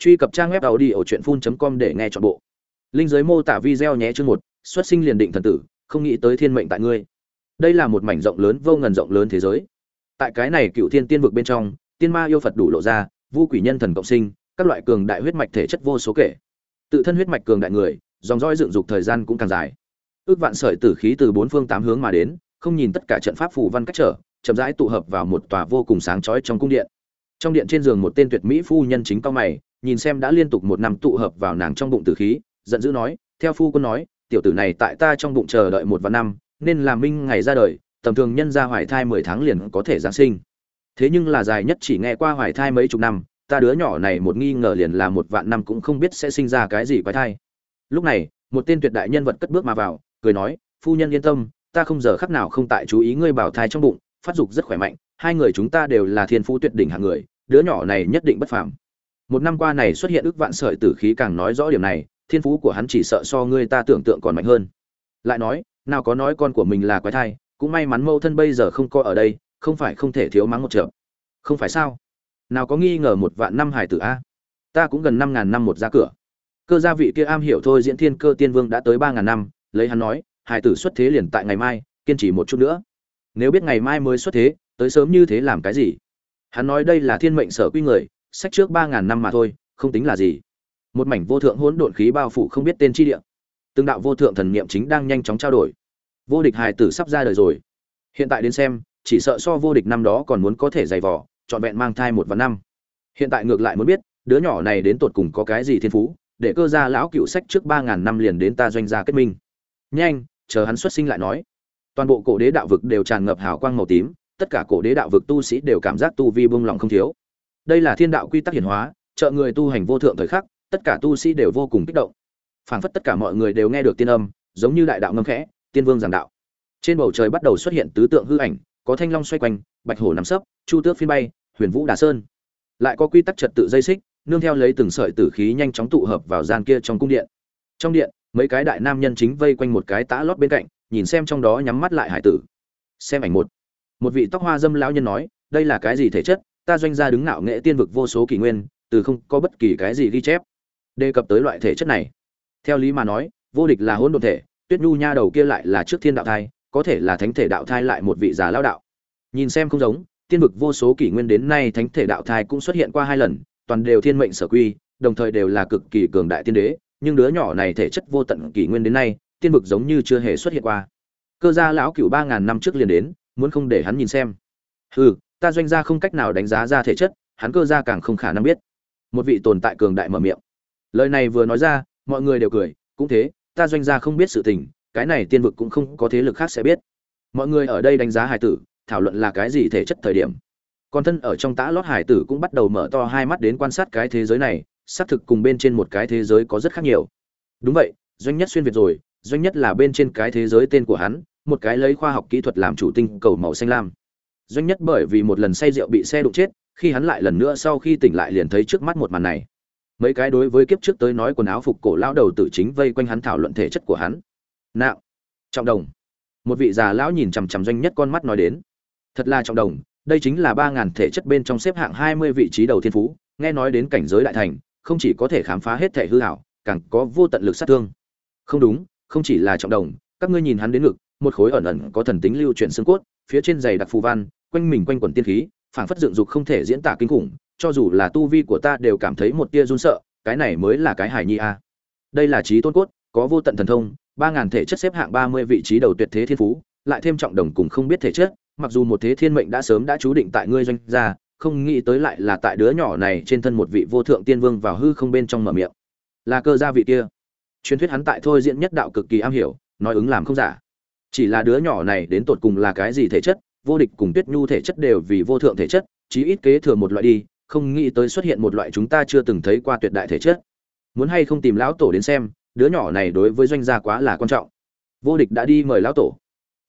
truy cập trang web tàu đi ở truyện com để nghe chọn bộ. Linh giới mô tả video nhé chương một, xuất sinh liền định thần tử, không nghĩ tới thiên mệnh tại ngươi. Đây là một mảnh rộng lớn, vô ngần rộng lớn thế giới. Tại cái này cựu thiên tiên vực bên trong, tiên ma yêu phật đủ lộ ra, vu quỷ nhân thần cộng sinh, các loại cường đại huyết mạch thể chất vô số kể. Tự thân huyết mạch cường đại người, dòng roi dựng dục thời gian cũng càng dài. Ước vạn sợi tử khí từ bốn phương tám hướng mà đến, không nhìn tất cả trận pháp phù văn cách trở, chậm rãi tụ hợp vào một tòa vô cùng sáng chói trong cung điện. Trong điện trên giường một tên tuyệt mỹ phu nhân chính cao mày nhìn xem đã liên tục một năm tụ hợp vào nàng trong bụng tử khí, giận dữ nói, theo phu quân nói, tiểu tử này tại ta trong bụng chờ đợi một vạn năm, nên là minh ngày ra đời, tầm thường nhân ra hoài thai mười tháng liền có thể giáng sinh. Thế nhưng là dài nhất chỉ nghe qua hoài thai mấy chục năm, ta đứa nhỏ này một nghi ngờ liền là một vạn năm cũng không biết sẽ sinh ra cái gì quái thai. Lúc này, một tên tuyệt đại nhân vật cất bước mà vào, cười nói, phu nhân yên tâm, ta không giờ khắc nào không tại chú ý ngươi bảo thai trong bụng, phát dục rất khỏe mạnh, hai người chúng ta đều là thiên phú tuyệt đỉnh hạng người, đứa nhỏ này nhất định bất phàm một năm qua này xuất hiện ước vạn sợi tử khí càng nói rõ điểm này, thiên phú của hắn chỉ sợ so ngươi ta tưởng tượng còn mạnh hơn. Lại nói, nào có nói con của mình là quái thai, cũng may mắn mâu thân bây giờ không coi ở đây, không phải không thể thiếu mắng một trợ không phải sao? Nào có nghi ngờ một vạn năm hải tử a? Ta cũng gần năm ngàn năm một ra cửa. Cơ gia vị kia am hiểu thôi diễn thiên cơ tiên vương đã tới ba ngàn năm, lấy hắn nói hải tử xuất thế liền tại ngày mai, kiên trì một chút nữa. Nếu biết ngày mai mới xuất thế, tới sớm như thế làm cái gì? Hắn nói đây là thiên mệnh sở quy người sách trước ba ngàn năm mà thôi, không tính là gì. Một mảnh vô thượng hỗn độn khí bao phủ không biết tên chi địa. Từng đạo vô thượng thần niệm chính đang nhanh chóng trao đổi. Vô địch hài tử sắp ra đời rồi. Hiện tại đến xem, chỉ sợ so vô địch năm đó còn muốn có thể dày vỏ trọn vẹn mang thai một và năm. Hiện tại ngược lại muốn biết, đứa nhỏ này đến tột cùng có cái gì thiên phú, để cơ gia lão cựu sách trước ba ngàn năm liền đến ta doanh gia kết minh. Nhanh, chờ hắn xuất sinh lại nói. Toàn bộ cổ đế đạo vực đều tràn ngập hào quang màu tím, tất cả cổ đế đạo vực tu sĩ đều cảm giác tu vi bông lòng không thiếu đây là thiên đạo quy tắc hiển hóa, trợ người tu hành vô thượng thời khắc, tất cả tu sĩ đều vô cùng kích động. Phảng phất tất cả mọi người đều nghe được tiên âm, giống như đại đạo ngâm khẽ, tiên vương giảng đạo. Trên bầu trời bắt đầu xuất hiện tứ tượng hư ảnh, có thanh long xoay quanh, bạch hổ nằm sấp, chu tước phiên bay, huyền vũ đà sơn. Lại có quy tắc trật tự dây xích, nương theo lấy từng sợi tử khí nhanh chóng tụ hợp vào gian kia trong cung điện. Trong điện, mấy cái đại nam nhân chính vây quanh một cái tã lót bên cạnh, nhìn xem trong đó nhắm mắt lại hải tử. Xem ảnh một. Một vị tóc hoa dâm lão nhân nói, đây là cái gì thể chất? Ta doanh gia đứng ngạo nghệ tiên vực vô số kỷ nguyên, từ không có bất kỳ cái gì ghi chép. Đề cập tới loại thể chất này. Theo lý mà nói, vô địch là hỗn độn thể, tuyết nhu nha đầu kia lại là trước thiên đạo thai, có thể là thánh thể đạo thai lại một vị già lao đạo. Nhìn xem không giống, tiên vực vô số kỷ nguyên đến nay thánh thể đạo thai cũng xuất hiện qua hai lần, toàn đều thiên mệnh sở quy, đồng thời đều là cực kỳ cường đại tiên đế, nhưng đứa nhỏ này thể chất vô tận kỷ nguyên đến nay, tiên vực giống như chưa hề xuất hiện qua. Cơ gia lão cửu ba ngàn năm trước liền đến, muốn không để hắn nhìn xem. Ừ ta doanh gia không cách nào đánh giá ra thể chất, hắn cơ gia càng không khả năng biết. Một vị tồn tại cường đại mở miệng. Lời này vừa nói ra, mọi người đều cười, cũng thế, ta doanh gia không biết sự tình, cái này tiên vực cũng không có thế lực khác sẽ biết. Mọi người ở đây đánh giá hải tử, thảo luận là cái gì thể chất thời điểm. Còn thân ở trong tã lót hải tử cũng bắt đầu mở to hai mắt đến quan sát cái thế giới này, xác thực cùng bên trên một cái thế giới có rất khác nhiều. Đúng vậy, doanh nhất xuyên việt rồi, doanh nhất là bên trên cái thế giới tên của hắn, một cái lấy khoa học kỹ thuật làm chủ tinh cầu màu xanh lam doanh nhất bởi vì một lần say rượu bị xe đụng chết, khi hắn lại lần nữa sau khi tỉnh lại liền thấy trước mắt một màn này. Mấy cái đối với kiếp trước tới nói quần áo phục cổ lão đầu tử chính vây quanh hắn thảo luận thể chất của hắn. Nạo. Trọng đồng. Một vị già lão nhìn chằm chằm doanh nhất con mắt nói đến. Thật là trọng đồng, đây chính là ba ngàn thể chất bên trong xếp hạng hai mươi vị trí đầu thiên phú, nghe nói đến cảnh giới đại thành, không chỉ có thể khám phá hết thể hư hảo, càng có vô tận lực sát thương. Không đúng, không chỉ là trọng đồng, các ngươi nhìn hắn đến ngực, một khối ẩn ẩn có thần tính lưu chuyển xương cốt, phía trên giày đặc phù văn quanh mình quanh quẩn tiên khí, phảng phất dựng dục không thể diễn tả kinh khủng, cho dù là tu vi của ta đều cảm thấy một tia run sợ, cái này mới là cái hải nhi a. Đây là trí tôn cốt, có vô tận thần thông, ba ngàn thể chất xếp hạng ba mươi vị trí đầu tuyệt thế thiên phú, lại thêm trọng đồng cùng không biết thể chất, mặc dù một thế thiên mệnh đã sớm đã chú định tại ngươi doanh gia, không nghĩ tới lại là tại đứa nhỏ này trên thân một vị vô thượng tiên vương vào hư không bên trong mở miệng. Là cơ gia vị kia. Truyền thuyết hắn tại thôi diễn nhất đạo cực kỳ am hiểu, nói ứng làm không giả. Chỉ là đứa nhỏ này đến tột cùng là cái gì thể chất vô địch cùng tuyết nhu thể chất đều vì vô thượng thể chất, chí ít kế thừa một loại đi, không nghĩ tới xuất hiện một loại chúng ta chưa từng thấy qua tuyệt đại thể chất. Muốn hay không tìm lão tổ đến xem, đứa nhỏ này đối với doanh gia quá là quan trọng. Vô địch đã đi mời lão tổ.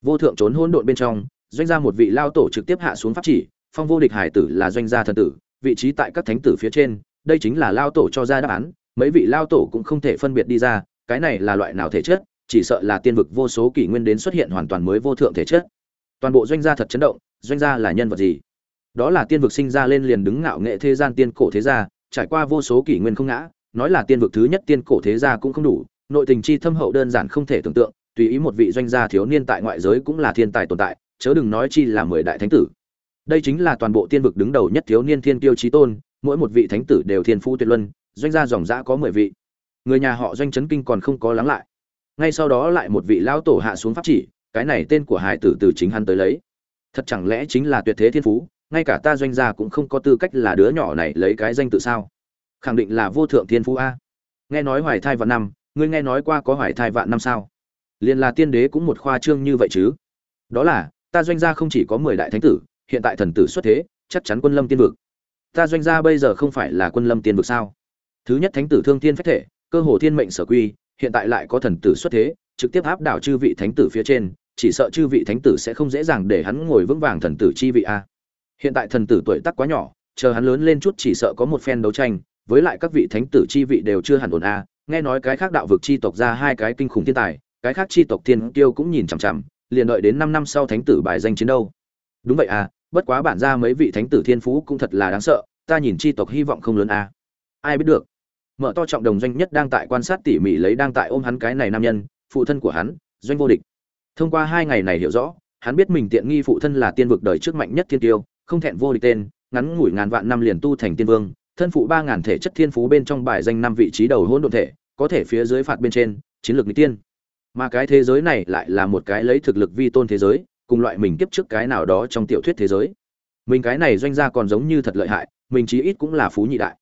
Vô thượng trốn hỗn độn bên trong, doanh gia một vị lao tổ trực tiếp hạ xuống pháp chỉ, phong vô địch hải tử là doanh gia thần tử, vị trí tại các thánh tử phía trên, đây chính là lao tổ cho ra đáp án, mấy vị lao tổ cũng không thể phân biệt đi ra, cái này là loại nào thể chất, chỉ sợ là tiên vực vô số kỷ nguyên đến xuất hiện hoàn toàn mới vô thượng thể chất toàn bộ doanh gia thật chấn động, doanh gia là nhân vật gì? Đó là tiên vực sinh ra lên liền đứng ngạo nghệ thế gian tiên cổ thế gia, trải qua vô số kỷ nguyên không ngã, nói là tiên vực thứ nhất tiên cổ thế gia cũng không đủ, nội tình chi thâm hậu đơn giản không thể tưởng tượng, tùy ý một vị doanh gia thiếu niên tại ngoại giới cũng là thiên tài tồn tại, chớ đừng nói chi là mười đại thánh tử. Đây chính là toàn bộ tiên vực đứng đầu nhất thiếu niên thiên tiêu chí tôn, mỗi một vị thánh tử đều thiên phú tuyệt luân, doanh gia dòng dã có mười vị. Người nhà họ doanh chấn kinh còn không có lắng lại. Ngay sau đó lại một vị lão tổ hạ xuống pháp chỉ cái này tên của hải tử từ chính hắn tới lấy. Thật chẳng lẽ chính là tuyệt thế thiên phú, ngay cả ta doanh gia cũng không có tư cách là đứa nhỏ này lấy cái danh tự sao? Khẳng định là vô thượng thiên phú a. Nghe nói hoài thai vạn năm, ngươi nghe nói qua có hoài thai vạn năm sao? Liền là tiên đế cũng một khoa trương như vậy chứ? Đó là, ta doanh gia không chỉ có mười đại thánh tử, hiện tại thần tử xuất thế, chắc chắn quân lâm tiên vực. Ta doanh gia bây giờ không phải là quân lâm tiên vực sao? Thứ nhất thánh tử thương tiên phách thể, cơ hồ thiên mệnh sở quy, hiện tại lại có thần tử xuất thế, trực tiếp áp đảo chư vị thánh tử phía trên chỉ sợ chư vị thánh tử sẽ không dễ dàng để hắn ngồi vững vàng thần tử chi vị a. Hiện tại thần tử tuổi tác quá nhỏ, chờ hắn lớn lên chút chỉ sợ có một phen đấu tranh, với lại các vị thánh tử chi vị đều chưa hẳn ổn a. Nghe nói cái khác đạo vực chi tộc ra hai cái kinh khủng thiên tài, cái khác chi tộc thiên kiêu cũng nhìn chằm chằm, liền đợi đến năm năm sau thánh tử bài danh chiến đâu đúng vậy à bất quá bản ra mấy vị thánh tử thiên phú cũng thật là đáng sợ, ta nhìn chi tộc hy vọng không lớn à. ai biết được? Mở to trọng đồng doanh nhất đang tại quan sát tỉ mỉ lấy đang tại ôm hắn cái này nam nhân, phụ thân của hắn, doanh vô địch thông qua hai ngày này hiểu rõ, hắn biết mình tiện nghi phụ thân là tiên vực đời trước mạnh nhất thiên tiêu, không thẹn vô địch tên, ngắn ngủi ngàn vạn năm liền tu thành tiên vương, thân phụ ba ngàn thể chất thiên phú bên trong bài danh năm vị trí đầu hôn độn thể, có thể phía dưới phạt bên trên, chiến lược n tiên. Mà cái thế giới này lại là một cái lấy thực lực vi tôn thế giới, cùng loại mình kiếp trước cái nào đó trong tiểu thuyết thế giới. Mình cái này doanh gia còn giống như thật lợi hại, mình chí ít cũng là phú nhị đại.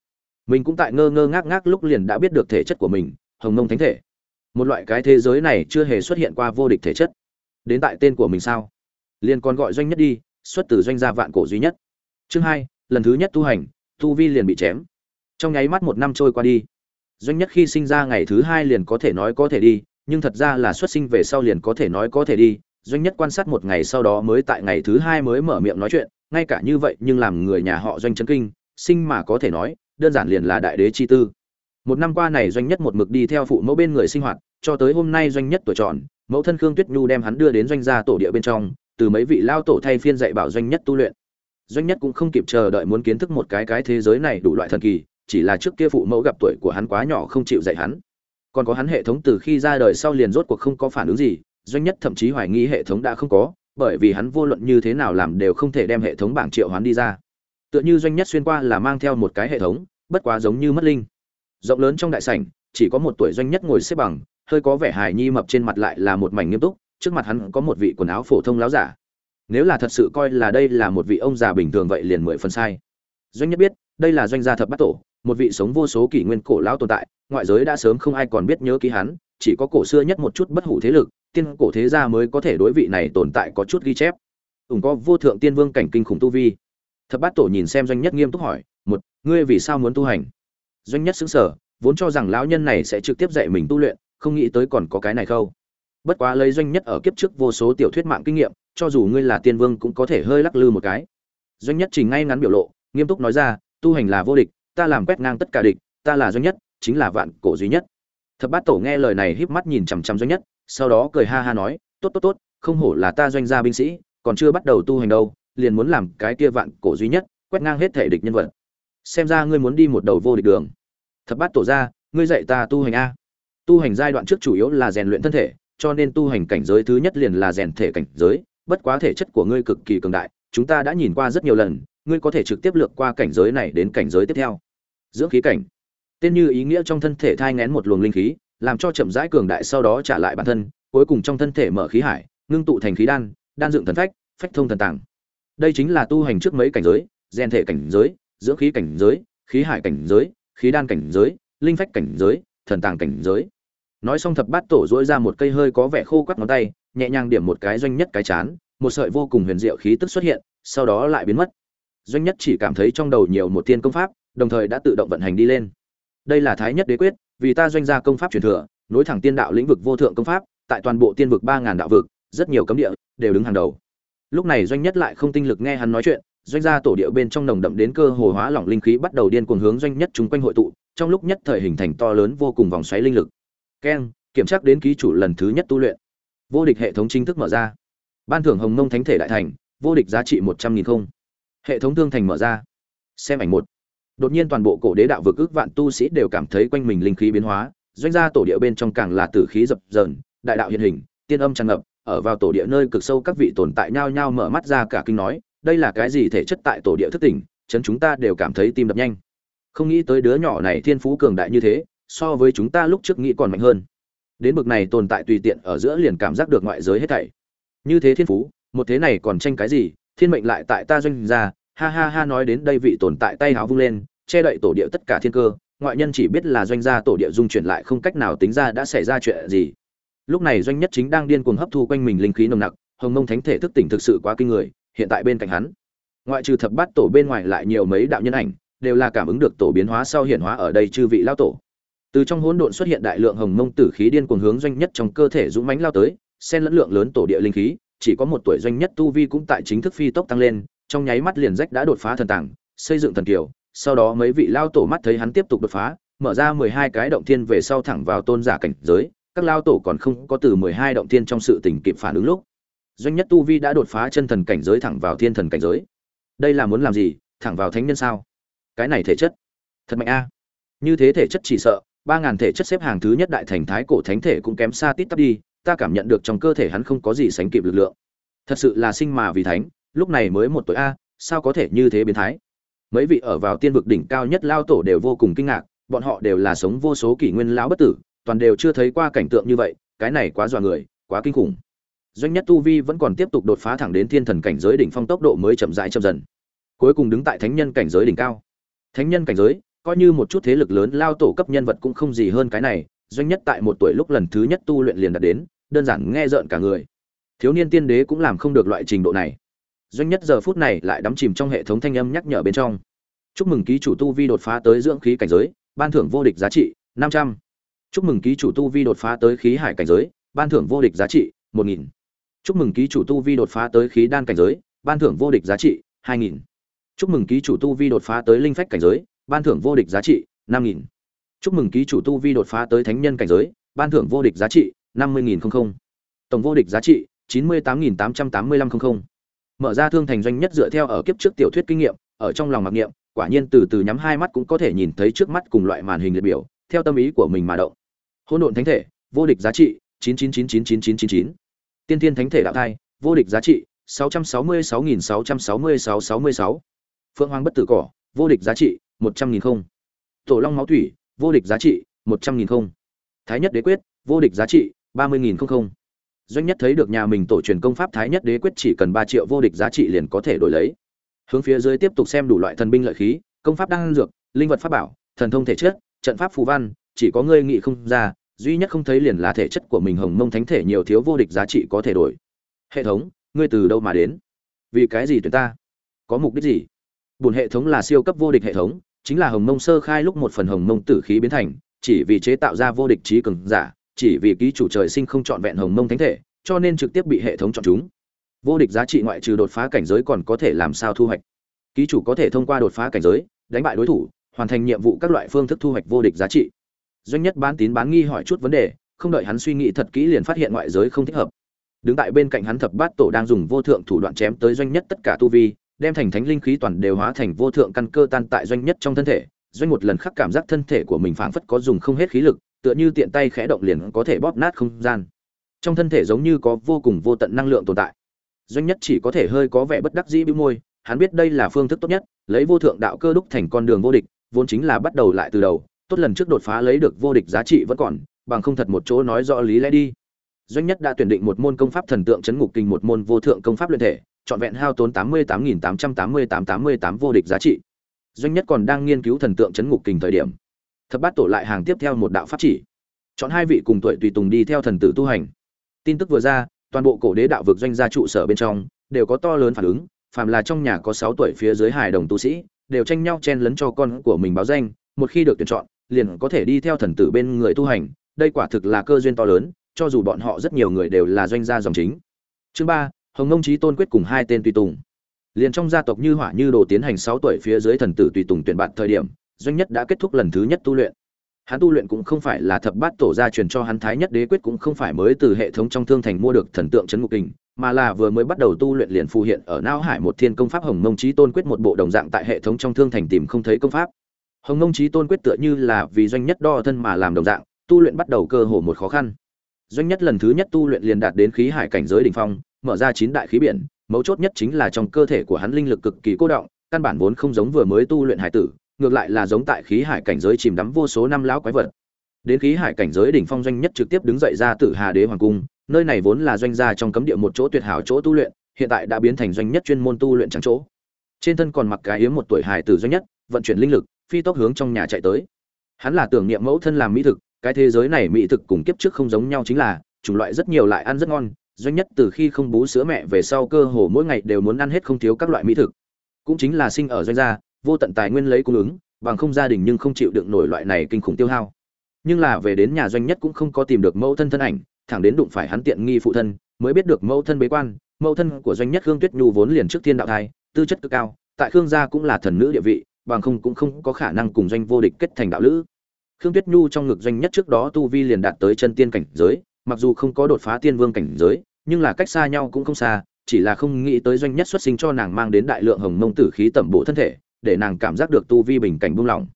Mình cũng tại ngơ ngơ ngác ngác lúc liền đã biết được thể chất của mình, hồng nông thánh thể. Một loại cái thế giới này chưa hề xuất hiện qua vô địch thể chất đến tại tên của mình sao? Liền còn gọi doanh nhất đi, xuất từ doanh gia vạn cổ duy nhất. Chương hai, lần thứ nhất tu hành, tu vi liền bị chém. Trong nháy mắt một năm trôi qua đi, doanh nhất khi sinh ra ngày thứ hai liền có thể nói có thể đi, nhưng thật ra là xuất sinh về sau liền có thể nói có thể đi. Doanh nhất quan sát một ngày sau đó mới tại ngày thứ hai mới mở miệng nói chuyện, ngay cả như vậy nhưng làm người nhà họ doanh chấn kinh, sinh mà có thể nói, đơn giản liền là đại đế chi tư. Một năm qua này doanh nhất một mực đi theo phụ mẫu bên người sinh hoạt, cho tới hôm nay doanh nhất tuổi tròn mẫu thân khương tuyết nhu đem hắn đưa đến doanh gia tổ địa bên trong, từ mấy vị lao tổ thay phiên dạy bảo doanh nhất tu luyện. Doanh nhất cũng không kịp chờ đợi muốn kiến thức một cái cái thế giới này đủ loại thần kỳ, chỉ là trước kia phụ mẫu gặp tuổi của hắn quá nhỏ không chịu dạy hắn. Còn có hắn hệ thống từ khi ra đời sau liền rốt cuộc không có phản ứng gì, doanh nhất thậm chí hoài nghi hệ thống đã không có, bởi vì hắn vô luận như thế nào làm đều không thể đem hệ thống bảng triệu hoán đi ra. Tựa như doanh nhất xuyên qua là mang theo một cái hệ thống, bất quá giống như mất linh. Rộng lớn trong đại sảnh, chỉ có một tuổi doanh nhất ngồi xếp bằng hơi có vẻ hài nhi mập trên mặt lại là một mảnh nghiêm túc, trước mặt hắn có một vị quần áo phổ thông láo giả. Nếu là thật sự coi là đây là một vị ông già bình thường vậy liền mười phần sai. Doanh nhất biết, đây là doanh gia thập bát tổ, một vị sống vô số kỷ nguyên cổ lão tồn tại, ngoại giới đã sớm không ai còn biết nhớ ký hắn, chỉ có cổ xưa nhất một chút bất hủ thế lực, tiên cổ thế gia mới có thể đối vị này tồn tại có chút ghi chép. Ủng có vô thượng tiên vương cảnh kinh khủng tu vi. Thập bát tổ nhìn xem doanh nhất nghiêm túc hỏi, một, ngươi vì sao muốn tu hành? Doanh nhất xứng sở vốn cho rằng lão nhân này sẽ trực tiếp dạy mình tu luyện không nghĩ tới còn có cái này khâu. bất quá lấy doanh nhất ở kiếp trước vô số tiểu thuyết mạng kinh nghiệm, cho dù ngươi là tiên vương cũng có thể hơi lắc lư một cái. Doanh nhất trình ngay ngắn biểu lộ, nghiêm túc nói ra, tu hành là vô địch, ta làm quét ngang tất cả địch, ta là doanh nhất, chính là vạn cổ duy nhất. Thập bát tổ nghe lời này híp mắt nhìn chằm chằm doanh nhất, sau đó cười ha ha nói, tốt tốt tốt, không hổ là ta doanh gia binh sĩ, còn chưa bắt đầu tu hành đâu, liền muốn làm cái kia vạn cổ duy nhất, quét ngang hết thể địch nhân vật. Xem ra ngươi muốn đi một đầu vô địch đường. Thập bát tổ ra, ngươi dạy ta tu hành a tu hành giai đoạn trước chủ yếu là rèn luyện thân thể, cho nên tu hành cảnh giới thứ nhất liền là rèn thể cảnh giới. Bất quá thể chất của ngươi cực kỳ cường đại, chúng ta đã nhìn qua rất nhiều lần, ngươi có thể trực tiếp lược qua cảnh giới này đến cảnh giới tiếp theo. Dưỡng khí cảnh. Tên như ý nghĩa trong thân thể thai ngén một luồng linh khí, làm cho chậm rãi cường đại sau đó trả lại bản thân, cuối cùng trong thân thể mở khí hải, ngưng tụ thành khí đan đan dựng thần phách phách thông thần tàng đây chính là tu hành trước mấy cảnh giới, rèn thể cảnh giới, dưỡng khí cảnh giới, khí hải cảnh giới, khí đan cảnh giới, linh phách cảnh giới, thần tàng cảnh giới nói xong thập bát tổ dỗi ra một cây hơi có vẻ khô quắt ngón tay, nhẹ nhàng điểm một cái doanh nhất cái chán, một sợi vô cùng huyền diệu khí tức xuất hiện, sau đó lại biến mất. Doanh nhất chỉ cảm thấy trong đầu nhiều một tiên công pháp, đồng thời đã tự động vận hành đi lên. Đây là thái nhất đế quyết, vì ta doanh gia công pháp truyền thừa, nối thẳng tiên đạo lĩnh vực vô thượng công pháp, tại toàn bộ tiên vực ba ngàn đạo vực, rất nhiều cấm địa đều đứng hàng đầu. Lúc này doanh nhất lại không tinh lực nghe hắn nói chuyện, doanh gia tổ địa bên trong nồng đậm đến cơ hồ hóa lỏng linh khí bắt đầu điên cuồng hướng doanh nhất chúng quanh hội tụ, trong lúc nhất thời hình thành to lớn vô cùng vòng xoáy linh lực keng, kiểm tra đến ký chủ lần thứ nhất tu luyện. Vô địch hệ thống chính thức mở ra. Ban thưởng hồng nông thánh thể đại thành, vô địch giá trị một trăm nghìn không. Hệ thống thương thành mở ra. Xem ảnh một. Đột nhiên toàn bộ cổ đế đạo vực ước vạn tu sĩ đều cảm thấy quanh mình linh khí biến hóa, doanh gia tổ địa bên trong càng là tử khí dập dờn, đại đạo hiện hình, tiên âm tràn ngập, ở vào tổ địa nơi cực sâu các vị tồn tại nhao nhao mở mắt ra cả kinh nói, đây là cái gì thể chất tại tổ địa thức tỉnh, chấn chúng ta đều cảm thấy tim đập nhanh. Không nghĩ tới đứa nhỏ này thiên phú cường đại như thế so với chúng ta lúc trước nghĩ còn mạnh hơn. Đến bực này tồn tại tùy tiện ở giữa liền cảm giác được ngoại giới hết thảy. Như thế thiên phú, một thế này còn tranh cái gì, thiên mệnh lại tại ta doanh gia, ha ha ha nói đến đây vị tồn tại tay háo vung lên, che đậy tổ địa tất cả thiên cơ, ngoại nhân chỉ biết là doanh gia tổ địa dung chuyển lại không cách nào tính ra đã xảy ra chuyện gì. Lúc này doanh nhất chính đang điên cuồng hấp thu quanh mình linh khí nồng nặc, hồng mông thánh thể thức tỉnh thực sự quá kinh người, hiện tại bên cạnh hắn, ngoại trừ thập bát tổ bên ngoài lại nhiều mấy đạo nhân ảnh, đều là cảm ứng được tổ biến hóa sau hiển hóa ở đây chư vị lao tổ từ trong hỗn độn xuất hiện đại lượng hồng mông tử khí điên cuồng hướng doanh nhất trong cơ thể dũng mãnh lao tới, xen lẫn lượng lớn tổ địa linh khí, chỉ có một tuổi doanh nhất tu vi cũng tại chính thức phi tốc tăng lên, trong nháy mắt liền rách đã đột phá thần tảng, xây dựng thần kiều sau đó mấy vị lao tổ mắt thấy hắn tiếp tục đột phá, mở ra mười hai cái động thiên về sau thẳng vào tôn giả cảnh giới, các lao tổ còn không có từ mười hai động thiên trong sự tình kịp phản ứng lúc, doanh nhất tu vi đã đột phá chân thần cảnh giới thẳng vào thiên thần cảnh giới. Đây là muốn làm gì? Thẳng vào thánh nhân sao? Cái này thể chất. Thật mạnh a. Như thế thể chất chỉ sợ ba ngàn thể chất xếp hàng thứ nhất đại thành thái cổ thánh thể cũng kém xa tít tắp đi, ta cảm nhận được trong cơ thể hắn không có gì sánh kịp lực lượng. Thật sự là sinh mà vì thánh, lúc này mới một tuổi a, sao có thể như thế biến thái? Mấy vị ở vào tiên vực đỉnh cao nhất lao tổ đều vô cùng kinh ngạc, bọn họ đều là sống vô số kỷ nguyên lão bất tử, toàn đều chưa thấy qua cảnh tượng như vậy, cái này quá dọa người, quá kinh khủng. Doanh nhất tu vi vẫn còn tiếp tục đột phá thẳng đến thiên thần cảnh giới đỉnh phong tốc độ mới chậm rãi chậm dần. Cuối cùng đứng tại thánh nhân cảnh giới đỉnh cao. Thánh nhân cảnh giới coi như một chút thế lực lớn lao tổ cấp nhân vật cũng không gì hơn cái này, doanh nhất tại một tuổi lúc lần thứ nhất tu luyện liền đạt đến, đơn giản nghe rợn cả người. Thiếu niên tiên đế cũng làm không được loại trình độ này. Doanh nhất giờ phút này lại đắm chìm trong hệ thống thanh âm nhắc nhở bên trong. Chúc mừng ký chủ tu vi đột phá tới dưỡng khí cảnh giới, ban thưởng vô địch giá trị, năm trăm. Chúc mừng ký chủ tu vi đột phá tới khí hải cảnh giới, ban thưởng vô địch giá trị, một nghìn. Chúc mừng ký chủ tu vi đột phá tới khí đan cảnh giới, ban thưởng vô địch giá trị, hai nghìn. Chúc mừng ký chủ tu vi đột phá tới linh phách cảnh giới ban thưởng vô địch giá trị năm nghìn. Chúc mừng ký chủ tu vi đột phá tới thánh nhân cảnh giới, ban thưởng vô địch giá trị năm mươi nghìn tổng vô địch giá trị chín mươi tám nghìn tám trăm tám mươi lăm mở ra thương thành doanh nhất dựa theo ở kiếp trước tiểu thuyết kinh nghiệm, ở trong lòng mặc niệm, quả nhiên từ từ nhắm hai mắt cũng có thể nhìn thấy trước mắt cùng loại màn hình liệt biểu, theo tâm ý của mình mà động. Hỗn độn thánh thể, vô địch giá trị chín chín chín chín chín chín chín chín. Tiên thiên thánh thể đạo thai, vô địch giá trị sáu trăm sáu mươi sáu nghìn sáu trăm sáu mươi sáu sáu mươi sáu. Phượng hoàng bất tử cỏ, vô địch giá trị một trăm nghìn không. Tổ long máu thủy, vô địch giá trị, một trăm nghìn không. Thái nhất đế quyết, vô địch giá trị, ba mươi nghìn không không. Doanh nhất thấy được nhà mình tổ truyền công pháp thái nhất đế quyết chỉ cần ba triệu vô địch giá trị liền có thể đổi lấy. Hướng phía dưới tiếp tục xem đủ loại thần binh lợi khí, công pháp đang dược, linh vật pháp bảo, thần thông thể chất, trận pháp phù văn, chỉ có ngươi nghị không ra, duy nhất không thấy liền là thể chất của mình hồng mông thánh thể nhiều thiếu vô địch giá trị có thể đổi. Hệ thống, ngươi từ đâu mà đến? Vì cái gì tuyển ta? Có mục đích gì? Bùn hệ thống là siêu cấp vô địch hệ thống chính là hồng mông sơ khai lúc một phần hồng mông tử khí biến thành, chỉ vì chế tạo ra vô địch trí cường giả, chỉ vì ký chủ trời sinh không trọn vẹn hồng mông thánh thể, cho nên trực tiếp bị hệ thống chọn chúng. Vô địch giá trị ngoại trừ đột phá cảnh giới còn có thể làm sao thu hoạch? Ký chủ có thể thông qua đột phá cảnh giới, đánh bại đối thủ, hoàn thành nhiệm vụ các loại phương thức thu hoạch vô địch giá trị. Doanh nhất bán tín bán nghi hỏi chút vấn đề, không đợi hắn suy nghĩ thật kỹ liền phát hiện ngoại giới không thích hợp. Đứng tại bên cạnh hắn thập bát tổ đang dùng vô thượng thủ đoạn chém tới doanh nhất tất cả tu vi đem thành thánh linh khí toàn đều hóa thành vô thượng căn cơ tan tại doanh nhất trong thân thể, doanh một lần khắc cảm giác thân thể của mình phảng phất có dùng không hết khí lực, tựa như tiện tay khẽ động liền có thể bóp nát không gian. Trong thân thể giống như có vô cùng vô tận năng lượng tồn tại. Doanh nhất chỉ có thể hơi có vẻ bất đắc dĩ bĩu môi, hắn biết đây là phương thức tốt nhất, lấy vô thượng đạo cơ đúc thành con đường vô địch, vốn chính là bắt đầu lại từ đầu, tốt lần trước đột phá lấy được vô địch giá trị vẫn còn, bằng không thật một chỗ nói rõ lý lẽ đi. Doanh nhất đã tuyển định một môn công pháp thần tượng chấn ngục kinh một môn vô thượng công pháp luyện thể trọn vẹn hao tốn tám mươi tám nghìn tám trăm tám mươi tám tám mươi tám vô địch giá trị. Doanh nhất còn đang nghiên cứu thần tượng chấn ngục kinh thời điểm, thập bát tổ lại hàng tiếp theo một đạo pháp chỉ. Chọn hai vị cùng tuổi tùy tùng đi theo thần tử tu hành. Tin tức vừa ra, toàn bộ cổ đế đạo vực doanh gia trụ sở bên trong đều có to lớn phản ứng, phàm là trong nhà có sáu tuổi phía dưới hài đồng tu sĩ, đều tranh nhau chen lấn cho con của mình báo danh, một khi được tuyển chọn, liền có thể đi theo thần tử bên người tu hành, đây quả thực là cơ duyên to lớn, cho dù bọn họ rất nhiều người đều là doanh gia dòng chính. Chương ba hồng ngông trí tôn quyết cùng hai tên tùy tùng. Liền trong gia tộc như hỏa như đồ tiến hành sáu tuổi phía dưới thần tử tùy tùng tuyển bạn thời điểm, doanh nhất đã kết thúc lần thứ nhất tu luyện. Hắn tu luyện cũng không phải là thập bát tổ gia truyền cho hắn thái nhất đế quyết cũng không phải mới từ hệ thống trong thương thành mua được thần tượng Trấn ngục kinh mà là vừa mới bắt đầu tu luyện liền phù hiện ở não hải một thiên công pháp hồng mông trí tôn quyết một bộ đồng dạng tại hệ thống trong thương thành tìm không thấy công pháp. Hồng nông trí tôn quyết tựa như là vì doanh nhất đo thân mà làm đồng dạng, tu luyện bắt đầu cơ hồ một khó khăn. Doanh nhất lần thứ nhất tu luyện liền đạt đến khí hải cảnh giới đỉnh phong mở ra chín đại khí biển, mấu chốt nhất chính là trong cơ thể của hắn linh lực cực kỳ cô động, căn bản vốn không giống vừa mới tu luyện hải tử, ngược lại là giống tại khí hải cảnh giới chìm đắm vô số năm lão quái vật. Đến khí hải cảnh giới đỉnh phong doanh nhất trực tiếp đứng dậy ra tử hà đế hoàng cung, nơi này vốn là doanh gia trong cấm địa một chỗ tuyệt hảo chỗ tu luyện, hiện tại đã biến thành doanh nhất chuyên môn tu luyện chẳng chỗ. Trên thân còn mặc cái yếm một tuổi hải tử doanh nhất, vận chuyển linh lực, phi tốc hướng trong nhà chạy tới. Hắn là tưởng niệm mẫu thân làm mỹ thực, cái thế giới này mỹ thực cùng kiếp trước không giống nhau chính là, chủng loại rất nhiều lại ăn rất ngon doanh nhất từ khi không bú sữa mẹ về sau cơ hồ mỗi ngày đều muốn ăn hết không thiếu các loại mỹ thực. Cũng chính là sinh ở doanh gia, vô tận tài nguyên lấy cung ứng, bằng không gia đình nhưng không chịu đựng nổi loại này kinh khủng tiêu hao. Nhưng là về đến nhà doanh nhất cũng không có tìm được mẫu thân thân ảnh, thẳng đến đụng phải hắn tiện nghi phụ thân, mới biết được mẫu thân bế quan. Mẫu thân của doanh nhất khương tuyết nhu vốn liền trước thiên đạo thai, tư chất cực cao, tại khương gia cũng là thần nữ địa vị, bằng không cũng không có khả năng cùng doanh vô địch kết thành đạo lữ. Khương tuyết nhu trong ngực doanh nhất trước đó tu vi liền đạt tới chân tiên cảnh giới, mặc dù không có đột phá tiên vương cảnh giới nhưng là cách xa nhau cũng không xa, chỉ là không nghĩ tới doanh nhất xuất sinh cho nàng mang đến đại lượng hồng mông tử khí tẩm bổ thân thể, để nàng cảm giác được tu vi bình cảnh buông lỏng.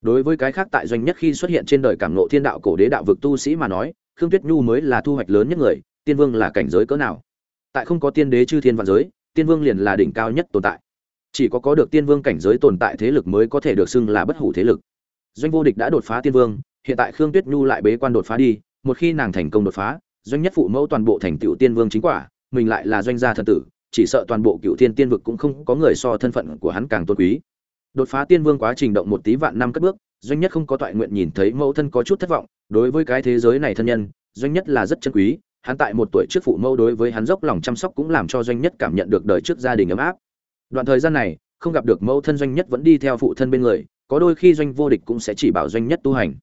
Đối với cái khác tại doanh nhất khi xuất hiện trên đời cảm nộ thiên đạo cổ đế đạo vực tu sĩ mà nói, khương tuyết nhu mới là thu hoạch lớn nhất người, tiên vương là cảnh giới cỡ nào? Tại không có tiên đế chư thiên vạn giới, tiên vương liền là đỉnh cao nhất tồn tại. Chỉ có có được tiên vương cảnh giới tồn tại thế lực mới có thể được xưng là bất hủ thế lực. Doanh vô địch đã đột phá tiên vương, hiện tại khương tuyết nhu lại bế quan đột phá đi, một khi nàng thành công đột phá doanh nhất phụ mẫu toàn bộ thành tựu tiên vương chính quả, mình lại là doanh gia thần tử, chỉ sợ toàn bộ cựu thiên tiên vực cũng không có người so thân phận của hắn càng tôn quý. Đột phá tiên vương quá trình động một tí vạn năm cất bước, doanh nhất không có toại nguyện nhìn thấy mẫu thân có chút thất vọng, đối với cái thế giới này thân nhân, doanh nhất là rất chân quý, hắn tại một tuổi trước phụ mẫu đối với hắn dốc lòng chăm sóc cũng làm cho doanh nhất cảm nhận được đời trước gia đình ấm áp. Đoạn thời gian này, không gặp được mẫu thân doanh nhất vẫn đi theo phụ thân bên người, có đôi khi doanh vô địch cũng sẽ chỉ bảo doanh nhất tu hành.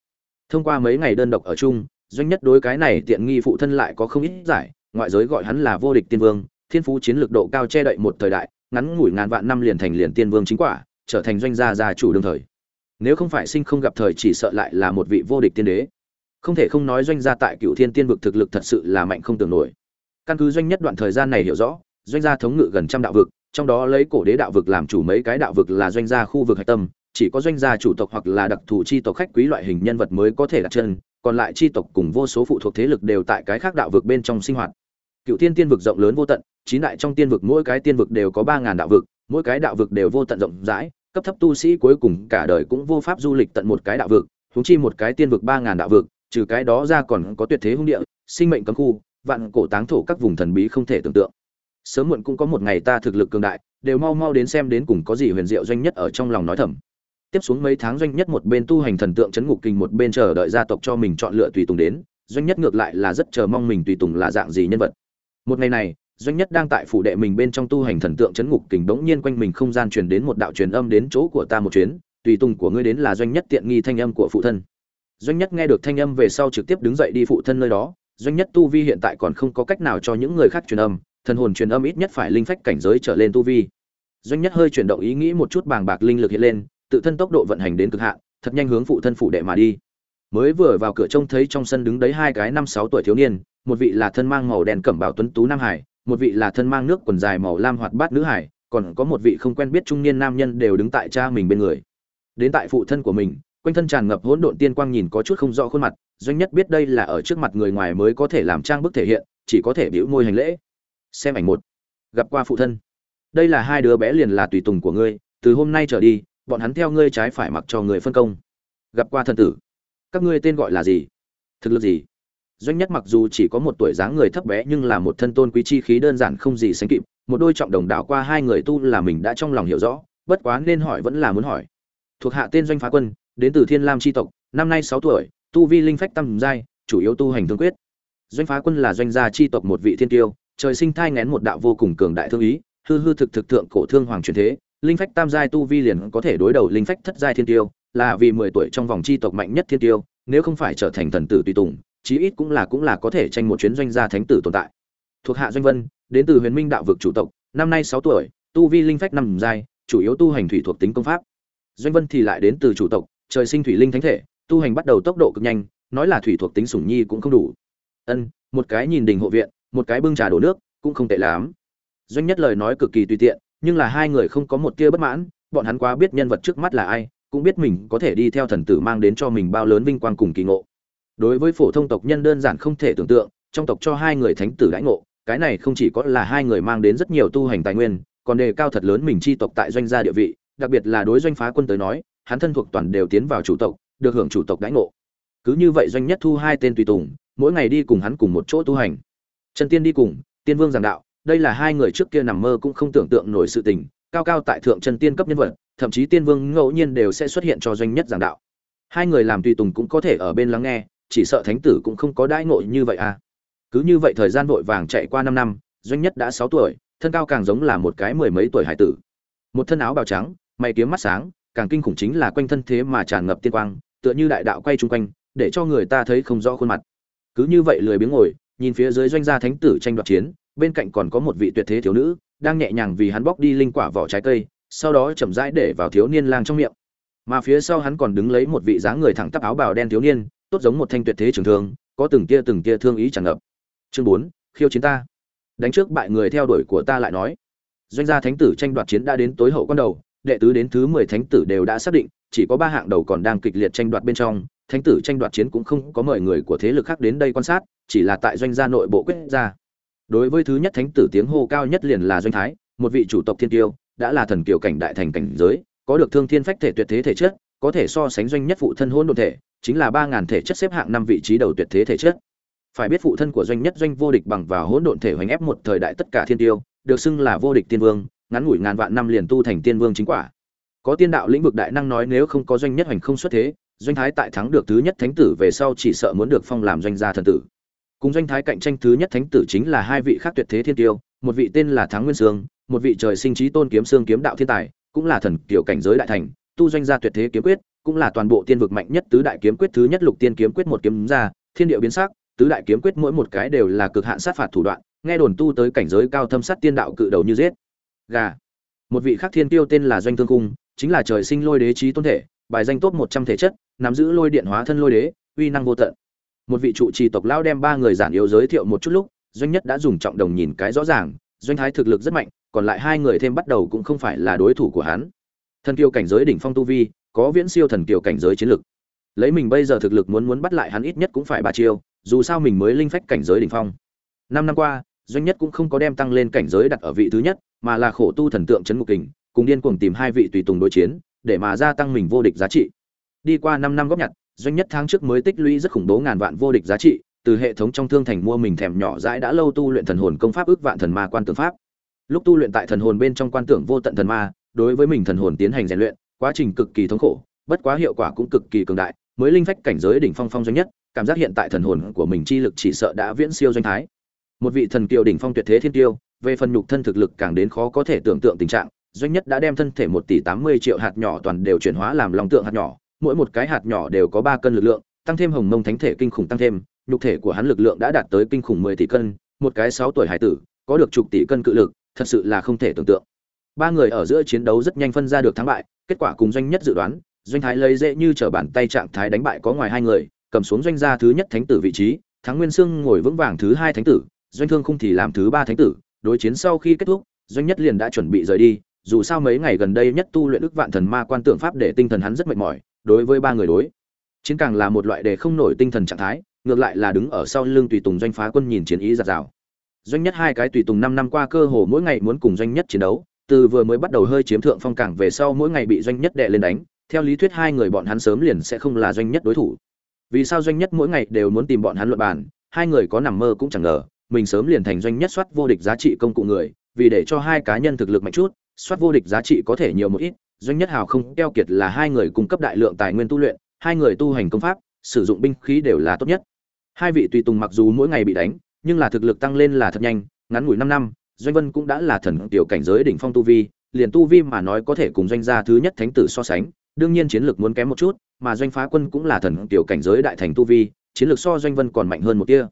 Thông qua mấy ngày đơn độc ở chung doanh nhất đối cái này tiện nghi phụ thân lại có không ít giải, ngoại giới gọi hắn là vô địch tiên vương, thiên phú chiến lược độ cao che đậy một thời đại, ngắn ngủi ngàn vạn năm liền thành liền tiên vương chính quả, trở thành doanh gia gia chủ đương thời. Nếu không phải sinh không gặp thời chỉ sợ lại là một vị vô địch tiên đế. Không thể không nói doanh gia tại cựu thiên tiên vực thực lực thật sự là mạnh không tưởng nổi. Căn cứ doanh nhất đoạn thời gian này hiểu rõ, doanh gia thống ngự gần trăm đạo vực, trong đó lấy cổ đế đạo vực làm chủ mấy cái đạo vực là doanh gia khu vực hạch tâm, chỉ có doanh gia chủ tộc hoặc là đặc thù chi tộc khách quý loại hình nhân vật mới có thể đặt chân còn lại chi tộc cùng vô số phụ thuộc thế lực đều tại cái khác đạo vực bên trong sinh hoạt. Cựu tiên tiên vực rộng lớn vô tận, chín đại trong tiên vực mỗi cái tiên vực đều có ba ngàn đạo vực, mỗi cái đạo vực đều vô tận rộng rãi, cấp thấp tu sĩ cuối cùng cả đời cũng vô pháp du lịch tận một cái đạo vực, huống chi một cái tiên vực ba ngàn đạo vực, trừ cái đó ra còn có tuyệt thế hung địa, sinh mệnh cấm khu, vạn cổ táng thổ các vùng thần bí không thể tưởng tượng. Sớm muộn cũng có một ngày ta thực lực cường đại, đều mau mau đến xem đến cùng có gì huyền diệu doanh nhất ở trong lòng nói thầm tiếp xuống mấy tháng doanh nhất một bên tu hành thần tượng chấn ngục kinh, một bên chờ đợi gia tộc cho mình chọn lựa tùy tùng đến, doanh nhất ngược lại là rất chờ mong mình tùy tùng là dạng gì nhân vật. Một ngày này, doanh nhất đang tại phủ đệ mình bên trong tu hành thần tượng chấn ngục kình bỗng nhiên quanh mình không gian truyền đến một đạo truyền âm đến chỗ của ta một chuyến, tùy tùng của ngươi đến là doanh nhất tiện nghi thanh âm của phụ thân. Doanh nhất nghe được thanh âm về sau trực tiếp đứng dậy đi phụ thân nơi đó, doanh nhất tu vi hiện tại còn không có cách nào cho những người khác truyền âm, thần hồn truyền âm ít nhất phải linh phách cảnh giới trở lên tu vi. Doanh nhất hơi chuyển động ý nghĩ một chút bàng bạc linh lực hiện lên tự thân tốc độ vận hành đến cực hạn, thật nhanh hướng phụ thân phụ đệ mà đi. Mới vừa vào cửa trông thấy trong sân đứng đấy hai cái năm sáu tuổi thiếu niên, một vị là thân mang màu đen cẩm bảo tuấn tú nam hải, một vị là thân mang nước quần dài màu lam hoạt bát nữ hải, còn có một vị không quen biết trung niên nam nhân đều đứng tại cha mình bên người. Đến tại phụ thân của mình, quanh thân tràn ngập hỗn độn tiên quang nhìn có chút không rõ khuôn mặt, doanh nhất biết đây là ở trước mặt người ngoài mới có thể làm trang bức thể hiện, chỉ có thể biểu môi hành lễ. Xem ảnh một. Gặp qua phụ thân. Đây là hai đứa bé liền là tùy tùng của ngươi, từ hôm nay trở đi bọn hắn theo ngươi trái phải mặc cho người phân công. Gặp qua thần tử, các ngươi tên gọi là gì? Thực lực gì? Doanh nhất mặc dù chỉ có một tuổi dáng người thấp bé nhưng là một thân tôn quý chi khí đơn giản không gì sánh kịp, một đôi trọng đồng đảo qua hai người tu là mình đã trong lòng hiểu rõ, bất quá nên hỏi vẫn là muốn hỏi. Thuộc hạ tên doanh phá quân, đến từ thiên lam tri tộc, năm nay sáu tuổi, tu vi linh phách tăm giai, chủ yếu tu hành thương quyết. Doanh phá quân là doanh gia tri tộc một vị thiên tiêu, trời sinh thai ngén một đạo vô cùng cường đại thương ý, hư hư thực thực tượng cổ thương hoàng truyền thế linh phách tam giai tu vi liền có thể đối đầu linh phách thất giai thiên tiêu, là vì mười tuổi trong vòng chi tộc mạnh nhất thiên tiêu, nếu không phải trở thành thần tử tùy tùng, chí ít cũng là cũng là có thể tranh một chuyến doanh gia thánh tử tồn tại. Thuộc hạ doanh vân, đến từ huyền minh đạo vực chủ tộc, năm nay sáu tuổi, tu vi linh phách năm giai, chủ yếu tu hành thủy thuộc tính công pháp. Doanh vân thì lại đến từ chủ tộc, trời sinh thủy linh thánh thể, tu hành bắt đầu tốc độ cực nhanh, nói là thủy thuộc tính sủng nhi cũng không đủ. Ân, một cái nhìn đỉnh hộ viện, một cái bưng trà đổ nước, cũng không tệ lắm. Doanh nhất lời nói cực kỳ tùy tiện nhưng là hai người không có một tia bất mãn, bọn hắn quá biết nhân vật trước mắt là ai, cũng biết mình có thể đi theo thần tử mang đến cho mình bao lớn vinh quang cùng kỳ ngộ. Đối với phổ thông tộc nhân đơn giản không thể tưởng tượng, trong tộc cho hai người thánh tử đãi ngộ, cái này không chỉ có là hai người mang đến rất nhiều tu hành tài nguyên, còn đề cao thật lớn mình chi tộc tại doanh gia địa vị, đặc biệt là đối doanh phá quân tới nói, hắn thân thuộc toàn đều tiến vào chủ tộc, được hưởng chủ tộc đãi ngộ. Cứ như vậy doanh nhất thu hai tên tùy tùng, mỗi ngày đi cùng hắn cùng một chỗ tu hành. Trần tiên đi cùng, tiên vương giảng đạo đây là hai người trước kia nằm mơ cũng không tưởng tượng nổi sự tình, cao cao tại thượng trần tiên cấp nhân vật, thậm chí tiên vương ngẫu nhiên đều sẽ xuất hiện cho doanh nhất giảng đạo. Hai người làm tùy tùng cũng có thể ở bên lắng nghe, chỉ sợ thánh tử cũng không có đãi ngộ như vậy à. Cứ như vậy thời gian vội vàng chạy qua năm năm, doanh nhất đã sáu tuổi, thân cao càng giống là một cái mười mấy tuổi hải tử. Một thân áo bào trắng, mày kiếm mắt sáng, càng kinh khủng chính là quanh thân thế mà tràn ngập tiên quang, tựa như đại đạo quay chung quanh, để cho người ta thấy không rõ khuôn mặt. Cứ như vậy lười biếng ngồi, nhìn phía dưới doanh gia thánh tử tranh đoạt chiến bên cạnh còn có một vị tuyệt thế thiếu nữ, đang nhẹ nhàng vì hắn bóc đi linh quả vỏ trái cây, sau đó chậm rãi để vào thiếu niên lang trong miệng. Mà phía sau hắn còn đứng lấy một vị dáng người thẳng tắp áo bào đen thiếu niên, tốt giống một thanh tuyệt thế trường thương, có từng tia từng tia thương ý tràn ngập. Chương bốn, khiêu chiến ta. Đánh trước bại người theo đuổi của ta lại nói. Doanh gia thánh tử tranh đoạt chiến đã đến tối hậu quan đầu, đệ tứ đến thứ mười thánh tử đều đã xác định, chỉ có ba hạng đầu còn đang kịch liệt tranh đoạt bên trong, thánh tử tranh đoạt chiến cũng không có mời người của thế lực khác đến đây quan sát, chỉ là tại doanh gia nội bộ quyết ra đối với thứ nhất thánh tử tiếng hô cao nhất liền là doanh thái, một vị chủ tộc thiên tiêu, đã là thần kiều cảnh đại thành cảnh giới, có được thương thiên phách thể tuyệt thế thể chất, có thể so sánh doanh nhất phụ thân hôn đồn thể, chính là ba ngàn thể chất xếp hạng năm vị trí đầu tuyệt thế thể chất. Phải biết phụ thân của doanh nhất doanh vô địch bằng và hỗn độn thể hoành ép một thời đại tất cả thiên tiêu, được xưng là vô địch tiên vương, ngắn ngủi ngàn vạn năm liền tu thành tiên vương chính quả. Có tiên đạo lĩnh vực đại năng nói nếu không có doanh nhất hoành không xuất thế, doanh thái tại thắng được thứ nhất thánh tử về sau chỉ sợ muốn được phong làm doanh gia thần tử cùng doanh thái cạnh tranh thứ nhất thánh tử chính là hai vị khác tuyệt thế thiên tiêu, một vị tên là thắng nguyên sương, một vị trời sinh trí tôn kiếm sương kiếm đạo thiên tài, cũng là thần kiểu cảnh giới đại thành, tu doanh gia tuyệt thế kiếm quyết, cũng là toàn bộ tiên vực mạnh nhất tứ đại kiếm quyết thứ nhất lục tiên kiếm quyết một kiếm ra, thiên địa biến sắc, tứ đại kiếm quyết mỗi một cái đều là cực hạn sát phạt thủ đoạn, nghe đồn tu tới cảnh giới cao thâm sát tiên đạo cự đầu như giết. Gà. Một vị khác thiên tiêu tên là doanh thương cung, chính là trời sinh lôi đế trí tôn thể, bài danh top một trăm thể chất, nắm giữ lôi điện hóa thân lôi đế, uy năng vô tận một vị trụ trì tộc lao đem ba người giản yếu giới thiệu một chút lúc, doanh nhất đã dùng trọng đồng nhìn cái rõ ràng, doanh thái thực lực rất mạnh, còn lại hai người thêm bắt đầu cũng không phải là đối thủ của hắn. Thần kiều cảnh giới đỉnh phong tu vi, có viễn siêu thần kiều cảnh giới chiến lực. Lấy mình bây giờ thực lực muốn muốn bắt lại hắn ít nhất cũng phải ba chiêu, dù sao mình mới linh phách cảnh giới đỉnh phong. Năm năm qua, doanh nhất cũng không có đem tăng lên cảnh giới đặt ở vị thứ nhất, mà là khổ tu thần tượng chấn ngục kình, cùng điên cuồng tìm hai vị tùy tùng đối chiến, để mà gia tăng mình vô địch giá trị. Đi qua năm năm góp nhặt doanh nhất tháng trước mới tích lũy rất khủng bố ngàn vạn vô địch giá trị, từ hệ thống trong thương thành mua mình thèm nhỏ dãi đã lâu tu luyện thần hồn công pháp ước vạn thần ma quan tượng pháp. Lúc tu luyện tại thần hồn bên trong quan tưởng vô tận thần ma, đối với mình thần hồn tiến hành rèn luyện, quá trình cực kỳ thống khổ, bất quá hiệu quả cũng cực kỳ cường đại, mới linh phách cảnh giới đỉnh phong phong doanh nhất, cảm giác hiện tại thần hồn của mình chi lực chỉ sợ đã viễn siêu doanh thái. Một vị thần kiều đỉnh phong tuyệt thế thiên tiêu, về phần nhục thân thực lực càng đến khó có thể tưởng tượng tình trạng, doanh nhất đã đem thân thể một tỷ tám mươi triệu hạt nhỏ toàn đều chuyển hóa làm lòng tượng hạt nhỏ mỗi một cái hạt nhỏ đều có ba cân lực lượng, tăng thêm hồng mông thánh thể kinh khủng tăng thêm, nhục thể của hắn lực lượng đã đạt tới kinh khủng mười tỷ cân, một cái sáu tuổi hải tử, có được chục tỷ cân cự lực, thật sự là không thể tưởng tượng. Ba người ở giữa chiến đấu rất nhanh phân ra được thắng bại, kết quả cùng doanh nhất dự đoán, doanh thái lấy dễ như trở bàn tay trạng thái đánh bại có ngoài hai người, cầm xuống doanh gia thứ nhất thánh tử vị trí, thắng nguyên sương ngồi vững vàng thứ hai thánh tử, doanh thương không thì làm thứ ba thánh tử, đối chiến sau khi kết thúc, doanh nhất liền đã chuẩn bị rời đi, dù sao mấy ngày gần đây nhất tu luyện ức vạn thần ma quan tượng pháp để tinh thần hắn rất mệt mỏi đối với ba người đối. Chiến càng là một loại để không nổi tinh thần trạng thái, ngược lại là đứng ở sau lưng tùy tùng doanh phá quân nhìn chiến ý giạt rào. Doanh nhất hai cái tùy tùng năm năm qua cơ hồ mỗi ngày muốn cùng doanh nhất chiến đấu, từ vừa mới bắt đầu hơi chiếm thượng phong cảng về sau mỗi ngày bị doanh nhất đệ lên đánh, theo lý thuyết hai người bọn hắn sớm liền sẽ không là doanh nhất đối thủ. Vì sao doanh nhất mỗi ngày đều muốn tìm bọn hắn luận bàn, hai người có nằm mơ cũng chẳng ngờ, mình sớm liền thành doanh nhất soát vô địch giá trị công cụ người, vì để cho hai cá nhân thực lực mạnh chút, soát vô địch giá trị có thể nhiều một ít doanh nhất hào không keo kiệt là hai người cung cấp đại lượng tài nguyên tu luyện, hai người tu hành công pháp, sử dụng binh khí đều là tốt nhất. Hai vị tùy tùng mặc dù mỗi ngày bị đánh, nhưng là thực lực tăng lên là thật nhanh, ngắn ngủi năm năm, doanh vân cũng đã là thần tiểu cảnh giới đỉnh phong tu vi, liền tu vi mà nói có thể cùng doanh gia thứ nhất thánh tử so sánh, đương nhiên chiến lược muốn kém một chút, mà doanh phá quân cũng là thần tiểu cảnh giới đại thành tu vi, chiến lược so doanh vân còn mạnh hơn một kia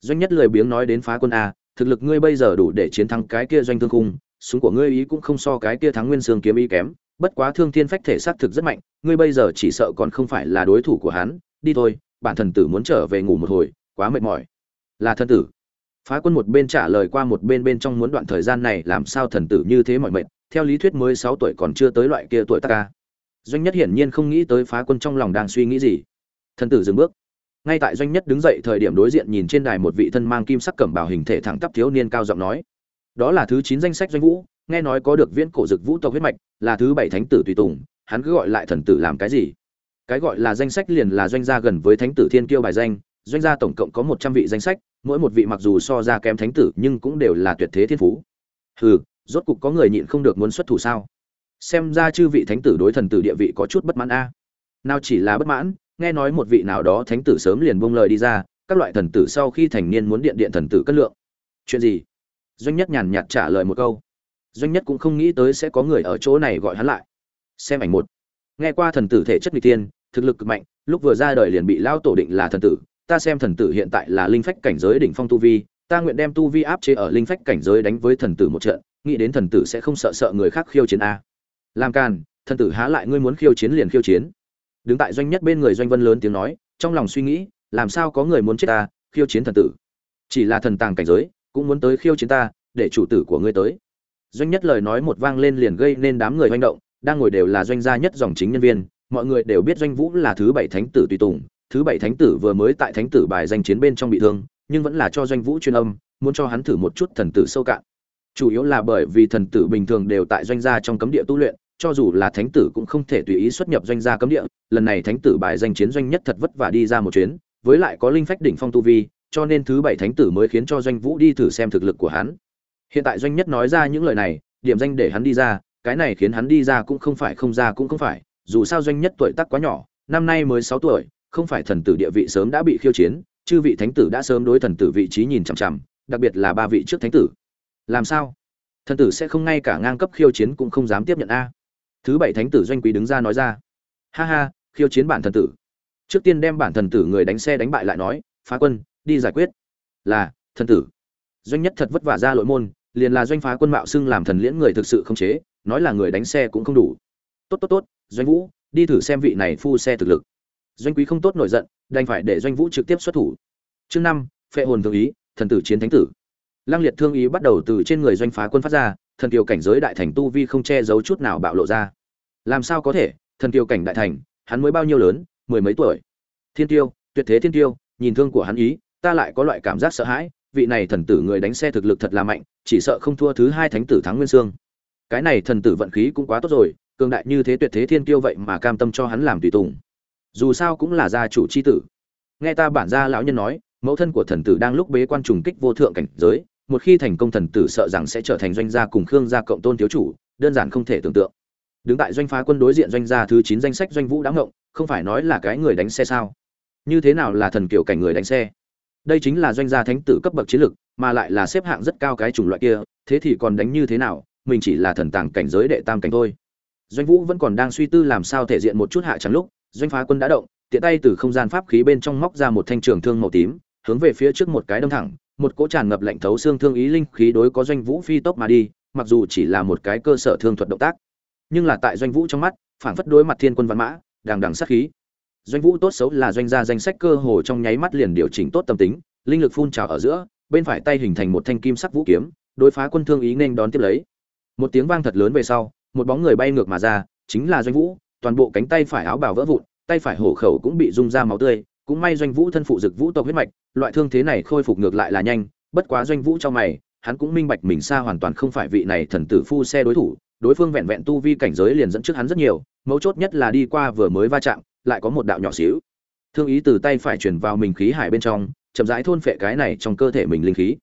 doanh nhất lười biếng nói đến phá quân a, thực lực ngươi bây giờ đủ để chiến thắng cái kia doanh thương cung súng của ngươi ý cũng không so cái kia thắng nguyên sương kiếm ý kém bất quá thương thiên phách thể xác thực rất mạnh, ngươi bây giờ chỉ sợ còn không phải là đối thủ của hắn, đi thôi, bản thần tử muốn trở về ngủ một hồi, quá mệt mỏi. Là thần tử. Phá quân một bên trả lời qua một bên bên trong muốn đoạn thời gian này làm sao thần tử như thế mọi mệt, theo lý thuyết mới sáu tuổi còn chưa tới loại kia tuổi tác ca. Doanh nhất hiển nhiên không nghĩ tới phá quân trong lòng đang suy nghĩ gì. Thần tử dừng bước. Ngay tại doanh nhất đứng dậy thời điểm đối diện nhìn trên đài một vị thân mang kim sắc cẩm bào hình thể thẳng tắp thiếu niên cao giọng nói. Đó là thứ chín danh sách doanh vũ nghe nói có được viễn cổ dực vũ tộc huyết mạch, là thứ bảy thánh tử tùy tùng, hắn cứ gọi lại thần tử làm cái gì? Cái gọi là danh sách liền là doanh gia gần với thánh tử thiên kiêu bài danh, doanh gia tổng cộng có một trăm vị danh sách, mỗi một vị mặc dù so ra kém thánh tử nhưng cũng đều là tuyệt thế thiên phú. Hừ, rốt cục có người nhịn không được muốn xuất thủ sao? Xem ra chư vị thánh tử đối thần tử địa vị có chút bất mãn a. Nào chỉ là bất mãn, nghe nói một vị nào đó thánh tử sớm liền buông lời đi ra, các loại thần tử sau khi thành niên muốn điện điện thần tử cất lượng. Chuyện gì? Doanh nhất nhàn nhạt trả lời một câu doanh nhất cũng không nghĩ tới sẽ có người ở chỗ này gọi hắn lại. Xem ảnh một. Nghe qua thần tử thể chất n tiên thực lực cực mạnh, lúc vừa ra đời liền bị lao tổ định là thần tử, ta xem thần tử hiện tại là linh phách cảnh giới đỉnh phong tu vi, ta nguyện đem tu vi áp chế ở linh phách cảnh giới đánh với thần tử một trận, nghĩ đến thần tử sẽ không sợ sợ người khác khiêu chiến a. Làm càn, thần tử há lại ngươi muốn khiêu chiến liền khiêu chiến. Đứng tại doanh nhất bên người doanh vân lớn tiếng nói, trong lòng suy nghĩ, làm sao có người muốn chết ta, khiêu chiến thần tử. Chỉ là thần tàng cảnh giới, cũng muốn tới khiêu chiến ta, để chủ tử của ngươi tới doanh nhất lời nói một vang lên liền gây nên đám người hoành động, đang ngồi đều là doanh gia nhất dòng chính nhân viên, mọi người đều biết doanh vũ là thứ bảy thánh tử tùy tùng, thứ bảy thánh tử vừa mới tại thánh tử bài danh chiến bên trong bị thương, nhưng vẫn là cho doanh vũ chuyên âm, muốn cho hắn thử một chút thần tử sâu cạn. Chủ yếu là bởi vì thần tử bình thường đều tại doanh gia trong cấm địa tu luyện, cho dù là thánh tử cũng không thể tùy ý xuất nhập doanh gia cấm địa, lần này thánh tử bài danh chiến doanh nhất thật vất vả đi ra một chuyến, với lại có linh phách đỉnh phong tu vi, cho nên thứ bảy thánh tử mới khiến cho doanh vũ đi thử xem thực lực của hắn hiện tại doanh nhất nói ra những lời này, điểm danh để hắn đi ra, cái này khiến hắn đi ra cũng không phải không ra cũng không phải, dù sao doanh nhất tuổi tác quá nhỏ, năm nay mới sáu tuổi, không phải thần tử địa vị sớm đã bị khiêu chiến, chư vị thánh tử đã sớm đối thần tử vị trí nhìn chằm chằm, đặc biệt là ba vị trước thánh tử. Làm sao? Thần tử sẽ không ngay cả ngang cấp khiêu chiến cũng không dám tiếp nhận a. Thứ bảy thánh tử doanh quý đứng ra nói ra. Ha ha, khiêu chiến bản thần tử. Trước tiên đem bản thần tử người đánh xe đánh bại lại nói, phá quân, đi giải quyết. Là, thần tử. Doanh nhất thật vất vả ra lội môn liền là doanh phá quân mạo xưng làm thần liễn người thực sự không chế, nói là người đánh xe cũng không đủ. Tốt tốt tốt, doanh vũ, đi thử xem vị này phu xe thực lực. Doanh quý không tốt nổi giận, đành phải để doanh vũ trực tiếp xuất thủ. Chương năm, phệ hồn thượng ý, thần tử chiến thánh tử. Lăng liệt thương ý bắt đầu từ trên người doanh phá quân phát ra, thần kiều cảnh giới đại thành tu vi không che giấu chút nào bạo lộ ra. Làm sao có thể, thần kiều cảnh đại thành, hắn mới bao nhiêu lớn, mười mấy tuổi. Thiên tiêu, tuyệt thế thiên tiêu, nhìn thương của hắn ý, ta lại có loại cảm giác sợ hãi vị này thần tử người đánh xe thực lực thật là mạnh, chỉ sợ không thua thứ hai thánh tử thắng nguyên sương. Cái này thần tử vận khí cũng quá tốt rồi, cường đại như thế tuyệt thế thiên tiêu vậy mà cam tâm cho hắn làm tùy tùng. Dù sao cũng là gia chủ c h i tử. Nghe ta bản gia lão nhân nói, mẫu thân của thần tử đang lúc bế quan trùng kích vô thượng cảnh giới, một khi thành công thần tử sợ rằng sẽ trở thành doanh gia cùng khương gia cộng tôn thiếu chủ, đơn giản không thể tưởng tượng. Đứng tại doanh phá quân đối diện doanh gia thứ chín danh sách doanh vũ đã ngộng, không phải nói là cái người đánh xe sao? Như thế nào là thần kiểu cảnh người đánh xe? Đây chính là doanh gia thánh tử cấp bậc chiến lực mà lại là xếp hạng rất cao cái chủng loại kia, thế thì còn đánh như thế nào, mình chỉ là thần tàng cảnh giới đệ tam cảnh thôi. Doanh vũ vẫn còn đang suy tư làm sao thể diện một chút hạ chẳng lúc, doanh phá quân đã động, tiện tay từ không gian pháp khí bên trong móc ra một thanh trường thương màu tím, hướng về phía trước một cái đâm thẳng, một cỗ tràn ngập lạnh thấu xương thương ý linh khí đối có doanh vũ phi tốc mà đi, mặc dù chỉ là một cái cơ sở thương thuật động tác. Nhưng là tại doanh vũ trong mắt phản phất đối mặt thiên quân văn mã đàng đằng sát khí doanh vũ tốt xấu là doanh gia danh sách cơ hồ trong nháy mắt liền điều chỉnh tốt tâm tính, linh lực phun trào ở giữa, bên phải tay hình thành một thanh kim sắc vũ kiếm, đối phá quân thương ý nên đón tiếp lấy. Một tiếng vang thật lớn về sau, một bóng người bay ngược mà ra, chính là doanh vũ, toàn bộ cánh tay phải áo bào vỡ vụn, tay phải hổ khẩu cũng bị rung ra máu tươi, cũng may doanh vũ thân phụ dực vũ tộc huyết mạch, loại thương thế này khôi phục ngược lại là nhanh, bất quá doanh vũ cho mày, hắn cũng minh bạch mình xa hoàn toàn không phải vị này thần tử phu xe đối thủ, đối phương vẹn vẹn tu vi cảnh giới liền dẫn trước hắn rất nhiều, mấu chốt nhất là đi qua vừa mới va chạm lại có một đạo nhỏ xíu. Thương ý từ tay phải chuyển vào mình khí hải bên trong, chậm rãi thôn phệ cái này trong cơ thể mình linh khí.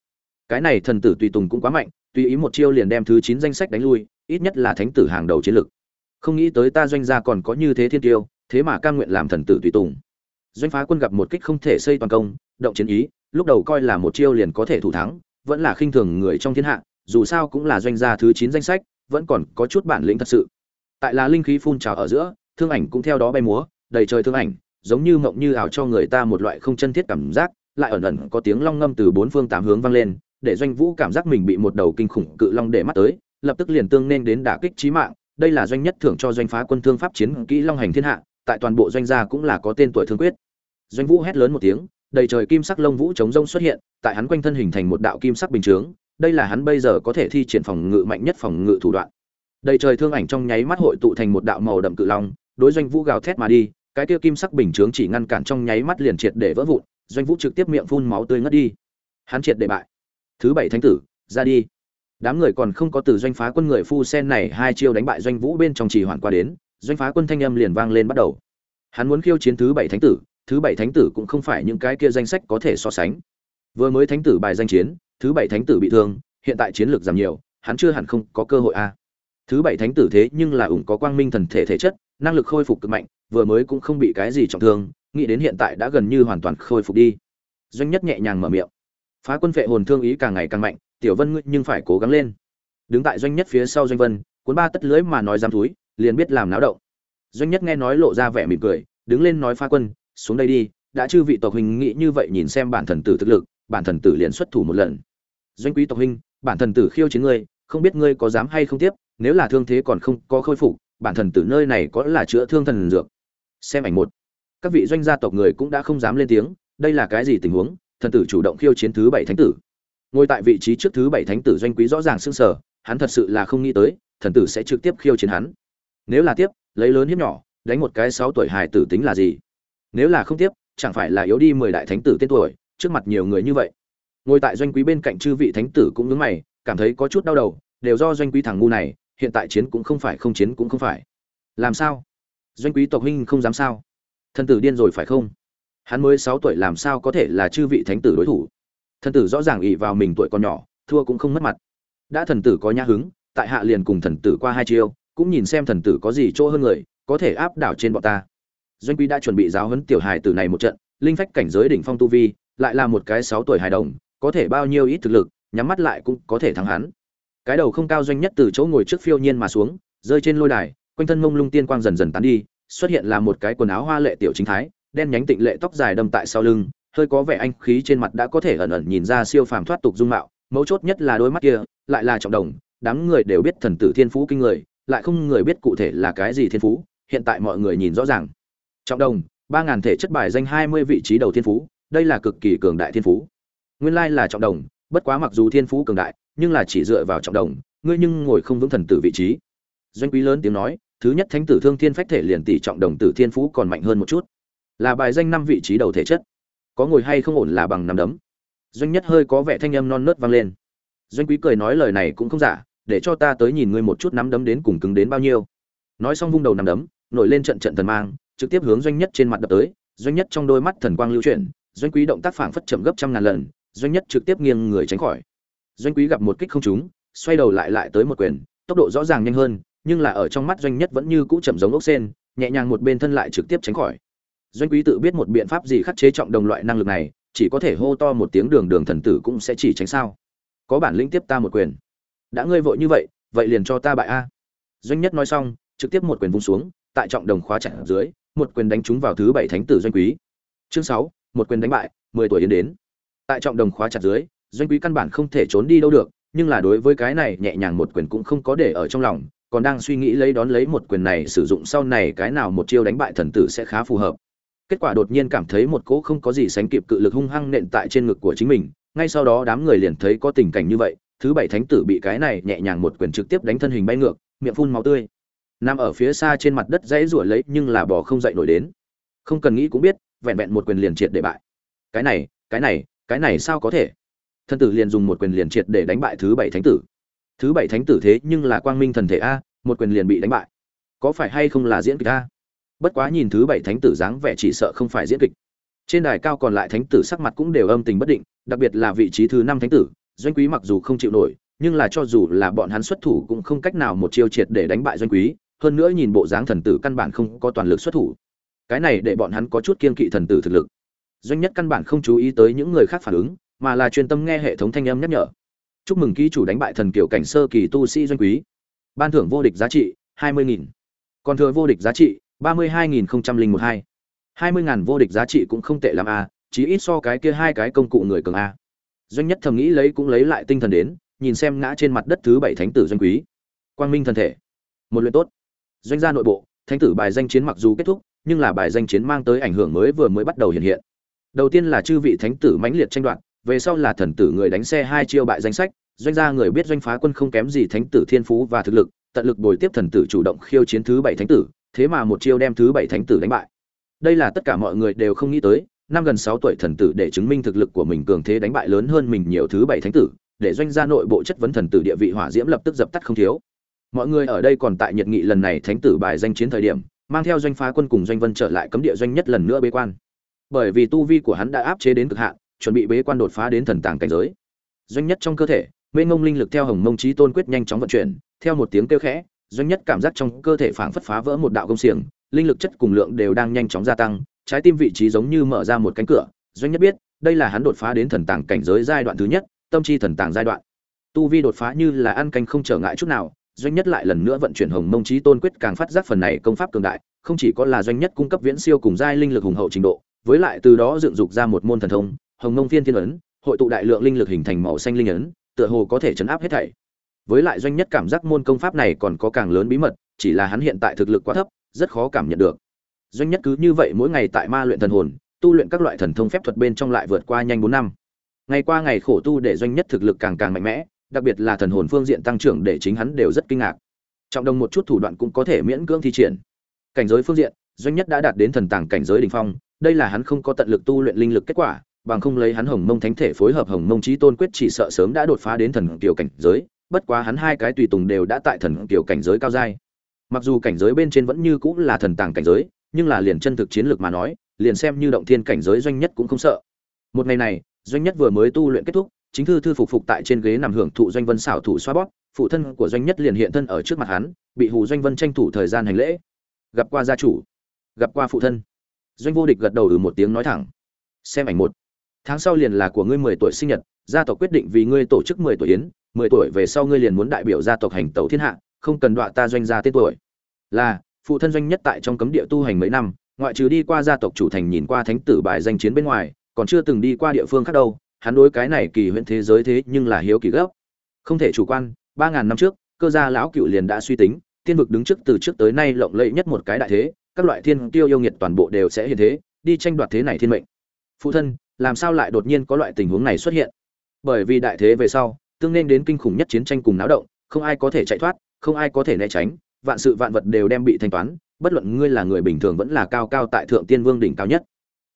Cái này thần tử tùy tùng cũng quá mạnh, tùy ý một chiêu liền đem thứ chín danh sách đánh lui, ít nhất là thánh tử hàng đầu chiến lực. Không nghĩ tới ta doanh gia còn có như thế thiên tiêu, thế mà cam nguyện làm thần tử tùy tùng. Doanh phá quân gặp một kích không thể xây toàn công, động chiến ý, lúc đầu coi là một chiêu liền có thể thủ thắng, vẫn là khinh thường người trong thiên hạ, dù sao cũng là doanh gia thứ chín danh sách, vẫn còn có chút bản lĩnh thật sự. Tại là linh khí phun trào ở giữa, thương ảnh cũng theo đó bay múa đầy trời thương ảnh, giống như mộng như ảo cho người ta một loại không chân thiết cảm giác, lại ẩn ẩn có tiếng long ngâm từ bốn phương tám hướng vang lên, để doanh vũ cảm giác mình bị một đầu kinh khủng cự long để mắt tới, lập tức liền tương nên đến đả kích chí mạng. Đây là doanh nhất thưởng cho doanh phá quân thương pháp chiến kỹ long hành thiên hạ, tại toàn bộ doanh gia cũng là có tên tuổi thương quyết. Doanh vũ hét lớn một tiếng, đầy trời kim sắc lông vũ chống rông xuất hiện, tại hắn quanh thân hình thành một đạo kim sắc bình chướng, đây là hắn bây giờ có thể thi triển phòng ngự mạnh nhất phòng ngự thủ đoạn. Đầy trời thương ảnh trong nháy mắt hội tụ thành một đạo màu đậm cự long, đối doanh vũ gào thét mà đi cái kia kim sắc bình chướng chỉ ngăn cản trong nháy mắt liền triệt để vỡ vụn, doanh vũ trực tiếp miệng phun máu tươi ngất đi. Hắn triệt để bại. Thứ bảy thánh tử, ra đi. Đám người còn không có từ doanh phá quân người phu sen này hai chiêu đánh bại doanh vũ bên trong trì hoàn qua đến, doanh phá quân thanh âm liền vang lên bắt đầu. Hắn muốn khiêu chiến thứ bảy thánh tử, thứ bảy thánh tử cũng không phải những cái kia danh sách có thể so sánh. Vừa mới thánh tử bài danh chiến, thứ bảy thánh tử bị thương, hiện tại chiến lược giảm nhiều, hắn chưa hẳn không có cơ hội a. Thứ bảy thánh tử thế nhưng là ủng có quang minh thần thể thể chất, năng lực khôi phục cực mạnh vừa mới cũng không bị cái gì trọng thương, nghĩ đến hiện tại đã gần như hoàn toàn khôi phục đi. Doanh nhất nhẹ nhàng mở miệng. Phá quân vệ hồn thương ý càng ngày càng mạnh, tiểu vân ngươi nhưng phải cố gắng lên. Đứng tại doanh nhất phía sau doanh vân, cuốn ba tất lưới mà nói dám túi, liền biết làm náo động. Doanh nhất nghe nói lộ ra vẻ mỉm cười, đứng lên nói phá quân, xuống đây đi, đã chư vị tộc huynh nghĩ như vậy nhìn xem bản thần tử thực lực, bản thần tử liền xuất thủ một lần. Doanh quý tộc huynh, bản thần tử khiêu chiến ngươi, không biết ngươi có dám hay không tiếp, nếu là thương thế còn không có khôi phục, bản thần tử nơi này có là chữa thương thần dược xem ảnh một. Các vị doanh gia tộc người cũng đã không dám lên tiếng, đây là cái gì tình huống? Thần tử chủ động khiêu chiến thứ bảy thánh tử. Ngồi tại vị trí trước thứ bảy thánh tử doanh quý rõ ràng sưng sở hắn thật sự là không nghĩ tới, thần tử sẽ trực tiếp khiêu chiến hắn. Nếu là tiếp, lấy lớn hiếp nhỏ, đánh một cái sáu tuổi hài tử tính là gì? Nếu là không tiếp, chẳng phải là yếu đi mười đại thánh tử tên tuổi, trước mặt nhiều người như vậy. Ngồi tại doanh quý bên cạnh chư vị thánh tử cũng nhướng mày, cảm thấy có chút đau đầu, đều do doanh quý thằng ngu này, hiện tại chiến cũng không phải, không chiến cũng không phải. Làm sao? Doanh quý tộc huynh không dám sao? Thần tử điên rồi phải không? Hắn mới sáu tuổi làm sao có thể là chư vị thánh tử đối thủ? Thần tử rõ ràng ỷ vào mình tuổi còn nhỏ, thua cũng không mất mặt. Đã thần tử có nhã hứng, tại hạ liền cùng thần tử qua hai chiêu, cũng nhìn xem thần tử có gì chỗ hơn người, có thể áp đảo trên bọn ta. Doanh quý đã chuẩn bị giáo huấn tiểu hài tử này một trận, linh phách cảnh giới đỉnh phong tu vi, lại là một cái sáu tuổi hài đồng, có thể bao nhiêu ít thực lực, nhắm mắt lại cũng có thể thắng hắn. Cái đầu không cao doanh nhất từ chỗ ngồi trước phiêu nhiên mà xuống, rơi trên lôi đài quanh thân mông lung tiên quang dần dần tán đi, xuất hiện là một cái quần áo hoa lệ tiểu chính thái, đen nhánh tịnh lệ tóc dài đâm tại sau lưng, hơi có vẻ anh khí trên mặt đã có thể ẩn ẩn nhìn ra siêu phàm thoát tục dung mạo, mấu chốt nhất là đôi mắt kia, lại là trọng đồng, đám người đều biết thần tử thiên phú kinh người, lại không người biết cụ thể là cái gì thiên phú, hiện tại mọi người nhìn rõ ràng. Trọng đồng, ba ngàn thể chất bài danh hai mươi vị trí đầu thiên phú, đây là cực kỳ cường đại thiên phú. Nguyên lai là trọng đồng, bất quá mặc dù thiên phú cường đại, nhưng là chỉ dựa vào trọng đồng, ngươi nhưng ngồi không vững thần tử vị trí. Doanh quý lớn tiếng nói thứ nhất thánh tử thương thiên phách thể liền tỷ trọng đồng tử thiên phú còn mạnh hơn một chút. Là bài danh năm vị trí đầu thể chất. Có ngồi hay không ổn là bằng nằm đấm. Doanh nhất hơi có vẻ thanh âm non nớt vang lên. Doanh quý cười nói lời này cũng không giả, để cho ta tới nhìn ngươi một chút nắm đấm đến cùng cứng đến bao nhiêu. Nói xong vung đầu nằm đấm, nổi lên trận trận thần mang, trực tiếp hướng doanh nhất trên mặt đập tới. Doanh nhất trong đôi mắt thần quang lưu chuyển, doanh quý động tác phảng phất chậm gấp trăm ngàn lần, doanh nhất trực tiếp nghiêng người tránh khỏi. Doanh quý gặp một kích không trúng, xoay đầu lại lại tới một quyền, tốc độ rõ ràng nhanh hơn nhưng là ở trong mắt doanh nhất vẫn như cũ chậm giống ốc sen, nhẹ nhàng một bên thân lại trực tiếp tránh khỏi. Doanh quý tự biết một biện pháp gì khắc chế trọng đồng loại năng lực này, chỉ có thể hô to một tiếng đường đường thần tử cũng sẽ chỉ tránh sao. Có bản lĩnh tiếp ta một quyền. Đã ngươi vội như vậy vậy liền cho ta bại a. Doanh nhất nói xong, trực tiếp một quyền vung xuống, tại trọng đồng khóa chặt dưới, một quyền đánh trúng vào thứ bảy thánh tử doanh quý. Chương sáu, một quyền đánh bại, mười tuổi yến đến. Tại trọng đồng khóa chặt dưới, doanh quý căn bản không thể trốn đi đâu được, nhưng là đối với cái này nhẹ nhàng một quyền cũng không có để ở trong lòng còn đang suy nghĩ lấy đón lấy một quyền này sử dụng sau này cái nào một chiêu đánh bại thần tử sẽ khá phù hợp. Kết quả đột nhiên cảm thấy một cỗ không có gì sánh kịp cự lực hung hăng nện tại trên ngực của chính mình, ngay sau đó đám người liền thấy có tình cảnh như vậy, thứ bảy thánh tử bị cái này nhẹ nhàng một quyền trực tiếp đánh thân hình bay ngược, miệng phun máu tươi. Nằm ở phía xa trên mặt đất dãy rủa lấy nhưng là bò không dậy nổi đến. Không cần nghĩ cũng biết, vẹn vẹn một quyền liền triệt để bại. Cái này cái này cái này sao có thể? Thân tử liền dùng một quyền liền triệt để đánh bại thứ bảy thánh tử thứ bảy thánh tử thế nhưng là quang minh thần thể a, một quyền liền bị đánh bại. Có phải hay không là diễn kịch a? Bất quá nhìn thứ bảy thánh tử dáng vẻ chỉ sợ không phải diễn kịch. Trên đài cao còn lại thánh tử sắc mặt cũng đều âm tình bất định, đặc biệt là vị trí thứ năm thánh tử, doanh quý mặc dù không chịu nổi, nhưng là cho dù là bọn hắn xuất thủ cũng không cách nào một chiêu triệt để đánh bại doanh quý, hơn nữa nhìn bộ dáng thần tử căn bản không có toàn lực xuất thủ. Cái này để bọn hắn có chút kiên kỵ thần tử thực lực. Doanh nhất căn bản không chú ý tới những người khác phản ứng, mà là chuyên tâm nghe hệ thống thanh âm nhắc nhở chúc mừng ký chủ đánh bại thần kiểu cảnh sơ kỳ tu sĩ doanh quý. Ban thưởng vô địch giá trị, hai mươi nghìn. Còn thừa vô địch giá trị, ba mươi hai nghìn một hai. hai mươi ngàn vô địch giá trị cũng không tệ l a à, chí ít so cái kia hai cái công cụ người cường a doanh nhất thầm nghĩ lấy cũng lấy lại tinh thần đến, nhìn xem ngã trên mặt đất thứ bảy thánh tử doanh quý. Quang minh thân thể. Một luyện tốt. Doanh gia nội bộ, thánh tử bài danh chiến mặc dù kết thúc, nhưng là bài danh chiến mang tới ảnh hưởng mới vừa mới bắt đầu hiện hiện. Đầu tiên là chư vị thánh tử mãnh liệt tranh đoạt về sau là thần tử người đánh xe hai chiêu bại danh sách, doanh gia người biết doanh phá quân không kém gì thánh tử thiên phú và thực lực, tận lực bồi tiếp thần tử chủ động khiêu chiến thứ bảy thánh tử, thế mà một chiêu đem thứ bảy thánh tử đánh bại. Đây là tất cả mọi người đều không nghĩ tới, năm gần sáu tuổi thần tử để chứng minh thực lực của mình cường thế đánh bại lớn hơn mình nhiều thứ bảy thánh tử, để doanh gia nội bộ chất vấn thần tử địa vị hỏa diễm lập tức dập tắt không thiếu. Mọi người ở đây còn tại nhiệt nghị lần này thánh tử bài danh chiến thời điểm, mang theo doanh phá quân cùng doanh vân trở lại cấm địa doanh nhất lần nữa bế quan. Bởi vì tu vi của hắn đã áp chế đến cực hạn chuẩn bị bế quan đột phá đến thần tàng cảnh giới. Doanh nhất trong cơ thể mênh ngông linh lực theo hồng mông trí tôn quyết nhanh chóng vận chuyển, theo một tiếng kêu khẽ, doanh nhất cảm giác trong cơ thể phảng phất phá vỡ một đạo công xiềng, linh lực chất cùng lượng đều đang nhanh chóng gia tăng, trái tim vị trí giống như mở ra một cánh cửa. Doanh nhất biết, đây là hắn đột phá đến thần tàng cảnh giới giai đoạn thứ nhất, tâm chi thần tàng giai đoạn. Tu vi đột phá như là ăn canh không trở ngại chút nào, doanh nhất lại lần nữa vận chuyển hồng mông trí tôn quyết càng phát giác phần này công pháp cường đại, không chỉ có là doanh nhất cung cấp viễn siêu cùng giai linh lực hùng hậu trình độ, với lại từ đó dựng dục ra một môn thần thông hồng mông phiên thiên ấn, hội tụ đại lượng linh lực hình thành màu xanh linh ấn, tựa hồ có thể chấn áp hết thảy. Với lại doanh nhất cảm giác môn công pháp này còn có càng lớn bí mật, chỉ là hắn hiện tại thực lực quá thấp, rất khó cảm nhận được. Doanh nhất cứ như vậy mỗi ngày tại ma luyện thần hồn, tu luyện các loại thần thông phép thuật bên trong lại vượt qua nhanh bốn năm. Ngày qua ngày khổ tu để doanh nhất thực lực càng càng mạnh mẽ, đặc biệt là thần hồn phương diện tăng trưởng để chính hắn đều rất kinh ngạc. Trọng đồng một chút thủ đoạn cũng có thể miễn cưỡng thi triển. Cảnh giới phương diện, doanh nhất đã đạt đến thần tàng cảnh giới đỉnh phong, đây là hắn không có tận lực tu luyện linh lực kết quả bằng không lấy hắn hồng mông thánh thể phối hợp hồng mông trí tôn quyết chỉ sợ sớm đã đột phá đến thần kiều cảnh giới, bất quá hắn hai cái tùy tùng đều đã tại thần kiều cảnh giới cao giai. Mặc dù cảnh giới bên trên vẫn như cũng là thần tàng cảnh giới, nhưng là liền chân thực chiến lược mà nói, liền xem như động thiên cảnh giới doanh nhất cũng không sợ. Một ngày này, doanh nhất vừa mới tu luyện kết thúc, chính thư thư phục phục tại trên ghế nằm hưởng thụ doanh vân xảo thủ xoa bóp, phụ thân của doanh nhất liền hiện thân ở trước mặt hắn, bị hù doanh vân tranh thủ thời gian hành lễ. Gặp qua gia chủ, gặp qua phụ thân. Doanh vô địch gật đầu ừ một tiếng nói thẳng. Xem ảnh một tháng sau liền là của ngươi mười tuổi sinh nhật, gia tộc quyết định vì ngươi tổ chức mười tuổi yến, mười tuổi về sau ngươi liền muốn đại biểu gia tộc hành tẩu thiên hạ, không cần đọa ta doanh gia tên tuổi. Là, phụ thân doanh nhất tại trong cấm địa tu hành mấy năm, ngoại trừ đi qua gia tộc chủ thành nhìn qua thánh tử bài danh chiến bên ngoài, còn chưa từng đi qua địa phương khác đâu, hắn đối cái này kỳ huyễn thế giới thế nhưng là hiếu kỳ gấp. Không thể chủ quan, ba ngàn năm trước, cơ gia lão cựu liền đã suy tính tiên vực đứng trước từ trước tới nay lộng lẫy nhất một cái đại thế, các loại thiên tiêu yêu nghiệt toàn bộ đều sẽ hiện thế, đi tranh đoạt thế này thiên mệnh. Phụ thân làm sao lại đột nhiên có loại tình huống này xuất hiện? Bởi vì đại thế về sau, tương nên đến kinh khủng nhất chiến tranh cùng náo động, không ai có thể chạy thoát, không ai có thể né tránh, vạn sự vạn vật đều đem bị thanh toán, bất luận ngươi là người bình thường vẫn là cao cao tại thượng tiên vương đỉnh cao nhất.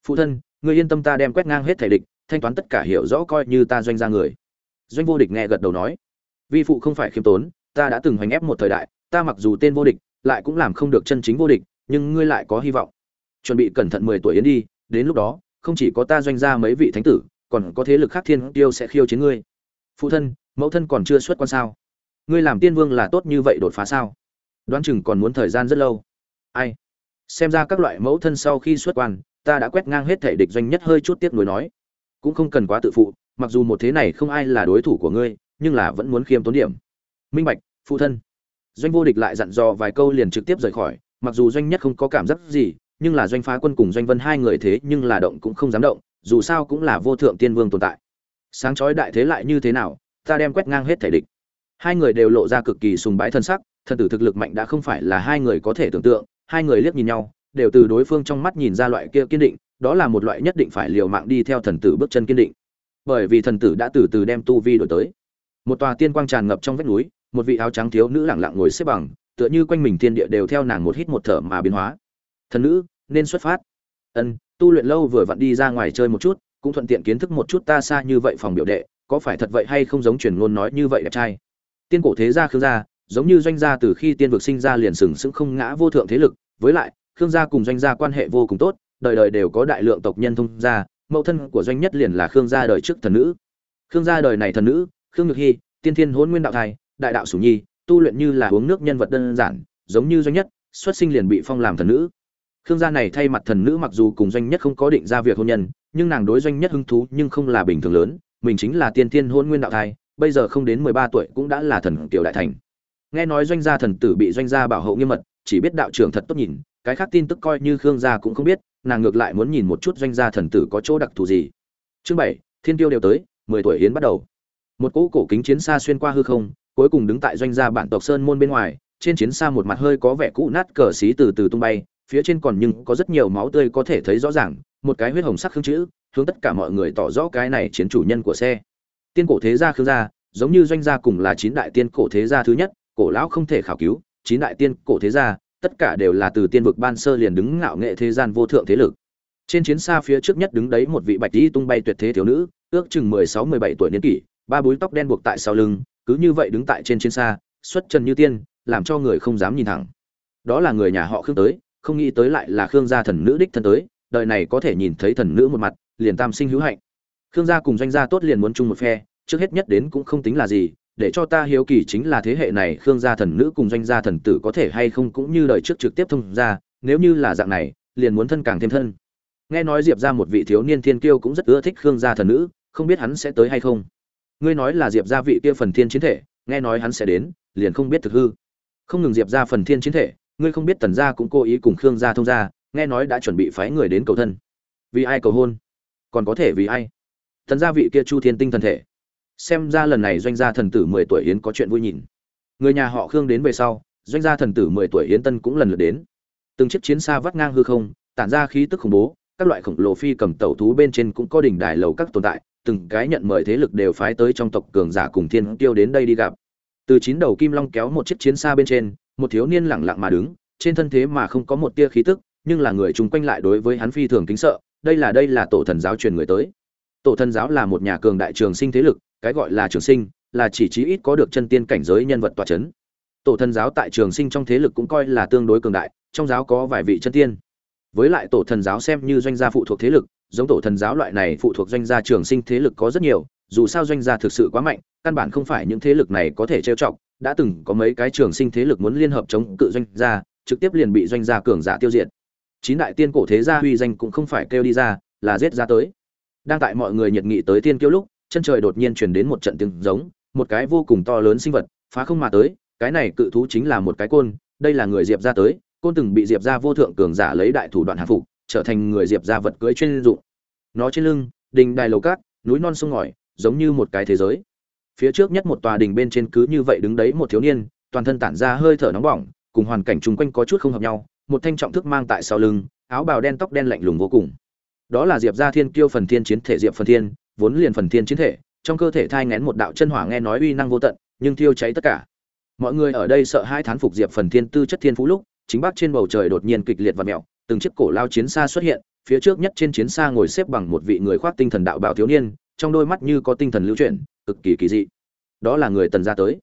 Phụ thân, ngươi yên tâm ta đem quét ngang hết thể địch, thanh toán tất cả hiểu rõ coi như ta doanh ra người. Doanh vô địch nghe gật đầu nói. Vi phụ không phải khiêm tốn, ta đã từng hoành ép một thời đại, ta mặc dù tên vô địch, lại cũng làm không được chân chính vô địch, nhưng ngươi lại có hy vọng. Chuẩn bị cẩn thận mười tuổi yến đi, đến lúc đó không chỉ có ta doanh ra mấy vị thánh tử, còn có thế lực khác thiên tiêu sẽ khiêu chiến ngươi. Phụ thân, mẫu thân còn chưa xuất quan sao? Ngươi làm tiên vương là tốt như vậy đột phá sao? Đoán chừng còn muốn thời gian rất lâu. Ai? Xem ra các loại mẫu thân sau khi xuất quan, ta đã quét ngang hết thể địch doanh nhất hơi chút tiếc nuối nói. Cũng không cần quá tự phụ, mặc dù một thế này không ai là đối thủ của ngươi, nhưng là vẫn muốn khiêm tốn điểm. Minh bạch, phụ thân. Doanh vô địch lại dặn dò vài câu liền trực tiếp rời khỏi, mặc dù doanh nhất không có cảm giác gì nhưng là doanh phá quân cùng doanh vân hai người thế nhưng là động cũng không dám động, dù sao cũng là vô thượng tiên vương tồn tại. Sáng chói đại thế lại như thế nào, ta đem quét ngang hết thể địch. Hai người đều lộ ra cực kỳ sùng bái thân sắc, thần tử thực lực mạnh đã không phải là hai người có thể tưởng tượng, hai người liếc nhìn nhau, đều từ đối phương trong mắt nhìn ra loại kia kiên định, đó là một loại nhất định phải liều mạng đi theo thần tử bước chân kiên định. Bởi vì thần tử đã từ từ đem tu vi đổi tới. Một tòa tiên quang tràn ngập trong vách núi, một vị áo trắng thiếu nữ lẳng lặng ngồi xếp bằng, tựa như quanh mình thiên địa đều theo nàng một hít một thở mà biến hóa thần nữ, nên xuất phát. Ân, tu luyện lâu vừa vặn đi ra ngoài chơi một chút, cũng thuận tiện kiến thức một chút ta xa như vậy phòng biểu đệ, có phải thật vậy hay không giống truyền ngôn nói như vậy đẹp trai. Tiên cổ thế gia khương gia, giống như doanh gia từ khi tiên vực sinh ra liền sừng sững không ngã vô thượng thế lực, với lại, khương gia cùng doanh gia quan hệ vô cùng tốt, đời đời đều có đại lượng tộc nhân thông gia, mẫu thân của doanh nhất liền là khương gia đời trước thần nữ. Khương gia đời này thần nữ, khương nhược hy tiên thiên hôn nguyên đạo thai, đại đạo sủ nhi, tu luyện như là uống nước nhân vật đơn giản, giống như doanh nhất, xuất sinh liền bị phong làm thần nữ. Thương gia này thay mặt thần nữ mặc dù cùng doanh nhất không có định ra việc hôn nhân, nhưng nàng đối doanh nhất hứng thú nhưng không là bình thường lớn, mình chính là tiên tiên hôn nguyên đạo thai, bây giờ không đến mười ba tuổi cũng đã là thần kiều đại thành. Nghe nói doanh gia thần tử bị doanh gia bảo hộ nghiêm mật, chỉ biết đạo trưởng thật tốt nhìn, cái khác tin tức coi như khương gia cũng không biết, nàng ngược lại muốn nhìn một chút doanh gia thần tử có chỗ đặc thù gì. Chương bảy, thiên tiêu đều tới, mười tuổi hiến bắt đầu. Một cỗ cổ kính chiến xa xuyên qua hư không, cuối cùng đứng tại doanh gia bản tộc sơn môn bên ngoài, trên chiến xa một mặt hơi có vẻ cũ nát cờ xí từ từ tung bay phía trên còn nhưng có rất nhiều máu tươi có thể thấy rõ ràng, một cái huyết hồng sắc khương chữ, hướng tất cả mọi người tỏ rõ cái này chiến chủ nhân của xe. Tiên cổ thế gia khương gia, giống như doanh gia cùng là chín đại tiên cổ thế gia thứ nhất, cổ lão không thể khảo cứu, chín đại tiên cổ thế gia, tất cả đều là từ tiên vực ban sơ liền đứng ngạo nghệ thế gian vô thượng thế lực. Trên chiến xa phía trước nhất đứng đấy một vị bạch y tung bay tuyệt thế thiếu nữ, ước chừng mười sáu, mười bảy tuổi niên kỷ, ba búi tóc đen buộc tại sau lưng, cứ như vậy đứng tại trên chiến xa, xuất trần như tiên, làm cho người không dám nhìn thẳng. Đó là người nhà họ khương tới không nghĩ tới lại là khương gia thần nữ đích thân tới, đời này có thể nhìn thấy thần nữ một mặt, liền tam sinh hữu hạnh. Khương gia cùng doanh gia tốt liền muốn chung một phe, trước hết nhất đến cũng không tính là gì, để cho ta hiếu kỳ chính là thế hệ này khương gia thần nữ cùng doanh gia thần tử có thể hay không cũng như đời trước trực tiếp thông ra nếu như là dạng này, liền muốn thân càng thêm thân. Nghe nói diệp ra một vị thiếu niên thiên kiêu cũng rất ưa thích khương gia thần nữ, không biết hắn sẽ tới hay không? Ngươi nói là diệp ra vị kia phần thiên chiến thể, nghe nói hắn sẽ đến, liền không biết thực hư. Không ngừng diệp ra phần thiên chiến thể ngươi không biết tần gia cũng cố ý cùng khương gia thông gia, nghe nói đã chuẩn bị phái người đến cầu thân. Vì ai cầu hôn? Còn có thể vì ai? Tần gia vị kia chu thiên tinh thần thể. Xem ra lần này doanh gia thần tử mười tuổi yến có chuyện vui nhìn. Người nhà họ khương đến về sau, doanh gia thần tử mười tuổi yến tân cũng lần lượt đến. Từng chiếc chiến xa vắt ngang hư không, tản ra khí tức khủng bố, các loại khổng lồ phi cầm tẩu thú bên trên cũng có đỉnh đài lầu các tồn tại, từng cái nhận mời thế lực đều phái tới trong tộc cường giả cùng thiên tiêu đến đây đi gặp. Từ chín đầu kim long kéo một chiếc chiến xa bên trên một thiếu niên lẳng lặng mà đứng, trên thân thế mà không có một tia khí tức, nhưng là người chung quanh lại đối với hắn phi thường kính sợ, đây là đây là tổ thần giáo truyền người tới. Tổ thần giáo là một nhà cường đại trường sinh thế lực, cái gọi là trường sinh, là chỉ chí ít có được chân tiên cảnh giới nhân vật tọa chấn. Tổ thần giáo tại trường sinh trong thế lực cũng coi là tương đối cường đại, trong giáo có vài vị chân tiên. Với lại tổ thần giáo xem như doanh gia phụ thuộc thế lực, giống tổ thần giáo loại này phụ thuộc doanh gia trường sinh thế lực có rất nhiều, dù sao doanh gia thực sự quá mạnh, căn bản không phải những thế lực này có thể trêu chọc đã từng có mấy cái trường sinh thế lực muốn liên hợp chống cự doanh gia, trực tiếp liền bị doanh gia cường giả tiêu diệt. Chín đại tiên cổ thế gia huy danh cũng không phải kêu đi ra, là giết ra tới. Đang tại mọi người nhiệt nghị tới tiên kiêu lúc, chân trời đột nhiên truyền đến một trận tiếng giống, một cái vô cùng to lớn sinh vật, phá không mà tới, cái này cự thú chính là một cái côn, đây là người diệp gia tới, côn từng bị diệp gia vô thượng cường giả lấy đại thủ đoạn hạ phục, trở thành người diệp gia vật cưỡi chuyên dụng. Nó trên lưng, đình đài lầu cát, núi non sông ngòi, giống như một cái thế giới phía trước nhất một tòa đình bên trên cứ như vậy đứng đấy một thiếu niên, toàn thân tản ra hơi thở nóng bỏng, cùng hoàn cảnh chung quanh có chút không hợp nhau, một thanh trọng thức mang tại sau lưng, áo bào đen tóc đen lạnh lùng vô cùng. Đó là diệp gia thiên kiêu phần thiên chiến thể diệp phần thiên, vốn liền phần thiên chiến thể, trong cơ thể thai ngén một đạo chân hỏa nghe nói uy năng vô tận, nhưng thiêu cháy tất cả. Mọi người ở đây sợ hai thán phục diệp phần thiên tư chất thiên phú lúc, chính bắc trên bầu trời đột nhiên kịch liệt và mèo từng chiếc cổ lao chiến xa xuất hiện, phía trước nhất trên chiến xa ngồi xếp bằng một vị người khoác tinh thần đạo bảo thiếu niên, trong đôi mắt như có tinh thần lưu chuyển cực kỳ kỳ dị. Đó là người tần gia tới.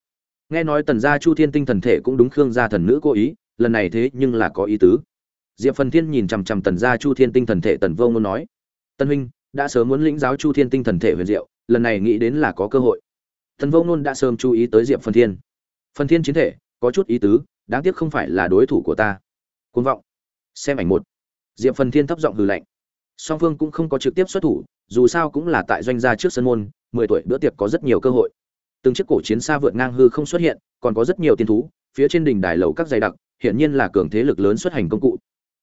Nghe nói tần gia chu thiên tinh thần thể cũng đúng khương gia thần nữ cố ý, lần này thế nhưng là có ý tứ. Diệp phần thiên nhìn chằm chằm tần gia chu thiên tinh thần thể tần vô ngôn nói tân huynh, đã sớm muốn lĩnh giáo chu thiên tinh thần thể huyền diệu, lần này nghĩ đến là có cơ hội. Tần vô ngôn đã sớm chú ý tới diệp phần thiên. Phần thiên chiến thể, có chút ý tứ, đáng tiếc không phải là đối thủ của ta. Côn vọng. Xem ảnh một. Diệp phần thiên thấp giọng hừ lạnh. Song phương cũng không có trực tiếp xuất thủ, dù sao cũng là tại doanh gia trước sân môn mười tuổi bữa tiệc có rất nhiều cơ hội. Từng chiếc cổ chiến xa vượt ngang hư không xuất hiện, còn có rất nhiều tiên thú, phía trên đỉnh đài lầu các dày đặc, hiển nhiên là cường thế lực lớn xuất hành công cụ.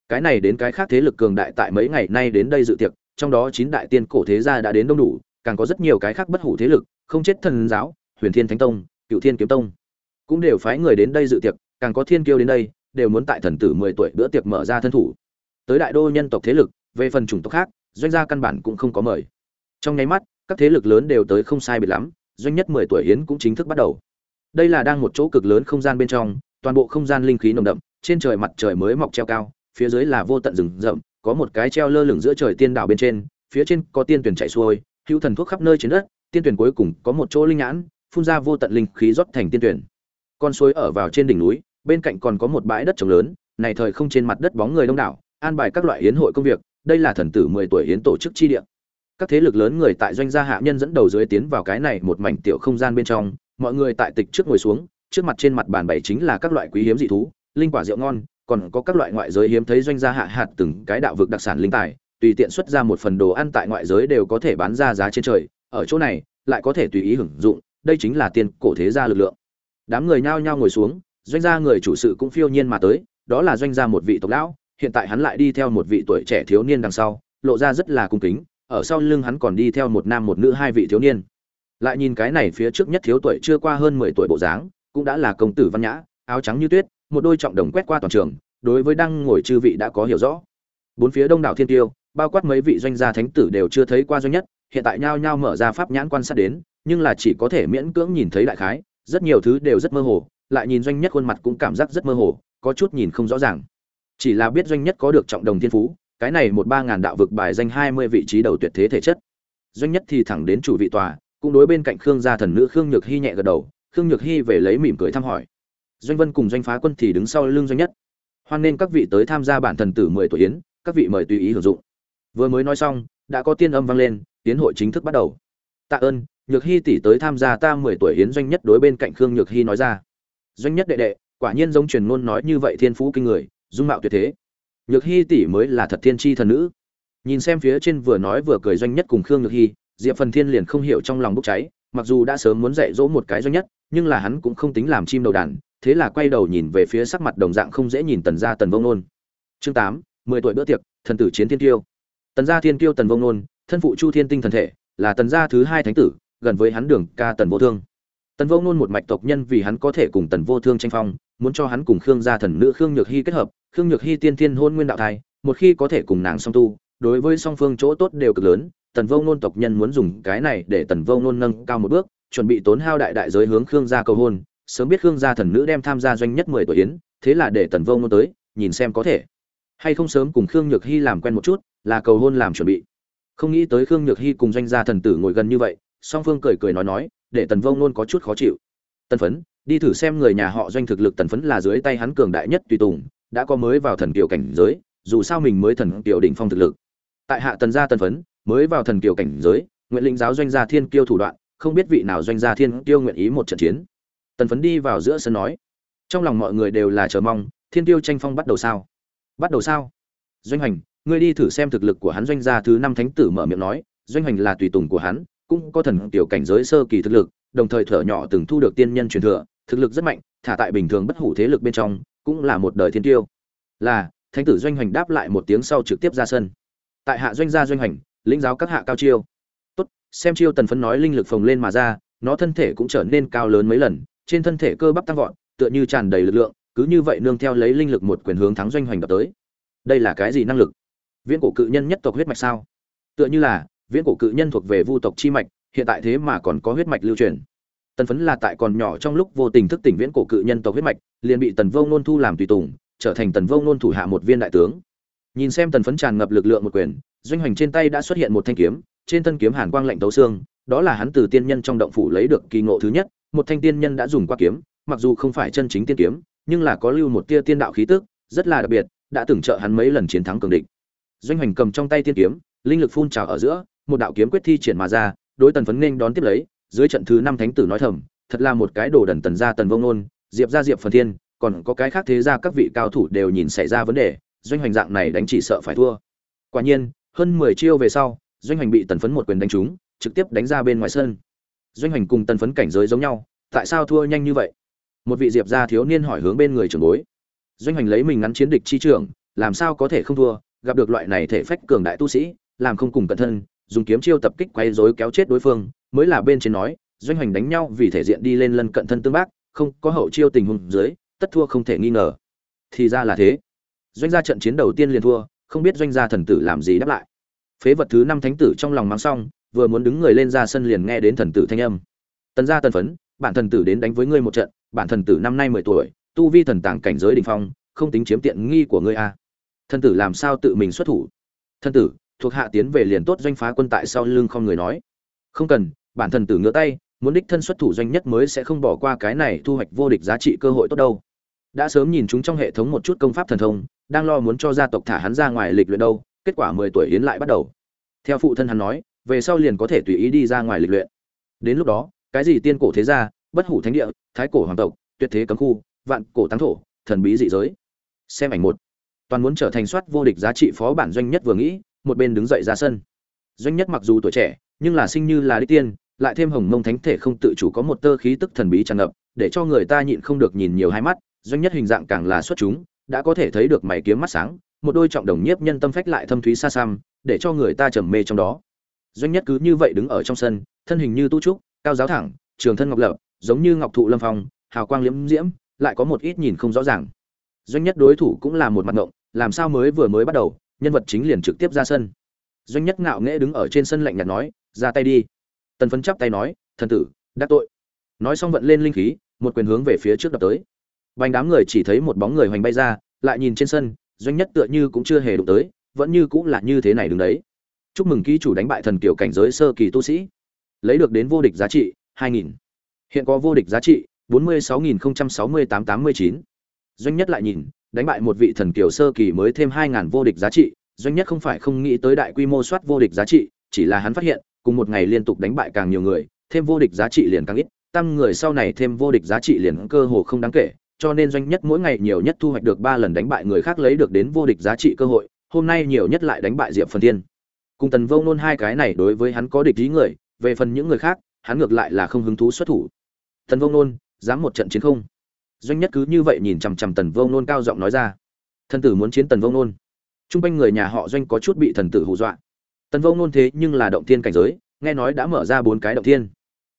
Cái này đến cái khác thế lực cường đại tại mấy ngày nay đến đây dự tiệc, trong đó chín đại tiên cổ thế gia đã đến đông đủ, càng có rất nhiều cái khác bất hủ thế lực, không chết thần giáo, huyền thiên thánh tông, cựu thiên kiếm tông. Cũng đều phái người đến đây dự tiệc, càng có thiên kiêu đến đây, đều muốn tại thần tử mười tuổi bữa tiệc mở ra thân thủ. Tới đại đô nhân tộc thế lực, về phần chủng tộc khác, doanh gia căn bản cũng không có mời. Trong nháy mắt các thế lực lớn đều tới không sai biệt lắm, doanh nhất mười tuổi hiến cũng chính thức bắt đầu. Đây là đang một chỗ cực lớn không gian bên trong, toàn bộ không gian linh khí nồng đậm, trên trời mặt trời mới mọc treo cao, phía dưới là vô tận rừng rậm, có một cái treo lơ lửng giữa trời tiên đảo bên trên, phía trên có tiên tuyển chảy xuôi, hữu thần thuốc khắp nơi trên đất, tiên tuyển cuối cùng có một chỗ linh nhãn, phun ra vô tận linh khí rót thành tiên tuyển. Con suối ở vào trên đỉnh núi, bên cạnh còn có một bãi đất trồng lớn, này thời không trên mặt đất bóng người đông đảo, an bài các loại hiến hội công việc, đây là thần tử mười tuổi hiến tổ chức chi địa các thế lực lớn người tại doanh gia hạ nhân dẫn đầu dưới tiến vào cái này một mảnh tiểu không gian bên trong, mọi người tại tịch trước ngồi xuống, trước mặt trên mặt bàn bày chính là các loại quý hiếm dị thú, linh quả rượu ngon, còn có các loại ngoại giới hiếm thấy doanh gia hạ hạt từng cái đạo vực đặc sản linh tài, tùy tiện xuất ra một phần đồ ăn tại ngoại giới đều có thể bán ra giá trên trời, ở chỗ này, lại có thể tùy ý hưởng dụng, đây chính là tiền cổ thế gia lực lượng. Đám người nhao nhao ngồi xuống, doanh gia người chủ sự cũng phiêu nhiên mà tới, đó là doanh gia một vị tộc lão, hiện tại hắn lại đi theo một vị tuổi trẻ thiếu niên đằng sau, lộ ra rất là cung kính ở sau lưng hắn còn đi theo một nam một nữ hai vị thiếu niên. Lại nhìn cái này phía trước nhất thiếu tuổi chưa qua hơn mười tuổi bộ dáng, cũng đã là công tử văn nhã, áo trắng như tuyết, một đôi trọng đồng quét qua toàn trường, đối với đang ngồi chư vị đã có hiểu rõ. Bốn phía đông đảo thiên tiêu, bao quát mấy vị doanh gia thánh tử đều chưa thấy qua doanh nhất, hiện tại nhao nhao mở ra pháp nhãn quan sát đến, nhưng là chỉ có thể miễn cưỡng nhìn thấy đại khái, rất nhiều thứ đều rất mơ hồ, lại nhìn doanh nhất khuôn mặt cũng cảm giác rất mơ hồ, có chút nhìn không rõ ràng. Chỉ là biết doanh nhất có được trọng đồng thiên phú cái này một ba ngàn đạo vực bài danh hai mươi vị trí đầu tuyệt thế thể chất. Doanh nhất thì thẳng đến chủ vị tòa, cũng đối bên cạnh khương gia thần nữ khương nhược hy nhẹ gật đầu, khương nhược hy về lấy mỉm cười thăm hỏi. Doanh vân cùng doanh phá quân thì đứng sau lưng doanh nhất. Hoan nên các vị tới tham gia bản thần tử mười tuổi yến, các vị mời tùy ý hưởng dụng. Vừa mới nói xong, đã có tiên âm vang lên, tiến hội chính thức bắt đầu. Tạ ơn, nhược hy tỷ tới tham gia ta mười tuổi yến, doanh nhất đối bên cạnh khương nhược hy nói ra. Doanh nhất đệ đệ, quả nhiên giống truyền ngôn nói như vậy thiên phú kinh người, dung mạo tuyệt thế nhược hy tỷ mới là thật thiên tri thần nữ. Nhìn xem phía trên vừa nói vừa cười doanh nhất cùng khương nhược hy, diệp phần thiên liền không hiểu trong lòng bốc cháy, mặc dù đã sớm muốn dạy dỗ một cái doanh nhất, nhưng là hắn cũng không tính làm chim đầu đàn, thế là quay đầu nhìn về phía sắc mặt đồng dạng không dễ nhìn tần gia tần vông nôn. Chương tám, mười tuổi bữa tiệc, thần tử chiến thiên tiêu. Tần gia thiên tiêu tần vông nôn, thân phụ chu thiên tinh thần thể, là tần gia thứ hai thánh tử, gần với hắn đường ca tần vô thương. Tần vô nôn một mạch tộc nhân vì hắn có thể cùng tần vô thương tranh phong muốn cho hắn cùng khương gia thần nữ khương nhược hy kết hợp, khương nhược hy tiên thiên hôn nguyên đạo thai, một khi có thể cùng nàng song tu, đối với song phương chỗ tốt đều cực lớn, tần vô nôn tộc nhân muốn dùng cái này để tần vô nôn nâng cao một bước, chuẩn bị tốn hao đại đại giới hướng khương gia cầu hôn, sớm biết khương gia thần nữ đem tham gia doanh nhất mười tuổi yến, thế là để tần vô nôn tới, nhìn xem có thể hay không sớm cùng khương nhược hy làm quen một chút, là cầu hôn làm chuẩn bị. Không nghĩ tới khương nhược hy cùng doanh gia thần tử ngồi gần như vậy, song phương cười cười nói nói, để tần vô nôn có chút khó chịu. Tần phấn đi thử xem người nhà họ doanh thực lực tần phấn là dưới tay hắn cường đại nhất tùy tùng, đã có mới vào thần kiều cảnh giới, dù sao mình mới thần kiều đỉnh phong thực lực. Tại hạ tần gia tần phấn, mới vào thần kiều cảnh giới, nguyện lĩnh giáo doanh gia thiên kiêu thủ đoạn, không biết vị nào doanh gia thiên kiêu nguyện ý một trận chiến. Tần phấn đi vào giữa sân nói, trong lòng mọi người đều là chờ mong, thiên kiêu tranh phong bắt đầu sao? Bắt đầu sao? Doanh hành ngươi đi thử xem thực lực của hắn doanh gia thứ năm thánh tử mở miệng nói, doanh hành là tùy tùng của hắn, cũng có thần tiểu cảnh giới sơ kỳ thực lực, đồng thời thở nhỏ từng thu được tiên nhân truyền thừa thực lực rất mạnh, thả tại bình thường bất hủ thế lực bên trong, cũng là một đời thiên tiêu. Là, thánh tử doanh hành đáp lại một tiếng sau trực tiếp ra sân. Tại hạ doanh gia doanh hành lĩnh giáo các hạ cao chiêu. Tốt, xem chiêu tần phấn nói linh lực phồng lên mà ra, nó thân thể cũng trở nên cao lớn mấy lần, trên thân thể cơ bắp tăng vọt, tựa như tràn đầy lực lượng, cứ như vậy nương theo lấy linh lực một quyền hướng thắng doanh hoành đập tới. Đây là cái gì năng lực? Viễn cổ cự nhân nhất tộc huyết mạch sao? Tựa như là, viễn cổ cự nhân thuộc về vu tộc chi mạch, hiện tại thế mà còn có huyết mạch lưu truyền tần phấn là tại còn nhỏ trong lúc vô tình thức tỉnh viễn cổ cự nhân tộc huyết mạch, liền bị tần vô nôn thu làm tùy tùng, trở thành tần vô nôn thủ hạ một viên đại tướng. Nhìn xem tần phấn tràn ngập lực lượng một quyền, doanh hoành trên tay đã xuất hiện một thanh kiếm, trên thân kiếm hàn quang lạnh tấu xương, đó là hắn từ tiên nhân trong động phủ lấy được kỳ ngộ thứ nhất, một thanh tiên nhân đã dùng qua kiếm, mặc dù không phải chân chính tiên kiếm, nhưng là có lưu một tia tiên đạo khí tức, rất là đặc biệt, đã từng trợ hắn mấy lần chiến thắng cường địch. Doanh hoành cầm trong tay tiên kiếm, linh lực phun trào ở giữa, một đạo kiếm quyết thi triển mà ra, đối tần phấn nên đón tiếp lấy dưới trận thứ năm thánh tử nói thầm, thật là một cái đồ đần tần gia tần vông nôn diệp gia diệp phần thiên, còn có cái khác thế ra các vị cao thủ đều nhìn xảy ra vấn đề, doanh hoành dạng này đánh chỉ sợ phải thua. Quả nhiên, hơn mười chiêu về sau, doanh hoành bị tần phấn một quyền đánh trúng, trực tiếp đánh ra bên ngoài sân. Doanh hoành cùng tần phấn cảnh giới giống nhau, tại sao thua nhanh như vậy? Một vị diệp gia thiếu niên hỏi hướng bên người trưởng bối. Doanh hoành lấy mình ngắn chiến địch chi trưởng, làm sao có thể không thua, gặp được loại này thể phách cường đại tu sĩ, làm không cùng cẩn thân dùng kiếm chiêu tập kích quay rối kéo chết đối phương, mới là bên trên nói, doanh hoành đánh nhau vì thể diện đi lên lân cận thân tương bác, không có hậu chiêu tình huống dưới, tất thua không thể nghi ngờ. Thì ra là thế. Doanh gia trận chiến đầu tiên liền thua, không biết doanh gia thần tử làm gì đáp lại. Phế vật thứ năm thánh tử trong lòng mang xong, vừa muốn đứng người lên ra sân liền nghe đến thần tử thanh âm. Tần gia tần phấn, bản thần tử đến đánh với ngươi một trận, bản thần tử năm nay mười tuổi, tu vi thần tàng cảnh giới đỉnh phong, không tính chiếm tiện nghi của ngươi a à. thần tử làm sao tự mình xuất thủ? Thần tử thuộc hạ tiến về liền tốt doanh phá quân tại sau lưng không người nói. Không cần, bản thần tử ngựa tay, muốn đích thân xuất thủ doanh nhất mới sẽ không bỏ qua cái này thu hoạch vô địch giá trị cơ hội tốt đâu. Đã sớm nhìn chúng trong hệ thống một chút công pháp thần thông, đang lo muốn cho gia tộc thả hắn ra ngoài lịch luyện đâu, kết quả mười tuổi yến lại bắt đầu. Theo phụ thân hắn nói, về sau liền có thể tùy ý đi ra ngoài lịch luyện. Đến lúc đó, cái gì tiên cổ thế gia, bất hủ thánh địa, thái cổ hoàng tộc, tuyệt thế cấm khu, vạn cổ tăng thổ, thần bí dị giới. Xem ảnh một. Toàn muốn trở thành soát vô địch giá trị phó bản doanh nhất vừa nghĩ một bên đứng dậy ra sân. Doanh nhất mặc dù tuổi trẻ, nhưng là sinh như là đi tiên, lại thêm hồng mông thánh thể không tự chủ có một tơ khí tức thần bí tràn ngập, để cho người ta nhịn không được nhìn nhiều hai mắt, doanh nhất hình dạng càng là xuất chúng, đã có thể thấy được mày kiếm mắt sáng, một đôi trọng đồng nhiếp nhân tâm phách lại thâm thúy xa xăm, để cho người ta trầm mê trong đó. Doanh nhất cứ như vậy đứng ở trong sân, thân hình như tu trúc, cao giáo thẳng, trường thân ngọc lập, giống như ngọc thụ lâm phong, hào quang liễm diễm, lại có một ít nhìn không rõ ràng. Doanh nhất đối thủ cũng là một mặt ngộng, làm sao mới vừa mới bắt đầu nhân vật chính liền trực tiếp ra sân doanh nhất ngạo nghễ đứng ở trên sân lạnh nhạt nói ra tay đi tần phấn chắp tay nói thần tử đắc tội nói xong vận lên linh khí một quyền hướng về phía trước đập tới Bành đám người chỉ thấy một bóng người hoành bay ra, lại nhìn trên sân, doanh nhất tựa như cũng chưa hề đụng tới, vẫn như cũng là như thế này đứng đấy. Chúc mừng ký chủ đánh bại thần kiểu cảnh giới sơ kỳ tu sĩ, lấy được đến vô địch giá trị 2.000. Hiện có vô địch giá trị 46.068-89. Doanh nhất lại nhìn, đánh bại một vị thần kiều sơ kỳ mới thêm 2000 vô địch giá trị, doanh nhất không phải không nghĩ tới đại quy mô soát vô địch giá trị, chỉ là hắn phát hiện, cùng một ngày liên tục đánh bại càng nhiều người, thêm vô địch giá trị liền càng ít, tăng người sau này thêm vô địch giá trị liền cơ hồ không đáng kể, cho nên doanh nhất mỗi ngày nhiều nhất thu hoạch được 3 lần đánh bại người khác lấy được đến vô địch giá trị cơ hội, hôm nay nhiều nhất lại đánh bại Diệp Phần Thiên. Cùng Tần Vô Nôn hai cái này đối với hắn có địch ý người, về phần những người khác, hắn ngược lại là không hứng thú xuất thủ. Tần Vô Nôn, dám một trận chiến không? Doanh nhất cứ như vậy nhìn chằm chằm Tần Vô Nôn cao giọng nói ra. Thần tử muốn chiến Tần Vô Nôn. Trung quanh người nhà họ Doanh có chút bị thần tử hù dọa. Tần Vô Nôn thế nhưng là động thiên cảnh giới, nghe nói đã mở ra bốn cái động thiên.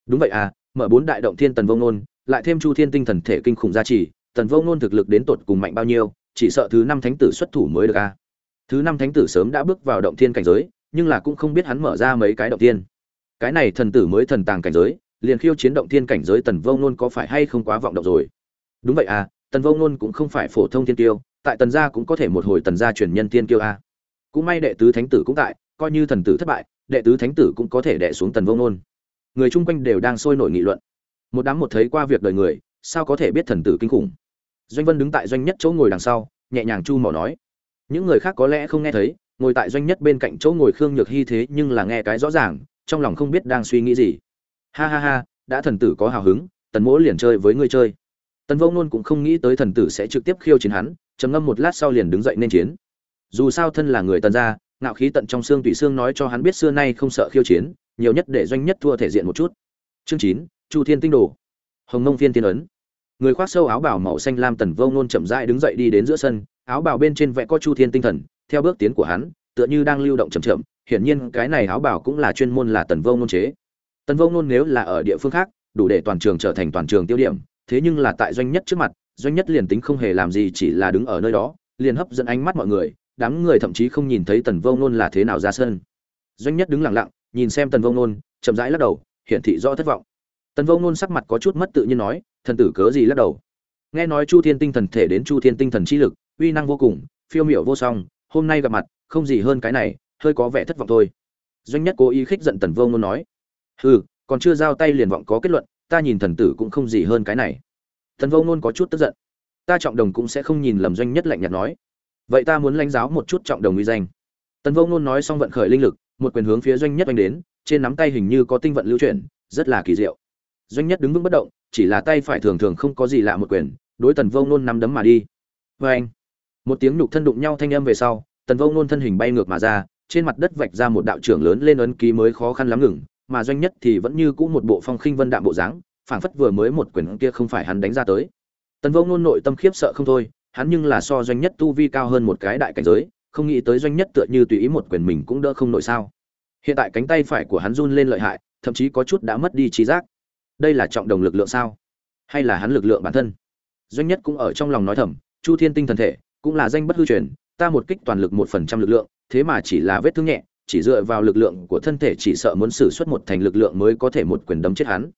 Đúng vậy à, mở bốn đại động thiên Tần Vô Nôn, lại thêm Chu Thiên tinh thần thể kinh khủng gia trì, Tần Vô Nôn thực lực đến tột cùng mạnh bao nhiêu, chỉ sợ thứ năm thánh tử xuất thủ mới được. À. Thứ năm thánh tử sớm đã bước vào động thiên cảnh giới, nhưng là cũng không biết hắn mở ra mấy cái động thiên. Cái này thần tử mới thần tàng cảnh giới, liền khiêu chiến động thiên cảnh giới Tần Vô Nôn có phải hay không quá vọng động rồi. Đúng vậy à, Tần Vô Nôn cũng không phải phổ thông thiên tiêu, tại Tần gia cũng có thể một hồi Tần gia truyền nhân tiên kiêu a. À. Cũng may đệ tứ thánh tử cũng tại, coi như thần tử thất bại, đệ tứ thánh tử cũng có thể đệ xuống Tần Vô Nôn. Người chung quanh đều đang sôi nổi nghị luận. Một đám một thấy qua việc đời người, sao có thể biết thần tử kinh khủng. Doanh Vân đứng tại doanh nhất chỗ ngồi đằng sau, nhẹ nhàng chu mỏ nói. Những người khác có lẽ không nghe thấy, ngồi tại doanh nhất bên cạnh chỗ ngồi Khương Nhược Hi thế nhưng là nghe cái rõ ràng, trong lòng không biết đang suy nghĩ gì. Ha ha ha, đã thần tử có hào hứng, tần mỗ liền chơi với ngươi chơi. Tần Vô Nôn cũng không nghĩ tới thần tử sẽ trực tiếp khiêu chiến hắn, trầm ngâm một lát sau liền đứng dậy nên chiến. Dù sao thân là người tần gia, ngạo khí tận trong xương tùy xương nói cho hắn biết xưa nay không sợ khiêu chiến, nhiều nhất để doanh nhất thua thể diện một chút. Chương chín, Chu Thiên Tinh Đồ. Hồng Mông Phiên Tiên ấn. Người khoác sâu áo bào màu xanh lam Tần Vô Nôn chậm rãi đứng dậy đi đến giữa sân, áo bào bên trên vẽ có Chu Thiên tinh thần, theo bước tiến của hắn, tựa như đang lưu động chậm chậm, hiển nhiên cái này áo bào cũng là chuyên môn là Tần Vô Nôn chế. Tần Vô Nôn nếu là ở địa phương khác, đủ để toàn trường trở thành toàn trường tiêu điểm, thế nhưng là tại doanh nhất trước mặt, doanh nhất liền tính không hề làm gì chỉ là đứng ở nơi đó, liền hấp dẫn ánh mắt mọi người, đám người thậm chí không nhìn thấy Tần Vô Nôn là thế nào ra sân. Doanh nhất đứng lặng lặng, nhìn xem Tần Vô Nôn, chậm rãi lắc đầu, hiển thị rõ thất vọng. Tần Vô Nôn sắc mặt có chút mất tự nhiên nói, thần tử cớ gì lắc đầu? Nghe nói Chu Thiên Tinh Thần thể đến Chu Thiên Tinh Thần chi lực, uy năng vô cùng, phiêu miểu vô song, hôm nay gặp mặt, không gì hơn cái này, hơi có vẻ thất vọng thôi. Doanh nhất cố ý khích giận Tần Vô Nôn nói, hừ, còn chưa giao tay liền vọng có kết luận, ta nhìn thần tử cũng không gì hơn cái này. thần Vô Nôn có chút tức giận. Ta trọng đồng cũng sẽ không nhìn lầm doanh nhất lạnh nhạt nói. Vậy ta muốn lãnh giáo một chút trọng đồng uy danh. Tần Vô Nôn nói xong vận khởi linh lực, một quyền hướng phía doanh nhất đánh đến, trên nắm tay hình như có tinh vận lưu chuyển, rất là kỳ diệu. Doanh nhất đứng vững bất động, chỉ là tay phải thường thường không có gì lạ một quyền, đối Tần Vô Nôn nắm đấm mà đi. vê anh, một tiếng nhục thân đụng nhau thanh âm về sau, Tần Vô Nôn thân hình bay ngược mà ra, trên mặt đất vạch ra một đạo trưởng lớn lên ấn ký mới khó khăn lắm ngừng, mà doanh nhất thì vẫn như cũ một bộ phong khinh vân đạm bộ dáng, phảng phất vừa mới một quyền kia không phải hắn đánh ra tới. Tần Vô Nôn nội tâm khiếp sợ không thôi, hắn nhưng là so doanh nhất tu vi cao hơn một cái đại cảnh giới, không nghĩ tới doanh nhất tựa như tùy ý một quyền mình cũng đỡ không nổi sao. Hiện tại cánh tay phải của hắn run lên lợi hại, thậm chí có chút đã mất đi trí giác. Đây là trọng đồng lực lượng sao? Hay là hắn lực lượng bản thân? Doanh nhất cũng ở trong lòng nói thầm, Chu Thiên Tinh thần thể, cũng là danh bất hư truyền, ta một kích toàn lực một phần trăm lực lượng, thế mà chỉ là vết thương nhẹ, chỉ dựa vào lực lượng của thân thể chỉ sợ muốn sử xuất một thành lực lượng mới có thể một quyền đấm chết hắn.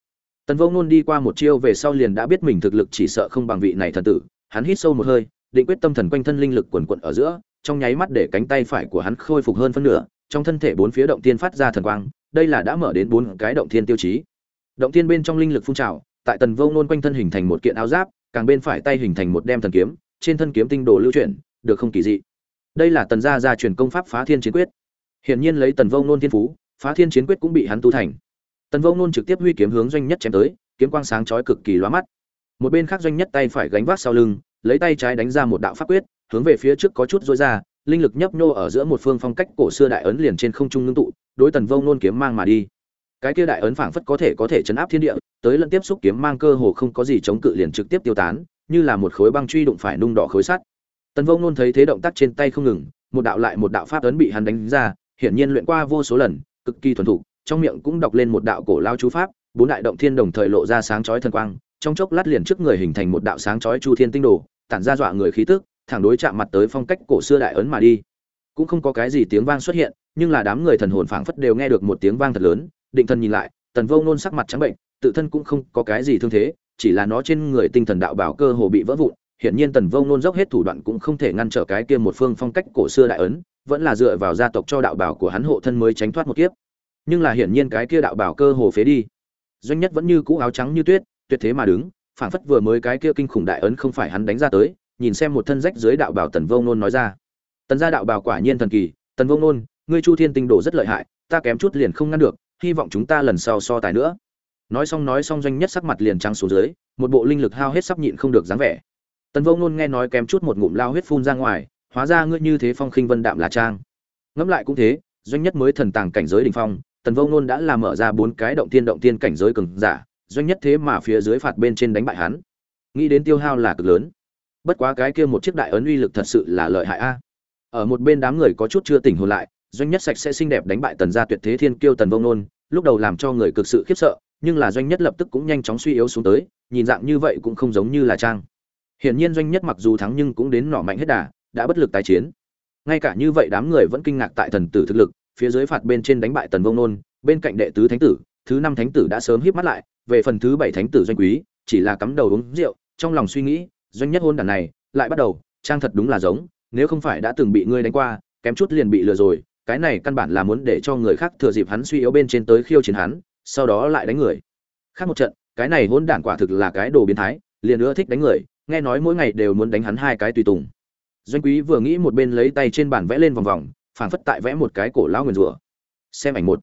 Tần Vô Nôn đi qua một chiêu về sau liền đã biết mình thực lực chỉ sợ không bằng vị này thần tử, hắn hít sâu một hơi, định quyết tâm thần quanh thân linh lực quần quật ở giữa, trong nháy mắt để cánh tay phải của hắn khôi phục hơn phân nửa, trong thân thể bốn phía động tiên phát ra thần quang, đây là đã mở đến bốn cái động thiên tiêu chí. Động tiên bên trong linh lực phun trào, tại Tần Vô Nôn quanh thân hình thành một kiện áo giáp, càng bên phải tay hình thành một đem thần kiếm, trên thân kiếm tinh đồ lưu chuyển, được không kỳ dị. Đây là Tần gia gia truyền công pháp Phá Thiên Chiến Quyết. Hiển nhiên lấy Tần Vô Nôn thiên phú, Phá Thiên Chiến Quyết cũng bị hắn tu thành. Tần Vô Nôn trực tiếp huy kiếm hướng doanh nhất chém tới, kiếm quang sáng chói cực kỳ lóa mắt. Một bên khác doanh nhất tay phải gánh vác sau lưng, lấy tay trái đánh ra một đạo pháp quyết, hướng về phía trước có chút rối ra, linh lực nhấp nhô ở giữa một phương phong cách cổ xưa đại ấn liền trên không trung ngưng tụ, đối Tần Vô Nôn kiếm mang mà đi. Cái kia đại ấn phảng phất có thể có thể chấn áp thiên địa, tới lần tiếp xúc kiếm mang cơ hồ không có gì chống cự liền trực tiếp tiêu tán, như là một khối băng truy đụng phải nung đỏ khối sắt. Tần Vô Nôn thấy thế động tác trên tay không ngừng, một đạo lại một đạo pháp ấn bị hắn đánh ra, hiển nhiên luyện qua vô số lần, cực kỳ thuần thục, trong miệng cũng đọc lên một đạo cổ lao chú pháp, bốn đại động thiên đồng thời lộ ra sáng chói thần quang, trong chốc lát liền trước người hình thành một đạo sáng chói chu thiên tinh đồ, tản ra dọa người khí tức, thẳng đối chạm mặt tới phong cách cổ xưa đại ấn mà đi. Cũng không có cái gì tiếng vang xuất hiện, nhưng là đám người thần hồn phảng phất đều nghe được một tiếng vang thật lớn, định thần nhìn lại, Tần Vô Nôn sắc mặt trắng bệnh, tự thân cũng không có cái gì thương thế, chỉ là nó trên người tinh thần đạo bảo cơ hồ bị vỡ vụn hiển nhiên tần vô ngôn dốc hết thủ đoạn cũng không thể ngăn trở cái kia một phương phong cách cổ xưa đại ấn, vẫn là dựa vào gia tộc cho đạo bảo của hắn hộ thân mới tránh thoát một kiếp. Nhưng là hiển nhiên cái kia đạo bảo cơ hồ phế đi. Doanh nhất vẫn như cũ áo trắng như tuyết, tuyệt thế mà đứng, phảng phất vừa mới cái kia kinh khủng đại ấn không phải hắn đánh ra tới, nhìn xem một thân rách dưới đạo bảo tần vô ngôn nói ra. Tần gia đạo bảo quả nhiên thần kỳ, tần vô ngôn ngươi chu thiên tinh đồ rất lợi hại, ta kém chút liền không ngăn được, hy vọng chúng ta lần sau so tài nữa. Nói xong nói xong, doanh nhất sắc mặt liền trắng xuống dưới, một bộ linh lực hao hết sắp nhịn không được dáng vẻ tần vô ngôn nghe nói kém chút một ngụm lao huyết phun ra ngoài, hóa ra ngươi như thế phong khinh vân đạm là trang. Ngẫm lại cũng thế, doanh nhất mới thần tàng cảnh giới đỉnh phong, tần vô ngôn đã làm mở ra bốn cái động tiên động tiên cảnh giới cường giả, doanh nhất thế mà phía dưới phạt bên trên đánh bại hắn. Nghĩ đến tiêu hao là cực lớn. Bất quá cái kia một chiếc đại ấn uy lực thật sự là lợi hại a. Ở một bên đám người có chút chưa tỉnh hồn lại, doanh nhất sạch sẽ xinh đẹp đánh bại tần gia tuyệt thế thiên kiêu tần vông nôn lúc đầu làm cho người cực sự khiếp sợ, nhưng là doanh nhất lập tức cũng nhanh chóng suy yếu xuống tới, nhìn dạng như vậy cũng không giống như là trang hiển nhiên doanh nhất mặc dù thắng nhưng cũng đến nỏ mạnh hết đà, đã bất lực tái chiến. Ngay cả như vậy đám người vẫn kinh ngạc tại thần tử thực lực, phía dưới phạt bên trên đánh bại tần vông nôn, bên cạnh đệ tứ thánh tử, thứ năm thánh tử đã sớm híp mắt lại, về phần thứ bảy thánh tử doanh quý, chỉ là cắm đầu uống rượu, trong lòng suy nghĩ, doanh nhất hôn đàn này, lại bắt đầu, trang thật đúng là giống, nếu không phải đã từng bị ngươi đánh qua, kém chút liền bị lừa rồi, cái này căn bản là muốn để cho người khác thừa dịp hắn suy yếu bên trên tới khiêu chiến hắn, sau đó lại đánh người. Khác một trận, cái này hôn đản quả thực là cái đồ biến thái, liền nữa thích đánh người nghe nói mỗi ngày đều muốn đánh hắn hai cái tùy tùng. Doanh quý vừa nghĩ một bên lấy tay trên bàn vẽ lên vòng vòng, phảng phất tại vẽ một cái cổ lão nguyền rủa. Xem ảnh một.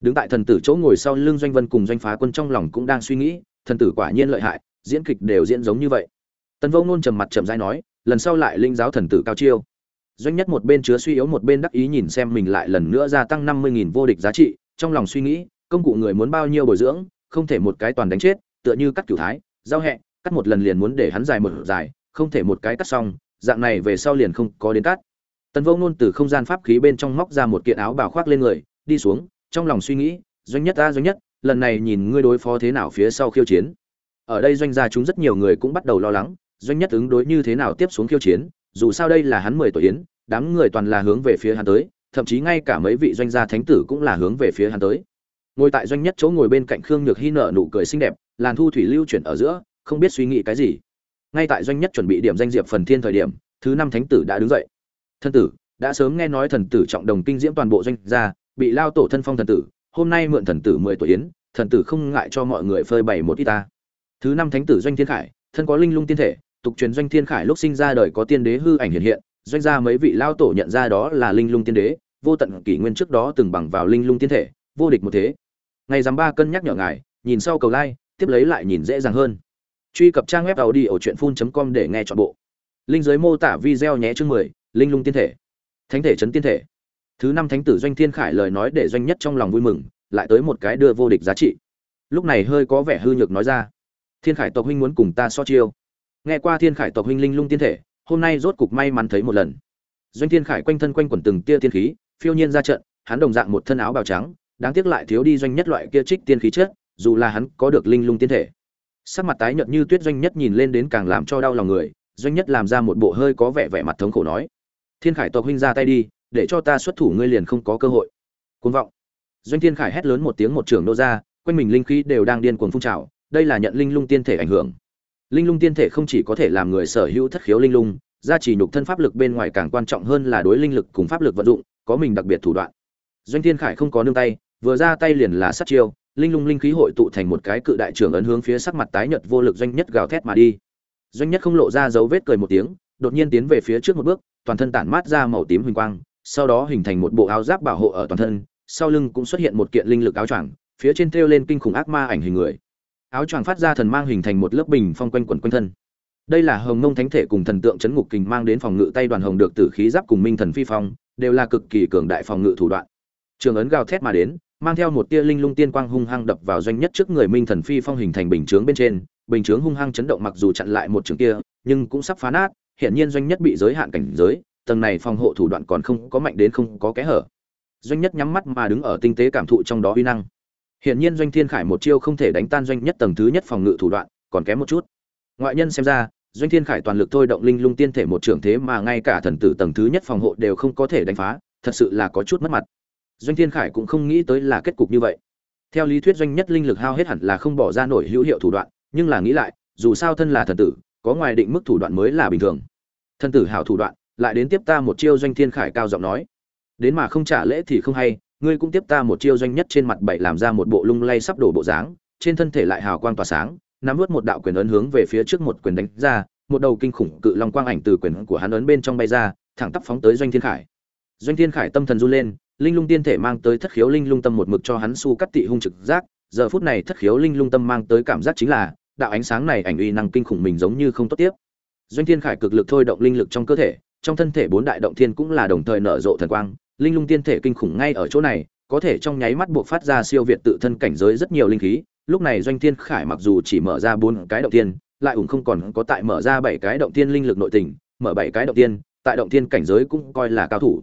Đứng tại thần tử chỗ ngồi sau lưng doanh vân cùng doanh phá quân trong lòng cũng đang suy nghĩ, thần tử quả nhiên lợi hại, diễn kịch đều diễn giống như vậy. Tần vô ngôn trầm mặt trầm dai nói, lần sau lại linh giáo thần tử cao chiêu. Doanh nhất một bên chứa suy yếu một bên đắc ý nhìn xem mình lại lần nữa gia tăng năm mươi nghìn vô địch giá trị, trong lòng suy nghĩ, công cụ người muốn bao nhiêu bồi dưỡng, không thể một cái toàn đánh chết, tựa như cắt cửu thái, giao hẹ cắt một lần liền muốn để hắn dài một dài, không thể một cái cắt xong, dạng này về sau liền không có đến cắt. Tần vô ngôn từ không gian pháp khí bên trong móc ra một kiện áo bào khoác lên người, đi xuống, trong lòng suy nghĩ, doanh nhất ta doanh nhất, lần này nhìn ngươi đối phó thế nào phía sau khiêu chiến. Ở đây doanh gia chúng rất nhiều người cũng bắt đầu lo lắng, doanh nhất ứng đối như thế nào tiếp xuống khiêu chiến, dù sao đây là hắn mười tuổi yến, đám người toàn là hướng về phía hắn tới, thậm chí ngay cả mấy vị doanh gia thánh tử cũng là hướng về phía hắn tới. Ngồi tại doanh nhất chỗ ngồi bên cạnh khương nhược hy nở nụ cười xinh đẹp, làn thu thủy lưu chuyển ở giữa không biết suy nghĩ cái gì. Ngay tại doanh nhất chuẩn bị điểm danh diệp phần thiên thời điểm, thứ năm thánh tử đã đứng dậy. Thân tử, đã sớm nghe nói thần tử trọng đồng kinh diễm toàn bộ doanh gia, bị lao tổ thân phong thần tử, hôm nay mượn thần tử mười tuổi yến, thần tử không ngại cho mọi người phơi bày một ít ta. Thứ năm thánh tử doanh thiên khải, thân có linh lung tiên thể, tục truyền doanh thiên khải lúc sinh ra đời có tiên đế hư ảnh hiện hiện, doanh gia mấy vị lao tổ nhận ra đó là linh lung tiên đế, vô tận kỷ nguyên trước đó từng bằng vào linh lung tiên thể, vô địch một thế. Ngày dám ba cân nhắc nhở ngài, nhìn sau cầu lai, tiếp lấy lại nhìn dễ dàng hơn truy cập trang web tàu đi ở truyện phun com để nghe chọn bộ. Linh giới mô tả video nhé chương mười, linh lung tiên thể. Thánh thể chấn tiên thể. Thứ năm thánh tử doanh thiên khải lời nói để doanh nhất trong lòng vui mừng, lại tới một cái đưa vô địch giá trị. Lúc này hơi có vẻ hư nhược nói ra, thiên khải tộc huynh muốn cùng ta so chiêu. Nghe qua thiên khải tộc huynh linh lung tiên thể, hôm nay rốt cục may mắn thấy một lần. Doanh thiên khải quanh thân quanh quẩn từng tia tiên khí, phiêu nhiên ra trận, hắn đồng dạng một thân áo bào trắng, đáng tiếc lại thiếu đi doanh nhất loại kia trích tiên khí chết dù là hắn có được linh lung tiên thể sắc mặt tái nhợt như tuyết doanh nhất nhìn lên đến càng làm cho đau lòng người, doanh nhất làm ra một bộ hơi có vẻ vẻ mặt thống khổ nói. Thiên khải tộc huynh ra tay đi, để cho ta xuất thủ ngươi liền không có cơ hội. Côn vọng. Doanh thiên khải hét lớn một tiếng một trưởng nô ra, quanh mình linh khí đều đang điên cuồng phun trào, đây là nhận linh lung tiên thể ảnh hưởng. Linh lung tiên thể không chỉ có thể làm người sở hữu thất khiếu linh lung, gia trì nhục thân pháp lực bên ngoài càng quan trọng hơn là đối linh lực cùng pháp lực vận dụng, có mình đặc biệt thủ đoạn. Doanh thiên khải không có nương tay, vừa ra tay liền là sát chiêu linh lung linh khí hội tụ thành một cái cự đại trưởng ấn hướng phía sắc mặt tái nhợt vô lực doanh nhất gào thét mà đi. Doanh nhất không lộ ra dấu vết cười một tiếng, đột nhiên tiến về phía trước một bước, toàn thân tản mát ra màu tím huỳnh quang, sau đó hình thành một bộ áo giáp bảo hộ ở toàn thân, sau lưng cũng xuất hiện một kiện linh lực áo choàng, phía trên treo lên kinh khủng ác ma ảnh hình người. Áo choàng phát ra thần mang hình thành một lớp bình phong quanh quẩn quanh thân. Đây là hồng Ngông thánh thể cùng thần tượng chấn ngục kình mang đến phòng ngự tay đoàn hồng được tử khí giáp cùng minh thần phi phong, đều là cực kỳ cường đại phòng ngự thủ đoạn. Trường ấn gào thét mà đến mang theo một tia linh lung tiên quang hung hăng đập vào doanh nhất trước người minh thần phi phong hình thành bình chướng bên trên. Bình chướng hung hăng chấn động mặc dù chặn lại một trường kia, nhưng cũng sắp phá nát. Hiện nhiên doanh nhất bị giới hạn cảnh giới, tầng này phòng hộ thủ đoạn còn không có mạnh đến không có kẽ hở. Doanh nhất nhắm mắt mà đứng ở tinh tế cảm thụ trong đó uy năng. Hiện nhiên doanh thiên khải một chiêu không thể đánh tan doanh nhất tầng thứ nhất phòng ngự thủ đoạn, còn kém một chút. Ngoại nhân xem ra, doanh thiên khải toàn lực thôi động linh lung tiên thể một trưởng thế mà ngay cả thần tử tầng thứ nhất phòng hộ đều không có thể đánh phá, thật sự là có chút mất mặt doanh thiên khải cũng không nghĩ tới là kết cục như vậy. Theo lý thuyết doanh nhất linh lực hao hết hẳn là không bỏ ra nổi hữu hiệu thủ đoạn, nhưng là nghĩ lại, dù sao thân là thần tử, có ngoài định mức thủ đoạn mới là bình thường. Thần tử hảo thủ đoạn, lại đến tiếp ta một chiêu doanh thiên khải cao giọng nói. Đến mà không trả lễ thì không hay, ngươi cũng tiếp ta một chiêu doanh nhất trên mặt bảy làm ra một bộ lung lay sắp đổ bộ dáng, trên thân thể lại hào quang tỏa sáng, nắm vớt một đạo quyền ấn hướng về phía trước một quyền đánh ra, một đầu kinh khủng cự long quang ảnh từ quyền của hắn ấn bên trong bay ra, thẳng tắp phóng tới doanh thiên khải. Doanh thiên khải tâm thần run lên linh lung tiên thể mang tới thất khiếu linh lung tâm một mực cho hắn su cắt tị hung trực giác. Giờ phút này thất khiếu linh lung tâm mang tới cảm giác chính là, đạo ánh sáng này ảnh uy năng kinh khủng mình giống như không tốt tiếp. Doanh thiên khải cực lực thôi động linh lực trong cơ thể, trong thân thể bốn đại động thiên cũng là đồng thời nở rộ thần quang. Linh lung tiên thể kinh khủng ngay ở chỗ này, có thể trong nháy mắt buộc phát ra siêu việt tự thân cảnh giới rất nhiều linh khí. Lúc này doanh thiên khải mặc dù chỉ mở ra bốn cái động tiên lại ủng không còn có tại mở ra bảy cái động tiên linh lực nội tình, mở bảy cái động tiên tại động tiên cảnh giới cũng coi là cao thủ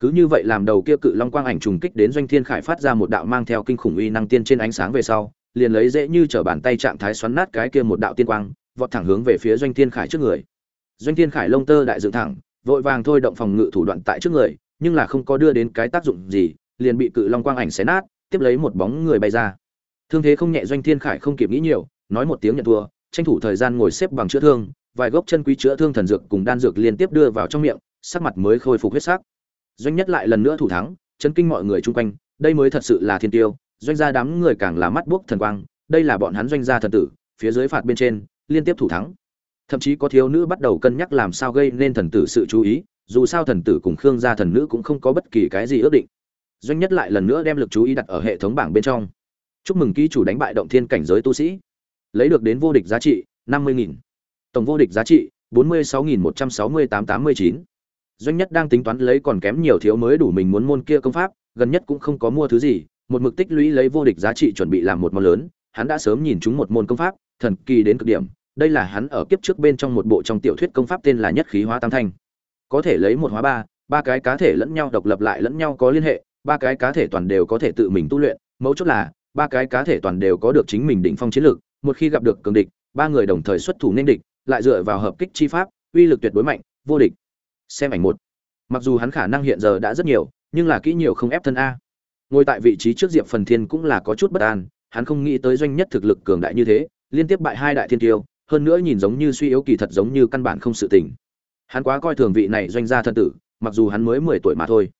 cứ như vậy làm đầu kia cự long quang ảnh trùng kích đến doanh thiên khải phát ra một đạo mang theo kinh khủng uy năng tiên trên ánh sáng về sau, liền lấy dễ như trở bàn tay trạng thái xoắn nát cái kia một đạo tiên quang, vọt thẳng hướng về phía doanh thiên khải trước người. Doanh thiên khải lông tơ đại dựng thẳng, vội vàng thôi động phòng ngự thủ đoạn tại trước người, nhưng là không có đưa đến cái tác dụng gì, liền bị cự long quang ảnh xé nát, tiếp lấy một bóng người bay ra. Thương thế không nhẹ doanh thiên khải không kịp nghĩ nhiều, nói một tiếng nhận thua, tranh thủ thời gian ngồi xếp bằng chữa thương, vài gốc chân quý chữa thương thần dược cùng đan dược liên tiếp đưa vào trong miệng, sắc mặt mới khôi phục huyết sắc doanh nhất lại lần nữa thủ thắng, chấn kinh mọi người chung quanh, đây mới thật sự là thiên tiêu, doanh gia đám người càng là mắt buốc thần quang, đây là bọn hắn doanh gia thần tử, phía dưới phạt bên trên, liên tiếp thủ thắng. Thậm chí có thiếu nữ bắt đầu cân nhắc làm sao gây nên thần tử sự chú ý, dù sao thần tử cùng khương gia thần nữ cũng không có bất kỳ cái gì ước định. Doanh nhất lại lần nữa đem lực chú ý đặt ở hệ thống bảng bên trong. Chúc mừng ký chủ đánh bại động thiên cảnh giới tu sĩ. Lấy được đến vô địch giá trị năm mươi nghìn. Tổng vô địch giá trị bốn mươi sáu nghìn một trăm sáu mươi tám tám mươi chín doanh nhất đang tính toán lấy còn kém nhiều thiếu mới đủ mình muốn môn kia công pháp, gần nhất cũng không có mua thứ gì, một mực tích lũy lấy vô địch giá trị chuẩn bị làm một món lớn, hắn đã sớm nhìn chúng một môn công pháp, thần kỳ đến cực điểm, đây là hắn ở kiếp trước bên trong một bộ trong tiểu thuyết công pháp tên là nhất khí hóa tam thanh. Có thể lấy một hóa ba ba cái cá thể lẫn nhau độc lập lại lẫn nhau có liên hệ, ba cái cá thể toàn đều có thể tự mình tu luyện, mấu chốt là, ba cái cá thể toàn đều có được chính mình đỉnh phong chiến lược, một khi gặp được cường địch, ba người đồng thời xuất thủ nên địch, lại dựa vào hợp kích chi pháp, uy lực tuyệt đối mạnh, vô địch xem ảnh một. Mặc dù hắn khả năng hiện giờ đã rất nhiều, nhưng là kỹ nhiều không ép thân a. Ngồi tại vị trí trước diệp phần thiên cũng là có chút bất an, hắn không nghĩ tới doanh nhất thực lực cường đại như thế, liên tiếp bại hai đại thiên tiêu, hơn nữa nhìn giống như suy yếu kỳ thật giống như căn bản không sự tình. Hắn quá coi thường vị này doanh gia thân tử, mặc dù hắn mới mười tuổi mà thôi.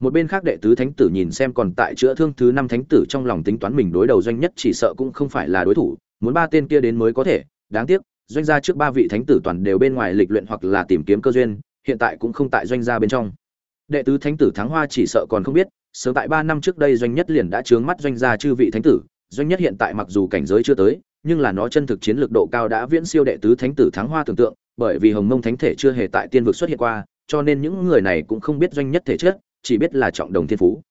Một bên khác đệ tứ thánh tử nhìn xem còn tại chữa thương thứ năm thánh tử trong lòng tính toán mình đối đầu doanh nhất chỉ sợ cũng không phải là đối thủ, muốn ba tên kia đến mới có thể, đáng tiếc, doanh gia trước ba vị thánh tử toàn đều bên ngoài lịch luyện hoặc là tìm kiếm cơ duyên hiện tại cũng không tại doanh gia bên trong. Đệ tứ thánh tử thắng hoa chỉ sợ còn không biết, sớm tại ba năm trước đây doanh nhất liền đã trướng mắt doanh gia chư vị thánh tử, doanh nhất hiện tại mặc dù cảnh giới chưa tới, nhưng là nó chân thực chiến lược độ cao đã viễn siêu đệ tứ thánh tử thắng hoa tưởng tượng, bởi vì hồng mông thánh thể chưa hề tại tiên vực xuất hiện qua, cho nên những người này cũng không biết doanh nhất thể chất, chỉ biết là trọng đồng thiên phú.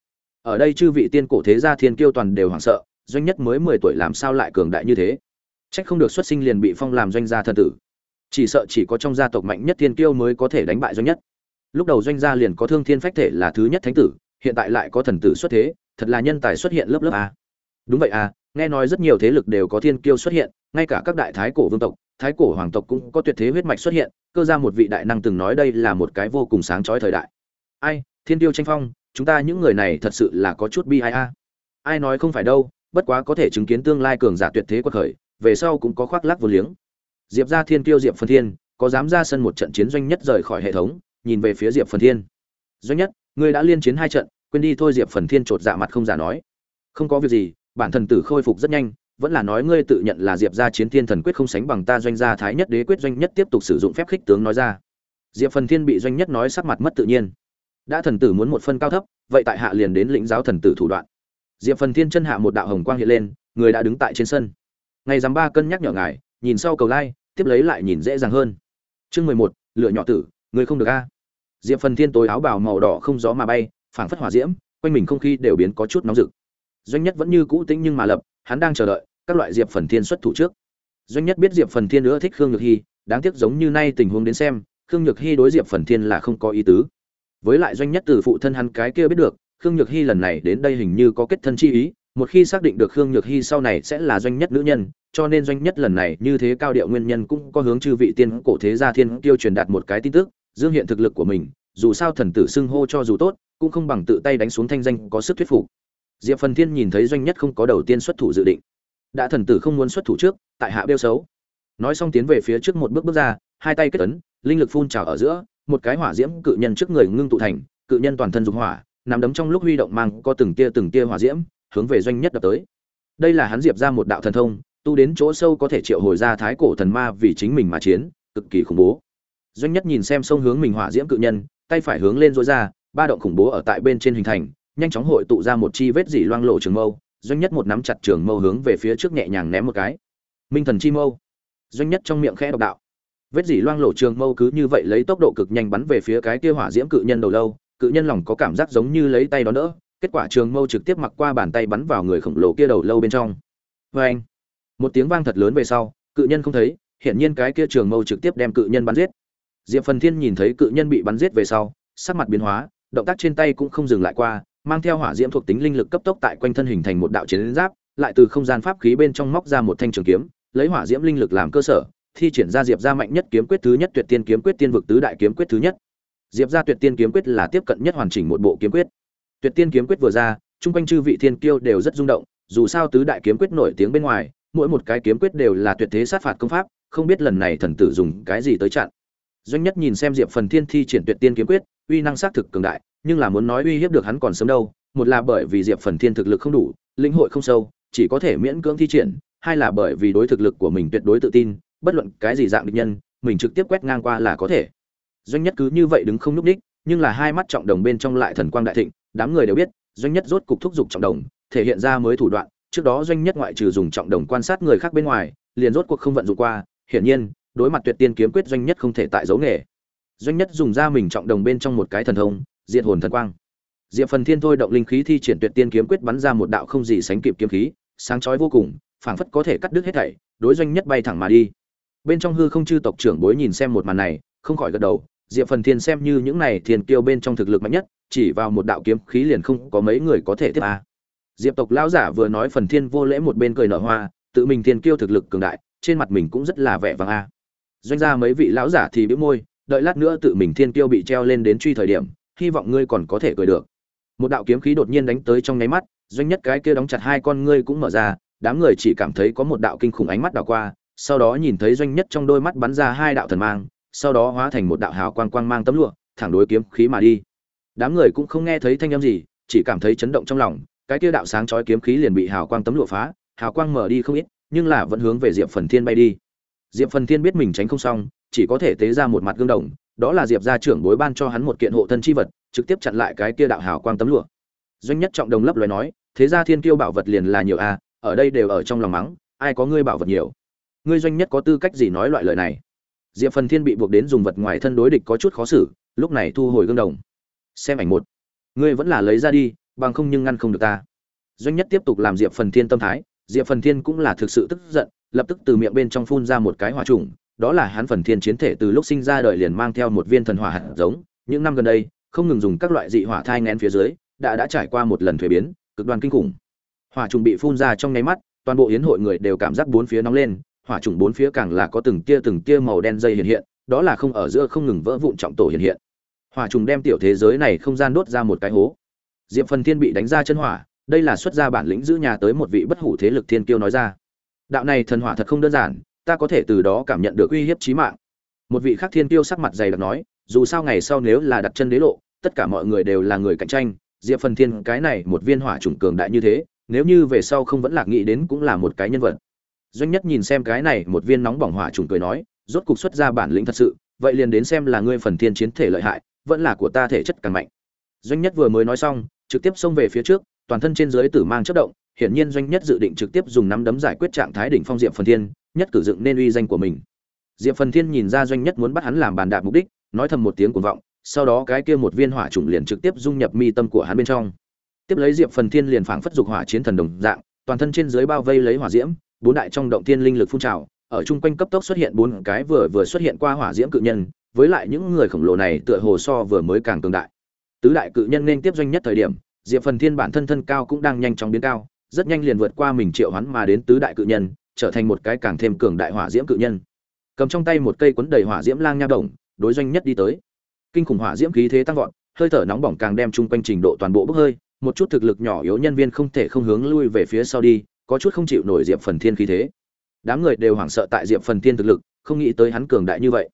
Ở đây chư vị tiên cổ thế gia thiên kiêu toàn đều hoảng sợ, doanh nhất mới mười tuổi làm sao lại cường đại như thế? Trách không được xuất sinh liền bị phong làm doanh gia thần tử chỉ sợ chỉ có trong gia tộc mạnh nhất thiên kiêu mới có thể đánh bại doanh nhất. Lúc đầu doanh gia liền có thương thiên phách thể là thứ nhất thánh tử, hiện tại lại có thần tử xuất thế, thật là nhân tài xuất hiện lớp lớp a. Đúng vậy à nghe nói rất nhiều thế lực đều có thiên kiêu xuất hiện, ngay cả các đại thái cổ vương tộc, thái cổ hoàng tộc cũng có tuyệt thế huyết mạch xuất hiện, cơ ra một vị đại năng từng nói đây là một cái vô cùng sáng chói thời đại. Ai, thiên tiêu tranh phong, chúng ta những người này thật sự là có chút bi ai a. Ai nói không phải đâu, bất quá có thể chứng kiến tương lai cường giả tuyệt thế quật khởi, về sau cũng có khoác lác vô liếng diệp ra thiên tiêu diệp phần thiên, có dám ra sân một trận chiến doanh nhất rời khỏi hệ thống, nhìn về phía diệp phần thiên. Doanh nhất, ngươi đã liên chiến hai trận, quên đi thôi diệp phần thiên chột dạ mặt không giả nói. Không có việc gì, bản thần tử khôi phục rất nhanh, vẫn là nói ngươi tự nhận là diệp ra chiến thiên thần quyết không sánh bằng ta doanh gia thái nhất đế quyết doanh nhất tiếp tục sử dụng phép khích tướng nói ra. Diệp phần thiên bị doanh nhất nói sắc mặt mất tự nhiên. Đã thần tử muốn một phân cao thấp, vậy tại hạ liền đến lĩnh giáo thần tử thủ đoạn. Diệp phần thiên chân hạ một đạo hồng quang hiện lên, người đã đứng tại trên sân. Ngày dám ba cân nhắc nhở ngài nhìn sau cầu lai, tiếp lấy lại nhìn dễ dàng hơn. Chương mười một, lựa nhỏ tử, người không được a. Diệp phần thiên tối áo bào màu đỏ không gió mà bay, phảng phất hỏa diễm, quanh mình không khí đều biến có chút nóng rực. Doanh nhất vẫn như cũ tĩnh nhưng mà lập, hắn đang chờ đợi các loại diệp phần thiên xuất thủ trước. Doanh nhất biết diệp phần thiên nữa thích khương nhược hy, đáng tiếc giống như nay tình huống đến xem, khương nhược hy đối diệp phần thiên là không có ý tứ. Với lại doanh nhất từ phụ thân hắn cái kia biết được, khương nhược hy lần này đến đây hình như có kết thân chi ý một khi xác định được khương nhược hy sau này sẽ là doanh nhất nữ nhân, cho nên doanh nhất lần này như thế cao điệu nguyên nhân cũng có hướng chư vị tiên cổ thế gia thiên tiêu truyền đạt một cái tin tức, dương hiện thực lực của mình, dù sao thần tử xưng hô cho dù tốt, cũng không bằng tự tay đánh xuống thanh danh có sức thuyết phục. Diệp phần thiên nhìn thấy doanh nhất không có đầu tiên xuất thủ dự định. Đã thần tử không muốn xuất thủ trước, tại hạ bêu xấu. Nói xong tiến về phía trước một bước bước ra, hai tay kết tấn linh lực phun trào ở giữa, một cái hỏa diễm cự nhân trước người ngưng tụ thành, cự nhân toàn thân dục hỏa nằm đấm trong lúc huy động mang có từng tia từng tia hỏa diễm hướng về doanh nhất đập tới. Đây là hắn diệp ra một đạo thần thông, tu đến chỗ sâu có thể triệu hồi ra thái cổ thần ma vì chính mình mà chiến, cực kỳ khủng bố. Doanh nhất nhìn xem sông hướng mình hỏa diễm cự nhân, tay phải hướng lên dối ra, ba động khủng bố ở tại bên trên hình thành, nhanh chóng hội tụ ra một chi vết dỉ loang lộ trường mâu. Doanh nhất một nắm chặt trường mâu hướng về phía trước nhẹ nhàng ném một cái. Minh thần chi mâu. Doanh nhất trong miệng khẽ độc đạo. Vết dỉ loang lộ trường mâu cứ như vậy lấy tốc độ cực nhanh bắn về phía cái kia hỏa diễm cự nhân đầu lâu, cự nhân lòng có cảm giác giống như lấy tay đó đỡ kết quả trường mâu trực tiếp mặc qua bàn tay bắn vào người khổng lồ kia đầu lâu bên trong. Vê anh, một tiếng vang thật lớn về sau, cự nhân không thấy, hiển nhiên cái kia trường mâu trực tiếp đem cự nhân bắn giết. Diệp phần thiên nhìn thấy cự nhân bị bắn giết về sau, sắc mặt biến hóa, động tác trên tay cũng không dừng lại qua, mang theo hỏa diễm thuộc tính linh lực cấp tốc tại quanh thân hình thành một đạo chiến giáp, lại từ không gian pháp khí bên trong móc ra một thanh trường kiếm, lấy hỏa diễm linh lực làm cơ sở, thi triển ra diệp ra mạnh nhất kiếm quyết thứ nhất tuyệt tiên kiếm quyết tiên vực tứ đại kiếm quyết thứ nhất. Diệp ra tuyệt tiên kiếm quyết là tiếp cận nhất hoàn chỉnh một bộ kiếm quyết tuyệt tiên kiếm quyết vừa ra chung quanh chư vị thiên kiêu đều rất rung động dù sao tứ đại kiếm quyết nổi tiếng bên ngoài mỗi một cái kiếm quyết đều là tuyệt thế sát phạt công pháp không biết lần này thần tử dùng cái gì tới chặn. Doanh nhất nhìn xem diệp phần thiên thi triển tuyệt tiên kiếm quyết uy năng xác thực cường đại nhưng là muốn nói uy hiếp được hắn còn sớm đâu một là bởi vì diệp phần thiên thực lực không đủ lĩnh hội không sâu chỉ có thể miễn cưỡng thi triển hai là bởi vì đối thực lực của mình tuyệt đối tự tin bất luận cái gì dạng địch nhân mình trực tiếp quét ngang qua là có thể. Doanh nhất cứ như vậy đứng không lúc đích, nhưng là hai mắt trọng đồng bên trong lại thần quang đại thịnh đám người đều biết, doanh nhất rốt cục thúc giục trọng đồng, thể hiện ra mới thủ đoạn. Trước đó doanh nhất ngoại trừ dùng trọng đồng quan sát người khác bên ngoài, liền rốt cuộc không vận dụng qua. Hiển nhiên, đối mặt tuyệt tiên kiếm quyết doanh nhất không thể tại giấu nghề. Doanh nhất dùng ra mình trọng đồng bên trong một cái thần thông, diệt hồn thần quang. Diệp phần thiên thôi động linh khí thi triển tuyệt tiên kiếm quyết bắn ra một đạo không gì sánh kịp kiếm khí, sáng chói vô cùng, phảng phất có thể cắt đứt hết thảy, đối doanh nhất bay thẳng mà đi. Bên trong hư không chư tộc trưởng bối nhìn xem một màn này, không khỏi gật đầu diệp phần thiên xem như những này thiên kiêu bên trong thực lực mạnh nhất, chỉ vào một đạo kiếm khí liền không có mấy người có thể tiếp a. Diệp tộc lão giả vừa nói phần thiên vô lễ một bên cười nở hoa, tự mình thiên kiêu thực lực cường đại, trên mặt mình cũng rất là vẻ vàng a. Doanh ra mấy vị lão giả thì bĩu môi, đợi lát nữa tự mình thiên kiêu bị treo lên đến truy thời điểm, hy vọng ngươi còn có thể cười được. Một đạo kiếm khí đột nhiên đánh tới trong nháy mắt, doanh nhất cái kia đóng chặt hai con ngươi cũng mở ra, đám người chỉ cảm thấy có một đạo kinh khủng ánh mắt đảo qua, sau đó nhìn thấy doanh nhất trong đôi mắt bắn ra hai đạo thần mang sau đó hóa thành một đạo hào quang quang mang tấm lụa thẳng đối kiếm khí mà đi. Đám người cũng không nghe thấy thanh âm gì chỉ cảm thấy chấn động trong lòng cái kia đạo sáng chói kiếm khí liền bị hào quang tấm lụa phá hào quang mở đi không ít nhưng là vẫn hướng về diệp phần thiên bay đi. Diệp phần thiên biết mình tránh không xong chỉ có thể tế ra một mặt gương đồng đó là diệp gia trưởng bối ban cho hắn một kiện hộ thân chi vật trực tiếp chặn lại cái kia đạo hào quang tấm lụa. Doanh nhất trọng đồng lấp loài nói thế ra thiên kiêu bảo vật liền là nhiều a à, ở đây đều ở trong lòng mắng ai có ngươi bảo vật nhiều? Ngươi doanh nhất có tư cách gì nói loại lời này? Diệp phần thiên bị buộc đến dùng vật ngoài thân đối địch có chút khó xử, lúc này thu hồi gương đồng. Xem ảnh một. Ngươi vẫn là lấy ra đi, bằng không nhưng ngăn không được ta. Doanh nhất tiếp tục làm diệp phần thiên tâm thái, diệp phần thiên cũng là thực sự tức giận, lập tức từ miệng bên trong phun ra một cái hỏa trùng, đó là hắn phần thiên chiến thể từ lúc sinh ra đời liền mang theo một viên thần hỏa hạt giống, những năm gần đây, không ngừng dùng các loại dị hỏa thai ngén phía dưới, đã đã trải qua một lần thuế biến, cực đoan kinh khủng. Hỏa trùng bị phun ra trong nháy mắt, toàn bộ yến hội người đều cảm giác bốn phía nóng lên hỏa trùng bốn phía càng là có từng tia từng tia màu đen dây hiện hiện, đó là không ở giữa không ngừng vỡ vụn trọng tổ hiện hiện. Hỏa trùng đem tiểu thế giới này không gian đốt ra một cái hố. Diệp phần thiên bị đánh ra chân hỏa, đây là xuất ra bản lĩnh giữ nhà tới một vị bất hủ thế lực thiên kiêu nói ra. Đạo này thần hỏa thật không đơn giản, ta có thể từ đó cảm nhận được uy hiếp chí mạng. Một vị khác thiên kiêu sắc mặt dày đặc nói, dù sao ngày sau nếu là đặt chân đế lộ, tất cả mọi người đều là người cạnh tranh, diệp phần thiên cái này một viên hỏa trùng cường đại như thế, nếu như về sau không vẫn lạc nghĩ đến cũng là một cái nhân vật doanh nhất nhìn xem cái này một viên nóng bỏng hỏa trùng cười nói, rốt cục xuất ra bản lĩnh thật sự, vậy liền đến xem là ngươi phần thiên chiến thể lợi hại, vẫn là của ta thể chất càng mạnh. Doanh nhất vừa mới nói xong, trực tiếp xông về phía trước, toàn thân trên dưới tử mang chất động, hiển nhiên doanh nhất dự định trực tiếp dùng nắm đấm giải quyết trạng thái đỉnh phong diệp phần thiên, nhất cử dựng nên uy danh của mình. Diệp phần thiên nhìn ra doanh nhất muốn bắt hắn làm bàn đạp mục đích, nói thầm một tiếng cuồng vọng, sau đó cái kia một viên hỏa trùng liền trực tiếp dung nhập mi tâm của hắn bên trong. Tiếp lấy diệp phần thiên liền phảng phất dục hỏa chiến thần đồng dạng, toàn thân trên dưới bao vây lấy hỏa diễm bốn đại trong động thiên linh lực phun trào, ở chung quanh cấp tốc xuất hiện bốn cái vừa vừa xuất hiện qua hỏa diễm cự nhân, với lại những người khổng lồ này tựa hồ so vừa mới càng cường đại. Tứ đại cự nhân nên tiếp doanh nhất thời điểm, diệp phần thiên bản thân thân cao cũng đang nhanh chóng biến cao, rất nhanh liền vượt qua mình triệu hoán mà đến tứ đại cự nhân, trở thành một cái càng thêm cường đại hỏa diễm cự nhân. Cầm trong tay một cây cuốn đầy hỏa diễm lang nha đồng, đối doanh nhất đi tới. Kinh khủng hỏa diễm khí thế tăng vọt, hơi thở nóng bỏng càng đem chung quanh trình độ toàn bộ bốc hơi, một chút thực lực nhỏ yếu nhân viên không thể không hướng lui về phía sau đi có chút không chịu nổi diệp phần thiên khí thế. Đám người đều hoảng sợ tại diệp phần thiên thực lực, không nghĩ tới hắn cường đại như vậy.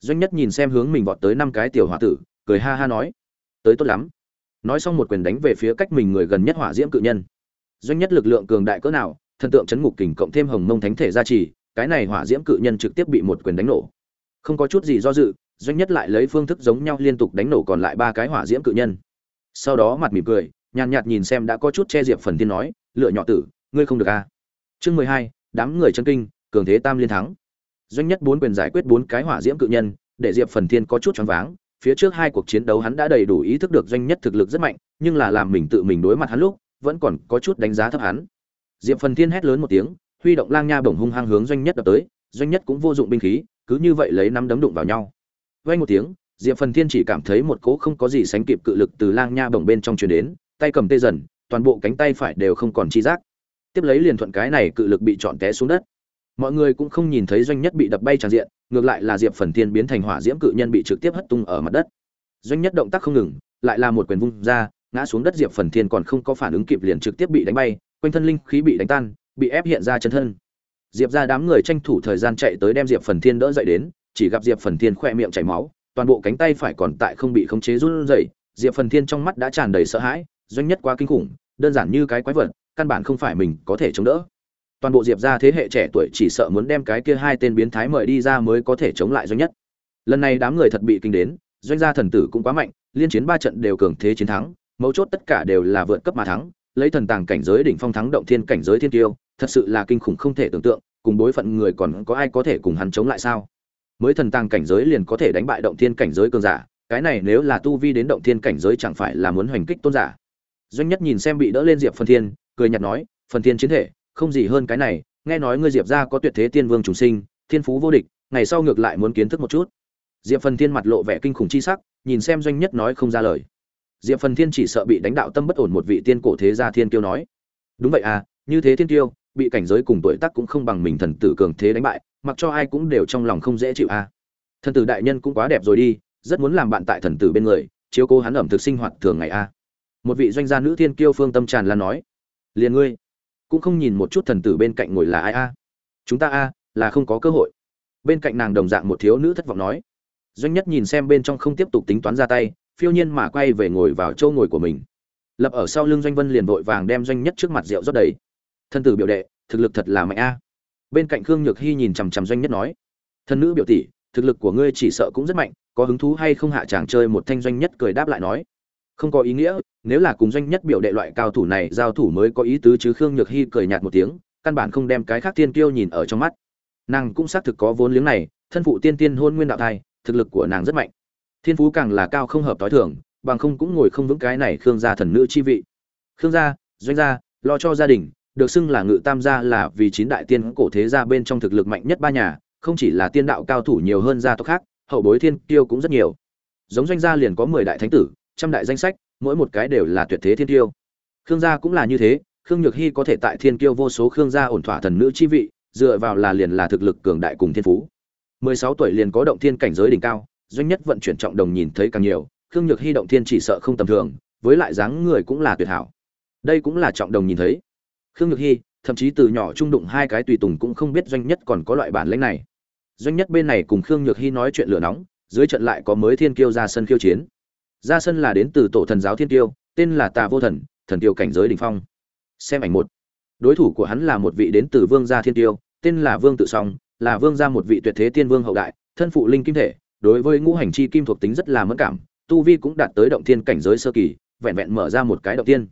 Doanh nhất nhìn xem hướng mình vọt tới năm cái tiểu h tử, cười ha ha nói, tới tốt lắm. Nói xong một quyền đánh về phía cách mình người gần nhất hỏa diễm cự nhân. Doanh nhất lực lượng cường đại cỡ nào, thần tượng chấn ngục kình cộng thêm hồng mông thánh thể gia trì, cái này hỏa diễm cự nhân trực tiếp bị một quyền đánh nổ. Không có chút gì do dự, doanh nhất lại lấy phương thức giống nhau liên tục đánh nổ còn lại ba cái hỏa diễm cự nhân. Sau đó mặt mỉm cười, nhàn nhạt nhìn xem đã có chút che diệp phần thiên nói, lựa nhỏ tử ngươi không được a à. chương mười hai, đám người chân kinh, cường thế tam liên thắng. Doanh nhất bốn quyền giải quyết bốn cái hỏa diễm cự nhân, để diệp phần thiên có chút choáng váng. Phía trước hai cuộc chiến đấu hắn đã đầy đủ ý thức được doanh nhất thực lực rất mạnh, nhưng là làm mình tự mình đối mặt hắn lúc, vẫn còn có chút đánh giá thấp hắn. Diệp phần thiên hét lớn một tiếng, huy động lang nha bổng hung hăng hướng doanh nhất đập tới, doanh nhất cũng vô dụng binh khí, cứ như vậy lấy năm đấm đụng vào nhau. Vay một tiếng, diệp phần thiên chỉ cảm thấy một cỗ không có gì sánh kịp cự lực từ lang nha bổng bên trong truyền đến, tay cầm tê dần, toàn bộ cánh tay phải đều không còn chi giác tiếp lấy liền thuận cái này cự lực bị chọn té xuống đất. Mọi người cũng không nhìn thấy doanh nhất bị đập bay tràn diện, ngược lại là diệp phần thiên biến thành hỏa diễm cự nhân bị trực tiếp hất tung ở mặt đất. Doanh nhất động tác không ngừng, lại là một quyền vung ra, ngã xuống đất diệp phần thiên còn không có phản ứng kịp liền trực tiếp bị đánh bay, quanh thân linh khí bị đánh tan, bị ép hiện ra chân thân. Diệp ra đám người tranh thủ thời gian chạy tới đem diệp phần thiên đỡ dậy đến, chỉ gặp diệp phần thiên khoe miệng chảy máu, toàn bộ cánh tay phải còn tại không bị khống chế run rẩy. Diệp phần thiên trong mắt đã tràn đầy sợ hãi, doanh nhất quá kinh khủng, đơn giản như cái quái vật căn bản không phải mình có thể chống đỡ. Toàn bộ diệp ra thế hệ trẻ tuổi chỉ sợ muốn đem cái kia hai tên biến thái mời đi ra mới có thể chống lại doanh nhất. Lần này đám người thật bị kinh đến, doanh gia thần tử cũng quá mạnh, liên chiến ba trận đều cường thế chiến thắng, mấu chốt tất cả đều là vượt cấp mà thắng, lấy thần tàng cảnh giới đỉnh phong thắng động thiên cảnh giới thiên tiêu, thật sự là kinh khủng không thể tưởng tượng, cùng đối phận người còn có ai có thể cùng hắn chống lại sao? Mới thần tàng cảnh giới liền có thể đánh bại động thiên cảnh giới cường giả, cái này nếu là tu vi đến động thiên cảnh giới chẳng phải là muốn hoành kích tôn giả? Doanh nhất nhìn xem bị đỡ lên diệp phần thiên cười nhạt nói, phần tiên chiến thể, không gì hơn cái này, nghe nói ngươi diệp gia có tuyệt thế tiên vương trùng sinh, thiên phú vô địch, ngày sau ngược lại muốn kiến thức một chút. Diệp phần thiên mặt lộ vẻ kinh khủng chi sắc, nhìn xem doanh nhất nói không ra lời. Diệp phần thiên chỉ sợ bị đánh đạo tâm bất ổn một vị tiên cổ thế gia thiên kiêu nói. Đúng vậy à như thế thiên kiêu, bị cảnh giới cùng tuổi tác cũng không bằng mình thần tử cường thế đánh bại, mặc cho ai cũng đều trong lòng không dễ chịu à. Thần tử đại nhân cũng quá đẹp rồi đi, rất muốn làm bạn tại thần tử bên người, chiếu cố hắn ẩm thực sinh hoạt thường ngày à. Một vị doanh gia nữ thiên kiêu phương tâm tràn lan nói liền ngươi cũng không nhìn một chút thần tử bên cạnh ngồi là ai a. Chúng ta a, là không có cơ hội. Bên cạnh nàng đồng dạng một thiếu nữ thất vọng nói. Doanh nhất nhìn xem bên trong không tiếp tục tính toán ra tay, phiêu nhiên mà quay về ngồi vào châu ngồi của mình. Lập ở sau lưng doanh vân liền vội vàng đem doanh nhất trước mặt rượu rót đầy. Thân tử biểu đệ, thực lực thật là mạnh a. Bên cạnh khương nhược hy nhìn chằm chằm doanh nhất nói. Thân nữ biểu tỷ, thực lực của ngươi chỉ sợ cũng rất mạnh, có hứng thú hay không hạ chàng chơi một thanh doanh nhất cười đáp lại nói không có ý nghĩa, nếu là cùng doanh nhất biểu đệ loại cao thủ này giao thủ mới có ý tứ chứ khương nhược hy cười nhạt một tiếng, căn bản không đem cái khác tiên kiêu nhìn ở trong mắt. Nàng cũng xác thực có vốn liếng này, thân phụ tiên tiên hôn nguyên đạo thai, thực lực của nàng rất mạnh. Thiên phú càng là cao không hợp t h i thường, bằng không cũng ngồi không vững cái này khương gia thần nữ chi vị. Khương gia, doanh gia, lo cho gia đình, được xưng là ngự tam gia là vì chín đại tiên cổ thế gia bên trong thực lực mạnh nhất ba nhà, không chỉ là tiên đạo cao thủ nhiều hơn gia tộc khác, hậu bối thiên kiêu cũng rất nhiều. Giống doanh gia liền có mười đại thánh tử trăm đại danh sách, mỗi một cái đều là tuyệt thế thiên tiêu khương gia cũng là như thế, khương nhược hy có thể tại thiên kiêu vô số khương gia ổn thỏa thần nữ chi vị, dựa vào là liền là thực lực cường đại cùng thiên phú. Mười sáu tuổi liền có động thiên cảnh giới đỉnh cao, doanh nhất vận chuyển trọng đồng nhìn thấy càng nhiều, khương nhược hy động thiên chỉ sợ không tầm thường, với lại dáng người cũng là tuyệt hảo. Đây cũng là trọng đồng nhìn thấy. Khương nhược hy thậm chí từ nhỏ trung đụng hai cái tùy tùng cũng không biết doanh nhất còn có loại bản lĩnh này. Doanh nhất bên này cùng khương nhược hy nói chuyện lửa nóng, dưới trận lại có mới thiên kiêu ra sân khiêu chiến ra sân là đến từ tổ thần giáo thiên tiêu tên là tà vô thần thần tiêu cảnh giới đ ỉ n h phong. Xem ảnh một. Đối thủ của hắn là một vị đến từ vương gia thiên tiêu tên là vương tự song, là vương gia một vị tuyệt thế tiên vương hậu đại, thân phụ linh kim thể, đối với ngũ hành chi kim thuộc tính rất là mất cảm, tu vi cũng đạt tới động thiên cảnh giới sơ kỳ, vẹn vẹn mở ra một cái động tiên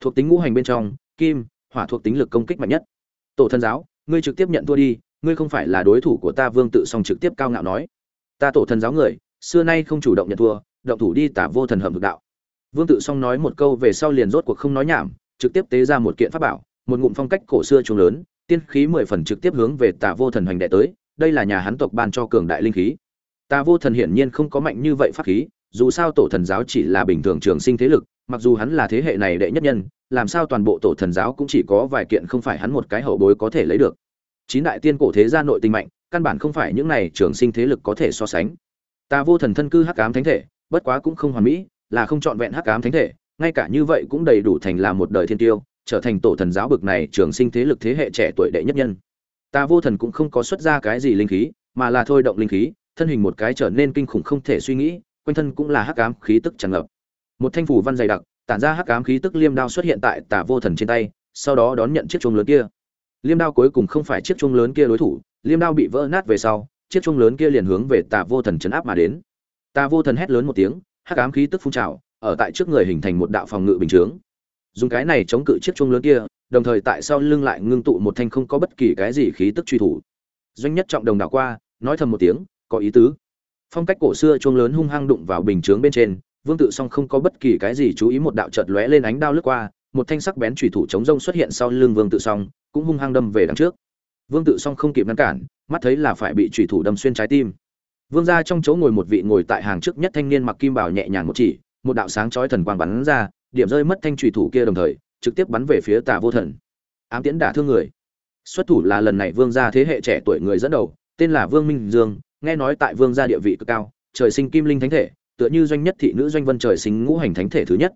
thuộc tính ngũ hành bên trong, kim, hỏa thuộc tính lực công kích mạnh nhất. Tổ thần giáo, ngươi trực tiếp nhận thua đi, ngươi không phải là đối thủ của ta, vương tự song trực tiếp cao ngạo nói. Ta tổ thần giáo người xưa nay không chủ động nhận thua, động thủ đi tả vô thần hầm thực đạo. Vương tự song nói một câu về sau liền rốt cuộc không nói nhảm, trực tiếp tế ra một kiện pháp bảo, một ngụm phong cách cổ xưa trùng lớn, tiên khí mười phần trực tiếp hướng về tả vô thần hoành đệ tới, đây là nhà hắn tộc ban cho cường đại linh khí. Tả vô thần hiển nhiên không có mạnh như vậy pháp khí, dù sao tổ thần giáo chỉ là bình thường trường sinh thế lực, mặc dù hắn là thế hệ này đệ nhất nhân, làm sao toàn bộ tổ thần giáo cũng chỉ có vài kiện không phải hắn một cái hậu bối có thể lấy được. Chín đại tiên cổ thế gia nội tinh mạnh, căn bản không phải những này trường sinh thế lực có thể so sánh ta vô thần thân cư hắc ám thánh thể bất quá cũng không hoàn mỹ, là không chọn vẹn hắc ám thánh thể, ngay cả như vậy cũng đầy đủ thành là một đời thiên tiêu, trở thành tổ thần giáo bực này trường sinh thế lực thế hệ trẻ tuổi đệ nhất nhân. Ta vô thần cũng không có xuất ra cái gì linh khí mà là thôi động linh khí thân hình một cái trở nên kinh khủng không thể suy nghĩ quanh thân cũng là hắc ám khí tức tràn ngập. Một thanh phủ văn dày đặc tản ra hắc ám khí tức liêm đao xuất hiện tại tà vô thần trên tay sau đó đón nhận chiếc chuông lớn kia. Liêm đao cuối cùng không phải chiếc chuông lớn kia đối thủ liêm đao bị vỡ nát về sau chiếc chuông lớn kia liền hướng về tà vô thần chấn áp mà đến. Tà vô thần hét lớn một tiếng, hắc ám khí tức phun trào, ở tại trước người hình thành một đạo phòng ngự bình chướng. Dùng cái này chống cự chiếc chuông lớn kia, đồng thời tại sau lưng lại ngưng tụ một thanh không có bất kỳ cái gì khí tức truy thủ. Doanh nhất trọng đồng đảo qua, nói thầm một tiếng, có ý tứ. Phong cách cổ xưa chuông lớn hung hăng đụng vào bình chướng bên trên, vương tự song không có bất kỳ cái gì chú ý một đạo chợt lóe lên ánh đao lướt qua, một thanh sắc bén chủy thủ chống rông xuất hiện sau lưng vương tự song, cũng hung hăng đâm về đằng trước. Vương tự song không kịp ngăn cản mắt thấy là phải bị chủy thủ đâm xuyên trái tim. Vương gia trong chỗ ngồi một vị ngồi tại hàng trước nhất thanh niên mặc kim bảo nhẹ nhàng một chỉ, một đạo sáng chói thần quang bắn ra, điểm rơi mất thanh chủy thủ kia đồng thời, trực tiếp bắn về phía tà vô thần. Ám tiễn đả thương người. Xuất thủ là lần này vương gia thế hệ trẻ tuổi người dẫn đầu, tên là vương minh dương, nghe nói tại vương gia địa vị cực cao, trời sinh kim linh thánh thể, tựa như doanh nhất thị nữ doanh vân trời sinh ngũ hành thánh thể thứ nhất.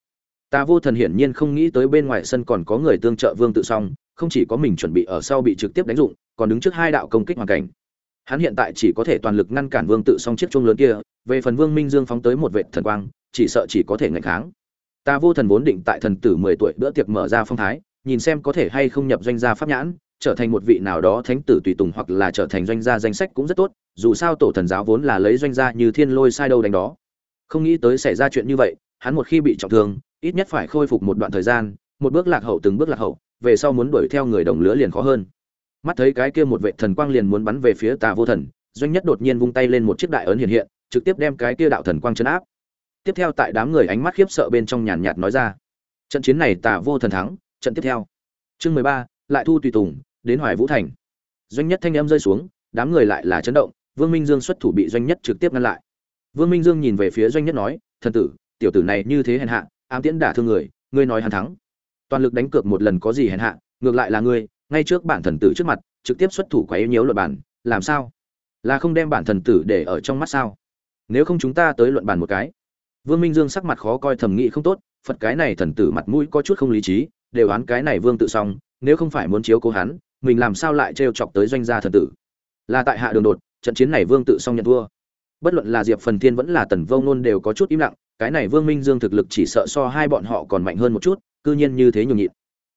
Ta vô thần hiển nhiên không nghĩ tới bên ngoài sân còn có người tương trợ vương tự song không chỉ có mình chuẩn bị ở sau bị trực tiếp đánh dụng, còn đứng trước hai đạo công kích hoàn cảnh. Hắn hiện tại chỉ có thể toàn lực ngăn cản vương tự song chiếc chuông lớn kia, về phần vương minh dương phóng tới một vệ thần quang, chỉ sợ chỉ có thể ngạnh kháng. Ta vô thần vốn định tại thần tử mười tuổi bữa tiệc mở ra phong thái, nhìn xem có thể hay không nhập doanh gia pháp nhãn, trở thành một vị nào đó thánh tử tùy tùng hoặc là trở thành doanh gia danh sách cũng rất tốt, dù sao tổ thần giáo vốn là lấy doanh gia như thiên lôi sai đâu đánh đó. Không nghĩ tới xảy ra chuyện như vậy, hắn một khi bị trọng thương, ít nhất phải khôi phục một đoạn thời gian, một bước lạc hậu từng bước lạc hậu về sau muốn đuổi theo người đồng lứa liền khó hơn. Mắt thấy cái kia một vệ thần quang liền muốn bắn về phía tà vô thần, doanh nhất đột nhiên vung tay lên một chiếc đại ấn hiện hiện, trực tiếp đem cái kia đạo thần quang chấn áp. Tiếp theo tại đám người ánh mắt khiếp sợ bên trong nhàn nhạt nói ra, trận chiến này tà vô thần thắng, trận tiếp theo. Chương mười ba, lại thu tùy tùng, đến hoài vũ thành. Doanh nhất thanh âm rơi xuống, đám người lại là chấn động, vương minh dương xuất thủ bị doanh nhất trực tiếp ngăn lại. Vương minh dương nhìn về phía doanh nhất nói, thần tử, tiểu tử này như thế hèn hạ, ám tiễn đả thương người, ngươi nói hắn thắng toàn lực đánh cược một lần có gì hèn hạ, ngược lại là ngươi, ngay trước bản thần tử trước mặt, trực tiếp xuất thủ quấy nhiễu luận bản làm sao? Là không đem bản thần tử để ở trong mắt sao? Nếu không chúng ta tới luận bàn một cái. Vương minh dương sắc mặt khó coi thầm nghĩ không tốt, phật cái này thần tử mặt mũi có chút không lý trí, đều oán cái này vương tự xong, nếu không phải muốn chiếu cố hắn, mình làm sao lại trêu chọc tới doanh gia thần tử? Là tại hạ đường đột, trận chiến này vương tự xong nhận thua. Bất luận là diệp phần thiên vẫn là tần vông nôn đều có chút im lặng, cái này vương minh dương thực lực chỉ sợ so hai bọn họ còn mạnh hơn một chút cư nhiên như thế nhường nhịn.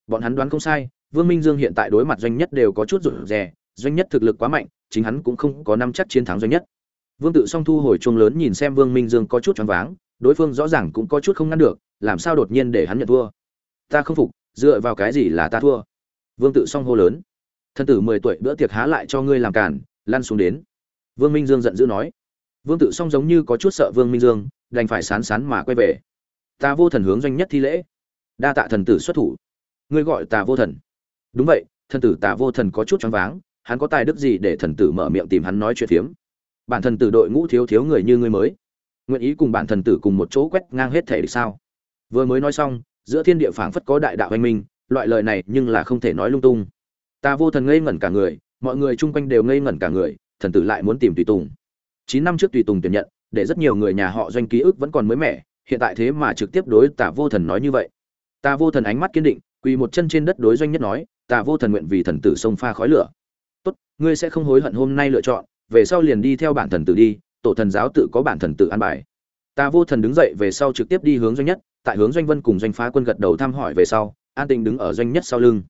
Bọn hắn đoán không sai, vương minh dương hiện tại đối mặt doanh nhất đều có chút rụt rè, doanh nhất thực lực quá mạnh, chính hắn cũng không có năm chắc chiến thắng doanh nhất. Vương tự song thu hồi chuông lớn nhìn xem vương minh dương có chút choáng váng, đối phương rõ ràng cũng có chút không ngăn được, làm sao đột nhiên để hắn nhận thua? Ta không phục, dựa vào cái gì là ta thua? Vương tự song hô lớn. Thân tử mười tuổi, bữa tiệc há lại cho ngươi làm cản lăn xuống đến. Vương minh dương giận dữ nói. Vương tự song giống như có chút sợ vương minh dương, đành phải sán sán mà quay về. Ta vô thần hướng doanh nhất thi lễ đa tạ thần tử xuất thủ. Ngươi gọi ta vô thần. Đúng vậy, thần tử ta vô thần có chút choáng váng, hắn có tài đức gì để thần tử mở miệng tìm hắn nói chuyện phiếm? Bản thần tử đội ngũ thiếu thiếu người như ngươi mới. Nguyện ý cùng bản thần tử cùng một chỗ quét ngang hết thể được sao? Vừa mới nói xong, giữa thiên địa phảng phất có đại đạo anh minh, loại lời này nhưng là không thể nói lung tung. Ta vô thần ngây ngẩn cả người, mọi người chung quanh đều ngây ngẩn cả người, thần tử lại muốn tìm tùy tùng. Chín năm trước tùy tùng tuyển nhận, để rất nhiều người nhà họ doanh ký ức vẫn còn mới mẻ, hiện tại thế mà trực tiếp đối tả vô thần nói như vậy tà vô thần ánh mắt kiên định, quỳ một chân trên đất đối doanh nhất nói, tà vô thần nguyện vì thần tử sông pha khói lửa. Tốt, ngươi sẽ không hối hận hôm nay lựa chọn, về sau liền đi theo bản thần tử đi, tổ thần giáo tự có bản thần tử an bài. Tà vô thần đứng dậy về sau trực tiếp đi hướng doanh nhất, tại hướng doanh vân cùng doanh phá quân gật đầu thăm hỏi về sau, an tình đứng ở doanh nhất sau lưng.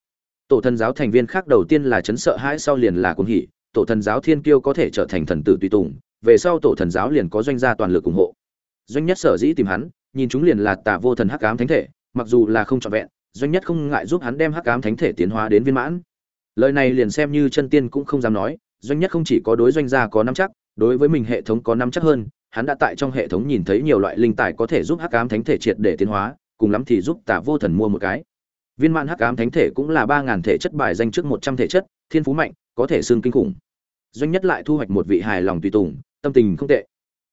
Tổ thần giáo thành viên khác đầu tiên là chấn sợ hãi sau liền là cuồng hỉ, tổ thần giáo thiên kiêu có thể trở thành thần tử tùy tùng, về sau tổ thần giáo liền có doanh gia toàn lực ủng hộ. Doanh nhất sở dĩ tìm hắn, nhìn chúng liền là tà vô thần hắc ám thánh thể mặc dù là không trọn vẹn, doanh nhất không ngại giúp hắn đem hắc ám thánh thể tiến hóa đến viên mãn. Lời này liền xem như chân tiên cũng không dám nói, doanh nhất không chỉ có đối doanh gia có năm chắc, đối với mình hệ thống có năm chắc hơn, hắn đã tại trong hệ thống nhìn thấy nhiều loại linh tài có thể giúp hắc ám thánh thể triệt để tiến hóa, cùng lắm thì giúp Tả vô thần mua một cái. Viên mãn hắc ám thánh thể cũng là ba ngàn thể chất bài danh trước một trăm thể chất, thiên phú mạnh, có thể xương kinh khủng. Doanh nhất lại thu hoạch một vị hài lòng tùy tùng, tâm tình không tệ.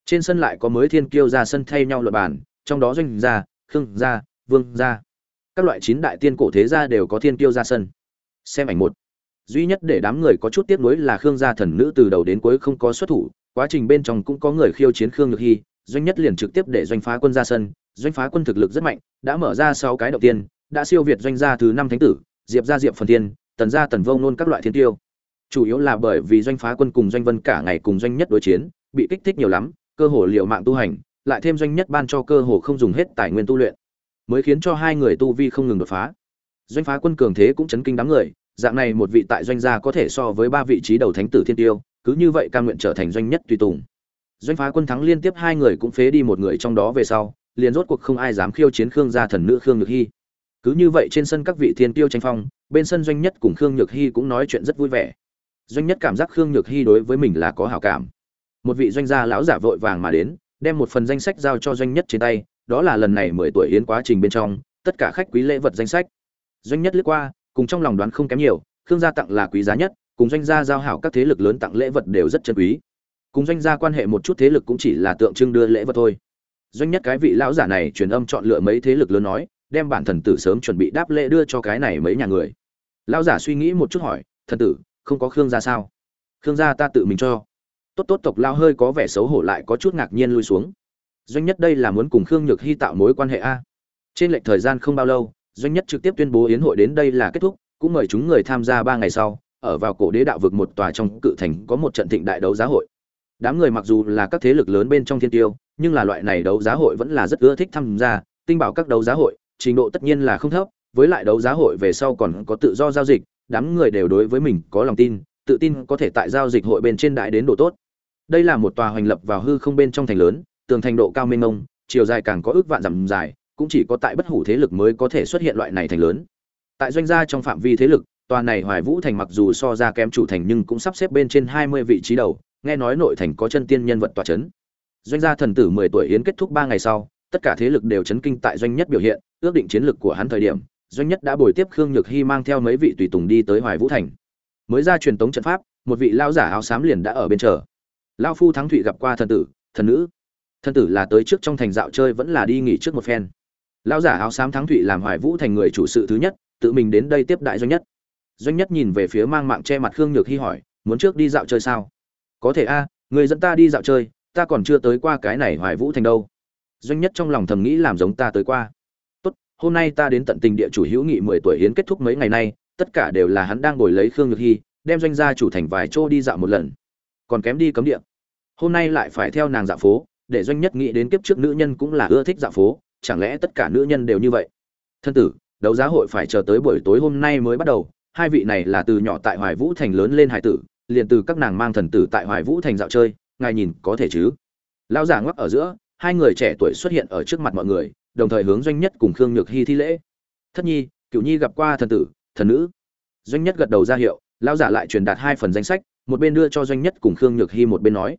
Trên sân lại có mới thiên kiêu ra sân thay nhau luật bàn, trong đó doanh gia, khương gia vương gia. Các loại chín đại tiên cổ thế gia đều có thiên kiêu ra sân. Xem ảnh một. Duy nhất để đám người có chút tiếc nuối là khương gia thần nữ từ đầu đến cuối không có xuất thủ quá trình bên trong cũng có người khiêu chiến khương nhược hy doanh nhất liền trực tiếp để doanh phá quân ra sân. Doanh phá quân thực lực rất mạnh đã mở ra sáu cái đầu tiên đã siêu việt doanh gia thứ năm thánh tử diệp gia diệp phần tiên, tần gia tần vông nôn các loại thiên tiêu. Chủ yếu là bởi vì doanh phá quân cùng doanh vân cả ngày cùng doanh nhất đối chiến bị kích thích nhiều lắm cơ hồ liệu mạng tu hành lại thêm doanh nhất ban cho cơ hồ không dùng hết tài nguyên tu luyện mới khiến cho hai người tu vi không ngừng đột phá. Doanh phá quân cường thế cũng chấn kinh đám người, dạng này một vị tại doanh gia có thể so với ba vị trí đầu thánh tử thiên tiêu, cứ như vậy cam nguyện trở thành doanh nhất tùy tùng. Doanh phá quân thắng liên tiếp hai người cũng phế đi một người trong đó về sau, liền rốt cuộc không ai dám khiêu chiến khương gia thần nữ khương nhược hy. Cứ như vậy trên sân các vị thiên tiêu tranh phong, bên sân doanh nhất cùng khương nhược hy cũng nói chuyện rất vui vẻ. Doanh nhất cảm giác khương nhược hy đối với mình là có hảo cảm. Một vị doanh gia lão giả vội vàng mà đến, đem một phần danh sách giao cho doanh nhất trên tay đó là lần này mười tuổi yến quá trình bên trong, tất cả khách quý lễ vật danh sách. Doanh nhất lướt qua, cùng trong lòng đoán không kém nhiều, khương gia tặng là quý giá nhất, cùng doanh gia giao hảo các thế lực lớn tặng lễ vật đều rất chân quý. Cùng doanh gia quan hệ một chút thế lực cũng chỉ là tượng trưng đưa lễ vật thôi. Doanh nhất cái vị lão giả này truyền âm chọn lựa mấy thế lực lớn nói, đem bản thần tử sớm chuẩn bị đáp lễ đưa cho cái này mấy nhà người. Lão giả suy nghĩ một chút hỏi, thần tử, không có khương gia sao? Khương gia ta tự mình cho. Tốt tốt tộc lao hơi có vẻ xấu hổ lại có chút ngạc nhiên lui xuống doanh nhất đây là muốn cùng khương nhược hy tạo mối quan hệ a? Trên lệch thời gian không bao lâu, doanh nhất trực tiếp tuyên bố yến hội đến đây là kết thúc, cũng mời chúng người tham gia ba ngày sau, ở vào cổ đế đạo vực một tòa trong cự thành có một trận thịnh đại đấu giá hội. Đám người mặc dù là các thế lực lớn bên trong thiên tiêu, nhưng là loại này đấu giá hội vẫn là rất ưa thích tham gia, tinh bảo các đấu giá hội, trình độ tất nhiên là không thấp, với lại đấu giá hội về sau còn có tự do giao dịch, đám người đều đối với mình có lòng tin, tự tin có thể tại giao dịch hội bên trên đại đến độ tốt. Đây là một tòa hoành lập vào hư không bên trong thành lớn tường thành độ cao mênh mông, chiều dài càng có ước vạn dặm dài, cũng chỉ có tại bất hủ thế lực mới có thể xuất hiện loại này thành lớn. Tại doanh gia trong phạm vi thế lực, tòa này hoài vũ thành mặc dù so ra kém chủ thành nhưng cũng sắp xếp bên trên hai mươi vị trí đầu, nghe nói nội thành có chân tiên nhân vật tòa chấn. Doanh gia thần tử mười tuổi yến kết thúc ba ngày sau, tất cả thế lực đều chấn kinh tại doanh nhất biểu hiện, ước định chiến lược của hắn thời điểm, doanh nhất đã bồi tiếp khương nhược hy mang theo mấy vị tùy tùng đi tới hoài vũ thành. Mới ra truyền tống trận pháp, một vị lao giả áo xám liền đã ở bên chờ. Lao phu thắng thụy gặp qua thần tử, thần nữ thân tử là tới trước trong thành dạo chơi vẫn là đi nghỉ trước một phen. Lão giả áo xám thắng thụy làm hoài vũ thành người chủ sự thứ nhất, tự mình đến đây tiếp đại doanh nhất. Doanh nhất nhìn về phía mang mạng che mặt khương nhược hy hỏi, muốn trước đi dạo chơi sao? Có thể a, người dẫn ta đi dạo chơi, ta còn chưa tới qua cái này hoài vũ thành đâu. Doanh nhất trong lòng thầm nghĩ làm giống ta tới qua. Tốt, hôm nay ta đến tận tình địa chủ hữu nghị mười tuổi hiến kết thúc mấy ngày nay, tất cả đều là hắn đang ngồi lấy khương nhược hy đem doanh gia chủ thành vài chỗ đi dạo một lần. Còn kém đi cấm địa. Hôm nay lại phải theo nàng dạo phố để doanh nhất nghĩ đến kiếp trước nữ nhân cũng là ưa thích dạo phố, chẳng lẽ tất cả nữ nhân đều như vậy? Thân tử, đấu giá hội phải chờ tới buổi tối hôm nay mới bắt đầu, hai vị này là từ nhỏ tại hoài vũ thành lớn lên hải tử, liền từ các nàng mang thần tử tại hoài vũ thành dạo chơi, ngài nhìn có thể chứ? Lão giả ngoắc ở giữa, hai người trẻ tuổi xuất hiện ở trước mặt mọi người, đồng thời hướng doanh nhất cùng khương nhược hy thi lễ. Thất nhi cựu nhi gặp qua thần tử, thần nữ. Doanh nhất gật đầu ra hiệu, lão giả lại truyền đạt hai phần danh sách, một bên đưa cho doanh nhất cùng khương nhược hy một bên nói.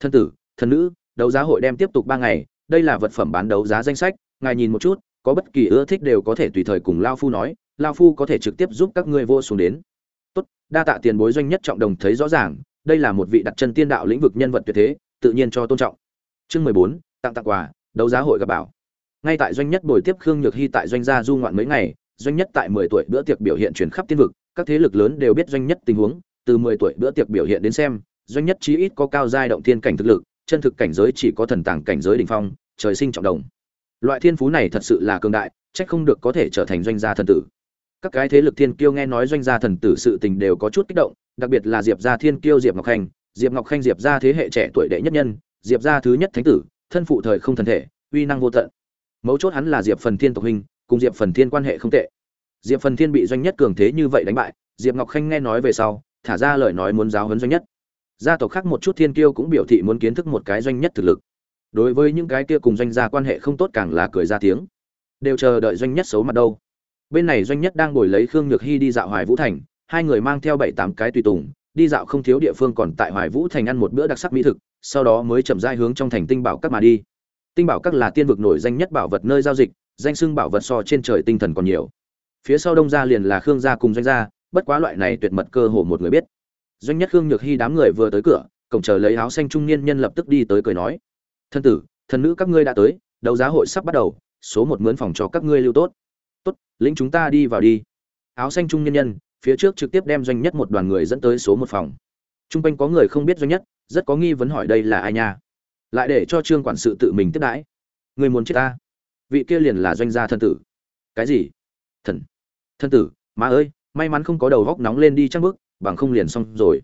Thân tử, thần nữ đấu giá hội đem tiếp tục ba ngày, đây là vật phẩm bán đấu giá danh sách, ngài nhìn một chút, có bất kỳ ưa thích đều có thể tùy thời cùng lao phu nói, lao phu có thể trực tiếp giúp các ngươi vô xuống đến. Tốt, đa tạ tiền bối doanh nhất trọng đồng thấy rõ ràng, đây là một vị đặt chân tiên đạo lĩnh vực nhân vật tuyệt thế, tự nhiên cho tôn trọng. Chương mười bốn, tặng tặng quà, đấu giá hội gặp bảo. Ngay tại doanh nhất buổi tiếp khương nhược hy tại doanh gia du ngoạn mấy ngày, doanh nhất tại mười tuổi bữa tiệc biểu hiện chuyển khắp tiên vực, các thế lực lớn đều biết doanh nhất tình huống, từ mười tuổi bữa tiệc biểu hiện đến xem, doanh nhất chí ít có cao giai động thiên cảnh thực lực chân thực cảnh giới chỉ có thần tàng cảnh giới đỉnh phong, trời sinh trọng đồng. Loại thiên phú này thật sự là cường đại, chắc không được có thể trở thành doanh gia thần tử. Các cái thế lực thiên kiêu nghe nói doanh gia thần tử sự tình đều có chút kích động, đặc biệt là diệp gia thiên kiêu diệp ngọc khanh. Diệp ngọc khanh diệp gia thế hệ trẻ tuổi đệ nhất nhân, diệp gia thứ nhất thánh tử, thân phụ thời không thần thể, uy năng vô tận. Mấu chốt hắn là diệp phần thiên tộc huynh, cùng diệp phần thiên quan hệ không tệ. Diệp phần thiên bị doanh nhất cường thế như vậy đánh bại, diệp ngọc khanh nghe nói về sau, thả ra lời nói muốn giáo huấn doanh nhất gia tộc khác một chút thiên kiêu cũng biểu thị muốn kiến thức một cái doanh nhất thực lực. Đối với những cái kia cùng doanh gia quan hệ không tốt càng là cười ra tiếng. Đều chờ đợi doanh nhất xấu mặt đâu. Bên này doanh nhất đang ngồi lấy khương nhược hy đi dạo hoài vũ thành, hai người mang theo bảy tám cái tùy tùng, đi dạo không thiếu địa phương còn tại hoài vũ thành ăn một bữa đặc sắc mỹ thực, sau đó mới chậm rãi hướng trong thành tinh bảo các mà đi. Tinh bảo các là tiên vực nổi danh nhất bảo vật nơi giao dịch, danh xưng bảo vật so trên trời tinh thần còn nhiều. Phía sau đông gia liền là khương gia cùng doanh gia, bất quá loại này tuyệt mật cơ hồ một người biết doanh nhất khương nhược hy đám người vừa tới cửa, cổng chờ lấy áo xanh trung niên nhân lập tức đi tới cười nói, thân tử, thần nữ các ngươi đã tới, đấu giá hội sắp bắt đầu, số một mướn phòng cho các ngươi lưu tốt. Tốt, lĩnh chúng ta đi vào đi. Áo xanh trung niên nhân, phía trước trực tiếp đem doanh nhất một đoàn người dẫn tới số một phòng. T r u n g quanh có người không biết doanh nhất, rất có nghi vấn hỏi đây là ai nha? Lại để cho trương quản sự tự mình tiếp đãi. Người muốn chết ta? Vị kia liền là doanh gia thân tử. Cái gì? Thần, thân tử, má ơi, may mắn không có đầu góc nóng lên đi chắc bước bằng không liền xong rồi.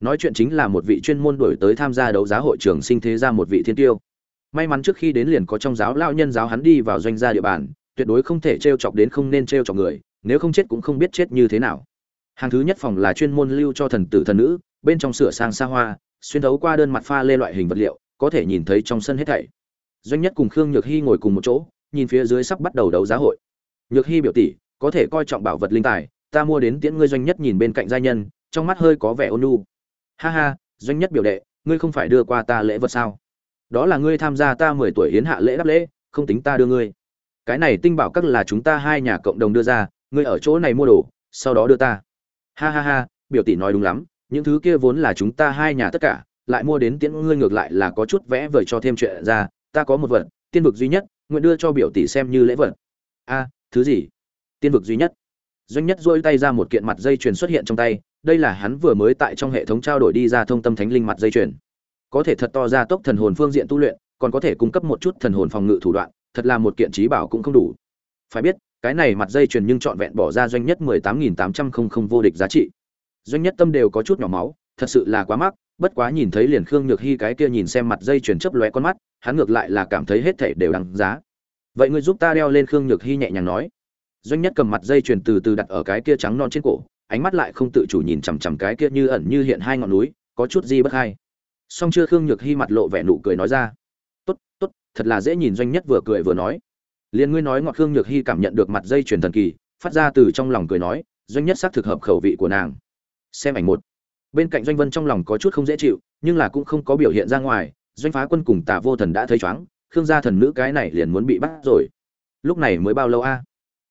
Nói chuyện chính là một vị chuyên môn đổi tới tham gia đấu giá hội trường sinh thế ra một vị thiên tiêu. May mắn trước khi đến liền có trong giáo lao nhân giáo hắn đi vào doanh gia địa bàn, tuyệt đối không thể t r e o chọc đến không nên t r e o chọc người, nếu không chết cũng không biết chết như thế nào. Hàng thứ nhất phòng là chuyên môn lưu cho thần tử thần nữ, bên trong sửa sang xa hoa, xuyên thấu qua đơn mặt pha lê loại hình vật liệu, có thể nhìn thấy trong sân hết thảy. Doanh nhất cùng khương nhược hy ngồi cùng một chỗ, nhìn phía dưới sắp bắt đầu đấu giá hội. Nhược hy biểu tỷ, có thể coi trọng bảo vật linh tài ta mua đến tiễn ngươi doanh nhất nhìn bên cạnh gia nhân, trong mắt hơi có vẻ ôn nhu. Ha ha, doanh nhất biểu đệ, ngươi không phải đưa qua ta lễ vật sao? Đó là ngươi tham gia ta mười tuổi hiến hạ lễ đáp lễ, không tính ta đưa ngươi. Cái này tinh bảo các là chúng ta hai nhà cộng đồng đưa ra, ngươi ở chỗ này mua đồ, sau đó đưa ta. Ha ha ha, biểu tỷ nói đúng lắm, những thứ kia vốn là chúng ta hai nhà tất cả, lại mua đến tiễn ngươi ngược lại là có chút vẽ vời cho thêm chuyện ra, ta có một vật, tiên vực duy nhất, nguyện đưa cho biểu tỷ xem như lễ vật. A, thứ gì? Tiên vực duy nhất doanh nhất dôi tay ra một kiện mặt dây chuyền xuất hiện trong tay, đây là hắn vừa mới tại trong hệ thống trao đổi đi ra thông tâm thánh linh mặt dây chuyền. Có thể thật to ra tốc thần hồn phương diện tu luyện, còn có thể cung cấp một chút thần hồn phòng ngự thủ đoạn, thật là một kiện trí bảo cũng không đủ. Phải biết, cái này mặt dây chuyền nhưng trọn vẹn bỏ ra doanh nhất mười tám nghìn tám trăm không không vô địch giá trị. Doanh nhất tâm đều có chút nhỏ máu, thật sự là quá mắc, bất quá nhìn thấy liền khương nhược hy cái kia nhìn xem mặt dây chuyền chấp lóe con mắt, hắn ngược lại là cảm thấy hết thảy đều đáng giá. Vậy ngươi giúp ta đeo lên khương nhược hy nhẹ nhàng nói doanh nhất cầm mặt dây chuyền từ từ đặt ở cái kia trắng non trên cổ, ánh mắt lại không tự chủ nhìn chằm chằm cái kia như ẩn như hiện hai ngọn núi, có chút gì bất hay song chưa khương nhược hy mặt lộ vẻ nụ cười nói ra, tốt tốt, thật là dễ nhìn doanh nhất vừa cười vừa nói. Liền ngươi nói ngọt khương nhược hy cảm nhận được mặt dây chuyền thần kỳ, phát ra từ trong lòng cười nói, doanh nhất xác thực hợp khẩu vị của nàng. Xem ảnh một. Bên cạnh doanh vân trong lòng có chút không dễ chịu, nhưng là cũng không có biểu hiện ra ngoài, doanh phá quân cùng tả vô thần đã thấy chóng khương gia thần nữ cái này liền muốn bị bắt rồi. Lúc này mới bao lâu a?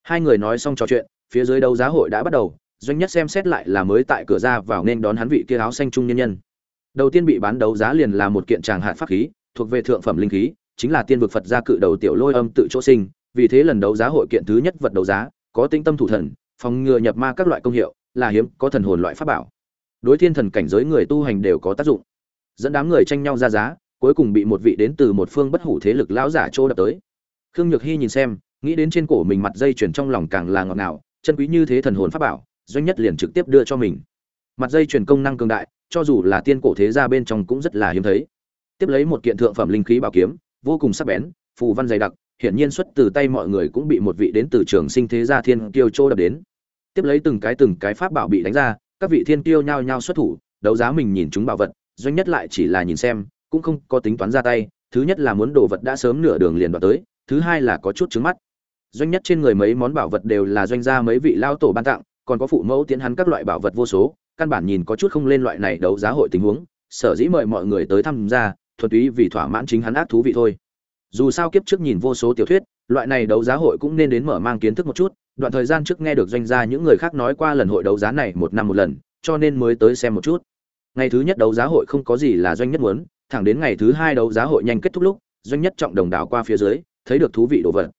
Hai người nói xong trò chuyện, phía dưới đấu giá hội đã bắt đầu, doanh nhất xem xét lại là mới tại cửa ra vào nên đón hắn vị kia áo xanh trung nhân nhân. Đầu tiên bị bán đấu giá liền là một kiện tràng hạn pháp khí, thuộc về thượng phẩm linh khí, chính là tiên vực phật gia cự đầu tiểu lôi âm tự chỗ sinh, vì thế lần đấu giá hội kiện thứ nhất vật đấu giá, có tinh tâm thủ thần, phòng ngừa nhập ma các loại công hiệu, là hiếm, có thần hồn loại pháp bảo. Đối thiên thần cảnh giới người tu hành đều có tác dụng. Dẫn đám người tranh nhau ra giá, cuối cùng bị một vị đến từ một phương bất hủ thế lực lão giả trô đập tới. Khương nhược hy nhìn xem nghĩ đến trên cổ mình mặt dây chuyền trong lòng càng là ngọt ngào, chân quý như thế thần hồn pháp bảo, doanh nhất liền trực tiếp đưa cho mình. Mặt dây chuyền công năng cường đại, cho dù là tiên cổ thế gia bên trong cũng rất là hiếm thấy. Tiếp lấy một kiện thượng phẩm linh khí bảo kiếm, vô cùng sắc bén, phù văn dày đặc, hiển nhiên xuất từ tay mọi người cũng bị một vị đến từ trường sinh thế gia thiên kiêu trô đập đến. Tiếp lấy từng cái từng cái pháp bảo bị đánh ra, các vị thiên kiêu nhao nhao xuất thủ, đấu giá mình nhìn chúng bảo vật, doanh nhất lại chỉ là nhìn xem, cũng không có tính toán ra tay, thứ nhất là muốn đồ vật đã sớm nửa đường liền đoạt tới, thứ hai là có chút trứng mắt doanh nhất trên người mấy món bảo vật đều là doanh gia mấy vị lao tổ ban tặng, còn có phụ mẫu tiến hắn các loại bảo vật vô số, căn bản nhìn có chút không lên loại này đấu giá hội tình huống, sở dĩ mời mọi người tới tham gia thuần túy vì thỏa mãn chính hắn ác thú vị thôi. Dù sao kiếp trước nhìn vô số tiểu thuyết, loại này đấu giá hội cũng nên đến mở mang kiến thức một chút, đoạn thời gian trước nghe được doanh gia những người khác nói qua lần hội đấu giá này một năm một lần, cho nên mới tới xem một chút. Ngày thứ nhất đấu giá hội không có gì là doanh nhất muốn, thẳng đến ngày thứ hai đấu giá hội nhanh kết thúc lúc, doanh nhất trọng đồng đảo qua phía dưới, thấy được thú vị đồ vật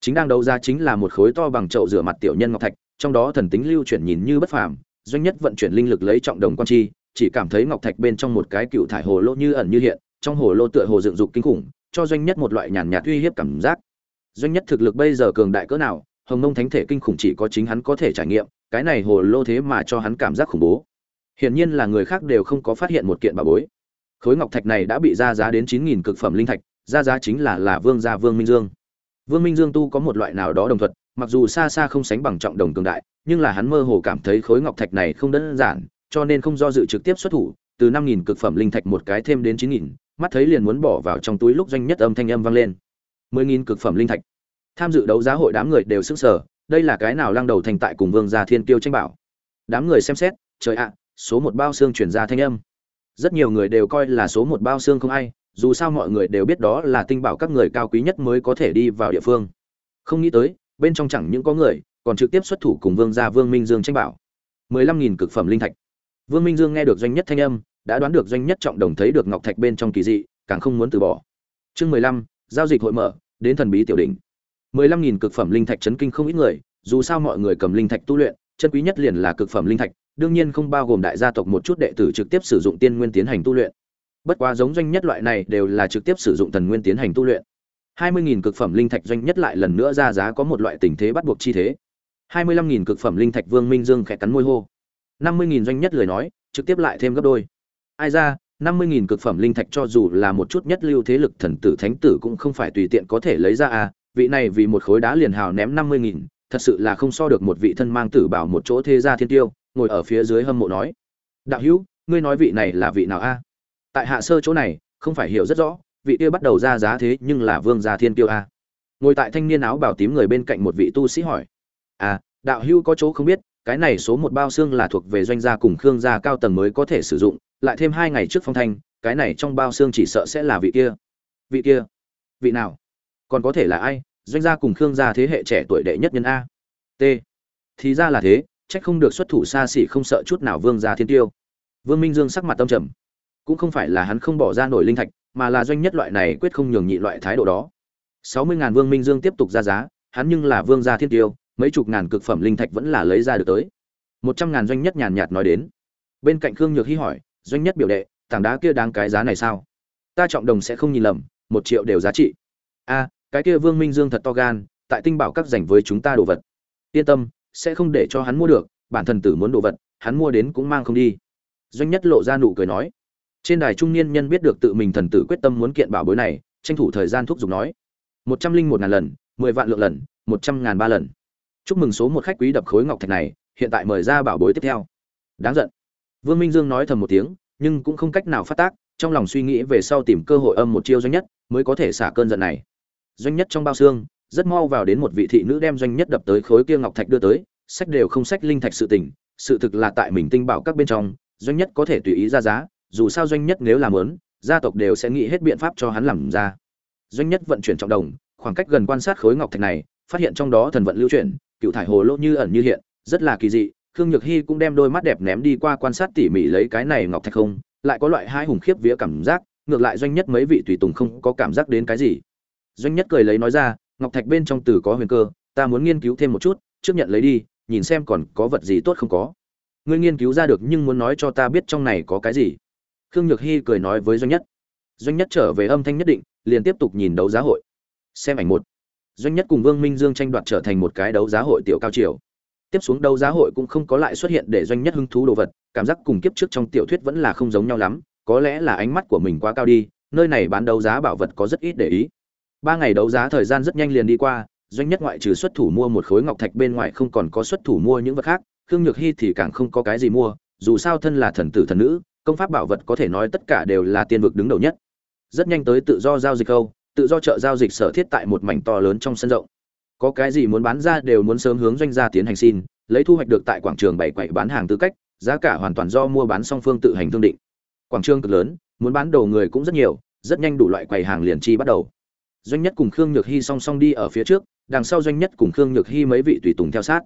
chính đang đấu giá chính là một khối to bằng chậu rửa mặt tiểu nhân ngọc thạch, trong đó thần tính lưu chuyển nhìn như bất phàm, doanh nhất vận chuyển linh lực lấy trọng đồng quan chi, chỉ cảm thấy ngọc thạch bên trong một cái cựu thải hồ lô như ẩn như hiện, trong hồ lô tựa hồ dựng dục kinh khủng, cho doanh nhất một loại nhàn nhạt uy hiếp cảm giác. Doanh nhất thực lực bây giờ cường đại cỡ nào, hồng mông thánh thể kinh khủng chỉ có chính hắn có thể trải nghiệm, cái này hồ lô thế mà cho hắn cảm giác khủng bố. Hiển nhiên là người khác đều không có phát hiện một kiện bà bối. Khối ngọc thạch này đã bị ra giá đến chín nghìn cực phẩm linh thạch, ra giá chính là là vương gia vương minh dương vương minh dương tu có một loại nào đó đồng thuật, mặc dù xa xa không sánh bằng trọng đồng cường đại, nhưng là hắn mơ hồ cảm thấy khối ngọc thạch này không đơn giản, cho nên không do dự trực tiếp xuất thủ, từ năm nghìn cực phẩm linh thạch một cái thêm đến chín nghìn, mắt thấy liền muốn bỏ vào trong túi lúc doanh nhất âm thanh âm vang lên. mười nghìn cực phẩm linh thạch. Tham dự đấu giá hội đám người đều sức sở đây là cái nào lăng đầu thành tại cùng vương gia thiên kiêu tranh bảo? Đám người xem xét, trời ạ, số một bao xương truyền ra thanh âm. Rất nhiều người đều coi là số một bao xương không ai dù sao mọi người đều biết đó là tinh bảo các người cao quý nhất mới có thể đi vào địa phương. Không nghĩ tới, bên trong chẳng những có người, còn trực tiếp xuất thủ cùng vương gia vương minh dương tranh bảo. mười lăm nghìn cực phẩm linh thạch. Vương minh dương nghe được doanh nhất thanh âm, đã đoán được doanh nhất trọng đồng thấy được ngọc thạch bên trong kỳ dị, càng không muốn từ bỏ. Chương mười lăm, giao dịch hội mở, đến thần bí tiểu đỉnh. mười lăm nghìn cực phẩm linh thạch chấn kinh không ít người, dù sao mọi người cầm linh thạch tu luyện, chân quý nhất liền là cực phẩm linh thạch, đương nhiên không bao gồm đại gia tộc một chút đệ tử trực tiếp sử dụng tiên nguyên tiến hành tu luyện bất quá giống doanh nhất loại này đều là trực tiếp sử dụng thần nguyên tiến hành tu luyện. Hai mươi nghìn cực phẩm linh thạch doanh nhất lại lần nữa ra giá có một loại tình thế bắt buộc chi thế. Hai mươi lăm nghìn cực phẩm linh thạch vương minh dương khẽ cắn môi hô. Năm mươi nghìn doanh nhất lời nói, trực tiếp lại thêm gấp đôi. Ai ra, năm mươi nghìn cực phẩm linh thạch cho dù là một chút nhất lưu thế lực thần tử thánh tử cũng không phải tùy tiện có thể lấy ra à vị này vì một khối đá liền hào ném năm mươi nghìn, thật sự là không so được một vị thân mang tử bảo một chỗ thế gia thiên tiêu, ngồi ở phía dưới hâm mộ nói. Đạo hữu, ngươi nói vị này là vị nào a? Tại hạ sơ chỗ này, không phải hiểu rất rõ, vị kia bắt đầu ra giá thế nhưng là vương gia thiên tiêu a. Ngồi tại thanh niên áo bào tím người bên cạnh một vị tu sĩ hỏi à đạo hưu có chỗ không biết, cái này số một bao xương là thuộc về doanh gia cùng khương gia cao tầng mới có thể sử dụng, lại thêm hai ngày trước phong thanh, cái này trong bao xương chỉ sợ sẽ là vị kia. Vị kia? Vị nào? Còn có thể là ai? Doanh gia cùng khương gia thế hệ trẻ tuổi đệ nhất nhân a. T. Thì ra là thế trách không được xuất thủ xa xỉ không sợ chút nào vương gia thiên tiêu vương minh dương sắc mặt tâm trầm cũng không phải là hắn không bỏ ra nổi linh thạch, mà là doanh nhất loại này quyết không nhường nhị loại thái độ đó. Sáu mươi ngàn vương minh dương tiếp tục ra giá, hắn nhưng là vương gia thiên tiêu, mấy chục ngàn cực phẩm linh thạch vẫn là lấy ra được tới. Một trăm ngàn doanh nhất nhàn nhạt nói đến. Bên cạnh khương nhược hy hỏi, doanh nhất biểu đệ, tảng đá kia đáng cái giá này sao? Ta trọng đồng sẽ không nhìn lầm, một triệu đều giá trị. A, cái kia vương minh dương thật to gan, tại tinh bảo các dành với chúng ta đồ vật. Yên tâm, sẽ không để cho hắn mua được, bản thần tử muốn đồ vật, hắn mua đến cũng mang không đi. Doanh nhất lộ ra nụ cười nói trên đài trung niên nhân biết được tự mình thần tử quyết tâm muốn kiện bảo bối này, tranh thủ thời gian thúc giục nói, một trăm linh một ngàn lần, mười vạn lượng lần, một trăm ngàn ba lần. Chúc mừng số một khách quý đập khối ngọc thạch này, hiện tại mời ra bảo bối tiếp theo. Đáng giận. Vương minh dương nói thầm một tiếng, nhưng cũng không cách nào phát tác, trong lòng suy nghĩ về sau tìm cơ hội âm một chiêu doanh nhất, mới có thể xả cơn giận này. Doanh nhất trong bao xương, rất mau vào đến một vị thị nữ đem doanh nhất đập tới khối kia ngọc thạch đưa tới, sách đều không sách linh thạch sự tình, sự thực là tại mình tinh bảo các bên trong, doanh nhất có thể tùy ý ra giá dù sao doanh nhất nếu làm lớn, gia tộc đều sẽ nghĩ hết biện pháp cho hắn làm ra. Doanh nhất vận chuyển trọng đồng, khoảng cách gần quan sát khối ngọc thạch này, phát hiện trong đó thần vận lưu chuyển, cựu thải hồ lô như ẩn như hiện, rất là kỳ dị. Khương nhược hy cũng đem đôi mắt đẹp ném đi qua quan sát tỉ mỉ lấy cái này ngọc thạch không, lại có loại hai hùng khiếp vía cảm giác, ngược lại doanh nhất mấy vị tùy tùng không có cảm giác đến cái gì. Doanh nhất cười lấy nói ra, ngọc thạch bên trong từ có huyền cơ, ta muốn nghiên cứu thêm một chút, trước nhận lấy đi, nhìn xem còn có vật gì tốt không có. Ngươi nghiên cứu ra được nhưng muốn nói cho ta biết trong này có cái gì khương nhược hy cười nói với doanh nhất. Doanh nhất trở về âm thanh nhất định, liền tiếp tục nhìn đấu giá hội. Xem ảnh một. Doanh nhất cùng vương minh dương tranh đoạt trở thành một cái đấu giá hội tiểu cao triều. Tiếp xuống đấu giá hội cũng không có lại xuất hiện để doanh nhất hứng thú đồ vật, cảm giác cùng kiếp trước trong tiểu thuyết vẫn là không giống nhau lắm, có lẽ là ánh mắt của mình quá cao đi, nơi này bán đấu giá bảo vật có rất ít để ý. Ba ngày đấu giá thời gian rất nhanh liền đi qua, doanh nhất ngoại trừ xuất thủ mua một khối ngọc thạch bên ngoài không còn có xuất thủ mua những vật khác, khương nhược hy thì càng không có cái gì mua, dù sao thân là thần tử thần nữ công pháp bảo vật có thể nói tất cả đều là tiên vực đứng đầu nhất. Rất nhanh tới tự do giao dịch câu tự do chợ giao dịch sở thiết tại một mảnh to lớn trong sân rộng. Có cái gì muốn bán ra đều muốn sớm hướng doanh gia tiến hành xin, lấy thu hoạch được tại quảng trường bảy quậy bán hàng tư cách, giá cả hoàn toàn do mua bán song phương tự hành thương định. Quảng trường cực lớn, muốn bán đồ người cũng rất nhiều, rất nhanh đủ loại quầy hàng liền chi bắt đầu. Doanh nhất cùng khương nhược hy song song đi ở phía trước, đằng sau doanh nhất cùng khương nhược hy mấy vị tùy tùng theo sát.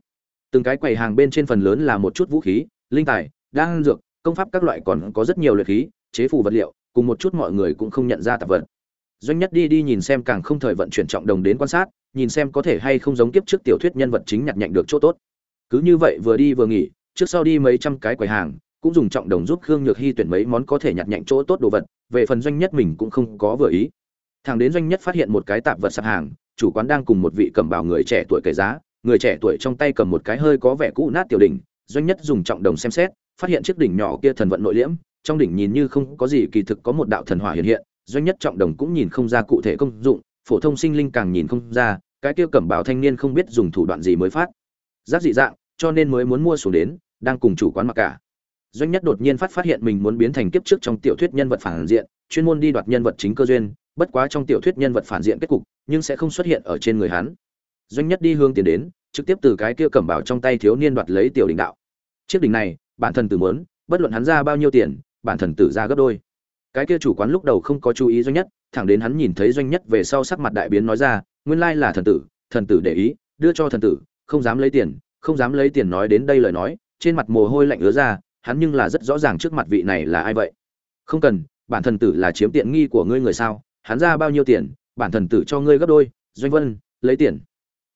Từng cái quầy hàng bên trên phần lớn là một chút vũ khí, linh tài, đan dược công pháp các loại còn có rất nhiều luyện khí, chế phù vật liệu, cùng một chút mọi người cũng không nhận ra tạp vật. Doanh nhất đi đi nhìn xem càng không thời vận chuyển trọng đồng đến quan sát, nhìn xem có thể hay không giống kiếp trước tiểu thuyết nhân vật chính nhặt nhạnh được chỗ tốt. Cứ như vậy vừa đi vừa nghỉ, trước sau đi mấy trăm cái quầy hàng, cũng dùng trọng đồng giúp khương nhược hy tuyển mấy món có thể nhặt nhạnh chỗ tốt đồ vật, về phần doanh nhất mình cũng không có vừa ý. Thằng đến doanh nhất phát hiện một cái tạp vật sạp hàng, chủ quán đang cùng một vị cầm bào người trẻ tuổi kể giá, người trẻ tuổi trong tay cầm một cái hơi có vẻ cũ nát tiểu đỉnh, doanh nhất dùng trọng đồng xem xét phát hiện chiếc đỉnh nhỏ kia thần vận nội liễm, trong đỉnh nhìn như không có gì, kỳ thực có một đạo thần hỏa hiện hiện, doanh nhất trọng đồng cũng nhìn không ra cụ thể công dụng, phổ thông sinh linh càng nhìn không ra, cái kia cẩm bảo thanh niên không biết dùng thủ đoạn gì mới phát. Giác dị dạng, cho nên mới muốn mua xuống đến, đang cùng chủ quán mặc cả. Doanh nhất đột nhiên phát phát hiện mình muốn biến thành kiếp trước trong tiểu thuyết nhân vật phản diện, chuyên môn đi đoạt nhân vật chính cơ duyên, bất quá trong tiểu thuyết nhân vật phản diện kết cục, nhưng sẽ không xuất hiện ở trên người hắn. Doanh nhất đi hướng tiến đến, trực tiếp từ cái kia cẩm bảo trong tay thiếu niên đoạt lấy tiểu đỉnh đạo. Chiếc đỉnh này bản thân tử muốn, bất luận hắn ra bao nhiêu tiền, bản thần tử ra gấp đôi. Cái kia chủ quán lúc đầu không có chú ý doanh nhất, thẳng đến hắn nhìn thấy doanh nhất về sau sắc mặt đại biến nói ra, nguyên lai là thần tử thần tử để ý, đưa cho thần tử, không dám lấy tiền, không dám lấy tiền nói đến đây lời nói, trên mặt mồ hôi lạnh ứa ra, hắn nhưng là rất rõ ràng trước mặt vị này là ai vậy. Không cần, bản thần tử là chiếm tiện nghi của ngươi người sao, hắn ra bao nhiêu tiền, bản thần tử cho ngươi gấp đôi, doanh vân, lấy tiền.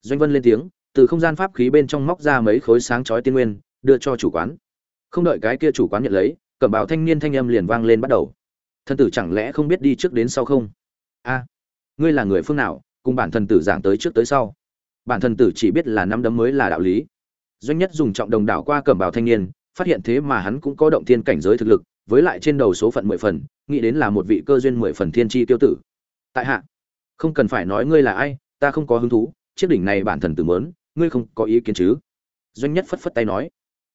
Doanh vân lên tiếng, từ không gian pháp khí bên trong móc ra mấy khối sáng chói tiên nguyên, đưa cho chủ quán không đợi cái kia chủ quán nhận lấy, cẩm bào thanh niên thanh âm liền vang lên bắt đầu. Thần tử chẳng lẽ không biết đi trước đến sau không? A, ngươi là người phương nào, cùng bản thần tử giảng tới trước tới sau? Bản thần tử chỉ biết là năm đấm mới là đạo lý. Doanh nhất dùng trọng đồng đảo qua cẩm bào thanh niên, phát hiện thế mà hắn cũng có động thiên cảnh giới thực lực, với lại trên đầu số phận mười phần, nghĩ đến là một vị cơ duyên mười phần thiên tri tiêu tử. Tại hạ, không cần phải nói ngươi là ai, ta không có hứng thú, chiếc đỉnh này bản thần tử mớn ngươi không có ý kiến chứ? Doanh nhất phất phất tay nói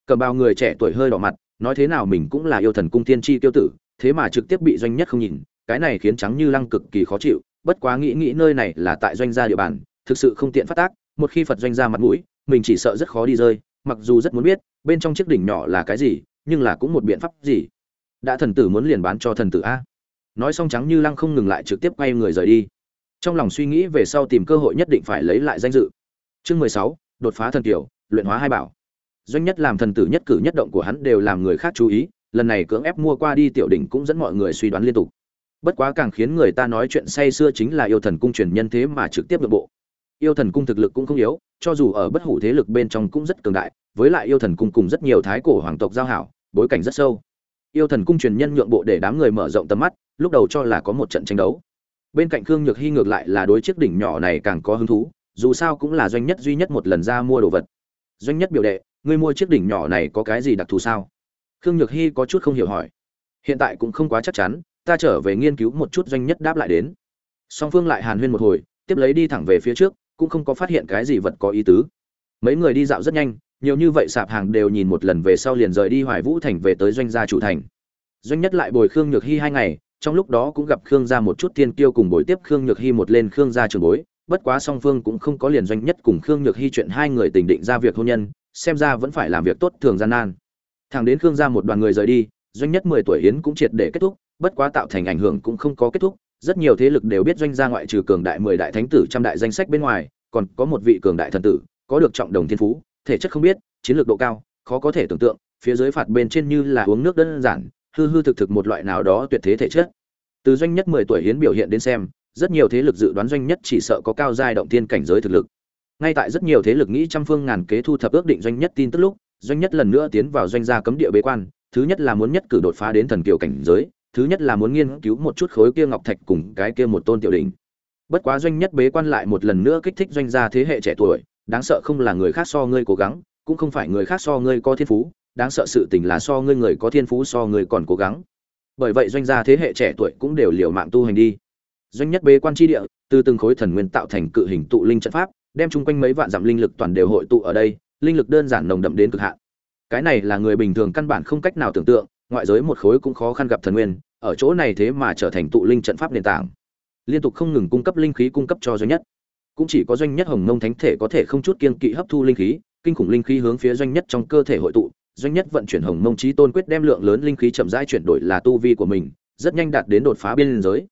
cầm bao người trẻ tuổi hơi đỏ mặt, nói thế nào mình cũng là yêu thần cung tiên tri tiêu tử, thế mà trực tiếp bị doanh nhất không nhìn, cái này khiến trắng như lăng cực kỳ khó chịu, bất quá nghĩ nghĩ nơi này là tại doanh gia địa bàn, thực sự không tiện phát tác, một khi phật doanh gia mặt mũi, mình chỉ sợ rất khó đi rơi, mặc dù rất muốn biết, bên trong chiếc đỉnh nhỏ là cái gì, nhưng là cũng một biện pháp gì. Đã thần tử muốn liền bán cho thần tử a. Nói xong trắng như lăng không ngừng lại trực tiếp quay người rời đi. Trong lòng suy nghĩ về sau tìm cơ hội nhất định phải lấy lại danh dự. Chương mười sáu, đột phá thần kiểu luyện hóa hai bảo doanh nhất làm thần tử nhất cử nhất động của hắn đều làm người khác chú ý, lần này cưỡng ép mua qua đi tiểu đỉnh cũng dẫn mọi người suy đoán liên tục. Bất quá càng khiến người ta nói chuyện say xưa chính là yêu thần cung truyền nhân thế mà trực tiếp nội bộ. Yêu thần cung thực lực cũng không yếu, cho dù ở bất hủ thế lực bên trong cũng rất cường đại, với lại yêu thần cung cùng rất nhiều thái cổ hoàng tộc giao hảo, bối cảnh rất sâu. Yêu thần cung truyền nhân nhượng bộ để đám người mở rộng tầm mắt, lúc đầu cho là có một trận tranh đấu. Bên cạnh khương nhược hy ngược lại là đối chiếc đỉnh nhỏ này càng có hứng thú, dù sao cũng là doanh nhất duy nhất một lần ra mua đồ vật. Doanh nhất biểu đệ ngươi mua chiếc đỉnh nhỏ này có cái gì đặc thù sao? Khương nhược hy có chút không hiểu hỏi. Hiện tại cũng không quá chắc chắn, ta trở về nghiên cứu một chút doanh nhất đáp lại đến. Song phương lại hàn huyên một hồi, tiếp lấy đi thẳng về phía trước, cũng không có phát hiện cái gì vật có ý tứ. Mấy người đi dạo rất nhanh, nhiều như vậy sạp hàng đều nhìn một lần về sau liền rời đi hoài vũ thành về tới doanh gia chủ thành. Doanh nhất lại bồi khương nhược hy hai ngày, trong lúc đó cũng gặp khương gia một chút tiên kiêu cùng bồi tiếp khương nhược hy một lên khương gia trường bối, bất quá song phương cũng không có liền doanh nhất cùng khương nhược hy chuyện hai người tình định ra việc hôn nhân xem ra vẫn phải làm việc tốt thường gian nan. Thằng đến khương gia một đoàn người rời đi, doanh nhất mười tuổi hiến cũng triệt để kết thúc, bất quá tạo thành ảnh hưởng cũng không có kết thúc. Rất nhiều thế lực đều biết doanh gia ngoại trừ cường đại mười đại thánh tử trăm đại danh sách bên ngoài, còn có một vị cường đại thần tử, có được trọng đồng thiên phú, thể chất không biết, chiến lược độ cao, khó có thể tưởng tượng, phía dưới phạt bên trên như là uống nước đơn giản, hư hư thực thực một loại nào đó tuyệt thế thể chất. Từ doanh nhất mười tuổi hiến biểu hiện đến xem, rất nhiều thế lực dự đoán doanh nhất chỉ sợ có cao giai động thiên cảnh giới thực lực ngay tại rất nhiều thế lực nghĩ trăm phương ngàn kế thu thập ước định doanh nhất tin tức lúc, doanh nhất lần nữa tiến vào doanh gia cấm địa bế quan, thứ nhất là muốn nhất cử đột phá đến thần kiều cảnh giới, thứ nhất là muốn nghiên cứu một chút khối kia ngọc thạch cùng cái kia một tôn tiểu đỉnh. Bất quá doanh nhất bế quan lại một lần nữa kích thích doanh gia thế hệ trẻ tuổi, đáng sợ không là người khác so ngươi cố gắng, cũng không phải người khác so ngươi có thiên phú, đáng sợ sự tình là so ngươi người có thiên phú so ngươi còn cố gắng. Bởi vậy doanh gia thế hệ trẻ tuổi cũng đều liều mạng tu hành đi. Doanh nhất bế quan tri địa, từ từng khối thần nguyên tạo thành cự hình tụ linh trận pháp đem chung quanh mấy vạn dặm linh lực toàn đều hội tụ ở đây, linh lực đơn giản nồng đậm đến cực hạn. Cái này là người bình thường căn bản không cách nào tưởng tượng, ngoại giới một khối cũng khó khăn gặp thần nguyên, ở chỗ này thế mà trở thành tụ linh trận pháp nền tảng. Liên tục không ngừng cung cấp linh khí cung cấp cho doanh nhất. Cũng chỉ có doanh nhất hồng mông thánh thể có thể không chút kiên kỵ hấp thu linh khí, kinh khủng linh khí hướng phía doanh nhất trong cơ thể hội tụ. Doanh nhất vận chuyển hồng mông trí tôn quyết đem lượng lớn linh khí chậm rãi chuyển đổi là tu vi của mình, rất nhanh đạt đến đột phá biên giới.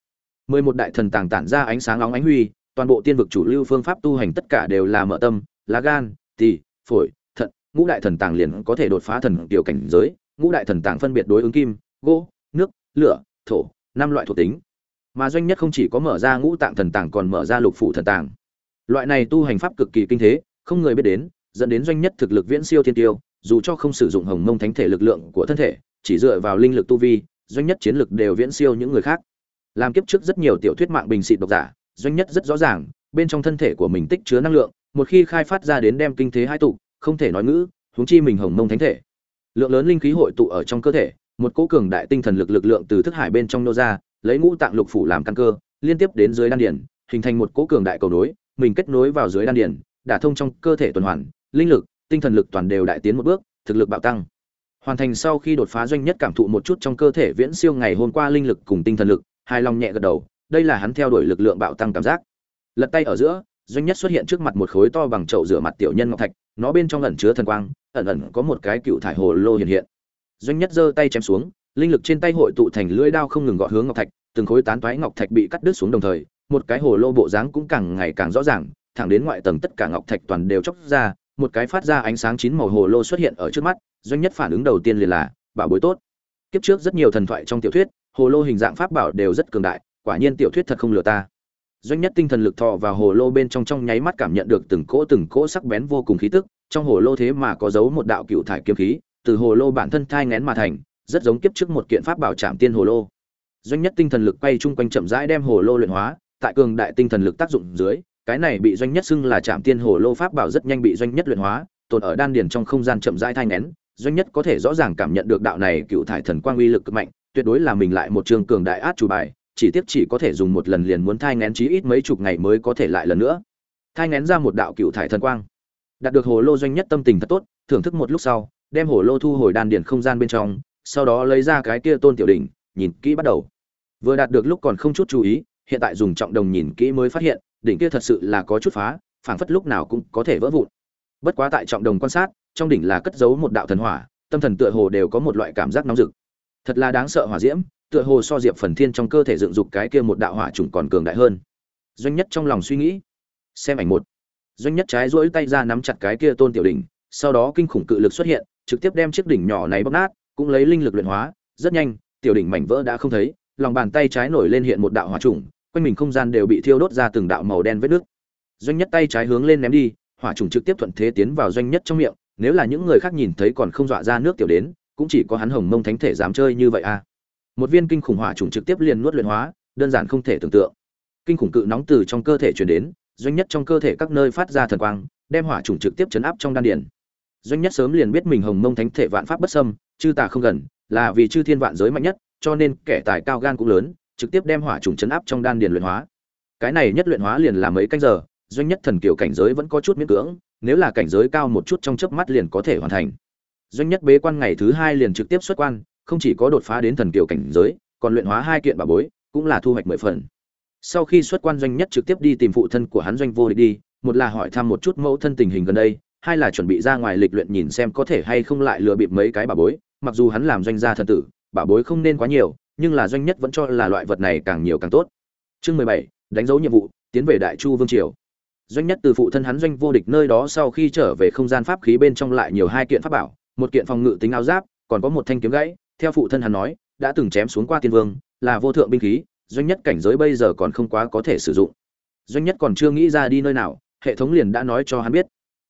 Mười một đại thần tàng tản ra ánh sáng óng ánh huy toàn bộ tiên vực chủ lưu phương pháp tu hành tất cả đều là mở tâm, lá gan, tỳ, phổi, thận, ngũ đại thần tàng liền có thể đột phá thần tiểu cảnh giới, ngũ đại thần tàng phân biệt đối ứng kim, gỗ, nước, lửa, thổ, năm loại thuộc tính. Mà doanh nhất không chỉ có mở ra ngũ tạng thần tàng còn mở ra lục phủ thần tàng. Loại này tu hành pháp cực kỳ kinh thế, không người biết đến, dẫn đến doanh nhất thực lực viễn siêu thiên tiêu, dù cho không sử dụng hồng mông thánh thể lực lượng của thân thể, chỉ dựa vào linh lực tu vi, doanh nhất chiến lực đều viễn siêu những người khác. Làm kiếp trước rất nhiều tiểu thuyết mạng bình xịt độc giả doanh nhất rất rõ ràng bên trong thân thể của mình tích chứa năng lượng một khi khai phát ra đến đem kinh thế hai tụ không thể nói ngữ huống chi mình hồng mông thánh thể. Lượng lớn linh khí hội tụ ở trong cơ thể một cỗ cường đại tinh thần lực lực lượng từ thức hải bên trong nô ra lấy ngũ tạng lục phủ làm căn cơ liên tiếp đến dưới đan điển, hình thành một cỗ cường đại cầu nối mình kết nối vào dưới đan điển, đả thông trong cơ thể tuần hoàn linh lực tinh thần lực toàn đều đại tiến một bước thực lực bạo tăng. Hoàn thành sau khi đột phá doanh nhất cảm thụ một chút trong cơ thể viễn siêu ngày hôm qua linh lực cùng tinh thần lực hài lòng nhẹ gật đầu đây là hắn theo đuổi lực lượng bạo tăng cảm giác. Lật tay ở giữa, doanh nhất xuất hiện trước mặt một khối to bằng chậu rửa mặt tiểu nhân ngọc thạch, nó bên trong ẩn chứa thần quang, ẩn ẩn có một cái cựu thải hồ lô hiện hiện. Doanh nhất giơ tay chém xuống, linh lực trên tay hội tụ thành lưỡi đao không ngừng gọt hướng ngọc thạch, từng khối tán toái ngọc thạch bị cắt đứt xuống đồng thời, một cái hồ lô bộ dáng cũng càng ngày càng rõ ràng, thẳng đến ngoại tầng tất cả ngọc thạch toàn đều chóc ra, một cái phát ra ánh sáng chín màu hồ lô xuất hiện ở trước mắt, doanh nhất phản ứng đầu tiên liền là, bảo bối tốt. Kiếp trước rất nhiều thần thoại trong tiểu thuyết, hồ lô hình dạng pháp bảo đều rất cường đại quả nhiên tiểu thuyết thật không lừa ta. Doanh nhất tinh thần lực thọ vào hồ lô bên trong trong nháy mắt cảm nhận được từng cỗ từng cỗ sắc bén vô cùng khí tức, trong hồ lô thế mà có giấu một đạo cựu thải kiếm khí, từ hồ lô bản thân thai ngén mà thành, rất giống kiếp trước một kiện pháp bảo trảm tiên hồ lô. Doanh nhất tinh thần lực quay chung quanh chậm rãi đem hồ lô luyện hóa, tại cường đại tinh thần lực tác dụng dưới, cái này bị doanh nhất xưng là trảm tiên hồ lô pháp bảo rất nhanh bị doanh nhất luyện hóa, tồn ở đan điền trong không gian chậm rãi thai nén doanh nhất có thể rõ ràng cảm nhận được đạo này cựu thải thần quang uy lực cực mạnh, tuyệt đối là mình lại một trường cường đại át chủ bài chỉ tiếc chỉ có thể dùng một lần liền muốn thai nén chí ít mấy chục ngày mới có thể lại lần nữa. Thai nén ra một đạo cựu thải thần quang. Đạt được hồ lô doanh nhất tâm tình thật tốt, thưởng thức một lúc sau, đem hồ lô thu hồi đan điền không gian bên trong, sau đó lấy ra cái kia tôn tiểu đỉnh, nhìn kỹ bắt đầu. Vừa đạt được lúc còn không chút chú ý, hiện tại dùng trọng đồng nhìn kỹ mới phát hiện, đỉnh kia thật sự là có chút phá, phảng phất lúc nào cũng có thể vỡ vụn. Bất quá tại trọng đồng quan sát, trong đỉnh là cất giấu một đạo thần hỏa, tâm thần tựa hồ đều có một loại cảm giác nóng rực. Thật là đáng sợ hỏa diễm tựa hồ so diệp phần thiên trong cơ thể dựng dục cái kia một đạo hỏa trùng còn cường đại hơn. Doanh nhất trong lòng suy nghĩ, xem ảnh một. Doanh nhất trái rỗi tay ra nắm chặt cái kia tôn tiểu đỉnh, sau đó kinh khủng cự lực xuất hiện, trực tiếp đem chiếc đỉnh nhỏ này bóc nát, cũng lấy linh lực luyện hóa. Rất nhanh, tiểu đỉnh mảnh vỡ đã không thấy, lòng bàn tay trái nổi lên hiện một đạo hỏa trùng quanh mình không gian đều bị thiêu đốt ra từng đạo màu đen vết nước doanh nhất tay trái hướng lên ném đi, hỏa trùng trực tiếp thuận thế tiến vào doanh nhất trong miệng, nếu là những người khác nhìn thấy còn không dọa ra nước tiểu đến, cũng chỉ có hắn hồng mông thánh thể dám chơi như vậy à một viên kinh khủng hỏa trùng trực tiếp liền nuốt luyện hóa, đơn giản không thể tưởng tượng. Kinh khủng cự nóng từ trong cơ thể truyền đến, doanh nhất trong cơ thể các nơi phát ra thần quang, đem hỏa trùng trực tiếp chấn áp trong đan điền. Doanh nhất sớm liền biết mình hồng mông thánh thể vạn pháp bất xâm, chư tà không gần, là vì chư thiên vạn giới mạnh nhất, cho nên kẻ tài cao gan cũng lớn, trực tiếp đem hỏa trùng chấn áp trong đan điền luyện hóa. Cái này nhất luyện hóa liền là mấy canh giờ, doanh nhất thần kiểu cảnh giới vẫn có chút miễn cưỡng, nếu là cảnh giới cao một chút trong chớp mắt liền có thể hoàn thành. Doanh nhất bế quan ngày thứ hai liền trực tiếp xuất quan không chỉ có đột phá đến thần kiều cảnh giới, còn luyện hóa hai kiện bảo bối, cũng là thu hoạch mười phần. Sau khi xuất quan doanh nhất trực tiếp đi tìm phụ thân của hắn doanh vô địch đi, một là hỏi thăm một chút mẫu thân tình hình gần đây, hai là chuẩn bị ra ngoài lịch luyện nhìn xem có thể hay không lại lừa bịp mấy cái bà bối. Mặc dù hắn làm doanh gia thần tử bà bối không nên quá nhiều, nhưng là doanh nhất vẫn cho là loại vật này càng nhiều càng tốt. Chương mười bảy, đánh dấu nhiệm vụ, tiến về đại chu vương triều. Doanh nhất từ phụ thân hắn doanh vô địch nơi đó sau khi trở về không gian pháp khí bên trong lại nhiều hai kiện pháp bảo, một kiện phòng ngự tính áo giáp, còn có một thanh kiếm gãy theo phụ thân hắn nói, đã từng chém xuống qua tiên vương, là vô thượng binh khí, doanh nhất cảnh giới bây giờ còn không quá có thể sử dụng. Doanh nhất còn chưa nghĩ ra đi nơi nào, hệ thống liền đã nói cho hắn biết.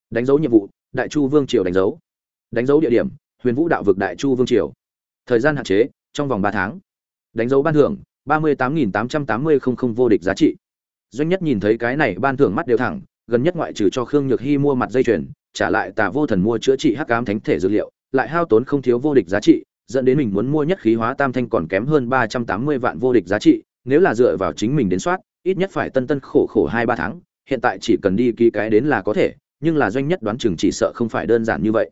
Đánh dấu nhiệm vụ, đại chu vương triều đánh dấu. Đánh dấu địa điểm, huyền vũ đạo vực đại chu vương triều. Thời gian hạn chế, trong vòng ba tháng. Đánh dấu ban thưởng, ba mươi tám nghìn tám trăm tám mươi không không vô địch giá trị. Doanh nhất nhìn thấy cái này ban thưởng mắt đều thẳng, gần nhất ngoại trừ cho khương nhược hy mua mặt dây chuyền, trả lại tà vô thần mua chữa trị hắc ám thánh thể dược liệu, lại hao tốn không thiếu vô địch giá trị dẫn đến mình muốn mua nhất khí hóa tam thanh còn kém hơn ba trăm tám mươi vạn vô địch giá trị, nếu là dựa vào chính mình đến soát, ít nhất phải tân tân khổ khổ hai ba tháng, hiện tại chỉ cần đi ký cái đến là có thể, nhưng là doanh nhất đoán chừng chỉ sợ không phải đơn giản như vậy.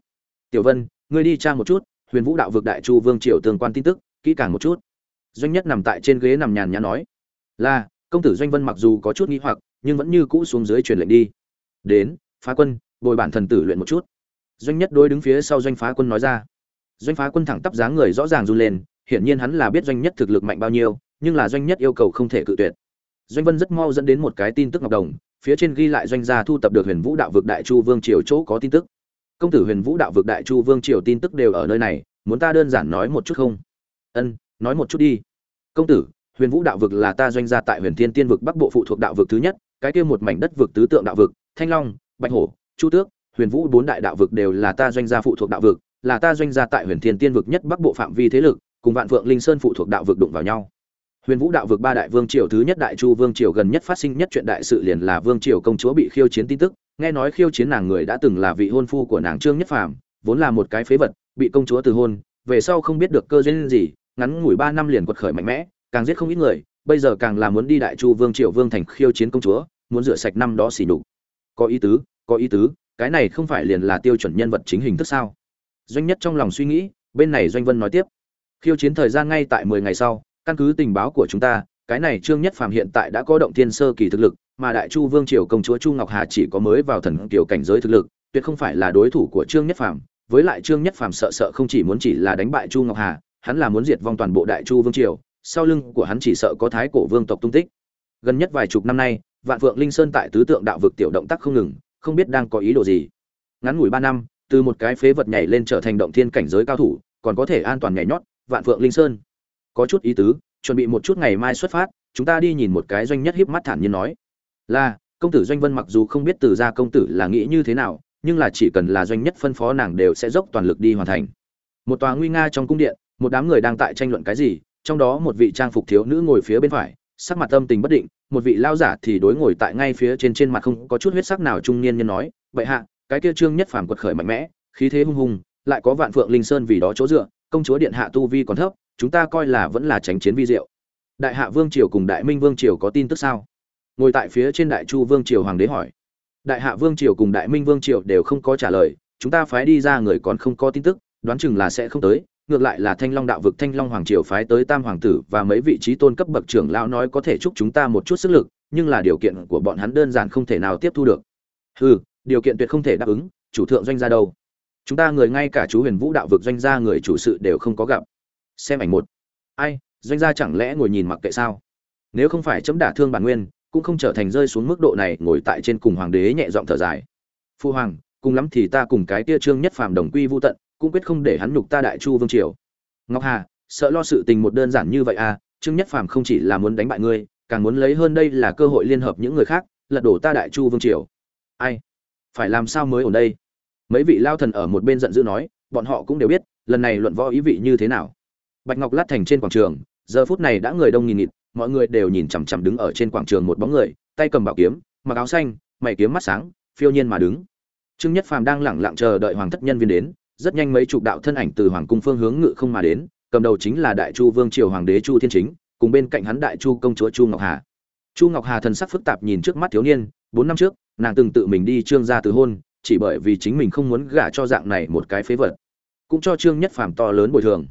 Tiểu vân, ngươi đi tra một chút, huyền vũ đạo vực đại chu vương triều tương quan tin tức, kỹ càng một chút. Doanh nhất nằm tại trên ghế nằm nhàn nhã nói, là, công tử doanh vân mặc dù có chút nghi hoặc, nhưng vẫn như cũ xuống dưới truyền lệnh đi. Đến, phá quân, bồi bản thần tử luyện một chút. Doanh nhất đối đứng phía sau doanh phá quân nói ra doanh phá quân thẳng tắp dáng người rõ ràng run lên, hiển nhiên hắn là biết doanh nhất thực lực mạnh bao nhiêu, nhưng là doanh nhất yêu cầu không thể cự tuyệt. Doanh vân rất mau dẫn đến một cái tin tức ngọc đồng, phía trên ghi lại doanh gia thu tập được huyền vũ đạo vực đại chu vương triều chỗ có tin tức. Công tử huyền vũ đạo vực đại chu vương triều tin tức đều ở nơi này, muốn ta đơn giản nói một chút không? Ân, nói một chút đi. Công tử, huyền vũ đạo vực là ta doanh gia tại huyền thiên tiên vực bắc bộ phụ thuộc đạo vực thứ nhất, cái kia một mảnh đất vực tứ tượng đạo vực, thanh long, bạch hổ, chu tước, huyền vũ bốn đại đạo vực đều là ta doanh gia phụ thuộc đạo vực là ta doanh gia tại huyền thiên tiên vực nhất bắc bộ phạm vi thế lực, cùng vạn vượng linh sơn phụ thuộc đạo vực đụng vào nhau. Huyền vũ đạo vực ba đại vương triều, thứ nhất đại chu vương triều gần nhất phát sinh nhất chuyện đại sự liền là vương triều công chúa bị khiêu chiến tin tức. Nghe nói khiêu chiến nàng người đã từng là vị hôn phu của nàng trương nhất phàm, vốn là một cái phế vật, bị công chúa từ hôn, về sau không biết được cơ duyên gì, ngắn ngủi ba năm liền quật khởi mạnh mẽ, càng giết không ít người, bây giờ càng là muốn đi đại chu vương triều vương thành khiêu chiến công chúa, muốn rửa sạch năm đó xỉ nhục. Có ý tứ, có ý tứ, cái này không phải liền là tiêu chuẩn nhân vật chính hình thức sao? Doanh nhất trong lòng suy nghĩ, bên này doanh vân nói tiếp. Khiêu chiến thời gian ngay tại mười ngày sau, căn cứ tình báo của chúng ta, cái này trương nhất phàm hiện tại đã có động thiên sơ kỳ thực lực, mà đại chu vương triều công chúa chu ngọc hà chỉ có mới vào thần kiều cảnh giới thực lực, tuyệt không phải là đối thủ của trương nhất phàm. Với lại trương nhất phàm sợ sợ không chỉ muốn chỉ là đánh bại chu ngọc hà, hắn là muốn diệt vong toàn bộ đại chu vương triều, sau lưng của hắn chỉ sợ có thái cổ vương tộc tung tích. Gần nhất vài chục năm nay, vạn phượng linh sơn tại tứ tượng đạo vực tiểu động tác không ngừng, không biết đang có ý đồ gì. Ngắn ngủi ba năm từ một cái phế vật nhảy lên trở thành động thiên cảnh giới cao thủ, còn có thể an toàn nhảy nhót, vạn phượng linh sơn. Có chút ý tứ, chuẩn bị một chút ngày mai xuất phát, chúng ta đi nhìn một cái doanh nhất hiếp mắt thản nhiên nói. Là, công tử doanh vân mặc dù không biết từ gia công tử là nghĩ như thế nào, nhưng là chỉ cần là doanh nhất phân phó nàng đều sẽ dốc toàn lực đi hoàn thành. Một tòa nguy nga trong cung điện, một đám người đang tại tranh luận cái gì, trong đó một vị trang phục thiếu nữ ngồi phía bên phải, sắc mặt tâm tình bất định, một vị lao giả thì đối ngồi tại ngay phía trên trên mặt không có chút huyết sắc nào trung niên nhân nói vậy hạ cái kia trương nhất phàm quật khởi mạnh mẽ, khí thế hung hùng lại có vạn phượng linh sơn vì đó chỗ dựa, công chúa điện hạ tu vi còn thấp, chúng ta coi là vẫn là tránh chiến vi diệu. Đại hạ vương triều cùng đại minh vương triều có tin tức sao? Ngồi tại phía trên đại chu vương triều hoàng đế hỏi. Đại hạ vương triều cùng đại minh vương triều đều không có trả lời, chúng ta phái đi ra người còn không có tin tức, đoán chừng là sẽ không tới, ngược lại là thanh long đạo vực thanh long hoàng triều phái tới tam hoàng tử và mấy vị trí tôn cấp bậc trưởng lão nói có thể chúc chúng ta một chút sức lực, nhưng là điều kiện của bọn hắn đơn giản không thể nào tiếp thu được. Hừ điều kiện tuyệt không thể đáp ứng, chủ thượng doanh gia đâu? Chúng ta người ngay cả chú huyền vũ đạo vực doanh gia người chủ sự đều không có gặp. Xem ảnh một. Ai, doanh gia chẳng lẽ ngồi nhìn mặc kệ sao? Nếu không phải chấm đả thương bản nguyên, cũng không trở thành rơi xuống mức độ này ngồi tại trên cùng hoàng đế nhẹ giọng thở dài. Phu hoàng, cùng lắm thì ta cùng cái tia trương nhất phàm đồng quy vô tận, cũng quyết không để hắn nhục ta đại chu vương triều. Ngọc hà, sợ lo sự tình một đơn giản như vậy à trương nhất phàm không chỉ là muốn đánh bại ngươi, càng muốn lấy hơn đây là cơ hội liên hợp những người khác, lật đổ ta đại chu vương triều. Ai? Phải làm sao mới ở đây? Mấy vị lao thần ở một bên giận dữ nói, bọn họ cũng đều biết, lần này luận võ ý vị như thế nào. Bạch ngọc lát thành trên quảng trường, giờ phút này đã người đông nghìn nghịt, mọi người đều nhìn chằm chằm đứng ở trên quảng trường một bóng người, tay cầm bảo kiếm, mặc áo xanh, mày kiếm mắt sáng, phiêu nhiên mà đứng. Trương nhất phàm đang lẳng lặng chờ đợi hoàng thất nhân viên đến, rất nhanh mấy chục đạo thân ảnh từ hoàng cung phương hướng ngự không mà đến, cầm đầu chính là đại chu vương triều hoàng đế chu thiên chính, cùng bên cạnh hắn đại chu công chúa chu ngọc hà. Chu ngọc hà thần sắc phức tạp nhìn trước mắt thiếu niên, bốn năm trước nàng từng tự mình đi trương gia từ hôn, chỉ bởi vì chính mình không muốn gả cho dạng này một cái phế vật. Cũng cho trương nhất phàm to lớn bồi thường.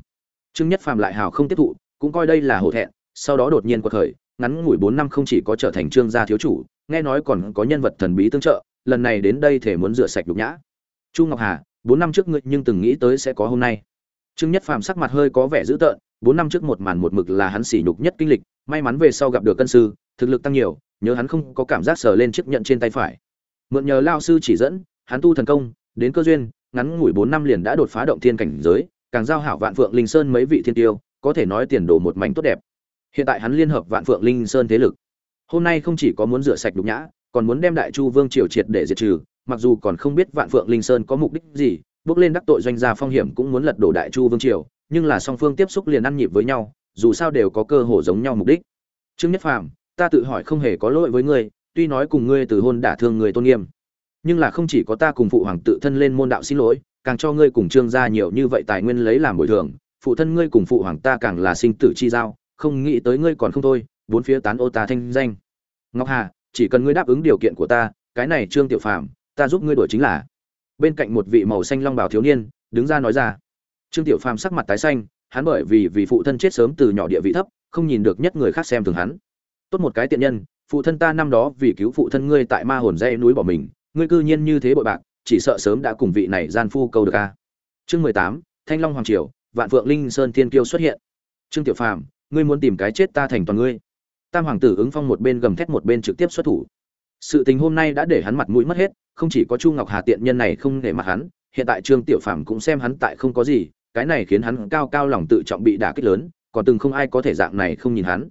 Trương nhất phàm lại hào không tiếp thụ, cũng coi đây là hổ thẹn, sau đó đột nhiên quật khởi, ngắn ngủi bốn năm không chỉ có trở thành trương gia thiếu chủ, nghe nói còn có nhân vật thần bí tương trợ, lần này đến đây thể muốn rửa sạch nhục nhã. Chu ngọc hà, bốn năm trước ngươi nhưng từng nghĩ tới sẽ có hôm nay. Trương nhất phàm sắc mặt hơi có vẻ dữ tợn, bốn năm trước một màn một mực là hắn sỉ nhục nhất kinh lịch, may mắn về sau gặp được cân sư, thực lực tăng nhiều nhớ hắn không có cảm giác sờ lên chiếc nhận trên tay phải. Mượn nhờ lao sư chỉ dẫn, hắn tu thần công, đến cơ duyên, ngắn ngủi bốn năm liền đã đột phá động thiên cảnh giới, càng giao hảo vạn phượng linh sơn mấy vị thiên tiêu, có thể nói tiền đồ một mảnh tốt đẹp. Hiện tại hắn liên hợp vạn phượng linh sơn thế lực. Hôm nay không chỉ có muốn rửa sạch đục nhã, còn muốn đem đại chu vương triều triệt để diệt trừ, mặc dù còn không biết vạn phượng linh sơn có mục đích gì, bước lên đắc tội doanh gia phong hiểm cũng muốn lật đổ đại chu vương triều, nhưng là song phương tiếp xúc liền ăn nhịp với nhau, dù sao đều có cơ hội giống nhau mục đích. Trương nhất phàm ta tự hỏi không hề có lỗi với ngươi, tuy nói cùng ngươi từ hôn đả thương người tôn nghiêm. Nhưng là không chỉ có ta cùng phụ hoàng tự thân lên môn đạo xin lỗi, càng cho ngươi cùng trương gia nhiều như vậy tài nguyên lấy làm bồi thường, phụ thân ngươi cùng phụ hoàng ta càng là sinh tử chi giao, không nghĩ tới ngươi còn không thôi, bốn phía tán ô ta thanh danh. Ngọc hà, chỉ cần ngươi đáp ứng điều kiện của ta, cái này trương tiểu phàm, ta giúp ngươi đổi chính là. Bên cạnh một vị màu xanh long bào thiếu niên, đứng ra nói ra. Trương tiểu phàm sắc mặt tái xanh, hắn bởi vì vì phụ thân chết sớm từ nhỏ địa vị thấp, không nhìn được nhất người khác xem thường hắn tốt một cái tiện nhân, phụ thân ta năm đó vì cứu phụ thân ngươi tại ma hồn dây núi bỏ mình, ngươi cư nhiên như thế bội bạc, chỉ sợ sớm đã cùng vị này gian phu câu được a. Chương mười tám, thanh long hoàng triều, vạn phượng linh sơn thiên kiêu xuất hiện. Trương tiểu phàm, ngươi muốn tìm cái chết ta thành toàn ngươi. Tam hoàng tử ứng phong một bên gầm thét một bên trực tiếp xuất thủ. Sự tình hôm nay đã để hắn mặt mũi mất hết, không chỉ có chu ngọc hà tiện nhân này không để mặt hắn, hiện tại trương tiểu phàm cũng xem hắn tại không có gì, cái này khiến hắn cao cao lòng tự trọng bị đả kích lớn, còn từng không ai có thể dạng này không nhìn hắn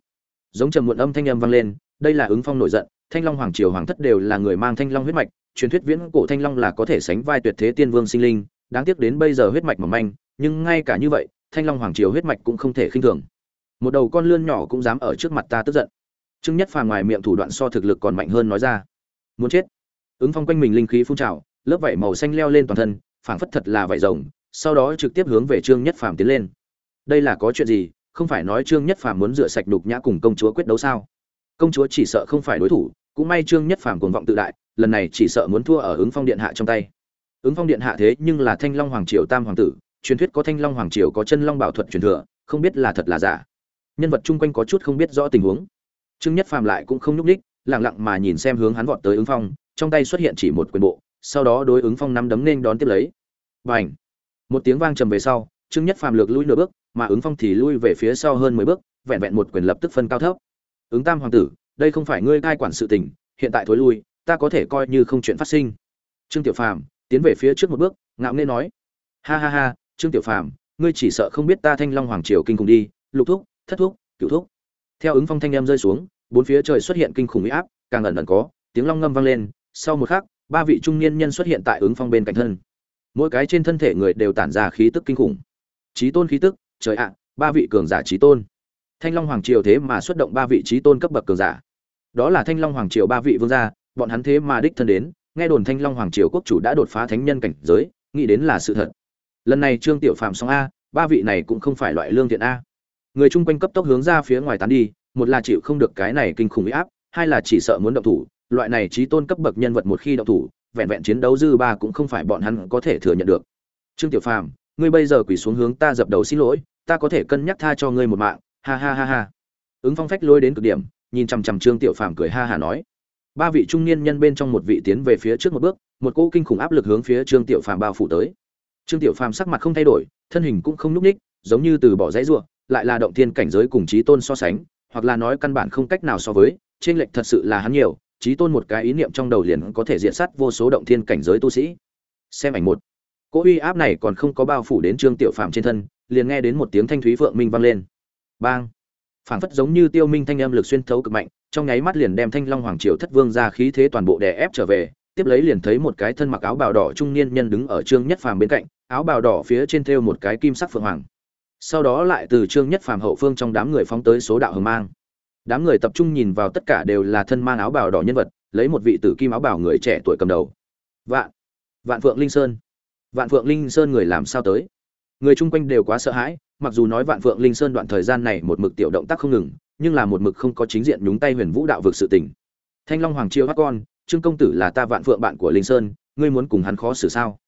giống trầm muộn âm thanh âm vang lên, đây là ứng phong nổi giận, thanh long hoàng triều hoàng thất đều là người mang thanh long huyết mạch, truyền thuyết viễn cổ thanh long là có thể sánh vai tuyệt thế tiên vương sinh linh, đáng tiếc đến bây giờ huyết mạch mỏng manh, nhưng ngay cả như vậy, thanh long hoàng triều huyết mạch cũng không thể khinh thường. Một đầu con lươn nhỏ cũng dám ở trước mặt ta tức giận. Trương nhất phàm ngoài miệng thủ đoạn so thực lực còn mạnh hơn nói ra. Muốn chết. Ứng phong quanh mình linh khí phun trào, lớp vảy màu xanh leo lên toàn thân, phảng phất thật là vảy rồng, sau đó trực tiếp hướng về trương nhất phàm tiến lên. Đây là có chuyện gì? Không phải nói trương nhất phàm muốn rửa sạch đục nhã cùng công chúa quyết đấu sao? Công chúa chỉ sợ không phải đối thủ, cũng may trương nhất phàm cuồng vọng tự đại, lần này chỉ sợ muốn thua ở ứng phong điện hạ trong tay. Ứng phong điện hạ thế nhưng là thanh long hoàng triều tam hoàng tử, truyền thuyết có thanh long hoàng triều có chân long bảo thuật truyền thừa, không biết là thật là giả. Nhân vật chung quanh có chút không biết rõ tình huống. Trương nhất phàm lại cũng không nhúc ních lặng lặng mà nhìn xem hướng hắn vọt tới ứng phong, trong tay xuất hiện chỉ một quyền bộ, sau đó đối ứng phong nắm đấm nên đón tiếp lấy. Và ảnh một tiếng vang trầm về sau, trương nhất phàm lược lui nửa bước mà ứng phong thì lui về phía sau hơn mười bước, vẹn vẹn một quyền lập tức phân cao thấp. Ứng tam hoàng tử, đây không phải ngươi cai quản sự tình, hiện tại thối lui, ta có thể coi như không chuyện phát sinh. Trương tiểu phàm tiến về phía trước một bước, ngạo nghễ nói, ha ha ha, trương tiểu phàm, ngươi chỉ sợ không biết ta thanh long hoàng triều kinh cùng đi, lục thúc, thất thúc, cửu thúc. Theo ứng phong thanh em rơi xuống, bốn phía trời xuất hiện kinh khủng uy áp, càng ẩn ẩn có tiếng long ngâm vang lên. Sau một khắc, ba vị trung niên nhân xuất hiện tại ứng phong bên cạnh thân. Mỗi cái trên thân thể người đều tản ra khí tức kinh khủng. Trí tôn khí tức trời ạ, ba vị cường giả trí tôn. Thanh long hoàng triều thế mà xuất động ba vị trí tôn cấp bậc cường giả. Đó là thanh long hoàng triều ba vị vương gia, bọn hắn thế mà đích thân đến, nghe đồn thanh long hoàng triều quốc chủ đã đột phá thánh nhân cảnh giới, nghĩ đến là sự thật. Lần này trương tiểu phạm xong a, ba vị này cũng không phải loại lương thiện a. Người chung quanh cấp tốc hướng ra phía ngoài tán đi, một là chịu không được cái này kinh khủng bị áp, hai là chỉ sợ muốn động thủ, loại này trí tôn cấp bậc nhân vật một khi động thủ, vẹn vẹn chiến đấu dư ba cũng không phải bọn hắn có thể thừa nhận được. Trương tiểu phàm ngươi bây giờ quỳ xuống hướng ta dập đầu xin lỗi, ta có thể cân nhắc tha cho ngươi một mạng. Ha ha ha ha. Ứng phong phách lôi đến cực điểm, nhìn chằm chằm trương tiểu phàm cười ha hà nói. Ba vị trung niên nhân bên trong một vị tiến về phía trước một bước, một cỗ kinh khủng áp lực hướng phía trương tiểu phàm bao phủ tới. Trương tiểu phàm sắc mặt không thay đổi, thân hình cũng không nhúc ních giống như từ bỏ dãy ruộng lại là động thiên cảnh giới cùng trí tôn so sánh, hoặc là nói căn bản không cách nào so với, trên lệch thật sự là hắn nhiều trí tôn một cái ý niệm trong đầu liền có thể diện sát vô số động thiên cảnh giới tu sĩ. Xem ảnh một cỗ uy áp này còn không có bao phủ đến trương tiểu phàm trên thân, liền nghe đến một tiếng thanh thúy phượng minh vang lên. Bang! Phảng phất giống như tiêu minh thanh âm lực xuyên thấu cực mạnh, trong nháy mắt liền đem thanh long hoàng triều thất vương ra khí thế toàn bộ đè ép trở về, tiếp lấy liền thấy một cái thân mặc áo bào đỏ trung niên nhân đứng ở trương nhất phàm bên cạnh, áo bào đỏ phía trên thêu một cái kim sắc phượng hoàng. Sau đó lại từ trương nhất phàm hậu phương trong đám người phóng tới số đạo hờ mang. Đám người tập trung nhìn vào tất cả đều là thân mang áo bào đỏ nhân vật, lấy một vị tử kim áo bào người trẻ tuổi cầm đầu. Vạn! Vạn phượng linh sơn! Vạn phượng linh sơn người làm sao tới? Người chung quanh đều quá sợ hãi, mặc dù nói vạn phượng linh sơn đoạn thời gian này một mực tiểu động tác không ngừng, nhưng là một mực không có chính diện nhúng tay huyền vũ đạo vực sự tình. Thanh long hoàng chiêu hát con, trương công tử là ta vạn phượng bạn của linh sơn, ngươi muốn cùng hắn khó xử sao?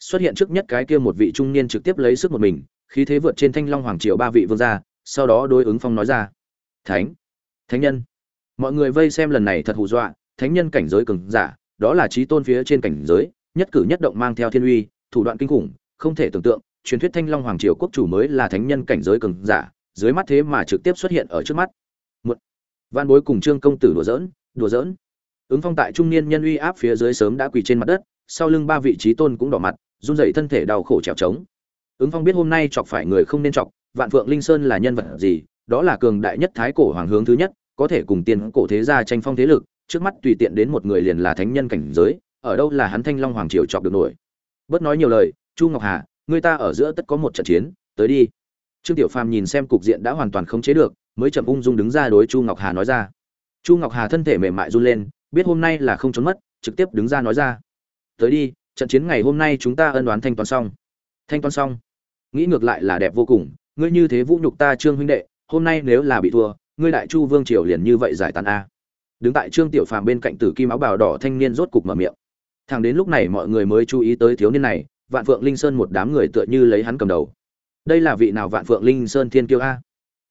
Xuất hiện trước nhất cái kia một vị trung niên trực tiếp lấy sức một mình, khí thế vượt trên thanh long hoàng triều ba vị vương gia, sau đó đối ứng phong nói ra. Thánh! Thánh nhân! Mọi người vây xem lần này thật hù dọa, thánh nhân cảnh giới cường giả, đó là trí tôn phía trên cảnh giới, nhất cử nhất động mang theo thiên uy thủ đoạn kinh khủng, không thể tưởng tượng, truyền thuyết thanh long hoàng triều quốc chủ mới là thánh nhân cảnh giới cường giả, dưới mắt thế mà trực tiếp xuất hiện ở trước mắt. Một văn bối cùng trương công tử đùa giỡn đùa giỡn. Ứng phong tại trung niên nhân uy áp phía dưới sớm đã quỳ trên mặt đất, sau lưng ba vị trí tôn cũng đỏ mặt, run rẩy thân thể đau khổ trèo trống. Ứng phong biết hôm nay chọc phải người không nên chọc, vạn phượng linh sơn là nhân vật gì, đó là cường đại nhất thái cổ hoàng hướng thứ nhất, có thể cùng tiên cổ thế gia tranh phong thế lực, trước mắt tùy tiện đến một người liền là thánh nhân cảnh giới, ở đâu là hắn thanh long hoàng triều chọc được nổi bớt nói nhiều lời, chu ngọc hà, người ta ở giữa tất có một trận chiến, tới đi. Trương tiểu phàm nhìn xem cục diện đã hoàn toàn không chế được, mới chậm ung dung đứng ra đối chu ngọc hà nói ra. Chu ngọc hà thân thể mềm mại run lên, biết hôm nay là không trốn mất, trực tiếp đứng ra nói ra. Tới đi, trận chiến ngày hôm nay chúng ta ân đoán thanh toán xong. Thanh toán xong. Nghĩ ngược lại là đẹp vô cùng, ngươi như thế vũ nhục ta trương huynh đệ, hôm nay nếu là bị thua, ngươi đại chu vương triều liền như vậy giải tán a. Đứng tại trương tiểu phàm bên cạnh tử kim áo bào đỏ thanh niên rốt cục mở miệng thẳng đến lúc này mọi người mới chú ý tới thiếu niên này, vạn phượng linh sơn một đám người tựa như lấy hắn cầm đầu. Đây là vị nào vạn phượng linh sơn thiên kiêu a?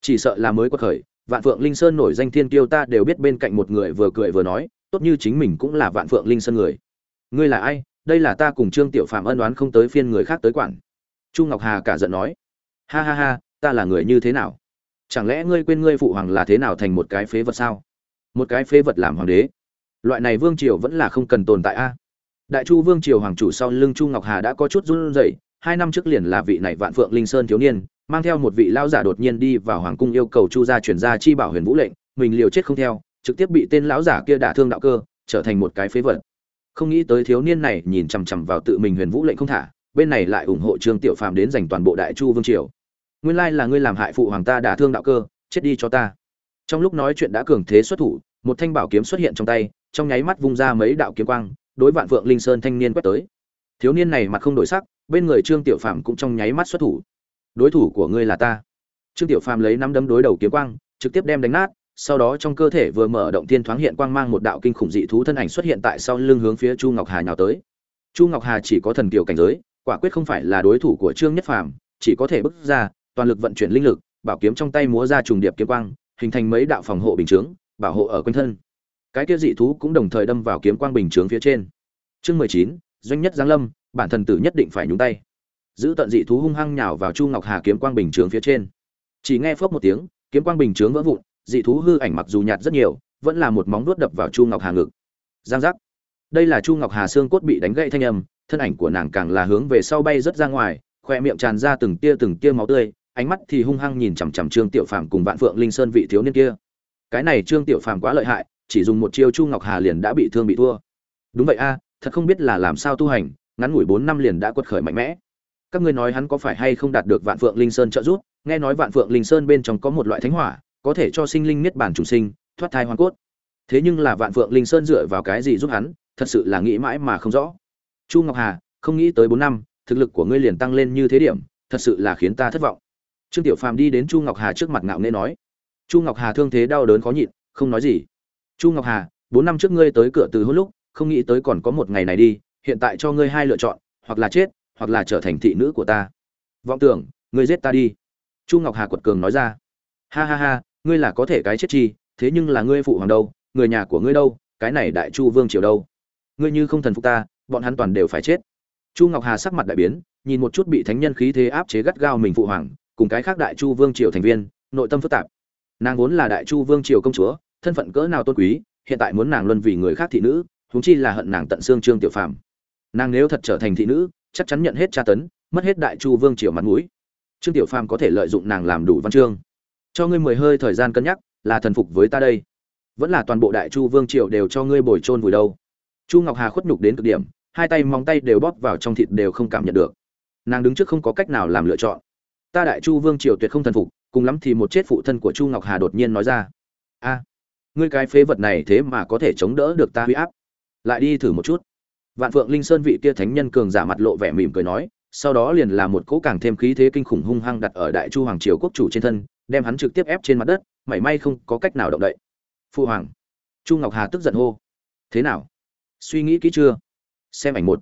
Chỉ sợ là mới quật khởi, vạn phượng linh sơn nổi danh thiên kiêu ta đều biết bên cạnh một người vừa cười vừa nói, tốt như chính mình cũng là vạn phượng linh sơn người. Ngươi là ai? Đây là ta cùng trương tiểu Phạm ân đoán không tới phiên người khác tới quản. Chu ngọc hà cả giận nói. Ha ha ha, ta là người như thế nào? Chẳng lẽ ngươi quên ngươi phụ hoàng là thế nào thành một cái phế vật sao? Một cái phế vật làm hoàng đế. Loại này vương triều vẫn là không cần tồn tại a đại chu vương triều hoàng chủ sau lưng chu ngọc hà đã có chút run rẩy, hai năm trước liền là vị này vạn phượng linh sơn thiếu niên, mang theo một vị lão giả đột nhiên đi vào hoàng cung yêu cầu chu gia chuyển ra chi bảo huyền vũ lệnh, mình liều chết không theo, trực tiếp bị tên lão giả kia đả thương đạo cơ, trở thành một cái phế vật. Không nghĩ tới thiếu niên này nhìn chằm chằm vào tự mình huyền vũ lệnh không thả, bên này lại ủng hộ trương tiểu phàm đến giành toàn bộ đại chu vương triều. Nguyên lai là ngươi làm hại phụ hoàng ta đả thương đạo cơ, chết đi cho ta. Trong lúc nói chuyện đã cường thế xuất thủ, một thanh bảo kiếm xuất hiện trong tay, trong nháy mắt vung ra mấy đạo kiếm quang đối vạn vượng linh sơn thanh niên quét tới. Thiếu niên này mặt không đổi sắc, bên người trương tiểu phàm cũng trong nháy mắt xuất thủ. Đối thủ của ngươi là ta. Trương tiểu phàm lấy năm đấm đối đầu kiếm quang, trực tiếp đem đánh nát, sau đó trong cơ thể vừa mở động thiên thoáng hiện quang mang một đạo kinh khủng dị thú thân ảnh xuất hiện tại sau lưng hướng phía chu ngọc hà nhào tới. Chu ngọc hà chỉ có thần kiều cảnh giới, quả quyết không phải là đối thủ của trương nhất phàm, chỉ có thể bước ra, toàn lực vận chuyển linh lực, bảo kiếm trong tay múa ra trùng điệp kiếm quang, hình thành mấy đạo phòng hộ bình chướng, bảo hộ ở quanh thân cái kia dị thú cũng đồng thời đâm vào kiếm quang bình chướng phía trên. Chương mười chín, doanh nhất giang lâm, bản thần tử nhất định phải nhúng tay. Giữ tận dị thú hung hăng nhào vào chu ngọc hà kiếm quang bình chướng phía trên. Chỉ nghe phốc một tiếng, kiếm quang bình chướng vỡ vụn, dị thú hư ảnh mặc dù nhạt rất nhiều, vẫn là một móng vuốt đập vào chu ngọc hà ngực. Giang giác. Đây là chu ngọc hà xương cốt bị đánh gãy thanh âm, thân ảnh của nàng càng là hướng về sau bay rất ra ngoài, khoe miệng tràn ra từng tia từng tia máu tươi, ánh mắt thì hung hăng nhìn chằm chằm trương tiểu phàm cùng vạn phượng linh sơn vị thiếu niên kia. Cái này trương tiểu phàm quá lợi hại chỉ dùng một chiêu chu ngọc hà liền đã bị thương bị thua. Đúng vậy a, thật không biết là làm sao tu hành, ngắn ngủi bốn năm liền đã quật khởi mạnh mẽ. Các ngươi nói hắn có phải hay không đạt được vạn phượng linh sơn trợ giúp? Nghe nói vạn phượng linh sơn bên trong có một loại thánh hỏa, có thể cho sinh linh miết bản chủ sinh, thoát thai hoàn cốt. Thế nhưng là vạn phượng linh sơn dựa vào cái gì giúp hắn? Thật sự là nghĩ mãi mà không rõ. Chu ngọc hà, không nghĩ tới bốn năm, thực lực của ngươi liền tăng lên như thế điểm, thật sự là khiến ta thất vọng. Trương tiểu phàm đi đến chu ngọc hà trước mặt ngạo nghễ nói. Chu ngọc hà thương thế đau đớn khó nhịn, không nói gì chu ngọc hà, bốn năm trước ngươi tới cửa từ hôn lúc, không nghĩ tới còn có một ngày này đi, hiện tại cho ngươi hai lựa chọn, hoặc là chết, hoặc là trở thành thị nữ của ta. Vọng tưởng, ngươi giết ta đi. Chu ngọc hà quật cường nói ra. Ha ha ha, ngươi là có thể cái chết chi, thế nhưng là ngươi phụ hoàng đâu, người nhà của ngươi đâu, cái này đại chu vương triều đâu. Ngươi như không thần phục ta, bọn hắn toàn đều phải chết. Chu ngọc hà sắc mặt đại biến, nhìn một chút bị thánh nhân khí thế áp chế gắt gao mình phụ hoàng, cùng cái khác đại chu vương triều thành viên, nội tâm phức tạp. Nàng vốn là đại chu vương triều công chúa thân phận cỡ nào tôn quý, hiện tại muốn nàng luân vì người khác thị nữ, huống chi là hận nàng tận xương trương tiểu phàm. Nàng nếu thật trở thành thị nữ, chắc chắn nhận hết tra tấn, mất hết đại chu vương triều mặt mũi. Trương tiểu phàm có thể lợi dụng nàng làm đủ văn chương. Cho ngươi mười hơi thời gian cân nhắc, là thần phục với ta đây. Vẫn là toàn bộ đại chu vương triều đều cho ngươi bồi chôn vùi đâu. Chu ngọc hà khuất nhục đến cực điểm, hai tay móng tay đều bóp vào trong thịt đều không cảm nhận được. Nàng đứng trước không có cách nào làm lựa chọn. Ta đại chu vương triều tuyệt không thần phục, cùng lắm thì một chết phụ thân của chu ngọc hà đột nhiên nói ra. A ngươi cái phế vật này thế mà có thể chống đỡ được ta huy áp. Lại đi thử một chút. Vạn phượng linh sơn vị kia thánh nhân cường giả mặt lộ vẻ mỉm cười nói, sau đó liền là một cỗ càng thêm khí thế kinh khủng hung hăng đặt ở đại chu hoàng triều quốc chủ trên thân, đem hắn trực tiếp ép trên mặt đất, mảy may không có cách nào động đậy. Phu hoàng. Chu ngọc hà tức giận hô. Thế nào? Suy nghĩ kỹ chưa? Xem ảnh một.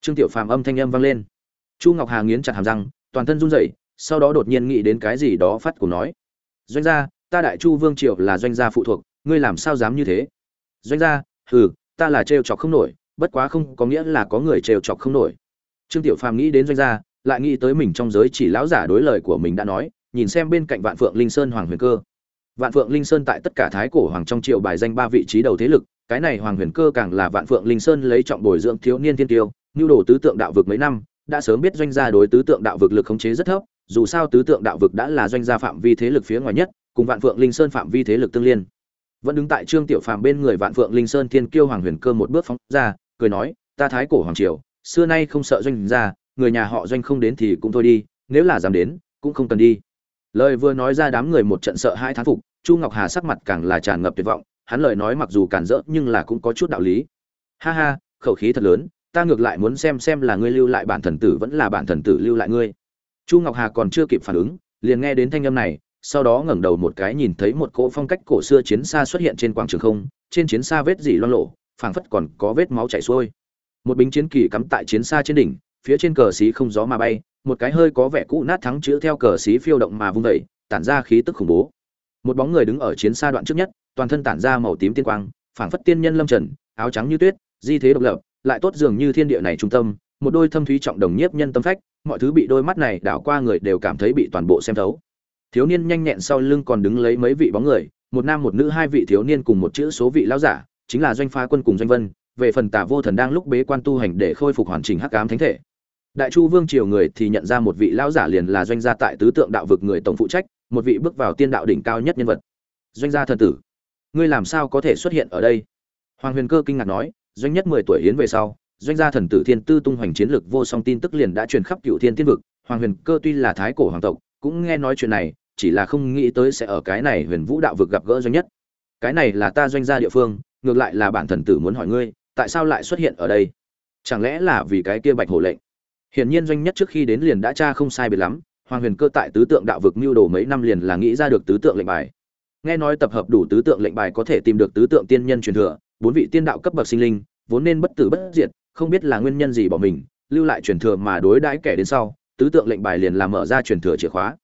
Trương tiểu phàm âm thanh âm vang lên. Chu ngọc hà nghiến chặt hàm răng, toàn thân run rẩy, sau đó đột nhiên nghĩ đến cái gì đó phát cùng nói. Doanh gia, ta đại chu vương triều là doanh gia phụ thuộc ngươi làm sao dám như thế? Doanh gia, hừ, ta là trêu chọc không nổi, bất quá không có nghĩa là có người trêu chọc không nổi. Trương tiểu phàm nghĩ đến doanh gia, lại nghĩ tới mình trong giới chỉ lão giả đối lời của mình đã nói, nhìn xem bên cạnh vạn phượng linh sơn hoàng huyền cơ. Vạn phượng linh sơn tại tất cả thái cổ hoàng trong triệu bài danh ba vị trí đầu thế lực, cái này hoàng huyền cơ càng là vạn phượng linh sơn lấy trọng bồi dưỡng thiếu niên thiên tiêu nhu đồ tứ tượng đạo vực mấy năm, đã sớm biết doanh gia đối tứ tượng đạo vực lực khống chế rất thấp, dù sao tứ tượng đạo vực đã là doanh gia phạm vi thế lực phía ngoài nhất, cùng vạn phượng linh sơn phạm vi thế lực tương liên vẫn đứng tại trương tiểu phàm bên người vạn phượng linh sơn thiên kiêu hoàng huyền cơ một bước phóng ra, cười nói, ta thái cổ hoàng triều, xưa nay không sợ doanh gia, người nhà họ doanh không đến thì cũng thôi đi, nếu là dám đến, cũng không cần đi. Lời vừa nói ra đám người một trận sợ hai thán phục, chu ngọc hà sắc mặt càng là tràn ngập tuyệt vọng, hắn lời nói mặc dù cản rỡ nhưng là cũng có chút đạo lý. Ha ha, khẩu khí thật lớn, ta ngược lại muốn xem xem là ngươi lưu lại bản thần tử vẫn là bản thần tử lưu lại ngươi. Chu ngọc hà còn chưa kịp phản ứng, liền nghe đến thanh âm này sau đó ngẩng đầu một cái nhìn thấy một cỗ phong cách cổ xưa chiến xa xuất hiện trên quảng trường không, trên chiến xa vết dỉ loang lộ phảng phất còn có vết máu chảy xuôi. Một binh chiến kỳ cắm tại chiến xa trên đỉnh, phía trên cờ xí không gió mà bay, một cái hơi có vẻ cũ nát thắng chữ theo cờ xí phiêu động mà vung dậy, tản ra khí tức khủng bố. Một bóng người đứng ở chiến xa đoạn trước nhất, toàn thân tản ra màu tím tiên quang, phảng phất tiên nhân lâm trần, áo trắng như tuyết, di thế độc lập, lại tốt dường như thiên địa này trung tâm, một đôi thâm thúy trọng đồng nhiếp nhân tâm phách, mọi thứ bị đôi mắt này đảo qua người đều cảm thấy bị toàn bộ xem thấu thiếu niên nhanh nhẹn sau lưng còn đứng lấy mấy vị bóng người, một nam một nữ hai vị thiếu niên cùng một chữ số vị lão giả, chính là doanh phá quân cùng doanh vân, về phần tả vô thần đang lúc bế quan tu hành để khôi phục hoàn chỉnh hắc ám thánh thể. Đại chu vương triều người thì nhận ra một vị lão giả liền là doanh gia tại tứ tượng đạo vực người tổng phụ trách, một vị bước vào tiên đạo đỉnh cao nhất nhân vật. Doanh gia thần tử, ngươi làm sao có thể xuất hiện ở đây? Hoàng huyền cơ kinh ngạc nói, doanh nhất mười tuổi hiến về sau, doanh gia thần tử thiên tư tung hoành chiến lược vô song tin tức liền đã truyền khắp cựu thiên tiên vực. Hoàng huyền cơ tuy là thái cổ hoàng tộc, cũng nghe nói chuyện này chỉ là không nghĩ tới sẽ ở cái này huyền vũ đạo vực gặp gỡ doanh nhất. Cái này là ta doanh gia địa phương, ngược lại là bản thần tử muốn hỏi ngươi, tại sao lại xuất hiện ở đây? Chẳng lẽ là vì cái kia bạch hổ lệnh? Hiển nhiên doanh nhất trước khi đến liền đã tra không sai biệt lắm, hoàng huyền cơ tại tứ tượng đạo vực mưu đồ mấy năm liền là nghĩ ra được tứ tượng lệnh bài. Nghe nói tập hợp đủ tứ tượng lệnh bài có thể tìm được tứ tượng tiên nhân truyền thừa, bốn vị tiên đạo cấp bậc sinh linh, vốn nên bất tử bất diệt, không biết là nguyên nhân gì bỏ mình, lưu lại truyền thừa mà đối đãi kẻ đến sau, tứ tượng lệnh bài liền làm mở ra truyền thừa chìa khóa.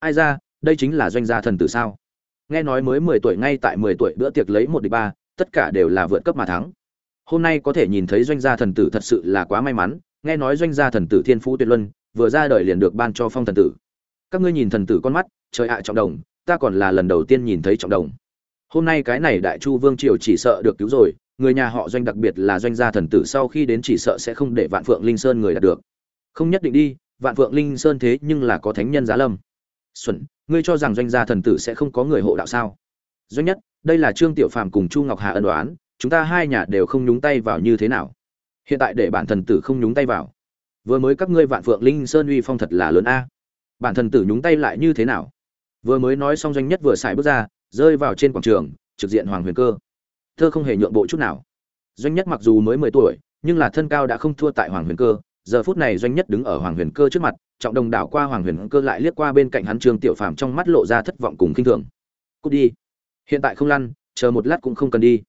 Ai ra đây chính là doanh gia thần tử sao? Nghe nói mới mười tuổi ngay tại mười tuổi bữa tiệc lấy một địch ba, tất cả đều là vượt cấp mà thắng. Hôm nay có thể nhìn thấy doanh gia thần tử thật sự là quá may mắn, nghe nói doanh gia thần tử thiên phú tuyệt luân, vừa ra đời liền được ban cho phong thần tử. Các ngươi nhìn thần tử con mắt, trời ạ, trọng đồng, ta còn là lần đầu tiên nhìn thấy trọng đồng. Hôm nay cái này đại chu vương triều chỉ sợ được cứu rồi, người nhà họ doanh đặc biệt là doanh gia thần tử sau khi đến chỉ sợ sẽ không để vạn phượng linh sơn người đạt được. Không nhất định đi, vạn phượng linh sơn thế nhưng là có thánh nhân giá lâm. Xuẩn ngươi cho rằng doanh gia thần tử sẽ không có người hộ đạo sao? Doanh nhất, đây là trương tiểu phàm cùng chu ngọc hà ân đoán chúng ta hai nhà đều không nhúng tay vào như thế nào. Hiện tại để bản thần tử không nhúng tay vào. Vừa mới các ngươi vạn phượng linh sơn uy phong thật là lớn a. Bản thần tử nhúng tay lại như thế nào? Vừa mới nói xong doanh nhất vừa xài bước ra, rơi vào trên quảng trường, trực diện hoàng huyền cơ. Thơ không hề nhượng bộ chút nào. Doanh nhất mặc dù mới mười tuổi, nhưng là thân cao đã không thua tại hoàng huyền cơ giờ phút này doanh nhất đứng ở hoàng huyền cơ trước mặt, trọng đồng đảo qua hoàng huyền cơ lại liếc qua bên cạnh hắn trương tiểu phàm trong mắt lộ ra thất vọng cùng khinh thường. Cút đi. Hiện tại không lăn, chờ một lát cũng không cần đi.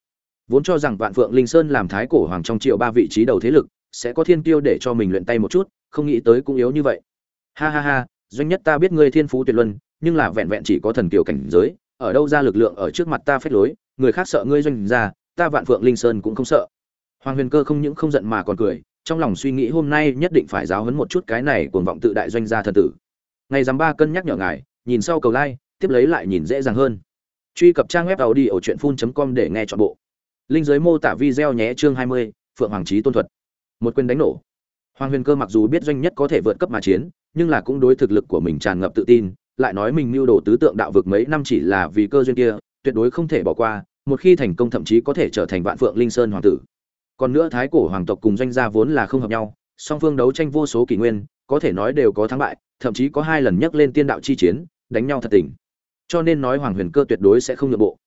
Vốn cho rằng vạn phượng linh sơn làm thái cổ hoàng trong triệu ba vị trí đầu thế lực, sẽ có thiên tiêu để cho mình luyện tay một chút, không nghĩ tới cũng yếu như vậy. Ha ha ha, doanh nhất ta biết ngươi thiên phú tuyệt luân, nhưng là vẹn vẹn chỉ có thần kiều cảnh giới, ở đâu ra lực lượng ở trước mặt ta phép lối, người khác sợ ngươi doanh ra ta vạn phượng linh sơn cũng không sợ. Hoàng huyền cơ không những không giận mà còn cười trong lòng suy nghĩ hôm nay nhất định phải giáo hấn một chút cái này cuồng vọng tự đại doanh gia thần tử. Ngày dám ba cân nhắc nhở ngài nhìn sau cầu like tiếp lấy lại nhìn dễ dàng hơn. Truy cập trang web tàu đi ở truyện com để nghe chọn bộ. Linh giới mô tả video nhé chương 20, phượng hoàng trí tôn thuật. Một quyền đánh nổ. Hoàng huyền cơ mặc dù biết doanh nhất có thể vượt cấp mà chiến nhưng là cũng đối thực lực của mình tràn ngập tự tin lại nói mình mưu đồ tứ tượng đạo vực mấy năm chỉ là vì cơ duyên kia tuyệt đối không thể bỏ qua một khi thành công thậm chí có thể trở thành vạn phượng linh sơn hoàng tử còn nữa thái cổ hoàng tộc cùng doanh gia vốn là không hợp nhau, song phương đấu tranh vô số kỷ nguyên, có thể nói đều có thắng bại, thậm chí có hai lần nhắc lên tiên đạo chi chiến, đánh nhau thật tình. Cho nên nói hoàng huyền cơ tuyệt đối sẽ không nhượng bộ.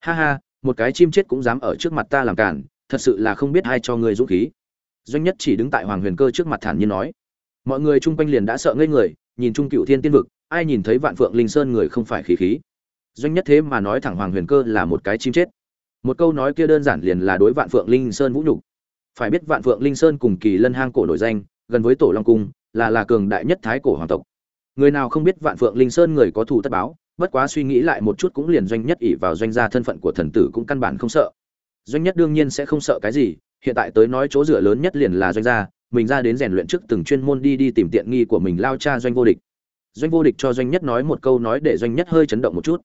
Ha ha, một cái chim chết cũng dám ở trước mặt ta làm cản, thật sự là không biết ai cho người dũng khí. Doanh nhất chỉ đứng tại hoàng huyền cơ trước mặt thản nhiên nói. Mọi người chung quanh liền đã sợ ngây người, nhìn trung cựu thiên tiên vực, ai nhìn thấy vạn phượng linh sơn người không phải khí khí. Doanh nhất thế mà nói thẳng hoàng huyền cơ là một cái chim chết một câu nói kia đơn giản liền là đối vạn phượng linh sơn vũ nhục. Phải biết vạn phượng linh sơn cùng kỳ lân hang cổ nổi danh, gần với tổ long cung, là là cường đại nhất thái cổ hoàng tộc. Người nào không biết vạn phượng linh sơn người có thù tất báo, bất quá suy nghĩ lại một chút cũng liền doanh nhất ỷ vào doanh gia thân phận của thần tử cũng căn bản không sợ. Doanh nhất đương nhiên sẽ không sợ cái gì, hiện tại tới nói chỗ dựa lớn nhất liền là doanh gia, mình ra đến rèn luyện trước từng chuyên môn đi đi tìm tiện nghi của mình lao cha doanh vô địch. Doanh vô địch cho doanh nhất nói một câu nói để doanh nhất hơi chấn động một chút.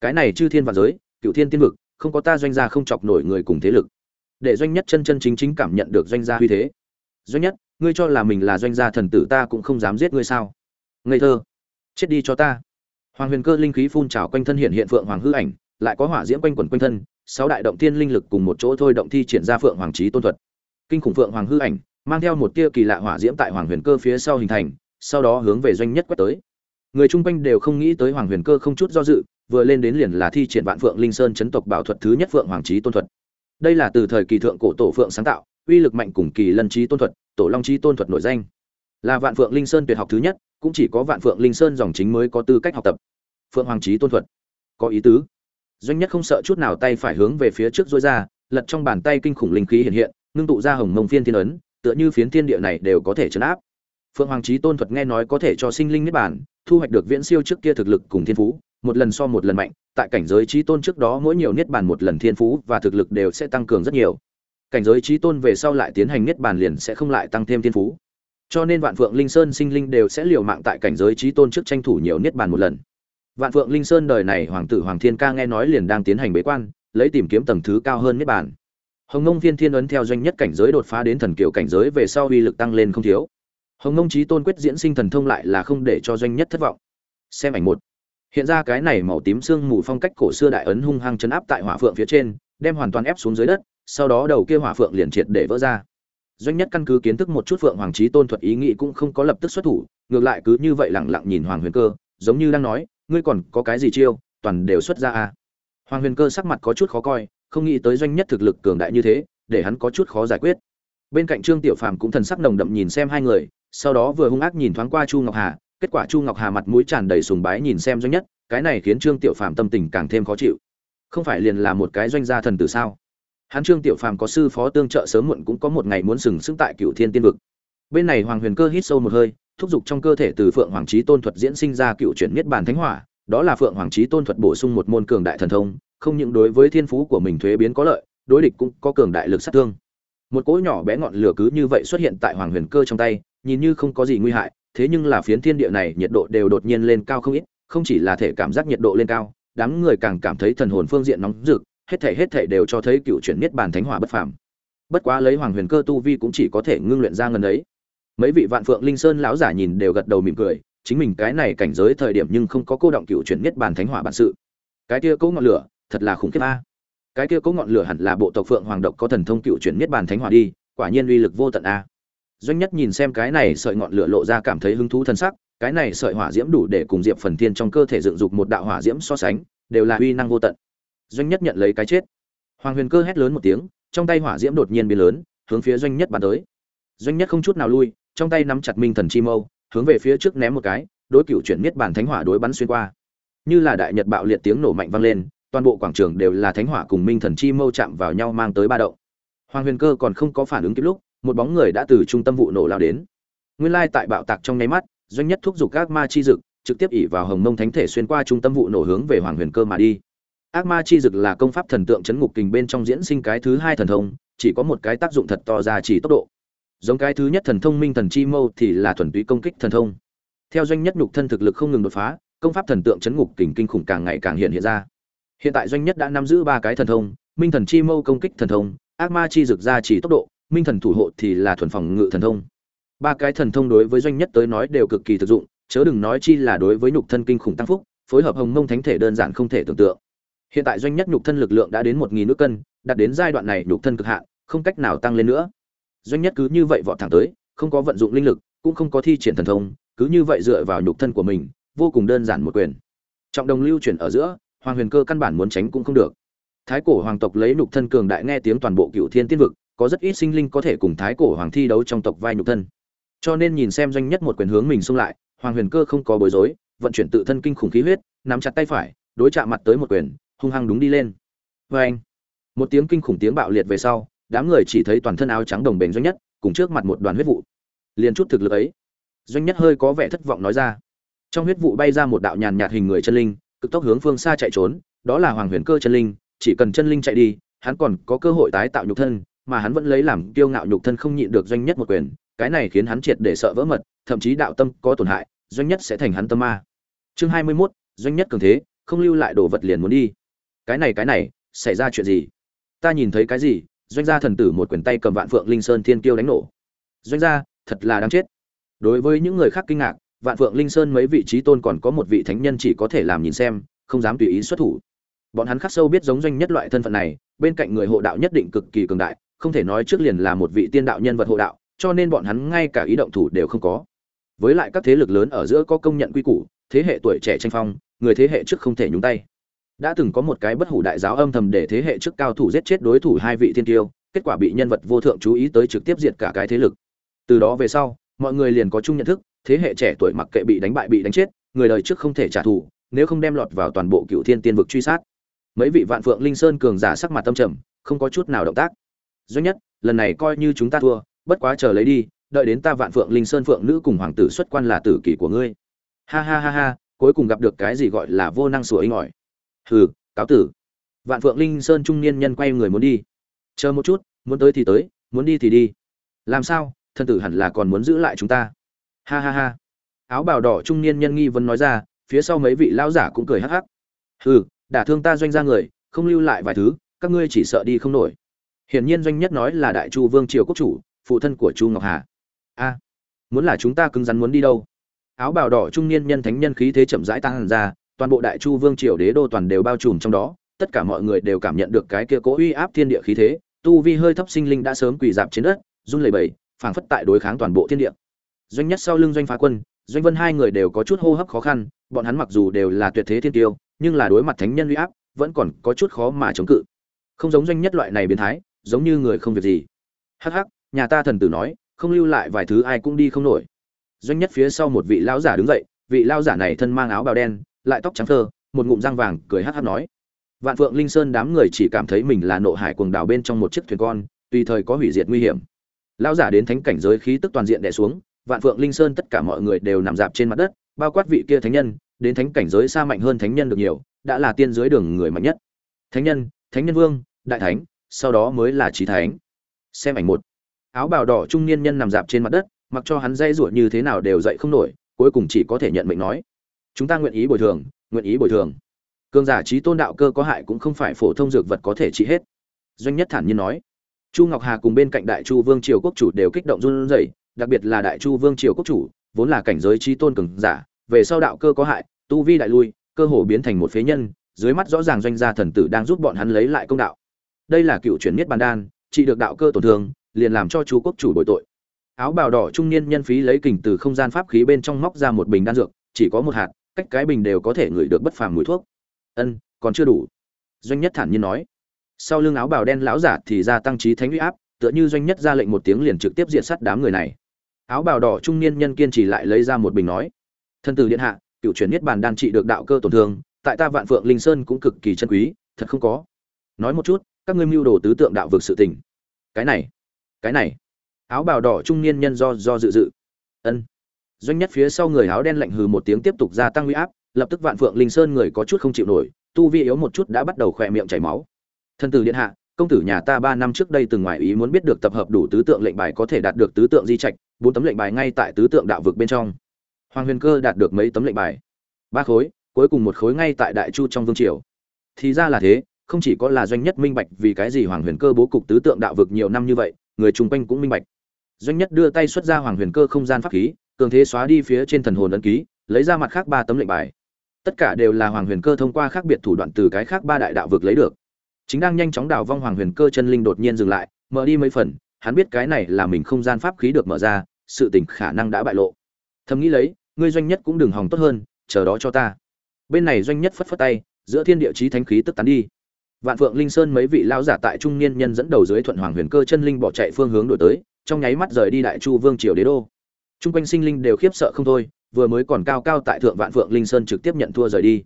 Cái này chư thiên và giới, cựu thiên tiên vực không có ta doanh gia không chọc nổi người cùng thế lực. Để doanh nhất chân chân chính chính cảm nhận được doanh gia uy thế. Doanh nhất, ngươi cho là mình là doanh gia thần tử ta cũng không dám giết ngươi sao? Ngây thơ. Chết đi cho ta. Hoàng huyền cơ linh khí phun trào quanh thân hiện hiện phượng hoàng hư ảnh, lại có hỏa diễm quanh quẩn quanh thân, sáu đại động thiên linh lực cùng một chỗ thôi động thi triển ra phượng hoàng trí tôn thuật. Kinh khủng phượng hoàng hư ảnh, mang theo một tia kỳ lạ hỏa diễm tại hoàng huyền cơ phía sau hình thành, sau đó hướng về doanh nhất quét tới. Người chung quanh đều không nghĩ tới hoàng huyền cơ không chút do dự vừa lên đến liền là thi triển vạn phượng linh sơn chấn tộc bảo thuật thứ nhất phượng hoàng trí tôn thuật. Đây là từ thời kỳ thượng cổ tổ phượng sáng tạo, uy lực mạnh cùng kỳ lân trí tôn thuật, tổ long trí tôn thuật nổi danh. Là vạn phượng linh sơn tuyệt học thứ nhất, cũng chỉ có vạn phượng linh sơn dòng chính mới có tư cách học tập. Phượng hoàng trí tôn thuật. Có ý tứ. Doanh nhất không sợ chút nào tay phải hướng về phía trước dối ra, lật trong bàn tay kinh khủng linh khí hiện hiện, ngưng tụ ra hồng mông phiên thiên ấn, tựa như phiến thiên địa này đều có thể chấn áp. Phượng hoàng trí tôn thuật nghe nói có thể cho sinh linh niết bản thu hoạch được viễn siêu trước kia thực lực cùng thiên phú một lần so một lần mạnh, tại cảnh giới trí tôn trước đó mỗi nhiều niết bàn một lần thiên phú và thực lực đều sẽ tăng cường rất nhiều. Cảnh giới trí tôn về sau lại tiến hành niết bàn liền sẽ không lại tăng thêm thiên phú. Cho nên vạn phượng linh sơn sinh linh đều sẽ liều mạng tại cảnh giới trí tôn trước tranh thủ nhiều niết bàn một lần. Vạn phượng linh sơn đời này hoàng tử hoàng thiên ca nghe nói liền đang tiến hành bế quan, lấy tìm kiếm tầng thứ cao hơn niết bàn. Hồng ngông viên thiên ấn theo doanh nhất cảnh giới đột phá đến thần kiều cảnh giới về sau uy lực tăng lên không thiếu. Hồng ngông trí tôn quyết diễn sinh thần thông lại là không để cho doanh nhất thất vọng. Xem ảnh một hiện ra cái này màu tím xương mù phong cách cổ xưa đại ấn hung hăng chấn áp tại hỏa phượng phía trên, đem hoàn toàn ép xuống dưới đất, sau đó đầu kia hỏa phượng liền triệt để vỡ ra doanh nhất căn cứ kiến thức một chút phượng hoàng trí tôn thuật ý nghĩ cũng không có lập tức xuất thủ, ngược lại cứ như vậy lẳng lặng nhìn hoàng huyền cơ, giống như đang nói, ngươi còn có cái gì chiêu, toàn đều xuất ra à. hoàng huyền cơ sắc mặt có chút khó coi, không nghĩ tới doanh nhất thực lực cường đại như thế, để hắn có chút khó giải quyết bên cạnh trương tiểu phàm cũng thần sắc nồng đậm nhìn xem hai người, sau đó vừa hung ác nhìn thoáng qua chu ngọc hà kết quả chu ngọc hà mặt mũi tràn đầy sùng bái nhìn xem doanh nhất, cái này khiến trương tiểu phàm tâm tình càng thêm khó chịu. Không phải liền là một cái doanh gia thần tử sao? Hắn trương tiểu phàm có sư phó tương trợ sớm muộn cũng có một ngày muốn sừng sững tại cựu thiên tiên vực. Bên này hoàng huyền cơ hít sâu một hơi, thúc giục trong cơ thể từ phượng hoàng trí tôn thuật diễn sinh ra cựu chuyển miết bàn thánh hỏa, đó là phượng hoàng trí tôn thuật bổ sung một môn cường đại thần thông, không những đối với thiên phú của mình thuế biến có lợi, đối địch cũng có cường đại lực sát thương. Một cỗ nhỏ bé ngọn lửa cứ như vậy xuất hiện tại hoàng huyền cơ trong tay, nhìn như không có gì nguy hại thế nhưng là phiến thiên địa này nhiệt độ đều đột nhiên lên cao không ít, không chỉ là thể cảm giác nhiệt độ lên cao, đám người càng cảm thấy thần hồn phương diện nóng rực, hết thảy hết thảy đều cho thấy cựu chuyển niết bàn thánh hỏa bất phàm. Bất quá lấy hoàng huyền cơ tu vi cũng chỉ có thể ngưng luyện ra ngần ấy. Mấy vị vạn phượng linh sơn lão giả nhìn đều gật đầu mỉm cười, chính mình cái này cảnh giới thời điểm nhưng không có cô động cựu chuyển niết bàn thánh hỏa bản sự. Cái kia cỗ ngọn lửa, thật là khủng khiếp a. Cái kia cỗ ngọn lửa hẳn là bộ tộc phượng hoàng độc có thần thông cựu chuyển niết bàn thánh hỏa đi, quả nhiên uy lực vô tận a doanh nhất nhìn xem cái này sợi ngọn lửa lộ ra cảm thấy hứng thú thân sắc, cái này sợi hỏa diễm đủ để cùng diệp phần thiên trong cơ thể dựng dục một đạo hỏa diễm so sánh, đều là uy năng vô tận. Doanh nhất nhận lấy cái chết. Hoàng huyền cơ hét lớn một tiếng, trong tay hỏa diễm đột nhiên biến lớn, hướng phía doanh nhất bắn tới. Doanh nhất không chút nào lui, trong tay nắm chặt minh thần chi mâu, hướng về phía trước ném một cái, đối cựu chuyển miết bản thánh hỏa đối bắn xuyên qua. Như là đại nhật bạo liệt tiếng nổ mạnh vang lên, toàn bộ quảng trường đều là thánh hỏa cùng minh thần chi mâu chạm vào nhau mang tới ba động. Hoàng huyền cơ còn không có phản ứng kịp lúc một bóng người đã từ trung tâm vụ nổ lao đến. Nguyên lai tại bạo tạc trong nháy mắt, doanh nhất thúc giục ác ma chi dực, trực tiếp ỉ vào hồng mông thánh thể xuyên qua trung tâm vụ nổ hướng về hoàng huyền cơ mà đi. Ác ma chi dực là công pháp thần tượng chấn ngục kình bên trong diễn sinh cái thứ hai thần thông, chỉ có một cái tác dụng thật to ra chỉ tốc độ. Giống cái thứ nhất thần thông minh thần chi mâu thì là thuần túy công kích thần thông. Theo doanh nhất nhục thân thực lực không ngừng đột phá, công pháp thần tượng chấn ngục kình kinh khủng càng ngày càng hiện hiện ra. Hiện tại doanh nhất đã nắm giữ ba cái thần thông, minh thần chi mâu công kích thần thông, ác ma chi dực ra chỉ tốc độ minh thần thủ hộ thì là thuần phòng ngự thần thông. Ba cái thần thông đối với doanh nhất tới nói đều cực kỳ thực dụng, chớ đừng nói chi là đối với nhục thân kinh khủng tăng phúc, phối hợp hồng mông thánh thể đơn giản không thể tưởng tượng. Hiện tại doanh nhất nhục thân lực lượng đã đến một nghìn nước cân, đạt đến giai đoạn này nhục thân cực hạn, không cách nào tăng lên nữa. Doanh nhất cứ như vậy vọt thẳng tới, không có vận dụng linh lực, cũng không có thi triển thần thông, cứ như vậy dựa vào nhục thân của mình, vô cùng đơn giản một quyền. Trọng đồng lưu chuyển ở giữa, hoàng huyền cơ căn bản muốn tránh cũng không được. Thái cổ hoàng tộc lấy nhục thân cường đại nghe tiếng toàn bộ cựu thiên tiên vực có rất ít sinh linh có thể cùng thái cổ hoàng thi đấu trong tộc vai nhục thân. Cho nên nhìn xem doanh nhất một quyền hướng mình xung lại, hoàng huyền cơ không có bối rối, vận chuyển tự thân kinh khủng khí huyết, nắm chặt tay phải, đối chạm mặt tới một quyền, hung hăng đúng đi lên. Vê anh, một tiếng kinh khủng tiếng bạo liệt về sau, đám người chỉ thấy toàn thân áo trắng đồng bền doanh nhất, cùng trước mặt một đoàn huyết vụ. Liền chút thực lực ấy, doanh nhất hơi có vẻ thất vọng nói ra. Trong huyết vụ bay ra một đạo nhàn nhạt hình người chân linh, cực tốc hướng phương xa chạy trốn, đó là hoàng huyền cơ chân linh, chỉ cần chân linh chạy đi, hắn còn có cơ hội tái tạo nhục thân mà hắn vẫn lấy làm kiêu ngạo nhục thân không nhịn được doanh nhất một quyền cái này khiến hắn triệt để sợ vỡ mật thậm chí đạo tâm có tổn hại doanh nhất sẽ thành hắn tâm ma. Chương hai mươi 21, doanh nhất cường thế không lưu lại đồ vật liền muốn đi. Cái này cái này xảy ra chuyện gì? Ta nhìn thấy cái gì? Doanh gia thần tử một quyền tay cầm vạn phượng linh sơn thiên kiêu đánh nổ. Doanh gia thật là đáng chết. Đối với những người khác kinh ngạc vạn phượng linh sơn mấy vị trí tôn còn có một vị thánh nhân chỉ có thể làm nhìn xem không dám tùy ý xuất thủ. Bọn hắn khắc sâu biết giống doanh nhất loại thân phận này bên cạnh người hộ đạo nhất định cực kỳ cường đại không thể nói trước liền là một vị tiên đạo nhân vật hộ đạo, cho nên bọn hắn ngay cả ý động thủ đều không có. Với lại các thế lực lớn ở giữa có công nhận quy củ, thế hệ tuổi trẻ tranh phong, người thế hệ trước không thể nhúng tay. Đã từng có một cái bất hủ đại giáo âm thầm để thế hệ trước cao thủ giết chết đối thủ hai vị thiên tiêu, kết quả bị nhân vật vô thượng chú ý tới trực tiếp diệt cả cái thế lực. Từ đó về sau, mọi người liền có chung nhận thức, thế hệ trẻ tuổi mặc kệ bị đánh bại bị đánh chết, người đời trước không thể trả thù, nếu không đem lọt vào toàn bộ cựu thiên tiên vực truy sát. Mấy vị vạn phượng linh sơn cường giả sắc mặt tâm trầm, không có chút nào động tác doanh nhất, lần này coi như chúng ta thua, bất quá chờ lấy đi, đợi đến ta vạn phượng linh sơn phượng nữ cùng hoàng tử xuất quan là tử kỷ của ngươi. Ha ha ha ha, cuối cùng gặp được cái gì gọi là vô năng sủa inh ỏi. Hừ, cáo tử. Vạn phượng linh sơn trung niên nhân quay người muốn đi. Chờ một chút, muốn tới thì tới, muốn đi thì đi. Làm sao, thân tử hẳn là còn muốn giữ lại chúng ta. Ha ha ha. Áo bào đỏ trung niên nhân nghi vấn nói ra, phía sau mấy vị lão giả cũng cười hắc hắc. Hừ, đả thương ta doanh ra người, không lưu lại vài thứ, các ngươi chỉ sợ đi không nổi hiển nhiên doanh nhất nói là đại chu vương triều quốc chủ, phụ thân của chu ngọc hà. A, muốn là chúng ta cứng rắn muốn đi đâu? Áo bào đỏ trung niên nhân thánh nhân khí thế chậm rãi tăng ra, toàn bộ đại chu vương triều đế đô toàn đều bao trùm trong đó, tất cả mọi người đều cảm nhận được cái kia cố uy áp thiên địa khí thế, tu vi hơi thấp sinh linh đã sớm quỳ dạp trên đất, run lẩy bẩy, phảng phất tại đối kháng toàn bộ thiên địa. Doanh nhất sau lưng doanh phá quân, doanh vân hai người đều có chút hô hấp khó khăn, bọn hắn mặc dù đều là tuyệt thế thiên tiêu, nhưng là đối mặt thánh nhân uy áp, vẫn còn có chút khó mà chống cự. Không giống doanh nhất loại này biến thái giống như người không việc gì. Hắc hắc, nhà ta thần tử nói, không lưu lại vài thứ ai cũng đi không nổi. Doanh nhất phía sau một vị lão giả đứng dậy, vị lão giả này thân mang áo bào đen, lại tóc trắng thơ, một ngụm răng vàng, cười hắc hắc nói. Vạn phượng linh sơn đám người chỉ cảm thấy mình là nộ hải cuồng đảo bên trong một chiếc thuyền con, tùy thời có hủy diệt nguy hiểm. Lão giả đến thánh cảnh giới khí tức toàn diện đè xuống, vạn phượng linh sơn tất cả mọi người đều nằm dạp trên mặt đất, bao quát vị kia thánh nhân, đến thánh cảnh giới xa mạnh hơn thánh nhân được nhiều, đã là tiên giới đường người mạnh nhất. Thánh nhân thánh nhân vương, đại thánh sau đó mới là trí thánh. Xem ảnh một. Áo bào đỏ trung niên nhân nằm dạp trên mặt đất, mặc cho hắn dây ruột như thế nào đều dậy không nổi, cuối cùng chỉ có thể nhận mệnh nói. Chúng ta nguyện ý bồi thường, nguyện ý bồi thường. Cường giả trí tôn đạo cơ có hại cũng không phải phổ thông dược vật có thể trị hết. Doanh nhất thản nhiên nói. Chu ngọc hà cùng bên cạnh đại chu vương triều quốc chủ đều kích động run rẩy, đặc biệt là đại chu vương triều quốc chủ, vốn là cảnh giới trí tôn cường giả, về sau đạo cơ có hại, tu vi đại lui, cơ hồ biến thành một phế nhân, dưới mắt rõ ràng doanh gia thần tử đang giúp bọn hắn lấy lại công đạo đây là cựu chuyển miết bàn đan trị được đạo cơ tổn thương, liền làm cho chú quốc chủ bội tội. Áo bào đỏ trung niên nhân phí lấy kình từ không gian pháp khí bên trong móc ra một bình đan dược, chỉ có một hạt, cách cái bình đều có thể ngửi được bất phàm mùi thuốc. Ân, còn chưa đủ. Doanh nhất thản nhiên nói. Sau lưng áo bào đen lão giả thì ra tăng trí thánh uy áp, tựa như doanh nhất ra lệnh một tiếng liền trực tiếp diện sát đám người này. Áo bào đỏ trung niên nhân kiên trì lại lấy ra một bình nói. Thân tử điện hạ, cựu chuyển niết bàn đan trị được đạo cơ tổn thương, tại ta vạn phượng linh sơn cũng cực kỳ chân quý, thật không có. Nói một chút các ngươi mưu đồ tứ tượng đạo vực sự tình. Cái này cái này. Áo bào đỏ trung niên nhân do do dự dự. Ân. Doanh nhất phía sau người áo đen lạnh hừ một tiếng tiếp tục gia tăng uy áp, lập tức vạn phượng linh sơn người có chút không chịu nổi, tu vi yếu một chút đã bắt đầu khỏe miệng chảy máu. Thân tử điện hạ, công tử nhà ta ba năm trước đây từng ngoài ý muốn biết được tập hợp đủ tứ tượng lệnh bài có thể đạt được tứ tượng di trạch, bốn tấm lệnh bài ngay tại tứ tượng đạo vực bên trong. Hoàng huyền cơ đạt được mấy tấm lệnh bài? Ba khối, cuối cùng một khối ngay tại đại chu trong vương triều. Thì ra là thế không chỉ có là doanh nhất minh bạch vì cái gì hoàng huyền cơ bố cục tứ tượng đạo vực nhiều năm như vậy, người chung quanh cũng minh bạch. Doanh nhất đưa tay xuất ra hoàng huyền cơ không gian pháp khí, cường thế xóa đi phía trên thần hồn ấn ký, lấy ra mặt khác ba tấm lệnh bài. Tất cả đều là hoàng huyền cơ thông qua khác biệt thủ đoạn từ cái khác ba đại đạo vực lấy được. Chính đang nhanh chóng đào vong hoàng huyền cơ chân linh đột nhiên dừng lại, mở đi mấy phần, hắn biết cái này là mình không gian pháp khí được mở ra, sự tình khả năng đã bại lộ. Thầm nghĩ lấy, ngươi doanh nhất cũng đừng hòng tốt hơn, chờ đó cho ta. Bên này doanh nhất phất phất tay, giữa thiên địa chí thánh khí tức tán đi vạn phượng linh sơn mấy vị lao giả tại trung niên nhân dẫn đầu dưới thuận hoàng huyền cơ chân linh bỏ chạy phương hướng đổi tới, trong nháy mắt rời đi đại chu vương triều đế đô. Trung quanh sinh linh đều khiếp sợ không thôi, vừa mới còn cao cao tại thượng vạn phượng linh sơn trực tiếp nhận thua rời đi.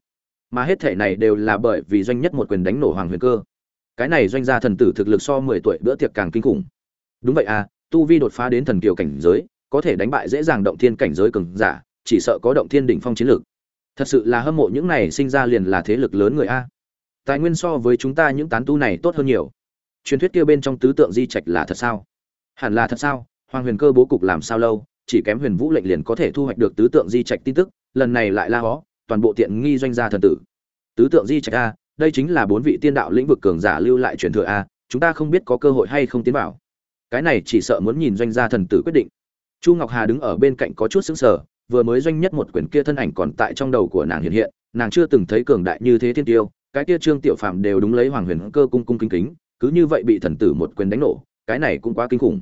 Mà hết thể này đều là bởi vì doanh nhất một quyền đánh nổ hoàng huyền cơ. Cái này doanh gia thần tử thực lực so mười tuổi bữa tiệc càng kinh khủng. Đúng vậy à tu vi đột phá đến thần kiều cảnh giới, có thể đánh bại dễ dàng động thiên cảnh giới cường giả, chỉ sợ có động thiên đỉnh phong chiến lược thật sự là hâm mộ những này sinh ra liền là thế lực lớn người a tài nguyên so với chúng ta những tán tu này tốt hơn nhiều. Truyền thuyết kia bên trong tứ tượng di trạch là thật sao? Hẳn là thật sao? Hoàng huyền cơ bố cục làm sao lâu, chỉ kém huyền vũ lệnh liền có thể thu hoạch được tứ tượng di trạch tin tức, lần này lại la hó, toàn bộ tiện nghi doanh gia thần tử. Tứ tượng di trạch a, đây chính là bốn vị tiên đạo lĩnh vực cường giả lưu lại truyền thừa a, chúng ta không biết có cơ hội hay không tiến vào. Cái này chỉ sợ muốn nhìn doanh gia thần tử quyết định. Chu ngọc hà đứng ở bên cạnh có chút sững sờ, vừa mới doanh nhất một quyển kia thân ảnh còn tại trong đầu của nàng hiện hiện, nàng chưa từng thấy cường đại như thế thiên tiêu cái kia trương tiểu phàm đều đúng lấy hoàng huyền cơ cung cung kính kính, cứ như vậy bị thần tử một quyền đánh nổ, cái này cũng quá kinh khủng.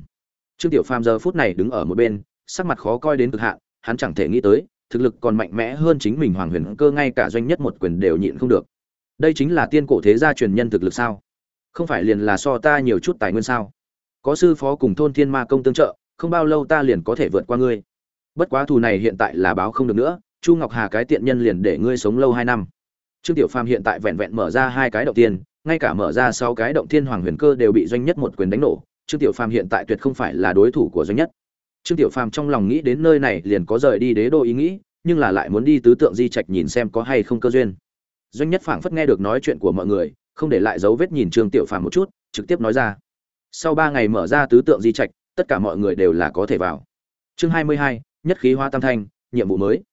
Trương tiểu phàm giờ phút này đứng ở một bên, sắc mặt khó coi đến cực hạn, hắn chẳng thể nghĩ tới, thực lực còn mạnh mẽ hơn chính mình hoàng huyền cơ ngay cả doanh nhất một quyền đều nhịn không được. Đây chính là tiên cổ thế gia truyền nhân thực lực sao? Không phải liền là so ta nhiều chút tài nguyên sao? Có sư phó cùng thôn thiên ma công tương trợ, không bao lâu ta liền có thể vượt qua ngươi. Bất quá thù này hiện tại là báo không được nữa, chu ngọc hà cái tiện nhân liền để ngươi sống lâu hai năm trương tiểu phàm hiện tại vẹn vẹn mở ra hai cái động tiên, ngay cả mở ra sáu cái động thiên hoàng huyền cơ đều bị doanh nhất một quyền đánh nổ. Trương tiểu phàm hiện tại tuyệt không phải là đối thủ của doanh nhất. Trương tiểu phàm trong lòng nghĩ đến nơi này liền có rời đi đế đô ý nghĩ, nhưng là lại muốn đi tứ tượng di trạch nhìn xem có hay không cơ duyên. Doanh nhất phảng phất nghe được nói chuyện của mọi người, không để lại dấu vết nhìn trương tiểu phàm một chút, trực tiếp nói ra. Sau ba ngày mở ra tứ tượng di trạch, tất cả mọi người đều là có thể vào. Chương hai mươi hai, nhất khí hoa tam thanh, nhiệm vụ mới.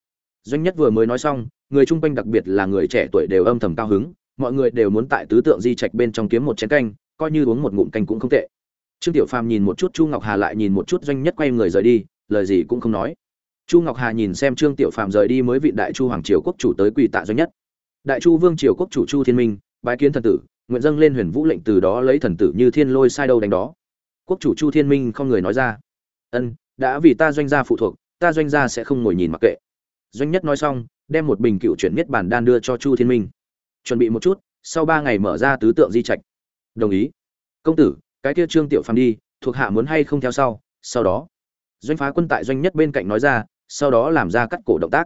Doanh nhất vừa mới nói xong người chung quanh đặc biệt là người trẻ tuổi đều âm thầm cao hứng, mọi người đều muốn tại tứ tượng di trạch bên trong kiếm một chén canh, coi như uống một ngụm canh cũng không tệ. Trương tiểu phàm nhìn một chút chu ngọc hà lại nhìn một chút doanh nhất quay người rời đi, lời gì cũng không nói. Chu ngọc hà nhìn xem trương tiểu phàm rời đi mới vị đại chu hoàng triều quốc chủ tới quỳ tạ doanh nhất. Đại chu vương triều quốc chủ chu thiên minh, bái kiến thần tử, nguyện dâng lên huyền vũ lệnh từ đó lấy thần tử như thiên lôi sai đâu đánh đó. Quốc chủ chu thiên minh không người nói ra. Ân, đã vì ta doanh gia phụ thuộc, ta doanh gia sẽ không ngồi nhìn mặc kệ. Doanh nhất nói xong đem một bình cựu chuyển miết bản đan đưa cho chu thiên minh. Chuẩn bị một chút, sau ba ngày mở ra tứ tượng di trạch. Đồng ý. Công tử, cái kia trương tiểu phàm đi, thuộc hạ muốn hay không theo sau sau đó. Doanh phá quân tại doanh nhất bên cạnh nói ra, sau đó làm ra cắt cổ động tác.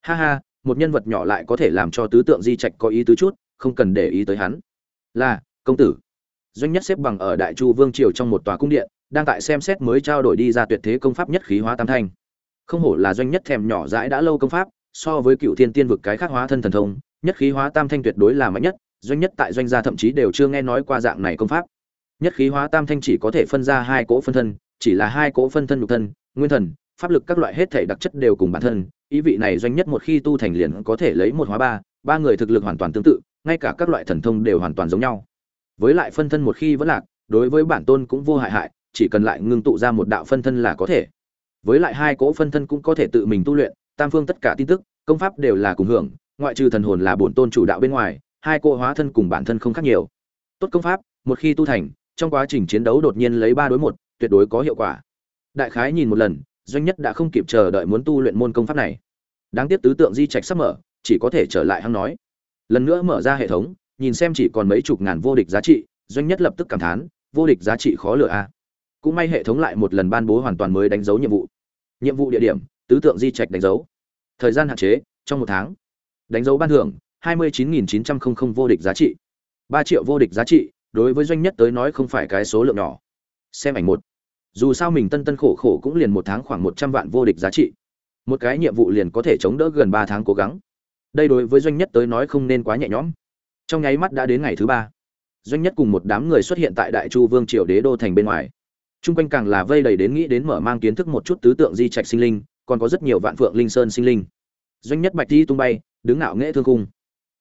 Ha ha, một nhân vật nhỏ lại có thể làm cho tứ tượng di trạch có ý tứ chút, không cần để ý tới hắn. Là, công tử. Doanh nhất xếp bằng ở đại chu vương triều trong một tòa cung điện, đang tại xem xét mới trao đổi đi ra tuyệt thế công pháp nhất khí hóa tam thanh. Không hổ là doanh nhất thèm nhỏ dãi đã lâu công pháp so với cựu thiên tiên vực cái khác hóa thân thần thông, nhất khí hóa tam thanh tuyệt đối là mạnh nhất, doanh nhất tại doanh gia thậm chí đều chưa nghe nói qua dạng này công pháp. Nhất khí hóa tam thanh chỉ có thể phân ra hai cỗ phân thân, chỉ là hai cỗ phân thân nhục thân, nguyên thần, pháp lực các loại hết thể đặc chất đều cùng bản thân, ý vị này doanh nhất một khi tu thành liền có thể lấy một hóa ba ba người thực lực hoàn toàn tương tự, ngay cả các loại thần thông đều hoàn toàn giống nhau. Với lại phân thân một khi vẫn lạc, đối với bản tôn cũng vô hại hại, chỉ cần lại ngưng tụ ra một đạo phân thân là có thể. Với lại hai cỗ phân thân cũng có thể tự mình tu luyện tam phương tất cả tin tức, công pháp đều là cùng hưởng, ngoại trừ thần hồn là bổn tôn chủ đạo bên ngoài, hai cô hóa thân cùng bản thân không khác nhiều. Tốt công pháp, một khi tu thành, trong quá trình chiến đấu đột nhiên lấy ba đối một, tuyệt đối có hiệu quả. Đại khái nhìn một lần, doanh nhất đã không kịp chờ đợi muốn tu luyện môn công pháp này. Đáng tiếc tứ tượng di trạch sắp mở, chỉ có thể trở lại hăng nói. Lần nữa mở ra hệ thống, nhìn xem chỉ còn mấy chục ngàn vô địch giá trị, doanh nhất lập tức cảm thán, vô địch giá trị khó lựa a. Cũng may hệ thống lại một lần ban bố hoàn toàn mới đánh dấu nhiệm vụ. Nhiệm vụ địa điểm tứ tượng di trạch đánh dấu. Thời gian hạn chế, trong một tháng. Đánh dấu ban thưởng, hai mươi chín chín trăm linh vô địch giá trị. Ba triệu vô địch giá trị, đối với doanh nhất tới nói không phải cái số lượng nhỏ. Xem ảnh một. Dù sao mình tân tân khổ khổ cũng liền một tháng khoảng một trăm vạn vô địch giá trị. Một cái nhiệm vụ liền có thể chống đỡ gần ba tháng cố gắng. Đây đối với doanh nhất tới nói không nên quá nhẹ nhõm. Trong nháy mắt đã đến ngày thứ ba. Doanh nhất cùng một đám người xuất hiện tại đại chu vương triều đế đô thành bên ngoài. T r u n g quanh càng là vây đầy đến nghĩ đến mở mang kiến thức một chút tứ tượng di trạch sinh linh còn có rất nhiều vạn phượng linh sơn sinh linh. Doanh nhất bạch thi tung bay, đứng ngạo nghễ thương cung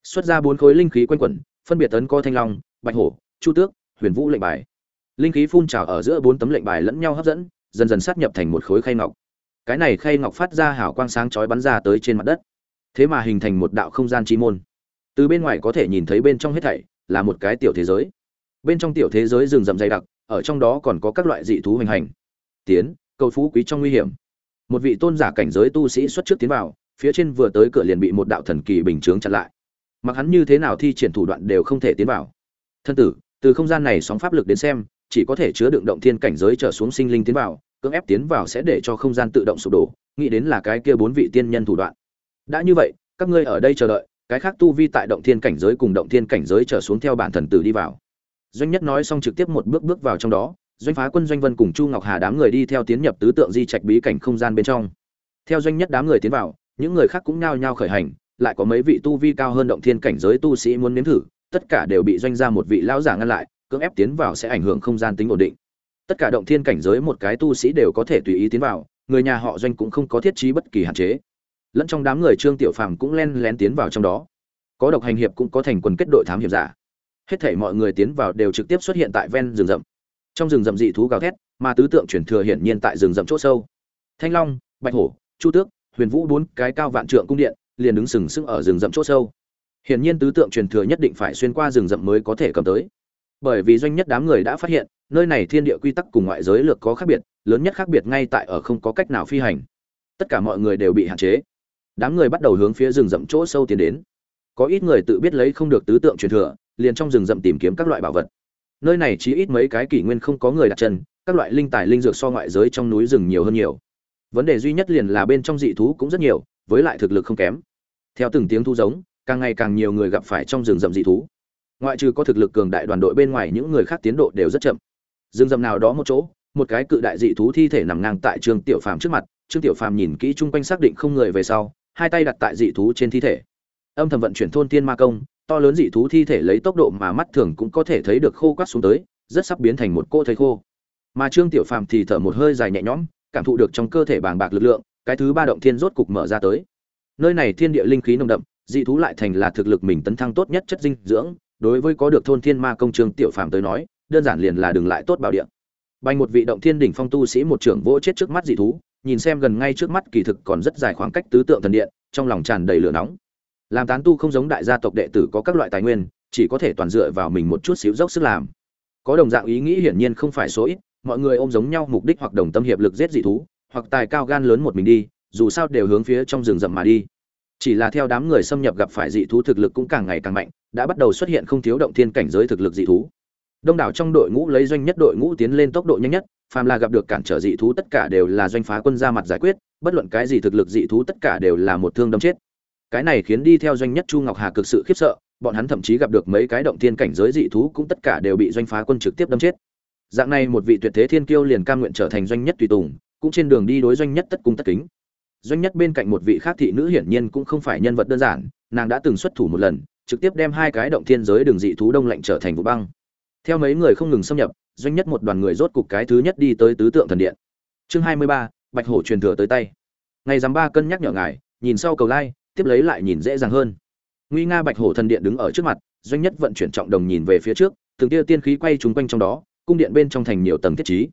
xuất ra bốn khối linh khí quanh quẩn, phân biệt tấn co thanh long, bạch hổ, chu tước, huyền vũ lệnh bài. Linh khí phun trào ở giữa bốn tấm lệnh bài lẫn nhau hấp dẫn, dần dần sát nhập thành một khối khay ngọc. Cái này khay ngọc phát ra hảo quang sáng chói bắn ra tới trên mặt đất. Thế mà hình thành một đạo không gian chi môn. Từ bên ngoài có thể nhìn thấy bên trong hết thảy, là một cái tiểu thế giới. Bên trong tiểu thế giới rừng rậm dày đặc, ở trong đó còn có các loại dị thú hoành hành. Tiến, cầu phú quý trong nguy hiểm một vị tôn giả cảnh giới tu sĩ xuất trước tiến vào, phía trên vừa tới cửa liền bị một đạo thần kỳ bình chướng chặn lại. Mặc hắn như thế nào thi triển thủ đoạn đều không thể tiến vào. Thân tử, từ không gian này sóng pháp lực đến xem, chỉ có thể chứa đựng động thiên cảnh giới trở xuống sinh linh tiến vào, cưỡng ép tiến vào sẽ để cho không gian tự động sụp đổ, nghĩ đến là cái kia bốn vị tiên nhân thủ đoạn. Đã như vậy, các ngươi ở đây chờ đợi, cái khác tu vi tại động thiên cảnh giới cùng động thiên cảnh giới trở xuống theo bản thần tử đi vào. Doanh nhất nói xong trực tiếp một bước bước vào trong đó doanh phá quân doanh vân cùng chu ngọc hà đám người đi theo tiến nhập tứ tượng di trạch bí cảnh không gian bên trong. Theo doanh nhất đám người tiến vào, những người khác cũng nhao nhao khởi hành, lại có mấy vị tu vi cao hơn động thiên cảnh giới tu sĩ muốn nếm thử, tất cả đều bị doanh ra một vị lão giả ngăn lại, cưỡng ép tiến vào sẽ ảnh hưởng không gian tính ổn định. Tất cả động thiên cảnh giới một cái tu sĩ đều có thể tùy ý tiến vào, người nhà họ doanh cũng không có thiết trí bất kỳ hạn chế. Lẫn trong đám người trương tiểu phàm cũng len lén tiến vào trong đó. Có độc hành hiệp cũng có thành quần kết đội thám hiểm giả. Hết thảy mọi người tiến vào đều trực tiếp xuất hiện tại ven rừng rậm trong rừng rậm dị thú gào thét, mà tứ tượng chuyển thừa hiển nhiên tại rừng rậm chỗ sâu. Thanh long, bạch hổ, chu tước, huyền vũ bốn cái cao vạn trượng cung điện, liền đứng sừng sững ở rừng rậm chỗ sâu. Hiển nhiên tứ tượng truyền thừa nhất định phải xuyên qua rừng rậm mới có thể cầm tới. Bởi vì doanh nhất đám người đã phát hiện, nơi này thiên địa quy tắc cùng ngoại giới lược có khác biệt, lớn nhất khác biệt ngay tại ở không có cách nào phi hành. Tất cả mọi người đều bị hạn chế. Đám người bắt đầu hướng phía rừng rậm chỗ sâu tiến đến. Có ít người tự biết lấy không được tứ tượng truyền thừa, liền trong rừng rậm tìm kiếm các loại bảo vật nơi này chỉ ít mấy cái kỷ nguyên không có người đặt chân, các loại linh tài linh dược so ngoại giới trong núi rừng nhiều hơn nhiều. Vấn đề duy nhất liền là bên trong dị thú cũng rất nhiều, với lại thực lực không kém. Theo từng tiếng thu giống, càng ngày càng nhiều người gặp phải trong rừng rậm dị thú. Ngoại trừ có thực lực cường đại đoàn đội bên ngoài, những người khác tiến độ đều rất chậm. Rừng rậm nào đó một chỗ, một cái cự đại dị thú thi thể nằm ngang tại trương tiểu phàm trước mặt, trương tiểu phàm nhìn kỹ chung quanh xác định không người về sau, hai tay đặt tại dị thú trên thi thể. Âm thầm vận chuyển thôn tiên ma công to lớn dị thú thi thể lấy tốc độ mà mắt thường cũng có thể thấy được khô quắt xuống tới, rất sắp biến thành một cô thấy khô. Mà trương tiểu phàm thì thở một hơi dài nhẹ nhõm, cảm thụ được trong cơ thể bàng bạc lực lượng, cái thứ ba động thiên rốt cục mở ra tới. Nơi này thiên địa linh khí nồng đậm, dị thú lại thành là thực lực mình tấn thăng tốt nhất chất dinh dưỡng, đối với có được thôn thiên ma công trương tiểu phàm tới nói, đơn giản liền là đừng lại tốt bảo địa. Bành một vị động thiên đỉnh phong tu sĩ một trưởng vỗ chết trước mắt dị thú, nhìn xem gần ngay trước mắt kỳ thực còn rất dài khoảng cách tứ tượng thần điện, trong lòng tràn đầy lửa nóng làm tán tu không giống đại gia tộc đệ tử có các loại tài nguyên, chỉ có thể toàn dựa vào mình một chút xíu dốc sức làm. Có đồng dạng ý nghĩ hiển nhiên không phải số ít, mọi người ôm giống nhau mục đích hoặc đồng tâm hiệp lực giết dị thú, hoặc tài cao gan lớn một mình đi, dù sao đều hướng phía trong rừng rậm mà đi. Chỉ là theo đám người xâm nhập gặp phải dị thú thực lực cũng càng ngày càng mạnh, đã bắt đầu xuất hiện không thiếu động thiên cảnh giới thực lực dị thú. Đông đảo trong đội ngũ lấy doanh nhất đội ngũ tiến lên tốc độ nhanh nhất, phàm là gặp được cản trở dị thú tất cả đều là doanh phá quân ra mặt giải quyết, bất luận cái gì thực lực dị thú tất cả đều là một thương đâm chết cái này khiến đi theo doanh nhất chu ngọc hà cực sự khiếp sợ, bọn hắn thậm chí gặp được mấy cái động thiên cảnh giới dị thú cũng tất cả đều bị doanh phá quân trực tiếp đâm chết. Dạng này một vị tuyệt thế thiên kiêu liền cam nguyện trở thành doanh nhất tùy tùng, cũng trên đường đi đối doanh nhất tất cung tất kính. Doanh nhất bên cạnh một vị khác thị nữ hiển nhiên cũng không phải nhân vật đơn giản, nàng đã từng xuất thủ một lần, trực tiếp đem hai cái động thiên giới đường dị thú đông lạnh trở thành vụ băng. Theo mấy người không ngừng xâm nhập, doanh nhất một đoàn người rốt cục cái thứ nhất đi tới tứ tượng thần điện. Chương hai mươi ba, bạch hổ truyền thừa tới tay. Ngày dám ba cân nhắc nhở ngài, nhìn sau cầu lai tiếp lấy lại nhìn dễ dàng hơn. Nguy nga bạch hổ thần điện đứng ở trước mặt, doanh nhất vận chuyển trọng đồng nhìn về phía trước, từng tia tiên khí quay trúng quanh trong đó, cung điện bên trong thành nhiều tầng thiết trí.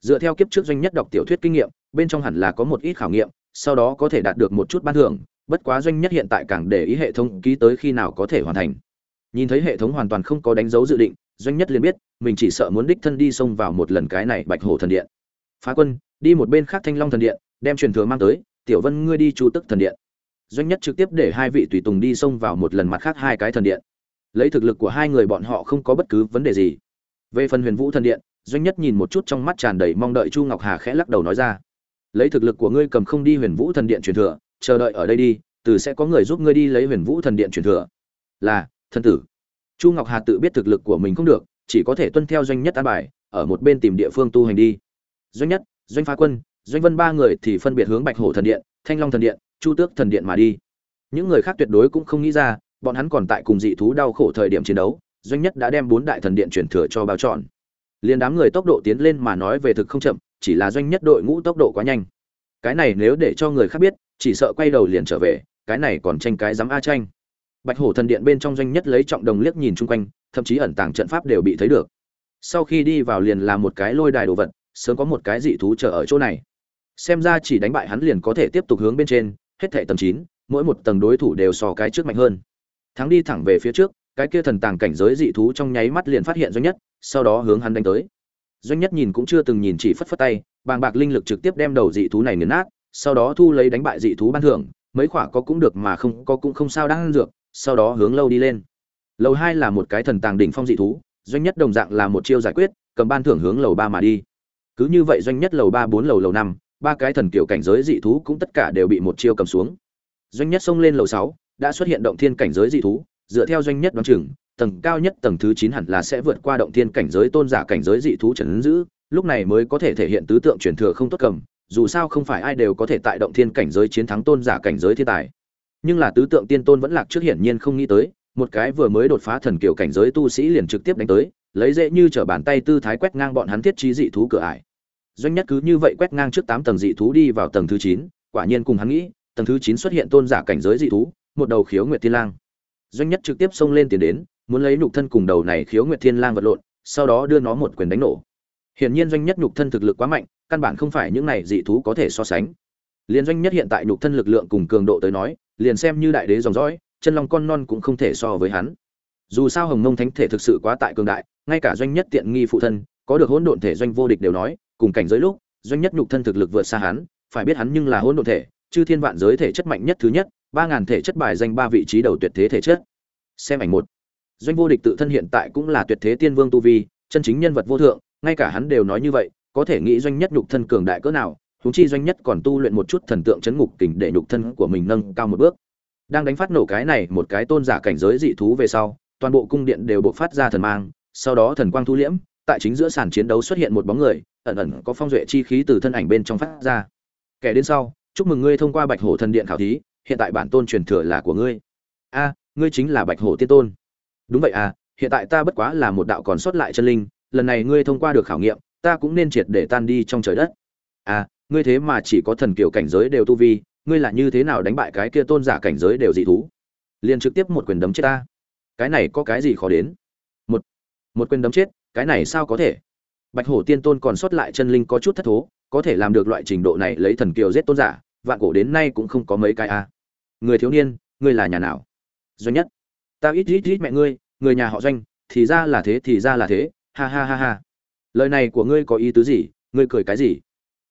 Dựa theo kiếp trước doanh nhất đọc tiểu thuyết kinh nghiệm, bên trong hẳn là có một ít khảo nghiệm, sau đó có thể đạt được một chút ban thưởng, bất quá doanh nhất hiện tại càng để ý hệ thống ký tới khi nào có thể hoàn thành. Nhìn thấy hệ thống hoàn toàn không có đánh dấu dự định, doanh nhất liền biết, mình chỉ sợ muốn đích thân đi xông vào một lần cái này bạch hổ thần điện. Phá quân, đi một bên khác thanh long thần điện, đem truyền thừa mang tới, tiểu vân ngươi đi chu tức thần điện doanh nhất trực tiếp để hai vị tùy tùng đi xông vào một lần mặt khác hai cái thần điện. Lấy thực lực của hai người bọn họ không có bất cứ vấn đề gì. Về phần huyền vũ thần điện, doanh nhất nhìn một chút trong mắt tràn đầy mong đợi chu ngọc hà khẽ lắc đầu nói ra. Lấy thực lực của ngươi cầm không đi huyền vũ thần điện truyền thừa, chờ đợi ở đây đi, từ sẽ có người giúp ngươi đi lấy huyền vũ thần điện truyền thừa. Là thân tử. Chu ngọc hà tự biết thực lực của mình không được, chỉ có thể tuân theo doanh nhất an bài, ở một bên tìm địa phương tu hành đi. Doanh nhất, doanh phá quân, doanh vân ba người thì phân biệt hướng bạch hổ thần điện, thanh long thần điện chu tước thần điện mà đi. Những người khác tuyệt đối cũng không nghĩ ra, bọn hắn còn tại cùng dị thú đau khổ thời điểm chiến đấu, doanh nhất đã đem bốn đại thần điện chuyển thừa cho bao trọn. Liền đám người tốc độ tiến lên mà nói về thực không chậm, chỉ là doanh nhất đội ngũ tốc độ quá nhanh. Cái này nếu để cho người khác biết, chỉ sợ quay đầu liền trở về, cái này còn tranh cái dám a tranh. Bạch hổ thần điện bên trong doanh nhất lấy trọng đồng liếc nhìn chung quanh, thậm chí ẩn tàng trận pháp đều bị thấy được. Sau khi đi vào liền là một cái lôi đài đồ vật, sớm có một cái dị thú chờ ở chỗ này. Xem ra chỉ đánh bại hắn liền có thể tiếp tục hướng bên trên hết thảy tầng chín, mỗi một tầng đối thủ đều so cái trước mạnh hơn. Thắng đi thẳng về phía trước, cái kia thần tàng cảnh giới dị thú trong nháy mắt liền phát hiện doanh nhất, sau đó hướng hắn đánh tới. Doanh nhất nhìn cũng chưa từng nhìn chỉ phất phất tay, bàng bạc linh lực trực tiếp đem đầu dị thú này nghiền nát, sau đó thu lấy đánh bại dị thú ban thưởng, mấy khỏa có cũng được mà không, có cũng không sao đang ăn dược, sau đó hướng lâu đi lên. Lầu hai là một cái thần tàng đỉnh phong dị thú, doanh nhất đồng dạng là một chiêu giải quyết, cầm ban thưởng hướng lầu ba mà đi. Cứ như vậy doanh nhất lầu ba bốn lầu lầu năm ba cái thần kiểu cảnh giới dị thú cũng tất cả đều bị một chiêu cầm xuống. Doanh nhất xông lên lầu sáu, đã xuất hiện động thiên cảnh giới dị thú, dựa theo doanh nhất đoán chừng, tầng cao nhất tầng thứ chín hẳn là sẽ vượt qua động thiên cảnh giới tôn giả cảnh giới dị thú trần giữ, lúc này mới có thể thể hiện tứ tượng truyền thừa không tốt cầm, dù sao không phải ai đều có thể tại động thiên cảnh giới chiến thắng tôn giả cảnh giới thiên tài. Nhưng là tứ tượng tiên tôn vẫn lạc trước hiển nhiên không nghĩ tới, một cái vừa mới đột phá thần kiểu cảnh giới tu sĩ liền trực tiếp đánh tới, lấy dễ như trở bàn tay tư thái quét ngang bọn hắn thiết trí dị thú cửa ải doanh nhất cứ như vậy quét ngang trước tám tầng dị thú đi vào tầng thứ chín, quả nhiên cùng hắn nghĩ, tầng thứ chín xuất hiện tôn giả cảnh giới dị thú, một đầu khiếu nguyệt thiên lang. Doanh nhất trực tiếp xông lên tiền đến, muốn lấy nhục thân cùng đầu này khiếu nguyệt thiên lang vật lộn, sau đó đưa nó một quyền đánh nổ. Hiển nhiên doanh nhất nhục thân thực lực quá mạnh, căn bản không phải những này dị thú có thể so sánh. Liền doanh nhất hiện tại nhục thân lực lượng cùng cường độ tới nói, liền xem như đại đế dòng dõi, chân long con non cũng không thể so với hắn. Dù sao hồng mông thánh thể thực sự quá tại cường đại, ngay cả doanh nhất tiện nghi phụ thân, có được hỗn độn thể doanh vô địch đều nói cùng cảnh giới lúc, doanh nhất nhục thân thực lực vượt xa hắn, phải biết hắn nhưng là hỗn độn thể, chư thiên vạn giới thể chất mạnh nhất thứ nhất, ba ngàn thể chất bài danh ba vị trí đầu tuyệt thế thể chất. Xem ảnh một. Doanh vô địch tự thân hiện tại cũng là tuyệt thế tiên vương tu vi, chân chính nhân vật vô thượng, ngay cả hắn đều nói như vậy, có thể nghĩ doanh nhất nhục thân cường đại cỡ nào, huống chi doanh nhất còn tu luyện một chút thần tượng chấn ngục kình để nhục thân của mình nâng cao một bước. Đang đánh phát nổ cái này, một cái tôn giả cảnh giới dị thú về sau, toàn bộ cung điện đều bộc phát ra thần mang, sau đó thần quang thu liễm, tại chính giữa sàn chiến đấu xuất hiện một bóng người ẩn ẩn có phong duệ chi khí từ thân ảnh bên trong phát ra. Kẻ đến sau, chúc mừng ngươi thông qua bạch hổ thần điện khảo thí, hiện tại bản tôn truyền thừa là của ngươi. A, ngươi chính là bạch hổ tiên tôn. Đúng vậy à hiện tại ta bất quá là một đạo còn sót lại chân linh, lần này ngươi thông qua được khảo nghiệm, ta cũng nên triệt để tan đi trong trời đất. À ngươi thế mà chỉ có thần kiểu cảnh giới đều tu vi, ngươi là như thế nào đánh bại cái kia tôn giả cảnh giới đều dị thú? Liền trực tiếp một quyền đấm chết ta. Cái này có cái gì khó đến? Một một quyền đấm chết, cái này sao có thể? Bạch hổ tiên tôn còn sót lại chân linh có chút thất thố, có thể làm được loại trình độ này lấy thần kiều giết tôn giả, vạn cổ đến nay cũng không có mấy cái a. Người thiếu niên, ngươi là nhà nào? Doanh nhất. Ta ít ít ít mẹ ngươi, người nhà họ doanh, thì ra là thế, thì ra là thế, ha ha ha ha. Lời này của ngươi có ý tứ gì? Ngươi cười cái gì?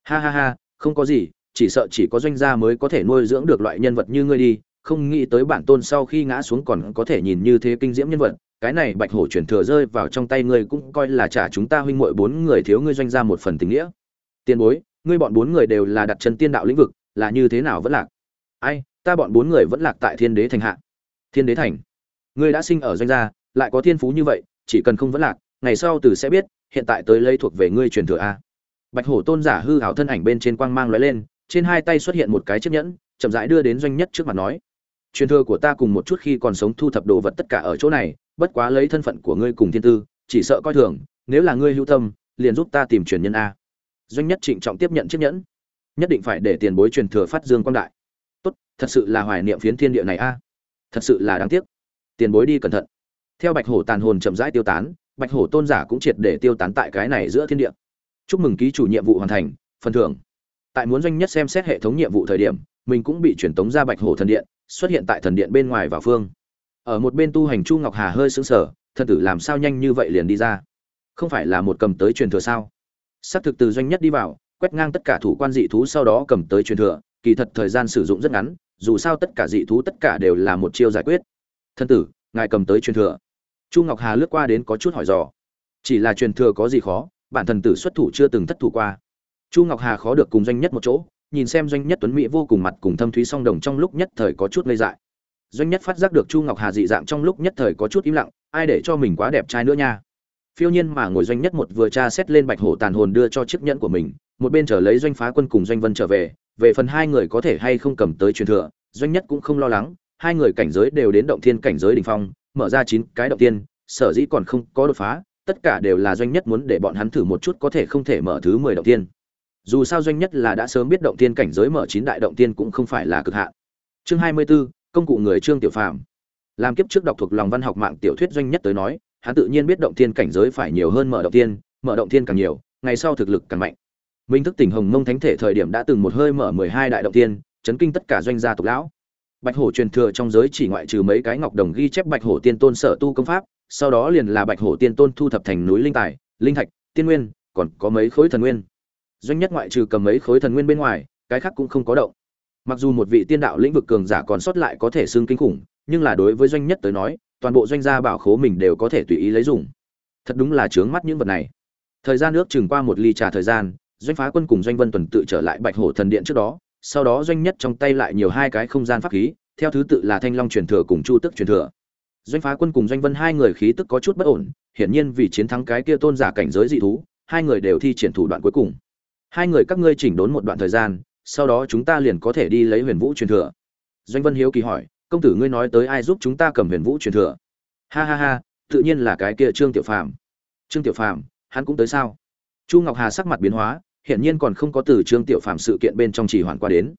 Ha ha ha, không có gì, chỉ sợ chỉ có doanh gia mới có thể nuôi dưỡng được loại nhân vật như ngươi đi, không nghĩ tới bản tôn sau khi ngã xuống còn có thể nhìn như thế kinh diễm nhân vật cái này bạch hổ chuyển thừa rơi vào trong tay ngươi cũng coi là trả chúng ta huynh muội bốn người thiếu ngươi doanh ra một phần tình nghĩa. Tiền bối, ngươi bọn bốn người đều là đặt chân tiên đạo lĩnh vực, là như thế nào vẫn lạc? Ai, ta bọn bốn người vẫn lạc tại thiên đế thành hạ. Thiên đế thành? Ngươi đã sinh ở doanh gia, lại có thiên phú như vậy, chỉ cần không vẫn lạc, ngày sau từ sẽ biết, hiện tại tới lấy thuộc về ngươi truyền thừa a. Bạch hổ tôn giả hư hảo thân ảnh bên trên quang mang lóe lên, trên hai tay xuất hiện một cái chiếc nhẫn, chậm rãi đưa đến doanh nhất trước mặt nói, truyền thừa của ta cùng một chút khi còn sống thu thập đồ vật tất cả ở chỗ này bất quá lấy thân phận của ngươi cùng thiên tư, chỉ sợ coi thường, nếu là ngươi hữu tâm, liền giúp ta tìm truyền nhân a. Doanh nhất trịnh trọng tiếp nhận chiếc nhẫn. Nhất định phải để tiền bối truyền thừa phát dương quang đại. Tốt, thật sự là hoài niệm phiến thiên địa này a. Thật sự là đáng tiếc. Tiền bối đi cẩn thận. Theo bạch hổ tàn hồn chậm rãi tiêu tán, bạch hổ tôn giả cũng triệt để tiêu tán tại cái này giữa thiên địa. Chúc mừng ký chủ nhiệm vụ hoàn thành, phần thưởng. Tại muốn doanh nhất xem xét hệ thống nhiệm vụ thời điểm, mình cũng bị truyền tống ra bạch hổ thần điện, xuất hiện tại thần điện bên ngoài và phương ở một bên tu hành chu ngọc hà hơi sững sờ, thần tử làm sao nhanh như vậy liền đi ra? Không phải là một cầm tới truyền thừa sao? Xác thực từ doanh nhất đi vào, quét ngang tất cả thủ quan dị thú sau đó cầm tới truyền thừa, kỳ thật thời gian sử dụng rất ngắn, dù sao tất cả dị thú tất cả đều là một chiêu giải quyết. Thân tử, ngài cầm tới truyền thừa. Chu ngọc hà lướt qua đến có chút hỏi dò. Chỉ là truyền thừa có gì khó, bản thần tử xuất thủ chưa từng thất thủ qua. Chu ngọc hà khó được cùng doanh nhất một chỗ, nhìn xem doanh nhất tuấn mỹ vô cùng mặt cùng thâm thúy song đồng trong lúc nhất thời có chút ngây dại doanh nhất phát giác được chu ngọc hà dị dạng trong lúc nhất thời có chút im lặng ai để cho mình quá đẹp trai nữa nha. Phiêu nhiên mà ngồi doanh nhất một vừa tra xét lên bạch hổ tàn hồn đưa cho chiếc nhẫn của mình một bên chờ lấy doanh phá quân cùng doanh vân trở về về phần hai người có thể hay không cầm tới truyền thừa doanh nhất cũng không lo lắng hai người cảnh giới đều đến động thiên cảnh giới đỉnh phong mở ra chín cái động tiên sở dĩ còn không có đột phá tất cả đều là doanh nhất muốn để bọn hắn thử một chút có thể không thể mở thứ mười động tiên dù sao doanh nhất là đã sớm biết động tiên cảnh giới mở chín đại động tiên cũng không phải là cực hạn. Chương hai mươi 24, công cụ người trương tiểu phàm. Làm kiếp trước đọc thuộc lòng văn học mạng tiểu thuyết doanh nhất tới nói, hắn tự nhiên biết động thiên cảnh giới phải nhiều hơn mở động thiên, mở động thiên càng nhiều, ngày sau thực lực càng mạnh. Minh thức tỉnh hồng mông thánh thể thời điểm đã từng một hơi mở mười hai đại động thiên, chấn kinh tất cả doanh gia tộc lão. Bạch hổ truyền thừa trong giới chỉ ngoại trừ mấy cái ngọc đồng ghi chép bạch hổ tiên tôn sở tu công pháp, sau đó liền là bạch hổ tiên tôn thu thập thành núi linh tài, linh thạch, tiên nguyên, còn có mấy khối thần nguyên. Doanh nhất ngoại trừ cầm mấy khối thần nguyên bên ngoài, cái khác cũng không có động mặc dù một vị tiên đạo lĩnh vực cường giả còn sót lại có thể xưng kinh khủng, nhưng là đối với doanh nhất tới nói, toàn bộ doanh gia bảo khố mình đều có thể tùy ý lấy dùng. Thật đúng là chướng mắt những vật này. Thời gian nước chừng qua một ly trà thời gian, doanh phá quân cùng doanh vân tuần tự trở lại bạch hổ thần điện trước đó, sau đó doanh nhất trong tay lại nhiều hai cái không gian pháp khí, theo thứ tự là thanh long truyền thừa cùng chu tức truyền thừa. Doanh phá quân cùng doanh vân hai người khí tức có chút bất ổn, hiển nhiên vì chiến thắng cái kia tôn giả cảnh giới dị thú, hai người đều thi triển thủ đoạn cuối cùng. Hai người các ngươi chỉnh đốn một đoạn thời gian sau đó chúng ta liền có thể đi lấy huyền vũ truyền thừa. Doanh vân hiếu kỳ hỏi, công tử ngươi nói tới ai giúp chúng ta cầm huyền vũ truyền thừa? Ha ha ha, tự nhiên là cái kia trương tiểu phàm. Trương tiểu phàm, hắn cũng tới sao? Chu ngọc hà sắc mặt biến hóa, hiển nhiên còn không có từ trương tiểu phàm sự kiện bên trong chỉ hoàn qua đến.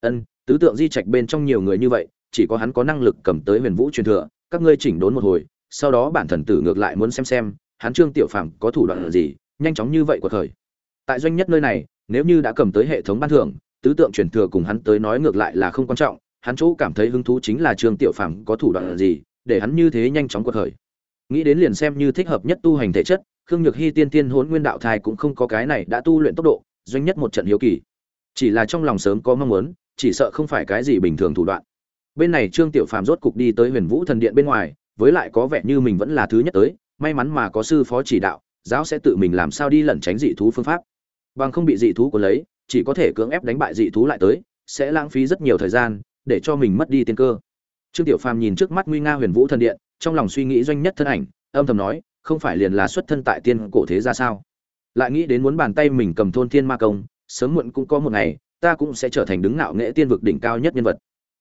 Ân, tứ tượng di trạch bên trong nhiều người như vậy, chỉ có hắn có năng lực cầm tới huyền vũ truyền thừa, các ngươi chỉnh đốn một hồi, sau đó bản thần tử ngược lại muốn xem xem, hắn trương tiểu phàm có thủ đoạn gì, nhanh chóng như vậy của thời tại doanh nhất nơi này nếu như đã cầm tới hệ thống ban thưởng, tứ tượng truyền thừa cùng hắn tới nói ngược lại là không quan trọng, hắn chỗ cảm thấy hứng thú chính là trương tiểu phàm có thủ đoạn gì, để hắn như thế nhanh chóng cuộc thời nghĩ đến liền xem như thích hợp nhất tu hành thể chất, khương nhược hy tiên tiên hốn nguyên đạo thai cũng không có cái này đã tu luyện tốc độ, doanh nhất một trận hiếu kỳ. Chỉ là trong lòng sớm có mong muốn, chỉ sợ không phải cái gì bình thường thủ đoạn. Bên này trương tiểu phàm rốt cục đi tới huyền vũ thần điện bên ngoài, với lại có vẻ như mình vẫn là thứ nhất tới, may mắn mà có sư phó chỉ đạo, giáo sẽ tự mình làm sao đi lẩn tránh dị thú phương pháp bằng không bị dị thú của lấy, chỉ có thể cưỡng ép đánh bại dị thú lại tới, sẽ lãng phí rất nhiều thời gian, để cho mình mất đi tiên cơ. Trương tiểu phàm nhìn trước mắt nguy nga huyền vũ thần điện, trong lòng suy nghĩ doanh nhất thân ảnh, âm thầm nói, không phải liền là xuất thân tại tiên cổ thế ra sao? Lại nghĩ đến muốn bàn tay mình cầm thôn thiên ma công, sớm muộn cũng có một ngày, ta cũng sẽ trở thành đứng ngạo nghệ tiên vực đỉnh cao nhất nhân vật.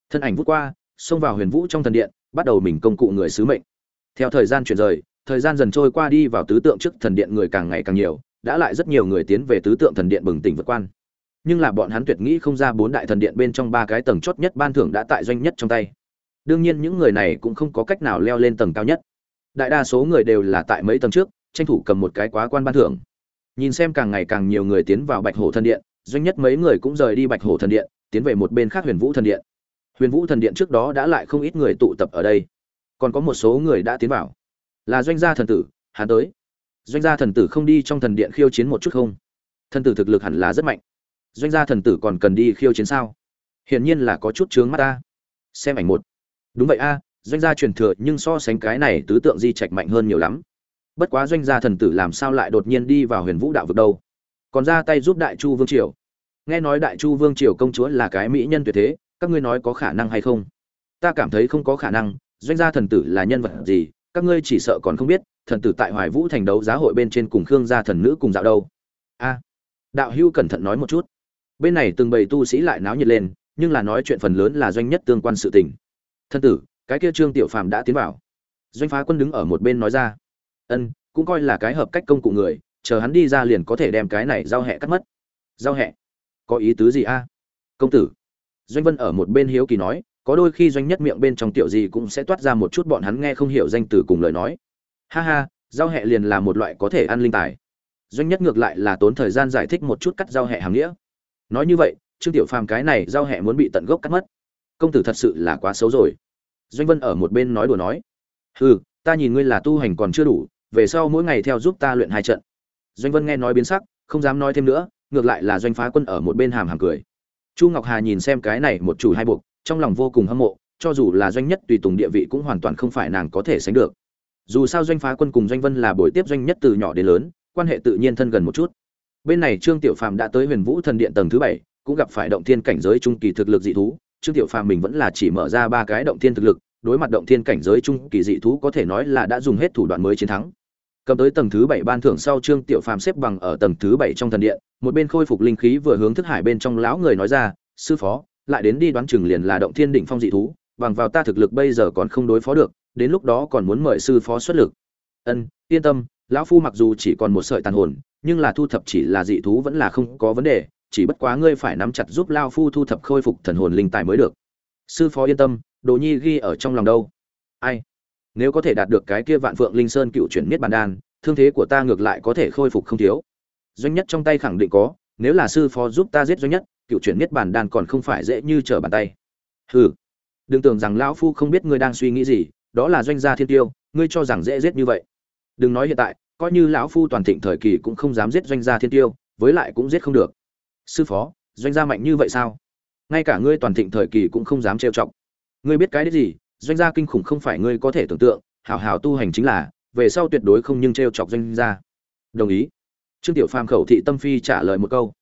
Thân ảnh vút qua, xông vào huyền vũ trong thần điện, bắt đầu mình công cụ người sứ mệnh. Theo thời gian chuyển rời, thời gian dần trôi qua đi vào tứ tượng trước thần điện người càng ngày càng nhiều đã lại rất nhiều người tiến về tứ tượng thần điện bừng tỉnh vượt quan. Nhưng là bọn hắn tuyệt nghĩ không ra bốn đại thần điện bên trong ba cái tầng chót nhất ban thưởng đã tại doanh nhất trong tay. Đương nhiên những người này cũng không có cách nào leo lên tầng cao nhất. Đại đa số người đều là tại mấy tầng trước, tranh thủ cầm một cái quá quan ban thưởng. Nhìn xem càng ngày càng nhiều người tiến vào bạch hổ thần điện, doanh nhất mấy người cũng rời đi bạch hổ thần điện, tiến về một bên khác huyền vũ thần điện. Huyền vũ thần điện trước đó đã lại không ít người tụ tập ở đây. Còn có một số người đã tiến vào. Là doanh gia thần tử, hắn tới doanh gia thần tử không đi trong thần điện khiêu chiến một chút không? Thần tử thực lực hẳn là rất mạnh. Doanh gia thần tử còn cần đi khiêu chiến sao? Hiển nhiên là có chút chướng mắt ta. Xem ảnh một. Đúng vậy a, doanh gia truyền thừa nhưng so sánh cái này tứ tượng di trạch mạnh hơn nhiều lắm. Bất quá doanh gia thần tử làm sao lại đột nhiên đi vào huyền vũ đạo vực đâu? Còn ra tay giúp đại chu vương triều. Nghe nói đại chu vương triều công chúa là cái mỹ nhân tuyệt thế, các ngươi nói có khả năng hay không? Ta cảm thấy không có khả năng, doanh gia thần tử là nhân vật gì, các ngươi chỉ sợ còn không biết thần tử tại hoài vũ thành đấu giá hội bên trên cùng khương gia thần nữ cùng dạo đâu? A, đạo hưu cẩn thận nói một chút. Bên này từng bầy tu sĩ lại náo nhiệt lên, nhưng là nói chuyện phần lớn là doanh nhất tương quan sự tình. Thân tử, cái kia trương tiểu phàm đã tiến vào. Doanh phá quân đứng ở một bên nói ra. Ân, cũng coi là cái hợp cách công cụ người, chờ hắn đi ra liền có thể đem cái này giao hẹ cắt mất. Giao hẹ? Có ý tứ gì a? Công tử. Doanh vân ở một bên hiếu kỳ nói, có đôi khi doanh nhất miệng bên trong tiểu gì cũng sẽ toát ra một chút bọn hắn nghe không hiểu danh từ cùng lời nói ha ha giao hẹ liền là một loại có thể ăn linh tài. Doanh nhất ngược lại là tốn thời gian giải thích một chút cắt giao hẹ hàng nghĩa. Nói như vậy, trương tiểu phàm cái này giao hẹ muốn bị tận gốc cắt mất. Công tử thật sự là quá xấu rồi. Doanh vân ở một bên nói đùa nói. Hừ, ta nhìn ngươi là tu hành còn chưa đủ, về sau mỗi ngày theo giúp ta luyện hai trận. Doanh vân nghe nói biến sắc, không dám nói thêm nữa, ngược lại là doanh phá quân ở một bên hàm hàm cười. Chu ngọc hà nhìn xem cái này một chủ hai buộc, trong lòng vô cùng hâm mộ, cho dù là doanh nhất tùy tùng địa vị cũng hoàn toàn không phải nàng có thể sánh được dù sao doanh phá quân cùng doanh vân là buổi tiếp doanh nhất từ nhỏ đến lớn, quan hệ tự nhiên thân gần một chút. Bên này trương tiểu phàm đã tới huyền vũ thần điện tầng thứ bảy, cũng gặp phải động thiên cảnh giới trung kỳ thực lực dị thú. Trương tiểu phàm mình vẫn là chỉ mở ra ba cái động thiên thực lực, đối mặt động thiên cảnh giới trung kỳ dị thú có thể nói là đã dùng hết thủ đoạn mới chiến thắng. Cầm tới tầng thứ bảy ban thưởng sau trương tiểu phàm xếp bằng ở tầng thứ bảy trong thần điện, một bên khôi phục linh khí vừa hướng thức hải bên trong lão người nói ra, sư phó, lại đến đi đoán chừng liền là động thiên đỉnh phong dị thú, bằng vào ta thực lực bây giờ còn không đối phó được đến lúc đó còn muốn mời sư phó xuất lực. Ân, yên tâm, lão phu mặc dù chỉ còn một sợi tàn hồn, nhưng là thu thập chỉ là dị thú vẫn là không có vấn đề, chỉ bất quá ngươi phải nắm chặt giúp lao phu thu thập khôi phục thần hồn linh tài mới được. Sư phó yên tâm, đồ nhi ghi ở trong lòng đâu? Ai? Nếu có thể đạt được cái kia vạn phượng linh sơn cựu chuyển miết bàn đan, thương thế của ta ngược lại có thể khôi phục không thiếu. Doanh nhất trong tay khẳng định có, nếu là sư phó giúp ta giết doanh nhất, cựu chuyển miết bàn đan còn không phải dễ như trở bàn tay. Hừ. Đừng tưởng rằng lão phu không biết ngươi đang suy nghĩ gì đó là doanh gia thiên tiêu, ngươi cho rằng dễ giết như vậy. Đừng nói hiện tại, coi như lão phu toàn thịnh thời kỳ cũng không dám giết doanh gia thiên tiêu, với lại cũng giết không được. Sư phó, doanh gia mạnh như vậy sao? Ngay cả ngươi toàn thịnh thời kỳ cũng không dám trêu chọc. Ngươi biết cái đấy gì? Doanh gia kinh khủng không phải ngươi có thể tưởng tượng, hảo hảo tu hành chính là, về sau tuyệt đối không nhưng trêu chọc doanh gia. Đồng ý. Trương tiểu phàm khẩu thị tâm phi trả lời một câu.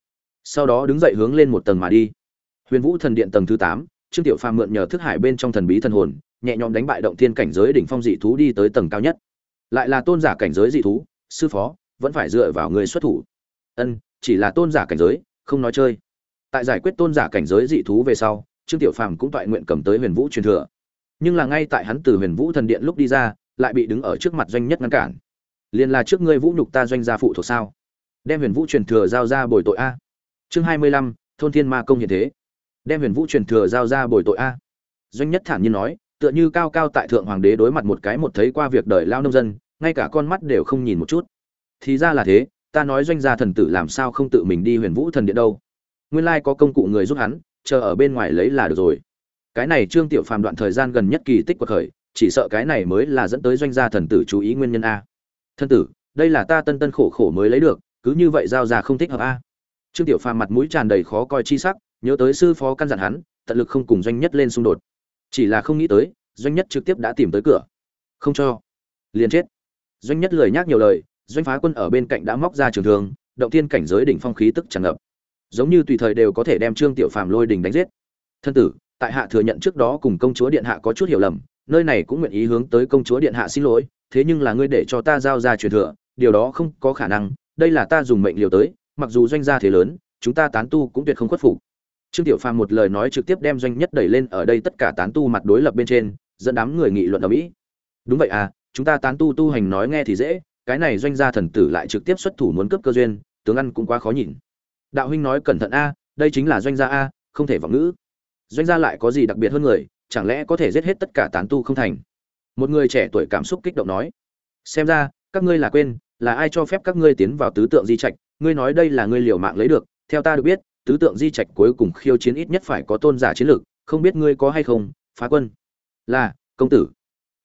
Sau đó đứng dậy hướng lên một tầng mà đi. Huyền vũ thần điện tầng thứ tám, trương tiểu phàm mượn nhờ thức hải bên trong thần bí thần hồn nhẹ nhõm đánh bại động thiên cảnh giới đỉnh phong dị thú đi tới tầng cao nhất. Lại là tôn giả cảnh giới dị thú, sư phó, vẫn phải dựa vào người xuất thủ. Ân, chỉ là tôn giả cảnh giới, không nói chơi. Tại giải quyết tôn giả cảnh giới dị thú về sau, trương tiểu phàm cũng toại nguyện cầm tới huyền vũ truyền thừa. Nhưng là ngay tại hắn từ huyền vũ thần điện lúc đi ra, lại bị đứng ở trước mặt doanh nhất ngăn cản. Liền là trước ngươi vũ nhục ta doanh gia phụ thuộc sao? Đem huyền vũ truyền thừa giao ra bồi tội a. Chương hai mươi lăm, thôn thiên ma công hiện thế. Đem huyền vũ truyền thừa giao ra bồi tội a. Doanh nhất thản nhiên nói tựa như cao cao tại thượng hoàng đế đối mặt một cái một thấy qua việc đời lao nông dân, ngay cả con mắt đều không nhìn một chút. Thì ra là thế, ta nói doanh gia thần tử làm sao không tự mình đi huyền vũ thần điện đâu. Nguyên lai có công cụ người giúp hắn, chờ ở bên ngoài lấy là được rồi. Cái này trương tiểu phàm đoạn thời gian gần nhất kỳ tích của khởi chỉ sợ cái này mới là dẫn tới doanh gia thần tử chú ý nguyên nhân a. Thần tử, đây là ta tân tân khổ khổ mới lấy được, cứ như vậy giao ra không thích hợp a. Trương tiểu phàm mặt mũi tràn đầy khó coi chi sắc, nhớ tới sư phó căn dặn hắn, tận lực không cùng doanh nhất lên xung đột chỉ là không nghĩ tới, doanh nhất trực tiếp đã tìm tới cửa. Không cho. Liền chết. Doanh nhất lười nhác nhiều lời, doanh phá quân ở bên cạnh đã móc ra trường thương, động thiên cảnh giới đỉnh phong khí tức tràn ngập. Giống như tùy thời đều có thể đem trương tiểu phàm lôi đình đánh giết. Thân tử, tại hạ thừa nhận trước đó cùng công chúa điện hạ có chút hiểu lầm, nơi này cũng nguyện ý hướng tới công chúa điện hạ xin lỗi, thế nhưng là ngươi để cho ta giao ra truyền thừa, điều đó không có khả năng, đây là ta dùng mệnh liều tới, mặc dù doanh gia thế lớn, chúng ta tán tu cũng tuyệt không khuất phục trương tiểu phàm một lời nói trực tiếp đem doanh nhất đẩy lên ở đây tất cả tán tu mặt đối lập bên trên, dẫn đám người nghị luận ở mỹ. Đúng vậy à chúng ta tán tu tu hành nói nghe thì dễ, cái này doanh gia thần tử lại trực tiếp xuất thủ muốn cướp cơ duyên, tướng ăn cũng quá khó nhìn. Đạo huynh nói cẩn thận a, đây chính là doanh gia a, không thể vọng ngữ. Doanh gia lại có gì đặc biệt hơn người, chẳng lẽ có thể giết hết tất cả tán tu không thành? Một người trẻ tuổi cảm xúc kích động nói. Xem ra, các ngươi là quên, là ai cho phép các ngươi tiến vào tứ tượng di trạch, ngươi nói đây là ngươi liều mạng lấy được, theo ta được biết tứ tượng di trạch cuối cùng khiêu chiến ít nhất phải có tôn giả chiến lược, không biết ngươi có hay không, phá quân. Là, công tử.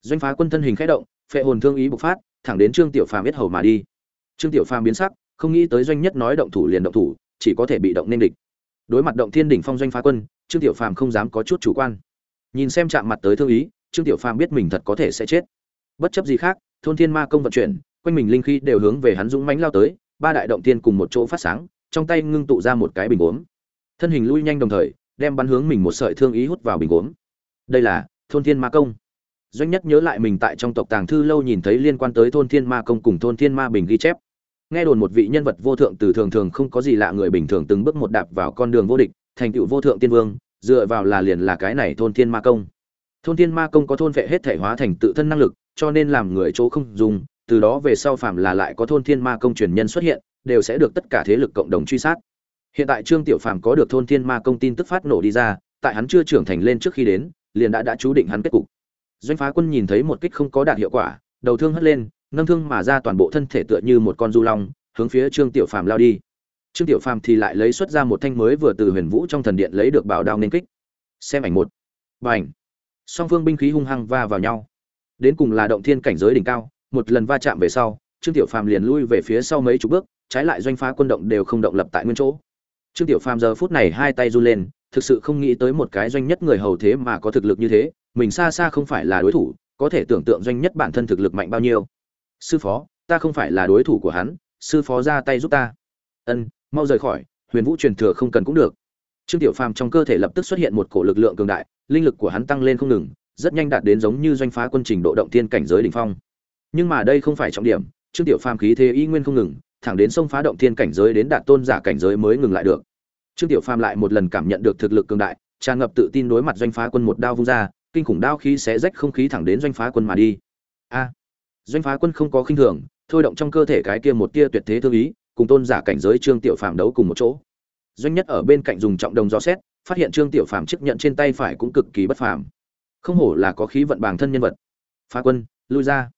Doanh phá quân thân hình khẽ động, phệ hồn thương ý bộc phát, thẳng đến trương tiểu phàm biết hầu mà đi. Trương tiểu phàm biến sắc, không nghĩ tới doanh nhất nói động thủ liền động thủ, chỉ có thể bị động nên địch. Đối mặt động thiên đỉnh phong doanh phá quân, trương tiểu phàm không dám có chút chủ quan. Nhìn xem chạm mặt tới thương ý, trương tiểu phàm biết mình thật có thể sẽ chết. Bất chấp gì khác, thôn thiên ma công vận chuyển, quanh mình linh khí đều hướng về hắn dũng mãnh lao tới, ba đại động thiên cùng một chỗ phát sáng trong tay ngưng tụ ra một cái bình uống thân hình lui nhanh đồng thời, đem bắn hướng mình một sợi thương ý hút vào bình uống đây là thôn thiên ma công. Doanh nhất nhớ lại mình tại trong tộc tàng thư lâu nhìn thấy liên quan tới thôn thiên ma công cùng thôn thiên ma bình ghi chép. Nghe đồn một vị nhân vật vô thượng từ thường thường không có gì lạ người bình thường từng bước một đạp vào con đường vô địch, thành tựu vô thượng tiên vương, dựa vào là liền là cái này thôn thiên ma công. Thôn thiên ma công có thôn vệ hết thể hóa thành tự thân năng lực, cho nên làm người chỗ không dùng, từ đó về sau phạm là lại có thôn thiên ma công truyền nhân xuất hiện đều sẽ được tất cả thế lực cộng đồng truy sát. Hiện tại trương tiểu phàm có được thôn thiên ma công tin tức phát nổ đi ra, tại hắn chưa trưởng thành lên trước khi đến, liền đã đã chú định hắn kết cục. Doanh phá quân nhìn thấy một kích không có đạt hiệu quả, đầu thương hất lên, nâng thương mà ra toàn bộ thân thể tựa như một con du long, hướng phía trương tiểu phàm lao đi. Trương tiểu phàm thì lại lấy xuất ra một thanh mới vừa từ huyền vũ trong thần điện lấy được bảo đao nên kích. Xem ảnh một. Bành. ảnh song phương binh khí hung hăng va vào nhau. Đến cùng là động thiên cảnh giới đỉnh cao, một lần va chạm về sau, trương tiểu phàm liền lui về phía sau mấy chục bước trái lại doanh phá quân động đều không động lập tại nguyên chỗ. Trương tiểu phàm giờ phút này hai tay run lên, thực sự không nghĩ tới một cái doanh nhất người hầu thế mà có thực lực như thế, mình xa xa không phải là đối thủ, có thể tưởng tượng doanh nhất bản thân thực lực mạnh bao nhiêu. Sư phó, ta không phải là đối thủ của hắn, sư phó ra tay giúp ta. Ân, mau rời khỏi, huyền vũ truyền thừa không cần cũng được. Trương tiểu phàm trong cơ thể lập tức xuất hiện một cổ lực lượng cường đại, linh lực của hắn tăng lên không ngừng, rất nhanh đạt đến giống như doanh phá quân trình độ động thiên cảnh giới đỉnh phong. Nhưng mà đây không phải trọng điểm, trương tiểu phàm khí thế y nguyên không ngừng thẳng đến sông phá động thiên cảnh giới đến đạt tôn giả cảnh giới mới ngừng lại được. Trương tiểu phàm lại một lần cảm nhận được thực lực cường đại, tràn ngập tự tin đối mặt doanh phá quân một đao vung ra, kinh khủng đao khí sẽ rách không khí thẳng đến doanh phá quân mà đi. A! Doanh phá quân không có khinh thường, thôi động trong cơ thể cái kia một tia tuyệt thế thương ý, cùng tôn giả cảnh giới trương tiểu phàm đấu cùng một chỗ. Doanh nhất ở bên cạnh dùng trọng đồng dò xét, phát hiện trương tiểu phàm chức nhận trên tay phải cũng cực kỳ bất phàm. Không hổ là có khí vận bàng thân nhân vật. Phá quân, lui ra.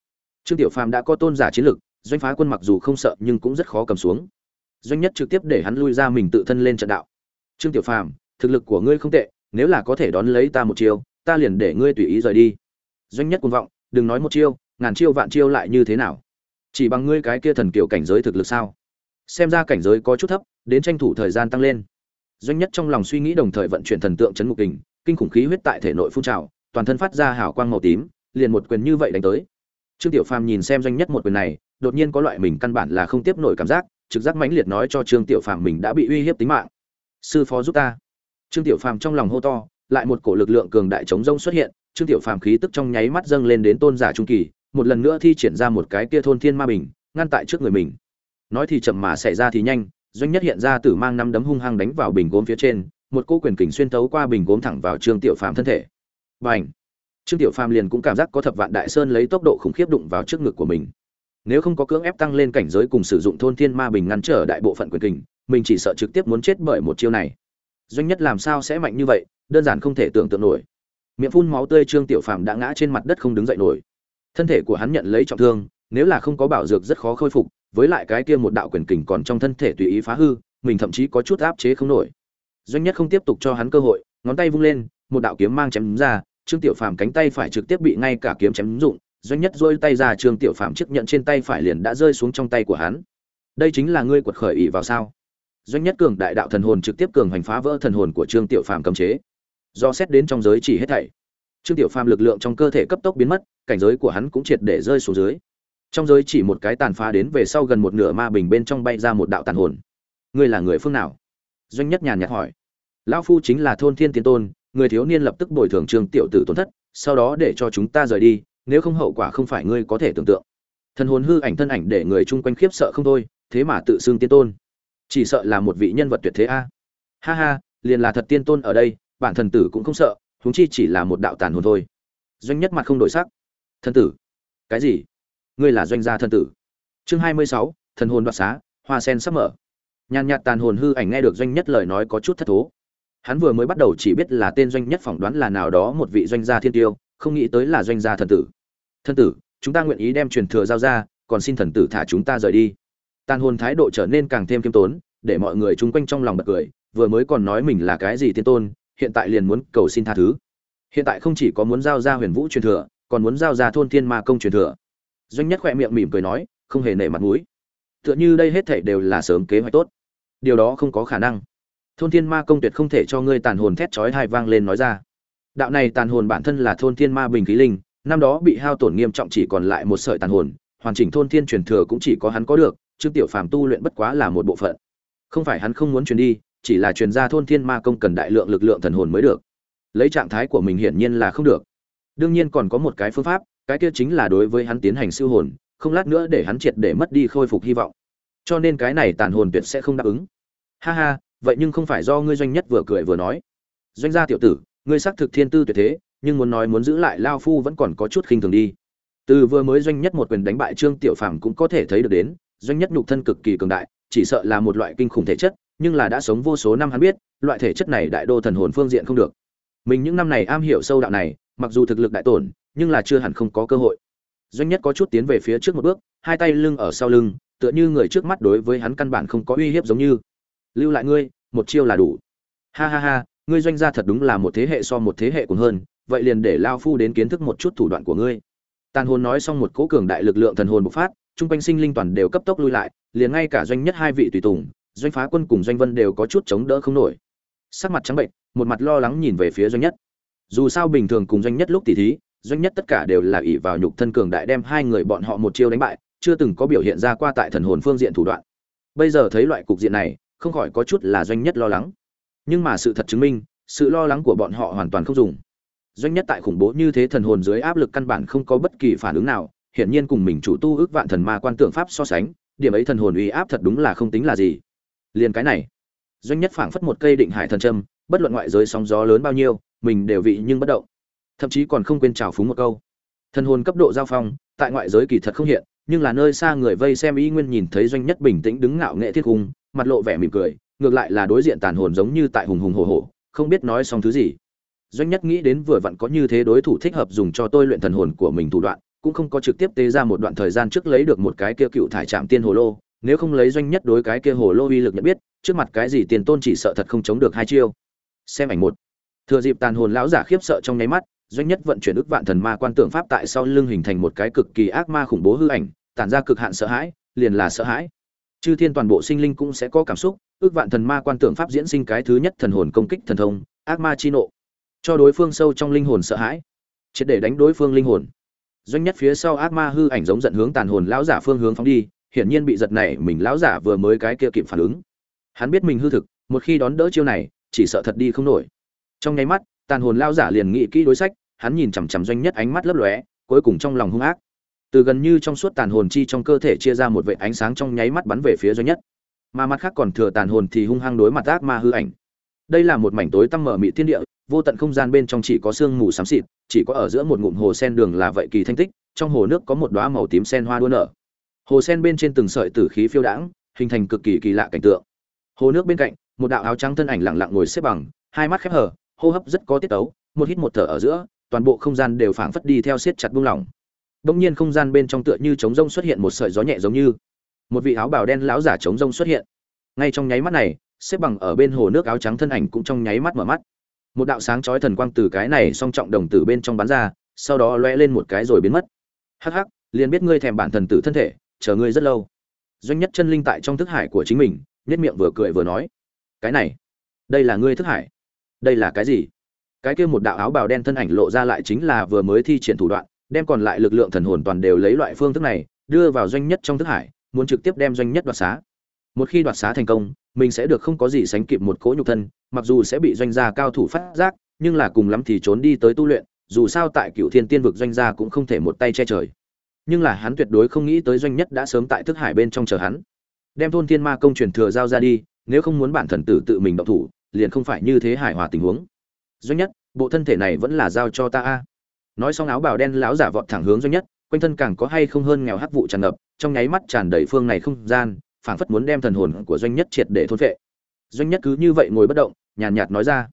Trương tiểu phàm đã có tôn giả chiến lực doanh phá quân mặc dù không sợ nhưng cũng rất khó cầm xuống. Doanh nhất trực tiếp để hắn lui ra mình tự thân lên trận đạo. Trương tiểu phàm, thực lực của ngươi không tệ, nếu là có thể đón lấy ta một chiêu, ta liền để ngươi tùy ý rời đi. Doanh nhất cuồng vọng, đừng nói một chiêu, ngàn chiêu vạn chiêu lại như thế nào? Chỉ bằng ngươi cái kia thần kiểu cảnh giới thực lực sao? Xem ra cảnh giới có chút thấp, đến tranh thủ thời gian tăng lên. Doanh nhất trong lòng suy nghĩ đồng thời vận chuyển thần tượng chấn ngục kình, kinh khủng khí huyết tại thể nội phun trào, toàn thân phát ra hào quang màu tím, liền một quyền như vậy đánh tới. Trương tiểu phàm nhìn xem doanh nhất một quyền này đột nhiên có loại mình căn bản là không tiếp nổi cảm giác, trực giác mãnh liệt nói cho trương tiểu phàm mình đã bị uy hiếp tính mạng. Sư phó giúp ta. Trương tiểu phàm trong lòng hô to, lại một cổ lực lượng cường đại chống rông xuất hiện, trương tiểu phàm khí tức trong nháy mắt dâng lên đến tôn giả trung kỳ, một lần nữa thi triển ra một cái kia thôn thiên ma bình, ngăn tại trước người mình. Nói thì chậm mà xảy ra thì nhanh, doanh nhất hiện ra tử mang năm đấm hung hăng đánh vào bình gốm phía trên, một cô quyền kình xuyên thấu qua bình gốm thẳng vào trương tiểu phàm thân thể. Và ảnh trương tiểu phàm liền cũng cảm giác có thập vạn đại sơn lấy tốc độ khủng khiếp đụng vào trước ngực của mình nếu không có cưỡng ép tăng lên cảnh giới cùng sử dụng thôn thiên ma bình ngăn trở đại bộ phận quyền kình, mình chỉ sợ trực tiếp muốn chết bởi một chiêu này. Doanh nhất làm sao sẽ mạnh như vậy, đơn giản không thể tưởng tượng nổi. Miệng phun máu tươi trương tiểu phàm đã ngã trên mặt đất không đứng dậy nổi. Thân thể của hắn nhận lấy trọng thương, nếu là không có bảo dược rất khó khôi phục, với lại cái kia một đạo quyền kình còn trong thân thể tùy ý phá hư, mình thậm chí có chút áp chế không nổi. Doanh nhất không tiếp tục cho hắn cơ hội, ngón tay vung lên, một đạo kiếm mang chém ra, trương tiểu phàm cánh tay phải trực tiếp bị ngay cả kiếm chém dụng doanh nhất rôi tay ra trương tiểu phàm chiếc nhận trên tay phải liền đã rơi xuống trong tay của hắn. Đây chính là ngươi quật khởi ỷ vào sao? Doanh nhất cường đại đạo thần hồn trực tiếp cường hành phá vỡ thần hồn của trương tiểu phàm cấm chế. Do xét đến trong giới chỉ hết thảy, trương tiểu phàm lực lượng trong cơ thể cấp tốc biến mất, cảnh giới của hắn cũng triệt để rơi xuống dưới. Trong giới chỉ một cái tàn phá đến về sau gần một nửa ma bình bên trong bay ra một đạo tàn hồn. Ngươi là người phương nào? Doanh nhất nhàn nhạt hỏi. Lão phu chính là thôn thiên tiến tôn, người thiếu niên lập tức bồi thường trương tiểu tử tổn thất, sau đó để cho chúng ta rời đi nếu không hậu quả không phải ngươi có thể tưởng tượng. Thần hồn hư ảnh thân ảnh để người chung quanh khiếp sợ không thôi, thế mà tự xưng tiên tôn. Chỉ sợ là một vị nhân vật tuyệt thế a. Ha ha, liền là thật tiên tôn ở đây, bản thần tử cũng không sợ, huống chi chỉ là một đạo tàn hồn thôi. Doanh nhất mặt không đổi sắc. Thần tử? Cái gì? Ngươi là doanh gia thần tử. Chương hai mươi sáu, thần hồn đoạt xá, hoa sen sắp mở. Nhàn nhạt tàn hồn hư ảnh nghe được doanh nhất lời nói có chút thất thố. Hắn vừa mới bắt đầu chỉ biết là tên doanh nhất phỏng đoán là nào đó một vị doanh gia thiên tiêu, không nghĩ tới là doanh gia thần tử thân tử, chúng ta nguyện ý đem truyền thừa giao ra, còn xin thần tử thả chúng ta rời đi. Tàn hồn thái độ trở nên càng thêm kiêm tốn, để mọi người chung quanh trong lòng bật cười, vừa mới còn nói mình là cái gì tiên tôn, hiện tại liền muốn cầu xin tha thứ. Hiện tại không chỉ có muốn giao ra huyền vũ truyền thừa, còn muốn giao ra thôn thiên ma công truyền thừa. Doanh nhất khỏe miệng mỉm cười nói, không hề nể mặt mũi. Tựa như đây hết thảy đều là sớm kế hoạch tốt. Điều đó không có khả năng. Thôn thiên ma công tuyệt không thể cho ngươi tàn hồn thét chói hai vang lên nói ra. Đạo này tàn hồn bản thân là thôn thiên ma bình khí linh năm đó bị hao tổn nghiêm trọng chỉ còn lại một sợi tàn hồn, hoàn chỉnh thôn thiên truyền thừa cũng chỉ có hắn có được trương tiểu phàm tu luyện bất quá là một bộ phận. Không phải hắn không muốn truyền đi, chỉ là truyền ra thôn thiên ma công cần đại lượng lực lượng thần hồn mới được. Lấy trạng thái của mình hiển nhiên là không được. Đương nhiên còn có một cái phương pháp, cái kia chính là đối với hắn tiến hành siêu hồn, không lát nữa để hắn triệt để mất đi khôi phục hy vọng. Cho nên cái này tàn hồn tuyệt sẽ không đáp ứng. Ha ha, vậy nhưng không phải do ngươi doanh nhất vừa cười vừa nói. Doanh gia tiểu tử, ngươi xác thực thiên tư tuyệt thế nhưng muốn nói muốn giữ lại lao phu vẫn còn có chút khinh thường đi. Từ vừa mới doanh nhất một quyền đánh bại trương tiểu phàm cũng có thể thấy được đến, doanh nhất nhục thân cực kỳ cường đại, chỉ sợ là một loại kinh khủng thể chất, nhưng là đã sống vô số năm hắn biết, loại thể chất này đại đô thần hồn phương diện không được. Mình những năm này am hiểu sâu đạo này, mặc dù thực lực đại tổn, nhưng là chưa hẳn không có cơ hội. Doanh nhất có chút tiến về phía trước một bước, hai tay lưng ở sau lưng, tựa như người trước mắt đối với hắn căn bản không có uy hiếp giống như. Lưu lại ngươi, một chiêu là đủ. Ha ha ha, ngươi doanh gia thật đúng là một thế hệ so một thế hệ còn hơn vậy liền để lao phu đến kiến thức một chút thủ đoạn của ngươi. Tàn hồn nói xong một cỗ cường đại lực lượng thần hồn bộc phát trung quanh sinh linh toàn đều cấp tốc lui lại, liền ngay cả doanh nhất hai vị tùy tùng, doanh phá quân cùng doanh vân đều có chút chống đỡ không nổi. Sắc mặt trắng bệnh, một mặt lo lắng nhìn về phía doanh nhất. Dù sao bình thường cùng doanh nhất lúc tỉ thí, doanh nhất tất cả đều là ỷ vào nhục thân cường đại đem hai người bọn họ một chiêu đánh bại, chưa từng có biểu hiện ra qua tại thần hồn phương diện thủ đoạn. Bây giờ thấy loại cục diện này, không khỏi có chút là doanh nhất lo lắng. Nhưng mà sự thật chứng minh, sự lo lắng của bọn họ hoàn toàn không dùng doanh nhất tại khủng bố như thế thần hồn dưới áp lực căn bản không có bất kỳ phản ứng nào, hiển nhiên cùng mình chủ tu ước vạn thần ma quan tượng pháp so sánh, điểm ấy thần hồn uy áp thật đúng là không tính là gì. Liền cái này, doanh nhất phảng phất một cây định hải thần châm, bất luận ngoại giới sóng gió lớn bao nhiêu, mình đều vị nhưng bất động. Thậm chí còn không quên trào phúng một câu. Thần hồn cấp độ giao phong, tại ngoại giới kỳ thật không hiện, nhưng là nơi xa người vây xem ý nguyên nhìn thấy doanh nhất bình tĩnh đứng ngạo nghệ thiết cung, mặt lộ vẻ mỉm cười, ngược lại là đối diện tàn hồn giống như tại hùng hùng hồ hồ không biết nói xong thứ gì doanh nhất nghĩ đến vừa vặn có như thế đối thủ thích hợp dùng cho tôi luyện thần hồn của mình thủ đoạn, cũng không có trực tiếp tế ra một đoạn thời gian trước lấy được một cái kia cựu thải trạm tiên hồ lô. Nếu không lấy doanh nhất đối cái kia hồ lô uy lực nhận biết, trước mặt cái gì tiền tôn chỉ sợ thật không chống được hai chiêu. Xem ảnh một. Thừa dịp tàn hồn lão giả khiếp sợ trong nháy mắt, doanh nhất vận chuyển ức vạn thần ma quan tượng pháp tại sau lưng hình thành một cái cực kỳ ác ma khủng bố hư ảnh, tản ra cực hạn sợ hãi, liền là sợ hãi. Chư thiên toàn bộ sinh linh cũng sẽ có cảm xúc, ước vạn thần ma quan tượng pháp diễn sinh cái thứ nhất thần hồn công kích thần thông, ác ma chi nộ cho đối phương sâu trong linh hồn sợ hãi, triệt để đánh đối phương linh hồn. Doanh nhất phía sau ác ma hư ảnh giống giận hướng tàn hồn lão giả phương hướng phóng đi, hiển nhiên bị giật này mình lão giả vừa mới cái kia kịp phản ứng. Hắn biết mình hư thực, một khi đón đỡ chiêu này, chỉ sợ thật đi không nổi. Trong nháy mắt, tàn hồn lão giả liền nghĩ kỹ đối sách, hắn nhìn chằm chằm doanh nhất ánh mắt lấp lóe, cuối cùng trong lòng hung ác. Từ gần như trong suốt tàn hồn chi trong cơ thể chia ra một vệ ánh sáng trong nháy mắt bắn về phía doanh nhất. Mà mặt khác còn thừa tàn hồn thì hung hăng đối mặt ác ma hư ảnh đây là một mảnh tối tăm mở mị thiên địa, vô tận không gian bên trong chỉ có sương mù xám xịt, chỉ có ở giữa một ngụm hồ sen đường là vậy kỳ thanh tích, trong hồ nước có một đóa màu tím sen hoa đua nở. Hồ sen bên trên từng sợi tử khí phiêu đãng, hình thành cực kỳ kỳ lạ cảnh tượng. Hồ nước bên cạnh, một đạo áo trắng thân ảnh lặng lặng ngồi xếp bằng, hai mắt khép hờ, hô hấp rất có tiết tấu, một hít một thở ở giữa, toàn bộ không gian đều phảng phất đi theo siết chặt buông lỏng. Đông nhiên không gian bên trong tựa như trống rông xuất hiện một sợi gió nhẹ giống như, một vị áo bào đen lão giả trống rông xuất hiện. Ngay trong nháy mắt này xếp bằng ở bên hồ nước áo trắng thân ảnh cũng trong nháy mắt mở mắt. Một đạo sáng chói thần quang từ cái này song trọng đồng tử bên trong bắn ra, sau đó lóe lên một cái rồi biến mất. Hắc hắc, liền biết ngươi thèm bản thần tử thân thể, chờ ngươi rất lâu. Doanh nhất chân linh tại trong thức hải của chính mình nhất miệng vừa cười vừa nói, cái này, đây là ngươi thức hải? Đây là cái gì? Cái kia một đạo áo bào đen thân ảnh lộ ra lại chính là vừa mới thi triển thủ đoạn, đem còn lại lực lượng thần hồn toàn đều lấy loại phương thức này, đưa vào doanh nhất trong thức hải, muốn trực tiếp đem doanh nhất đoạt xá một khi đoạt xá thành công, mình sẽ được không có gì sánh kịp một cỗ nhục thân, mặc dù sẽ bị doanh gia cao thủ phát giác, nhưng là cùng lắm thì trốn đi tới tu luyện, dù sao tại cựu thiên tiên vực doanh gia cũng không thể một tay che trời. Nhưng là hắn tuyệt đối không nghĩ tới doanh nhất đã sớm tại thức hải bên trong chờ hắn. Đem thôn thiên ma công truyền thừa giao ra đi, nếu không muốn bản thần tử tự mình động thủ, liền không phải như thế hài hòa tình huống. Doanh nhất, bộ thân thể này vẫn là giao cho ta a. Nói xong áo bào đen láo giả vọt thẳng hướng doanh nhất, quanh thân càng có hay không hơn nghèo hắc vụ tràn ngập, trong nháy mắt tràn đầy phương này không gian phảng phất muốn đem thần hồn của doanh nhất triệt để thôn phệ, doanh nhất cứ như vậy ngồi bất động nhàn nhạt, nhạt nói ra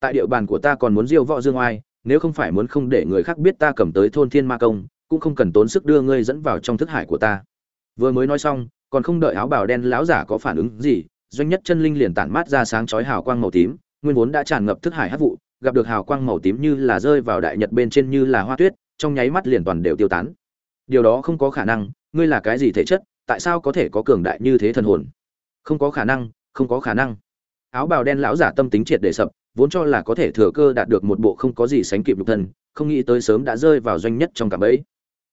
tại địa bàn của ta còn muốn diêu võ dương oai nếu không phải muốn không để người khác biết ta cầm tới thôn thiên ma công cũng không cần tốn sức đưa ngươi dẫn vào trong thức hải của ta. Vừa mới nói xong còn không đợi áo bào đen lão giả có phản ứng gì doanh nhất chân linh liền tản mát ra sáng chói hào quang màu tím nguyên vốn đã tràn ngập thức hải hắc vụ gặp được hào quang màu tím như là rơi vào đại nhật bên trên như là hoa tuyết trong nháy mắt liền toàn đều tiêu tán. Điều đó không có khả năng ngươi là cái gì thể chất tại sao có thể có cường đại như thế thần hồn? Không có khả năng, không có khả năng. Áo bào đen lão giả tâm tính triệt để sập, vốn cho là có thể thừa cơ đạt được một bộ không có gì sánh kịp lục thân, không nghĩ tới sớm đã rơi vào doanh nhất trong cạm bẫy.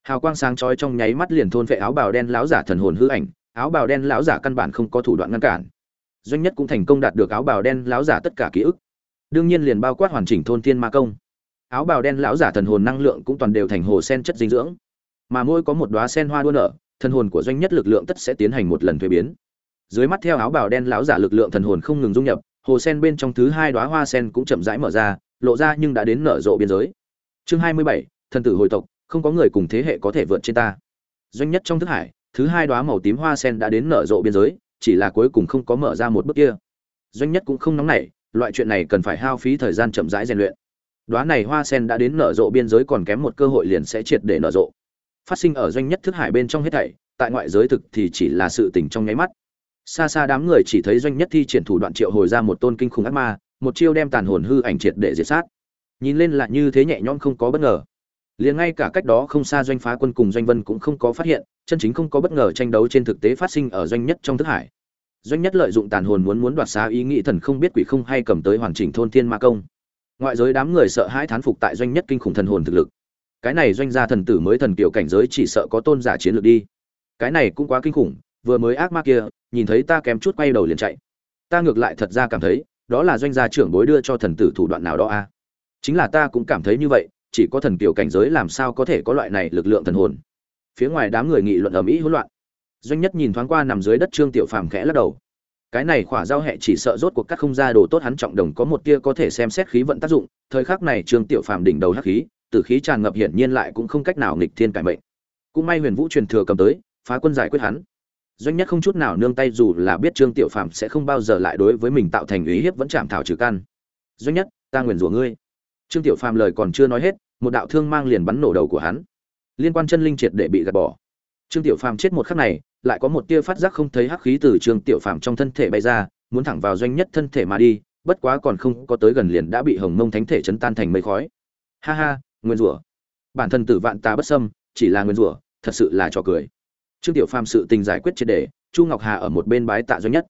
Hào quang sáng chói trong nháy mắt liền thôn vệ áo bào đen lão giả thần hồn hư ảnh, áo bào đen lão giả căn bản không có thủ đoạn ngăn cản. Doanh nhất cũng thành công đạt được áo bào đen lão giả tất cả ký ức. Đương nhiên liền bao quát hoàn chỉnh thôn thiên ma công. Áo bào đen lão giả thần hồn năng lượng cũng toàn đều thành hồ sen chất dinh dưỡng. Mà mỗi có một đóa sen hoa đua nở thần hồn của doanh nhất lực lượng tất sẽ tiến hành một lần thuế biến. Dưới mắt theo áo bào đen lão giả lực lượng thần hồn không ngừng dung nhập, hồ sen bên trong thứ hai đóa hoa sen cũng chậm rãi mở ra, lộ ra nhưng đã đến nở rộ biên giới. Chương hai mươi bảy, thần tử hồi tộc, không có người cùng thế hệ có thể vượt trên ta. Doanh nhất trong thức hải, thứ hai đóa màu tím hoa sen đã đến nở rộ biên giới, chỉ là cuối cùng không có mở ra một bước kia. Doanh nhất cũng không nóng nảy, loại chuyện này cần phải hao phí thời gian chậm rãi rèn luyện. Đóa này hoa sen đã đến nở rộ biên giới còn kém một cơ hội liền sẽ triệt để nở rộ phát sinh ở doanh nhất thức hải bên trong hết thảy, tại ngoại giới thực thì chỉ là sự tình trong nháy mắt. Xa xa đám người chỉ thấy doanh nhất thi triển thủ đoạn triệu hồi ra một tôn kinh khủng ác ma, một chiêu đem tàn hồn hư ảnh triệt để diệt sát. Nhìn lên là như thế nhẹ nhõm không có bất ngờ. Liền ngay cả cách đó không xa doanh phá quân cùng doanh vân cũng không có phát hiện, chân chính không có bất ngờ tranh đấu trên thực tế phát sinh ở doanh nhất trong thức hải. Doanh nhất lợi dụng tàn hồn muốn muốn đoạt xá ý nghĩ thần không biết quỷ không hay cầm tới hoàn chỉnh thôn thiên ma công. Ngoại giới đám người sợ hãi thán phục tại doanh nhất kinh khủng thần hồn thực lực cái này doanh gia thần tử mới thần kiểu cảnh giới chỉ sợ có tôn giả chiến lược đi. Cái này cũng quá kinh khủng, vừa mới ác ma kia, nhìn thấy ta kém chút quay đầu liền chạy. Ta ngược lại thật ra cảm thấy, đó là doanh gia trưởng bối đưa cho thần tử thủ đoạn nào đó a. Chính là ta cũng cảm thấy như vậy, chỉ có thần kiểu cảnh giới làm sao có thể có loại này lực lượng thần hồn. Phía ngoài đám người nghị luận ầm ĩ hỗn loạn. Doanh nhất nhìn thoáng qua nằm dưới đất trương tiểu phàm khẽ lắc đầu. Cái này khỏa giao hệ chỉ sợ rốt cuộc cắt không ra đồ tốt hắn trọng đồng có một tia có thể xem xét khí vận tác dụng, thời khắc này trương tiểu phàm đỉnh đầu hắc khí tử khí tràn ngập hiển nhiên lại cũng không cách nào nghịch thiên cải mệnh. Cũng may huyền vũ truyền thừa cầm tới, phá quân giải quyết hắn. Doanh nhất không chút nào nương tay dù là biết trương tiểu phàm sẽ không bao giờ lại đối với mình tạo thành ý hiếp vẫn chạm thảo trừ căn. Doanh nhất, ta nguyền rủa ngươi. Trương tiểu phàm lời còn chưa nói hết, một đạo thương mang liền bắn nổ đầu của hắn. Liên quan chân linh triệt để bị gạt bỏ. Trương tiểu phàm chết một khắc này, lại có một tia phát giác không thấy hắc khí từ trương tiểu phàm trong thân thể bay ra, muốn thẳng vào doanh nhất thân thể mà đi, bất quá còn không có tới gần liền đã bị hồng mông thánh thể chấn tan thành mây khói. Ha ha nguyên rủa. Bản thân tử vạn ta bất sâm chỉ là nguyên rủa, thật sự là trò cười. Trương tiểu phàm sự tình giải quyết triệt đề chu ngọc hà ở một bên bái tạ doanh nhất.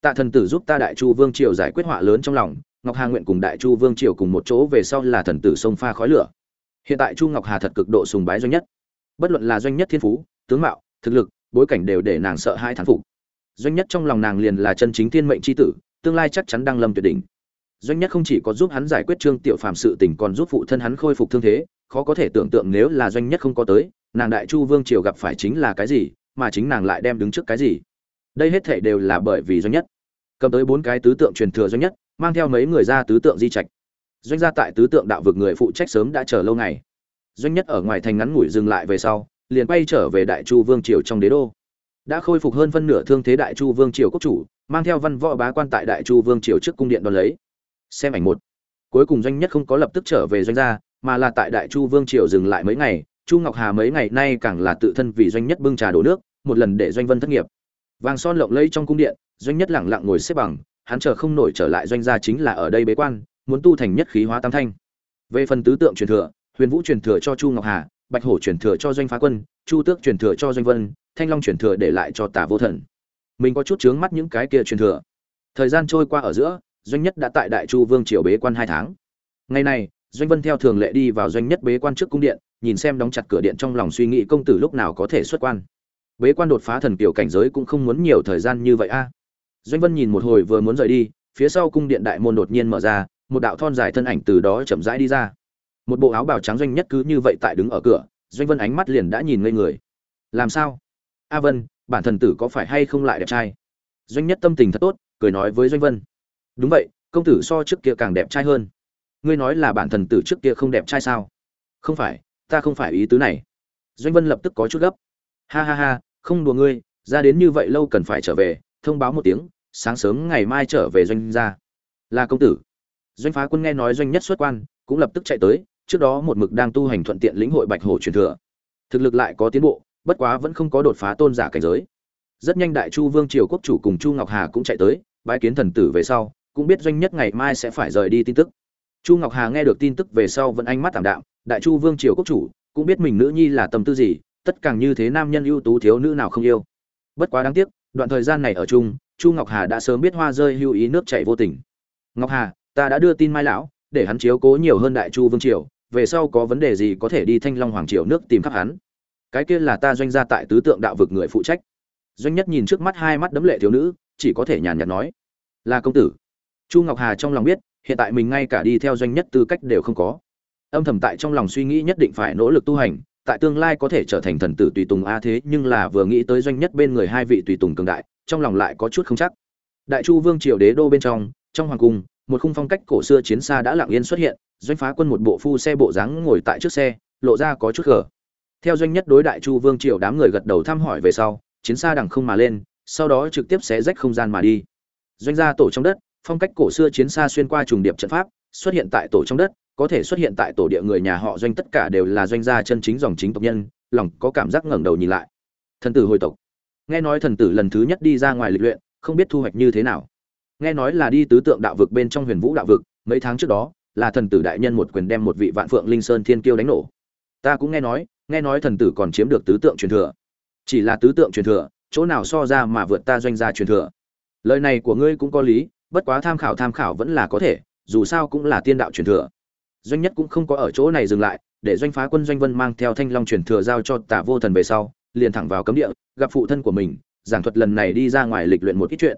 Tạ thần tử giúp ta đại chu vương triều giải quyết họa lớn trong lòng, ngọc hà nguyện cùng đại chu vương triều cùng một chỗ về sau là thần tử sông pha khói lửa. Hiện tại chu ngọc hà thật cực độ sùng bái doanh nhất. Bất luận là doanh nhất thiên phú, tướng mạo, thực lực, bối cảnh đều để nàng sợ hai thán phục. Doanh nhất trong lòng nàng liền là chân chính thiên mệnh c h i tử, tương lai chắc chắn đang lâm tuyệt đỉnh doanh nhất không chỉ có giúp hắn giải quyết trương tiểu phàm sự tình còn giúp phụ thân hắn khôi phục thương thế, khó có thể tưởng tượng nếu là doanh nhất không có tới, nàng đại chu vương triều gặp phải chính là cái gì, mà chính nàng lại đem đứng trước cái gì. Đây hết thể đều là bởi vì doanh nhất. Cầm tới bốn cái tứ tượng truyền thừa doanh nhất, mang theo mấy người ra tứ tượng di trạch. Doanh gia tại tứ tượng đạo vực người phụ trách sớm đã chờ lâu ngày. Doanh nhất ở ngoài thành ngắn ngủi dừng lại về sau, liền quay trở về đại chu vương triều trong đế đô. Đã khôi phục hơn phân nửa thương thế đại chu vương triều quốc chủ, mang theo văn võ bá quan tại đại chu vương triều trước cung điện đón lấy xem ảnh một. Cuối cùng doanh nhất không có lập tức trở về doanh gia, mà là tại đại chu vương triều dừng lại mấy ngày, chu ngọc hà mấy ngày nay càng là tự thân vì doanh nhất bưng trà đổ nước, một lần để doanh vân thất nghiệp. Vàng son lộng lẫy trong cung điện, doanh nhất lẳng lặng ngồi xếp bằng, hắn chờ không nổi trở lại doanh gia chính là ở đây bế quan, muốn tu thành nhất khí hóa tam thanh. Về phần tứ tượng truyền thừa, huyền vũ truyền thừa cho chu ngọc hà, bạch hổ truyền thừa cho doanh phá quân, chu tước truyền thừa cho doanh vân, thanh long truyền thừa để lại cho tả vô thần. Mình có chút chướng mắt những cái kia truyền thừa. Thời gian trôi qua ở giữa doanh nhất đã tại đại chu vương triều bế quan hai tháng. Ngày này, doanh vân theo thường lệ đi vào doanh nhất bế quan trước cung điện, nhìn xem đóng chặt cửa điện trong lòng suy nghĩ công tử lúc nào có thể xuất quan. Bế quan đột phá thần kiểu cảnh giới cũng không muốn nhiều thời gian như vậy a. Doanh vân nhìn một hồi vừa muốn rời đi, phía sau cung điện đại môn đột nhiên mở ra, một đạo thon dài thân ảnh từ đó chậm rãi đi ra. Một bộ áo bào trắng doanh nhất cứ như vậy tại đứng ở cửa, doanh vân ánh mắt liền đã nhìn ngây người. Làm sao? A vân, bản thần tử có phải hay không lại đẹp trai? Doanh nhất tâm tình thật tốt, cười nói với doanh vân đúng vậy, công tử so trước kia càng đẹp trai hơn. Ngươi nói là bản thần tử trước kia không đẹp trai sao? Không phải, ta không phải ý tứ này. Doanh vân lập tức có chút gấp. Ha ha ha, không đùa ngươi, ra đến như vậy lâu cần phải trở về, thông báo một tiếng, sáng sớm ngày mai trở về doanh gia là công tử. Doanh phá quân nghe nói doanh nhất xuất quan, cũng lập tức chạy tới, trước đó một mực đang tu hành thuận tiện lĩnh hội bạch hổ truyền thừa. Thực lực lại có tiến bộ, bất quá vẫn không có đột phá tôn giả cảnh giới. Rất nhanh đại chu vương triều quốc chủ cùng chu ngọc hà cũng chạy tới, bái kiến thần tử về sau cũng biết doanh nhất ngày mai sẽ phải rời đi tin tức. Chu ngọc hà nghe được tin tức về sau vẫn ánh mắt tảm đạm, đại chu vương triều quốc chủ, cũng biết mình nữ nhi là tâm tư gì, tất càng như thế nam nhân ưu tú thiếu nữ nào không yêu. Bất quá đáng tiếc, đoạn thời gian này ở chung, chu ngọc hà đã sớm biết hoa rơi hưu ý nước chảy vô tình. Ngọc hà, ta đã đưa tin mai lão, để hắn chiếu cố nhiều hơn đại chu vương triều, về sau có vấn đề gì có thể đi thanh long hoàng triều nước tìm khắp hắn. Cái kia là ta doanh gia tại tứ tượng đạo vực người phụ trách. Doanh nhất nhìn trước mắt hai mắt đấm lệ thiếu nữ, chỉ có thể nhàn nhạt nói, là công tử chu ngọc hà trong lòng biết, hiện tại mình ngay cả đi theo doanh nhất tư cách đều không có. Âm thầm tại trong lòng suy nghĩ nhất định phải nỗ lực tu hành, tại tương lai có thể trở thành thần tử tùy tùng a thế, nhưng là vừa nghĩ tới doanh nhất bên người hai vị tùy tùng cường đại, trong lòng lại có chút không chắc. Đại chu vương triều đế đô bên trong trong hoàng cung, một khung phong cách cổ xưa chiến xa đã lặng yên xuất hiện, doanh phá quân một bộ phu xe bộ dáng ngồi tại trước xe, lộ ra có chút gở theo doanh nhất đối đại chu vương triều đám người gật đầu thăm hỏi về sau, chiến xa đằng không mà lên, sau đó trực tiếp xé rách không gian mà đi. Doanh gia tổ trong đất phong cách cổ xưa chiến xa xuyên qua trùng điệp trận pháp, xuất hiện tại tổ trong đất, có thể xuất hiện tại tổ địa người nhà họ doanh, tất cả đều là doanh gia chân chính dòng chính tộc nhân, lòng có cảm giác ngẩng đầu nhìn lại. Thần tử hồi tộc. Nghe nói thần tử lần thứ nhất đi ra ngoài lịch luyện, không biết thu hoạch như thế nào. Nghe nói là đi tứ tượng đạo vực bên trong huyền vũ đạo vực, mấy tháng trước đó, là thần tử đại nhân một quyền đem một vị vạn phượng linh sơn thiên kiêu đánh nổ. Ta cũng nghe nói nghe nói thần tử còn chiếm được tứ tượng truyền thừa. Chỉ là tứ tượng truyền thừa, chỗ nào so ra mà vượt ta doanh gia truyền thừa. Lời này của ngươi cũng có lý bất quá tham khảo tham khảo vẫn là có thể, dù sao cũng là tiên đạo truyền thừa. Doanh nhất cũng không có ở chỗ này dừng lại, để doanh phá quân doanh vân mang theo thanh long truyền thừa giao cho tả vô thần về sau, liền thẳng vào cấm địa, gặp phụ thân của mình, giảng thuật lần này đi ra ngoài lịch luyện một ít chuyện.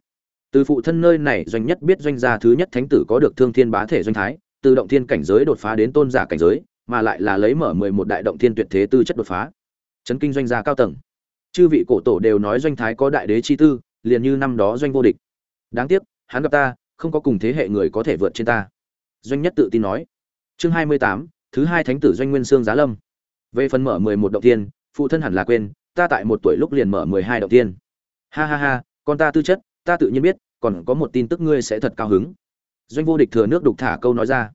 Từ phụ thân nơi này, doanh nhất biết doanh gia thứ nhất thánh tử có được thương thiên bá thể doanh thái, từ động thiên cảnh giới đột phá đến tôn giả cảnh giới, mà lại là lấy mở mười một đại động thiên tuyệt thế tư chất đột phá. Chấn kinh doanh gia cao tầng. Chư vị cổ tổ đều nói doanh thái có đại đế chi tư, liền như năm đó doanh vô địch. Đáng tiếc hắn gặp ta, không có cùng thế hệ người có thể vượt trên ta. Doanh nhất tự tin nói. Chương hai mươi tám, thứ hai thánh tử doanh nguyên sương giá lâm. Về phần mở mười một động tiên, phụ thân hẳn là quên, ta tại một tuổi lúc liền mở mười hai động tiên. Ha ha ha, con ta tư chất, ta tự nhiên biết, còn có một tin tức ngươi sẽ thật cao hứng. Doanh vô địch thừa nước đục thả câu nói ra.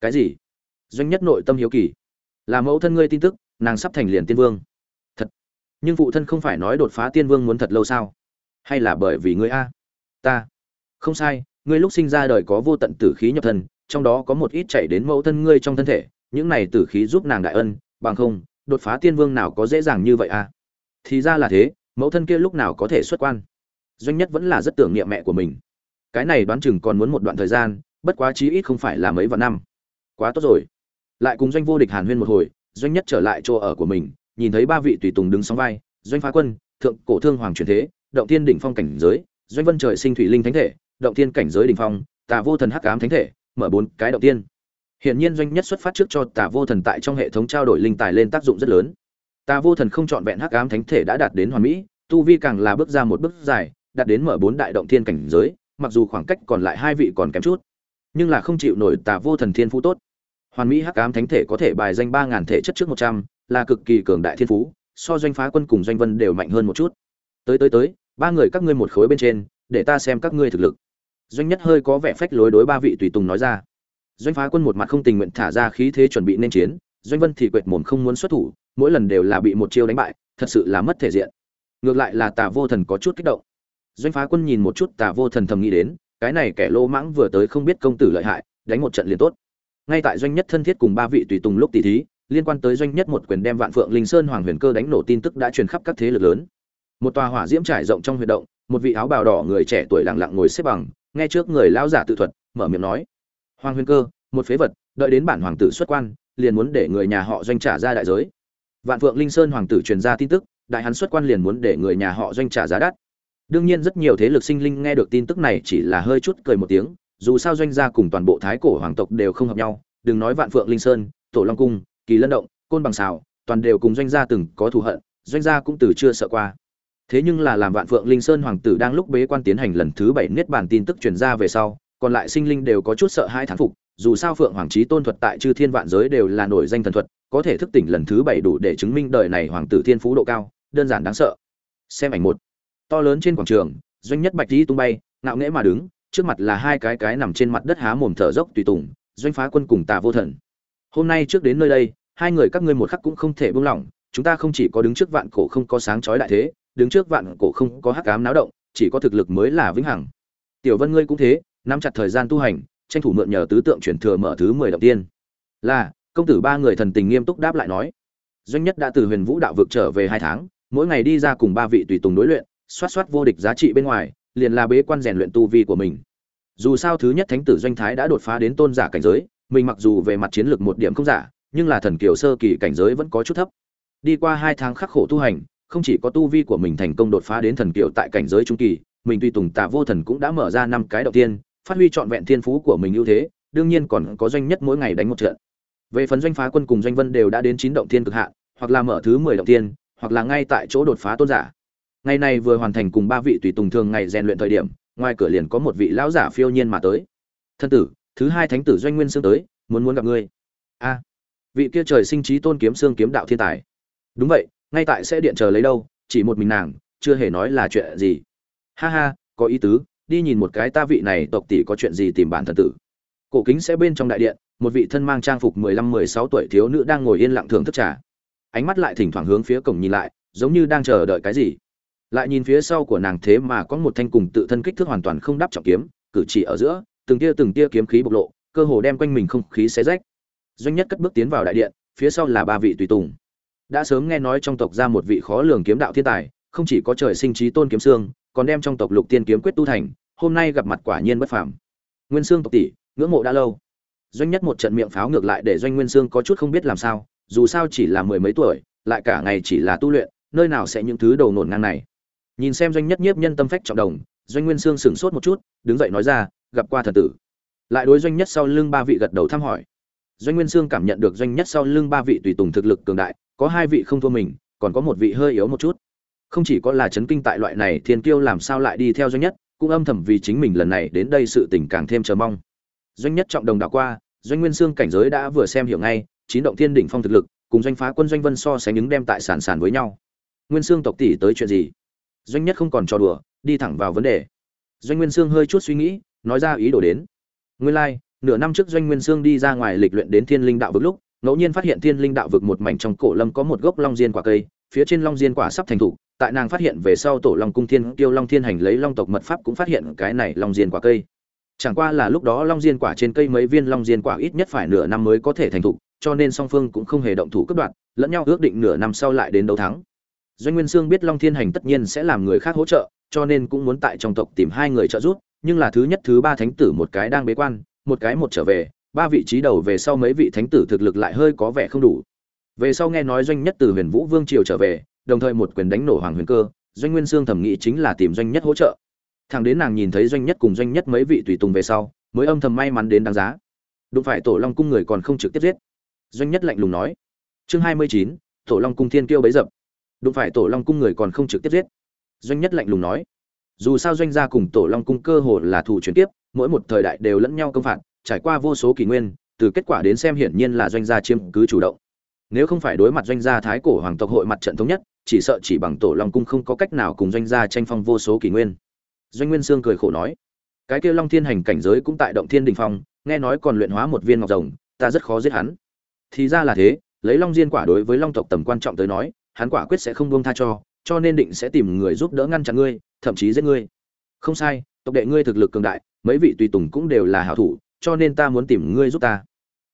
Cái gì? Doanh nhất nội tâm hiếu kỳ. Là mẫu thân ngươi tin tức, nàng sắp thành liền tiên vương. Thật. Nhưng phụ thân không phải nói đột phá tiên vương muốn thật lâu sao? Hay là bởi vì ngươi a? Ta không sai, ngươi lúc sinh ra đời có vô tận tử khí nhập thân, trong đó có một ít chảy đến mẫu thân ngươi trong thân thể, những này tử khí giúp nàng đại ân, bằng không, đột phá tiên vương nào có dễ dàng như vậy a? thì ra là thế, mẫu thân kia lúc nào có thể xuất quan? Doanh nhất vẫn là rất tưởng niệm mẹ của mình. Cái này đoán chừng còn muốn một đoạn thời gian, bất quá chí ít không phải là mấy vạn năm. Quá tốt rồi. Lại cùng doanh vô địch hàn huyên một hồi, doanh nhất trở lại chỗ ở của mình, nhìn thấy ba vị tùy tùng đứng sóng vai, doanh phá quân, thượng cổ thương hoàng truyền thế, động tiên đỉnh phong cảnh giới, doanh vân trời sinh thủy linh thánh thể động thiên cảnh giới đỉnh phong tà vô thần hắc ám thánh thể mở bốn cái động tiên Hiển nhiên doanh nhất xuất phát trước cho Tà Vô Thần tại trong hệ thống trao đổi linh tài lên tác dụng rất lớn. Tà Vô Thần không chọn vẹn hắc ám thánh thể đã đạt đến hoàn mỹ, tu vi càng là bước ra một bước dài, đạt đến mở bốn đại động thiên cảnh giới, mặc dù khoảng cách còn lại hai vị còn kém chút, nhưng là không chịu nổi Tà Vô Thần thiên phú tốt. Hoàn mỹ hắc ám thánh thể có thể bài danh ba ngàn thể chất trước một trăm, là cực kỳ cường đại thiên phú, so doanh phá quân cùng doanh vân đều mạnh hơn một chút. Tới tới tới, ba người các ngươi một khối bên trên, để ta xem các ngươi thực lực. Doanh nhất hơi có vẻ phách lối đối ba vị tùy tùng nói ra. Doanh phá quân một mặt không tình nguyện thả ra khí thế chuẩn bị nên chiến, doanh vân thì quệt mồm không muốn xuất thủ, mỗi lần đều là bị một chiêu đánh bại, thật sự là mất thể diện. Ngược lại là tà vô thần có chút kích động. Doanh phá quân nhìn một chút tà vô thần thầm nghĩ đến, cái này kẻ lô mãng vừa tới không biết công tử lợi hại, đánh một trận liền tốt. Ngay tại doanh nhất thân thiết cùng ba vị tùy tùng lúc tỷ thí, liên quan tới doanh nhất một quyền đem vạn phượng linh sơn hoàng huyền cơ đánh nổ tin tức đã truyền khắp các thế lực lớn. Một tòa hỏa diễm trải rộng trong huy động, một vị áo bào đỏ người trẻ tuổi lặng lặng ngồi xếp bằng nghe trước người lão giả tự thuật, mở miệng nói, hoàng huyền cơ, một phế vật, đợi đến bản hoàng tử xuất quan, liền muốn để người nhà họ doanh trả ra đại giới. Vạn phượng linh sơn hoàng tử truyền ra tin tức, đại hắn xuất quan liền muốn để người nhà họ doanh trả giá đắt. Đương nhiên rất nhiều thế lực sinh linh nghe được tin tức này chỉ là hơi chút cười một tiếng, dù sao doanh gia cùng toàn bộ thái cổ hoàng tộc đều không hợp nhau, đừng nói vạn phượng linh sơn, tổ long cung, kỳ lân động, côn bằng sào, toàn đều cùng doanh gia từng có thù hận, doanh gia cũng từ chưa sợ qua thế nhưng là làm vạn phượng linh sơn hoàng tử đang lúc bế quan tiến hành lần thứ bảy niết bàn tin tức truyền ra về sau, còn lại sinh linh đều có chút sợ hai thán phục, dù sao phượng hoàng trí tôn thuật tại chư thiên vạn giới đều là nổi danh thần thuật, có thể thức tỉnh lần thứ bảy đủ để chứng minh đời này hoàng tử thiên phú độ cao, đơn giản đáng sợ. Xem ảnh một. To lớn trên quảng trường, doanh nhất bạch di tung bay, ngạo nghễ mà đứng, trước mặt là hai cái cái nằm trên mặt đất há mồm thở dốc tùy tùng, doanh phá quân cùng tà vô thần. Hôm nay trước đến nơi đây, hai người các ngươi một khắc cũng không thể buông lỏng, chúng ta không chỉ có đứng trước vạn cổ không có sáng chói đại thế đứng trước vạn cổ không có hắc ám náo động, chỉ có thực lực mới là vĩnh hằng. Tiểu vân ngươi cũng thế, nắm chặt thời gian tu hành, tranh thủ mượn nhờ tứ tượng chuyển thừa mở thứ mười động tiên. Là, công tử ba người thần tình nghiêm túc đáp lại nói. Doanh nhất đã từ huyền vũ đạo vực trở về hai tháng, mỗi ngày đi ra cùng ba vị tùy tùng đối luyện, xoát xoát vô địch giá trị bên ngoài, liền là bế quan rèn luyện tu vi của mình. Dù sao thứ nhất thánh tử doanh thái đã đột phá đến tôn giả cảnh giới, mình mặc dù về mặt chiến lược một điểm không giả, nhưng là thần kiều sơ kỳ cảnh giới vẫn có chút thấp. Đi qua hai tháng khắc khổ tu hành không chỉ có tu vi của mình thành công đột phá đến thần kiều tại cảnh giới trung kỳ mình tùy tùng tạ vô thần cũng đã mở ra năm cái đầu tiên phát huy trọn vẹn thiên phú của mình ưu thế, đương nhiên còn có doanh nhất mỗi ngày đánh một trận. Về phần doanh phá quân cùng doanh vân đều đã đến chín động thiên cực hạn, hoặc là mở thứ mười động thiên, hoặc là ngay tại chỗ đột phá tôn giả. Ngày này vừa hoàn thành cùng ba vị tùy tùng thường ngày rèn luyện thời điểm, ngoài cửa liền có một vị lão giả phiêu nhiên mà tới. Thân tử, thứ hai thánh tử doanh nguyên xương tới, muốn muốn gặp ngươi. A, vị kia trời sinh trí tôn kiếm xương kiếm đạo thiên tài. Đúng vậy, ngay tại sẽ điện chờ lấy đâu, chỉ một mình nàng, chưa hề nói là chuyện gì. Ha ha, có ý tứ, đi nhìn một cái ta vị này tộc tỷ có chuyện gì tìm bản thần tử. Cổ kính sẽ bên trong đại điện một vị thân mang trang phục mười lăm mười sáu tuổi thiếu nữ đang ngồi yên lặng thưởng thức trà. Ánh mắt lại thỉnh thoảng hướng phía cổng nhìn lại giống như đang chờ đợi cái gì. Lại nhìn phía sau của nàng thế mà có một thanh cùng tự thân kích thước hoàn toàn không đắp trọng kiếm cử chỉ ở giữa từng tia từng tia kiếm khí bộc lộ cơ hồ đem quanh mình không khí xé rách. Doanh nhất cất bước tiến vào đại điện phía sau là ba vị tùy tùng đã sớm nghe nói trong tộc ra một vị khó lường kiếm đạo thiên tài, không chỉ có trời sinh trí tôn kiếm xương, còn đem trong tộc lục tiên kiếm quyết tu thành, hôm nay gặp mặt quả nhiên bất phàm. Nguyên sương tộc tỷ, ngưỡng mộ đã lâu. Doanh nhất một trận miệng pháo ngược lại để doanh nguyên sương có chút không biết làm sao, dù sao chỉ là mười mấy tuổi, lại cả ngày chỉ là tu luyện, nơi nào sẽ những thứ đầu nổn ngang này. Nhìn xem doanh nhất nhiếp nhân tâm phách trọng đồng, doanh nguyên sương sửng sốt một chút, đứng dậy nói ra, gặp qua thần tử. Lại đối doanh nhất sau lưng ba vị gật đầu thăm hỏi. Doanh nguyên sương cảm nhận được doanh nhất sau lưng ba vị tùy tùng thực lực cường đại có hai vị không thua mình còn có một vị hơi yếu một chút. Không chỉ có là chấn kinh tại loại này thiên kiêu làm sao lại đi theo doanh nhất cũng âm thầm vì chính mình lần này đến đây sự tình càng thêm chờ mong. Doanh nhất trọng đồng đạo qua doanh nguyên sương cảnh giới đã vừa xem hiểu ngay chín động thiên đỉnh phong thực lực cùng doanh phá quân doanh vân so sánh những đem tại sản sản với nhau. Nguyên sương tộc tỷ tới chuyện gì? Doanh nhất không còn trò đùa đi thẳng vào vấn đề. Doanh nguyên sương hơi chút suy nghĩ nói ra ý đồ đến. Nguyên lai、like, nửa năm trước doanh nguyên sương đi ra ngoài lịch luyện đến thiên linh đạo vực lúc ngẫu nhiên phát hiện thiên linh đạo vực một mảnh trong cổ lâm có một gốc long diên quả cây, phía trên long diên quả sắp thành thụ, tại nàng phát hiện về sau tổ long cung thiên tiêu long thiên hành lấy long tộc mật pháp cũng phát hiện cái này long diên quả cây. Chẳng qua là lúc đó long diên quả trên cây mấy viên long diên quả ít nhất phải nửa năm mới có thể thành thụ, cho nên song phương cũng không hề động thủ cấp đoạn lẫn nhau ước định nửa năm sau lại đến đấu thắng. Doanh nguyên sương biết long thiên hành tất nhiên sẽ làm người khác hỗ trợ, cho nên cũng muốn tại trong tộc tìm hai người trợ giúp, nhưng là thứ nhất thứ ba thánh tử một cái đang bế quan, một cái một trở về ba vị trí đầu về sau mấy vị thánh tử thực lực lại hơi có vẻ không đủ. Về sau nghe nói doanh nhất từ huyền vũ vương triều trở về, đồng thời một quyền đánh nổ hoàng huyền cơ, doanh nguyên sương thẩm nghĩ chính là tìm doanh nhất hỗ trợ. Thằng đến nàng nhìn thấy doanh nhất cùng doanh nhất mấy vị tùy tùng về sau, mới âm thầm may mắn đến đáng giá. Đụng phải tổ long cung người còn không trực tiếp giết. Doanh nhất lạnh lùng nói. Chương hai mươi chín, tổ long cung thiên kiêu bấy dập. Đụng phải tổ long cung người còn không trực tiếp giết. Doanh nhất lạnh lùng nói. Dù sao doanh gia cùng tổ long cung cơ hồ là thủ chuyển tiếp mỗi một thời đại đều lẫn nhau công phạt trải qua vô số kỷ nguyên, từ kết quả đến xem hiển nhiên là doanh gia chiếm cứ chủ động. Nếu không phải đối mặt doanh gia thái cổ hoàng tộc hội mặt trận thống nhất, chỉ sợ chỉ bằng tổ long cung không có cách nào cùng doanh gia tranh phong vô số kỷ nguyên. Doanh nguyên sương cười khổ nói, cái kia long thiên hành cảnh giới cũng tại động thiên đình phong, nghe nói còn luyện hóa một viên ngọc rồng, ta rất khó giết hắn. Thì ra là thế, lấy long diên quả đối với long tộc tầm quan trọng tới nói, hắn quả quyết sẽ không buông tha cho cho nên định sẽ tìm người giúp đỡ ngăn chặn ngươi, thậm chí giết ngươi. Không sai, tộc đệ ngươi thực lực cường đại, mấy vị tùy tùng cũng đều là hảo thủ cho nên ta muốn tìm ngươi giúp ta.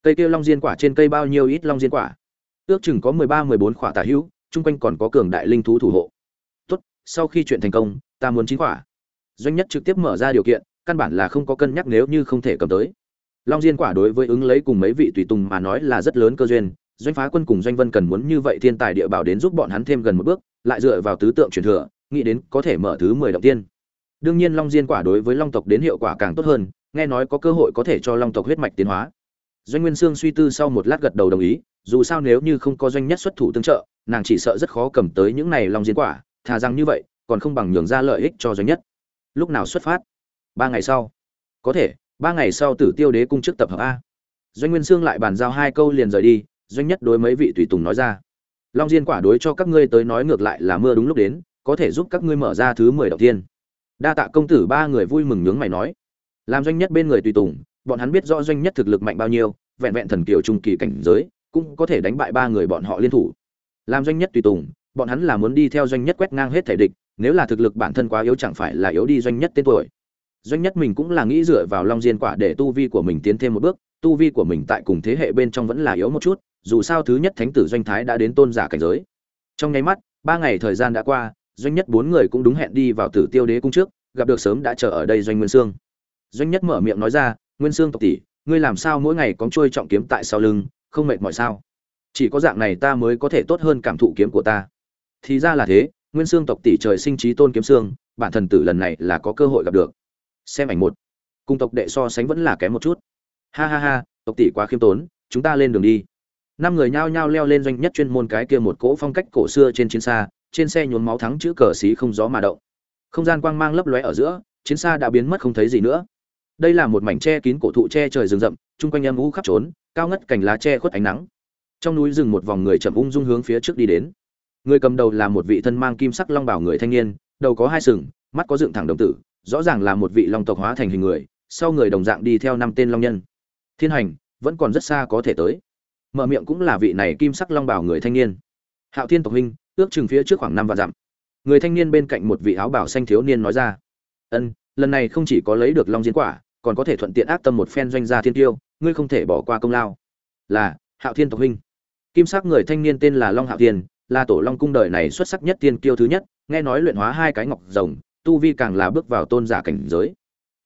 Cây kia long diên quả trên cây bao nhiêu ít long diên quả? Ước chừng có mười ba, mười bốn quả tả hữu, chung quanh còn có cường đại linh thú thủ hộ. Tốt, sau khi chuyện thành công, ta muốn chín quả doanh nhất trực tiếp mở ra điều kiện, căn bản là không có cân nhắc nếu như không thể cầm tới. Long diên quả đối với ứng lấy cùng mấy vị tùy tùng mà nói là rất lớn cơ duyên, doanh phá quân cùng doanh vân cần muốn như vậy thiên tài địa bảo đến giúp bọn hắn thêm gần một bước, lại dựa vào tứ tượng truyền thừa, nghĩ đến có thể mở thứ mười động tiên. Đương nhiên long diên quả đối với long tộc đến hiệu quả càng tốt hơn nghe nói có cơ hội có thể cho long tộc huyết mạch tiến hóa. Doanh nguyên sương suy tư sau một lát gật đầu đồng ý, dù sao nếu như không có doanh nhất xuất thủ tương trợ, nàng chỉ sợ rất khó cầm tới những này long diên quả, thà rằng như vậy, còn không bằng nhường ra lợi ích cho doanh nhất. Lúc nào xuất phát? Ba ngày sau. Có thể, ba ngày sau tử tiêu đế cung chức tập hợp a. Doanh nguyên sương lại bàn giao hai câu liền rời đi, doanh nhất đối mấy vị tùy tùng nói ra. Long diên quả đối cho các ngươi tới nói ngược lại là mưa đúng lúc đến, có thể giúp các ngươi mở ra thứ mười đầu tiên. Đa tạ công tử ba người vui mừng nhướng mày nói làm doanh nhất bên người tùy tùng, bọn hắn biết rõ doanh nhất thực lực mạnh bao nhiêu, vẹn vẹn thần kiều trung kỳ cảnh giới, cũng có thể đánh bại ba người bọn họ liên thủ. Làm doanh nhất tùy tùng, bọn hắn là muốn đi theo doanh nhất quét ngang hết thể địch, nếu là thực lực bản thân quá yếu chẳng phải là yếu đi doanh nhất tên tuổi. Doanh nhất mình cũng là nghĩ dựa vào long diên quả để tu vi của mình tiến thêm một bước, tu vi của mình tại cùng thế hệ bên trong vẫn là yếu một chút, dù sao thứ nhất thánh tử doanh thái đã đến tôn giả cảnh giới. Trong nháy mắt, ba ngày thời gian đã qua, doanh nhất bốn người cũng đúng hẹn đi vào tử tiêu đế cung trước, gặp được sớm đã chờ ở đây doanh nguyên sương doanh nhất mở miệng nói ra, nguyên sương tộc tỷ, ngươi làm sao mỗi ngày có trôi trọng kiếm tại sau lưng, không mệt mỏi sao? Chỉ có dạng này ta mới có thể tốt hơn cảm thụ kiếm của ta. Thì ra là thế, nguyên sương tộc tỷ trời sinh trí tôn kiếm sương bản thần tử lần này là có cơ hội gặp được. Xem ảnh một. Cùng tộc đệ so sánh vẫn là kém một chút. Ha ha ha, tộc tỷ quá khiêm tốn, chúng ta lên đường đi. Năm người nhao nhao leo lên doanh nhất chuyên môn cái kia một cỗ phong cách cổ xưa trên chiến xa, trên xe nhốn máu thắng chữ cờ xí không gió mà động. Không gian quang mang lấp lóe ở giữa, chiến xa đã biến mất không thấy gì nữa đây là một mảnh tre kín cổ thụ tre trời rừng rậm, chung quanh âm u khắp trốn, cao ngất cành lá tre khuất ánh nắng. Trong núi rừng một vòng người chậm ung dung hướng phía trước đi đến. Người cầm đầu là một vị thân mang kim sắc long bảo người thanh niên, đầu có hai sừng, mắt có dựng thẳng đồng tử, rõ ràng là một vị long tộc hóa thành hình người, sau người đồng dạng đi theo năm tên long nhân. Thiên hành, vẫn còn rất xa có thể tới. Mở miệng cũng là vị này kim sắc long bảo người thanh niên. Hạo thiên tộc huynh, ước chừng phía trước khoảng năm vạn dặm. Người thanh niên bên cạnh một vị áo bảo xanh thiếu niên nói ra. Ân, lần này không chỉ có lấy được long diễn quả còn có thể thuận tiện ác tâm một phen doanh gia thiên tiêu, ngươi không thể bỏ qua công lao. Là, hạo thiên tộc huynh. Kim sắc người thanh niên tên là long hạo thiên, là tổ long cung đời này xuất sắc nhất tiên kiêu thứ nhất, nghe nói luyện hóa hai cái ngọc rồng, tu vi càng là bước vào tôn giả cảnh giới.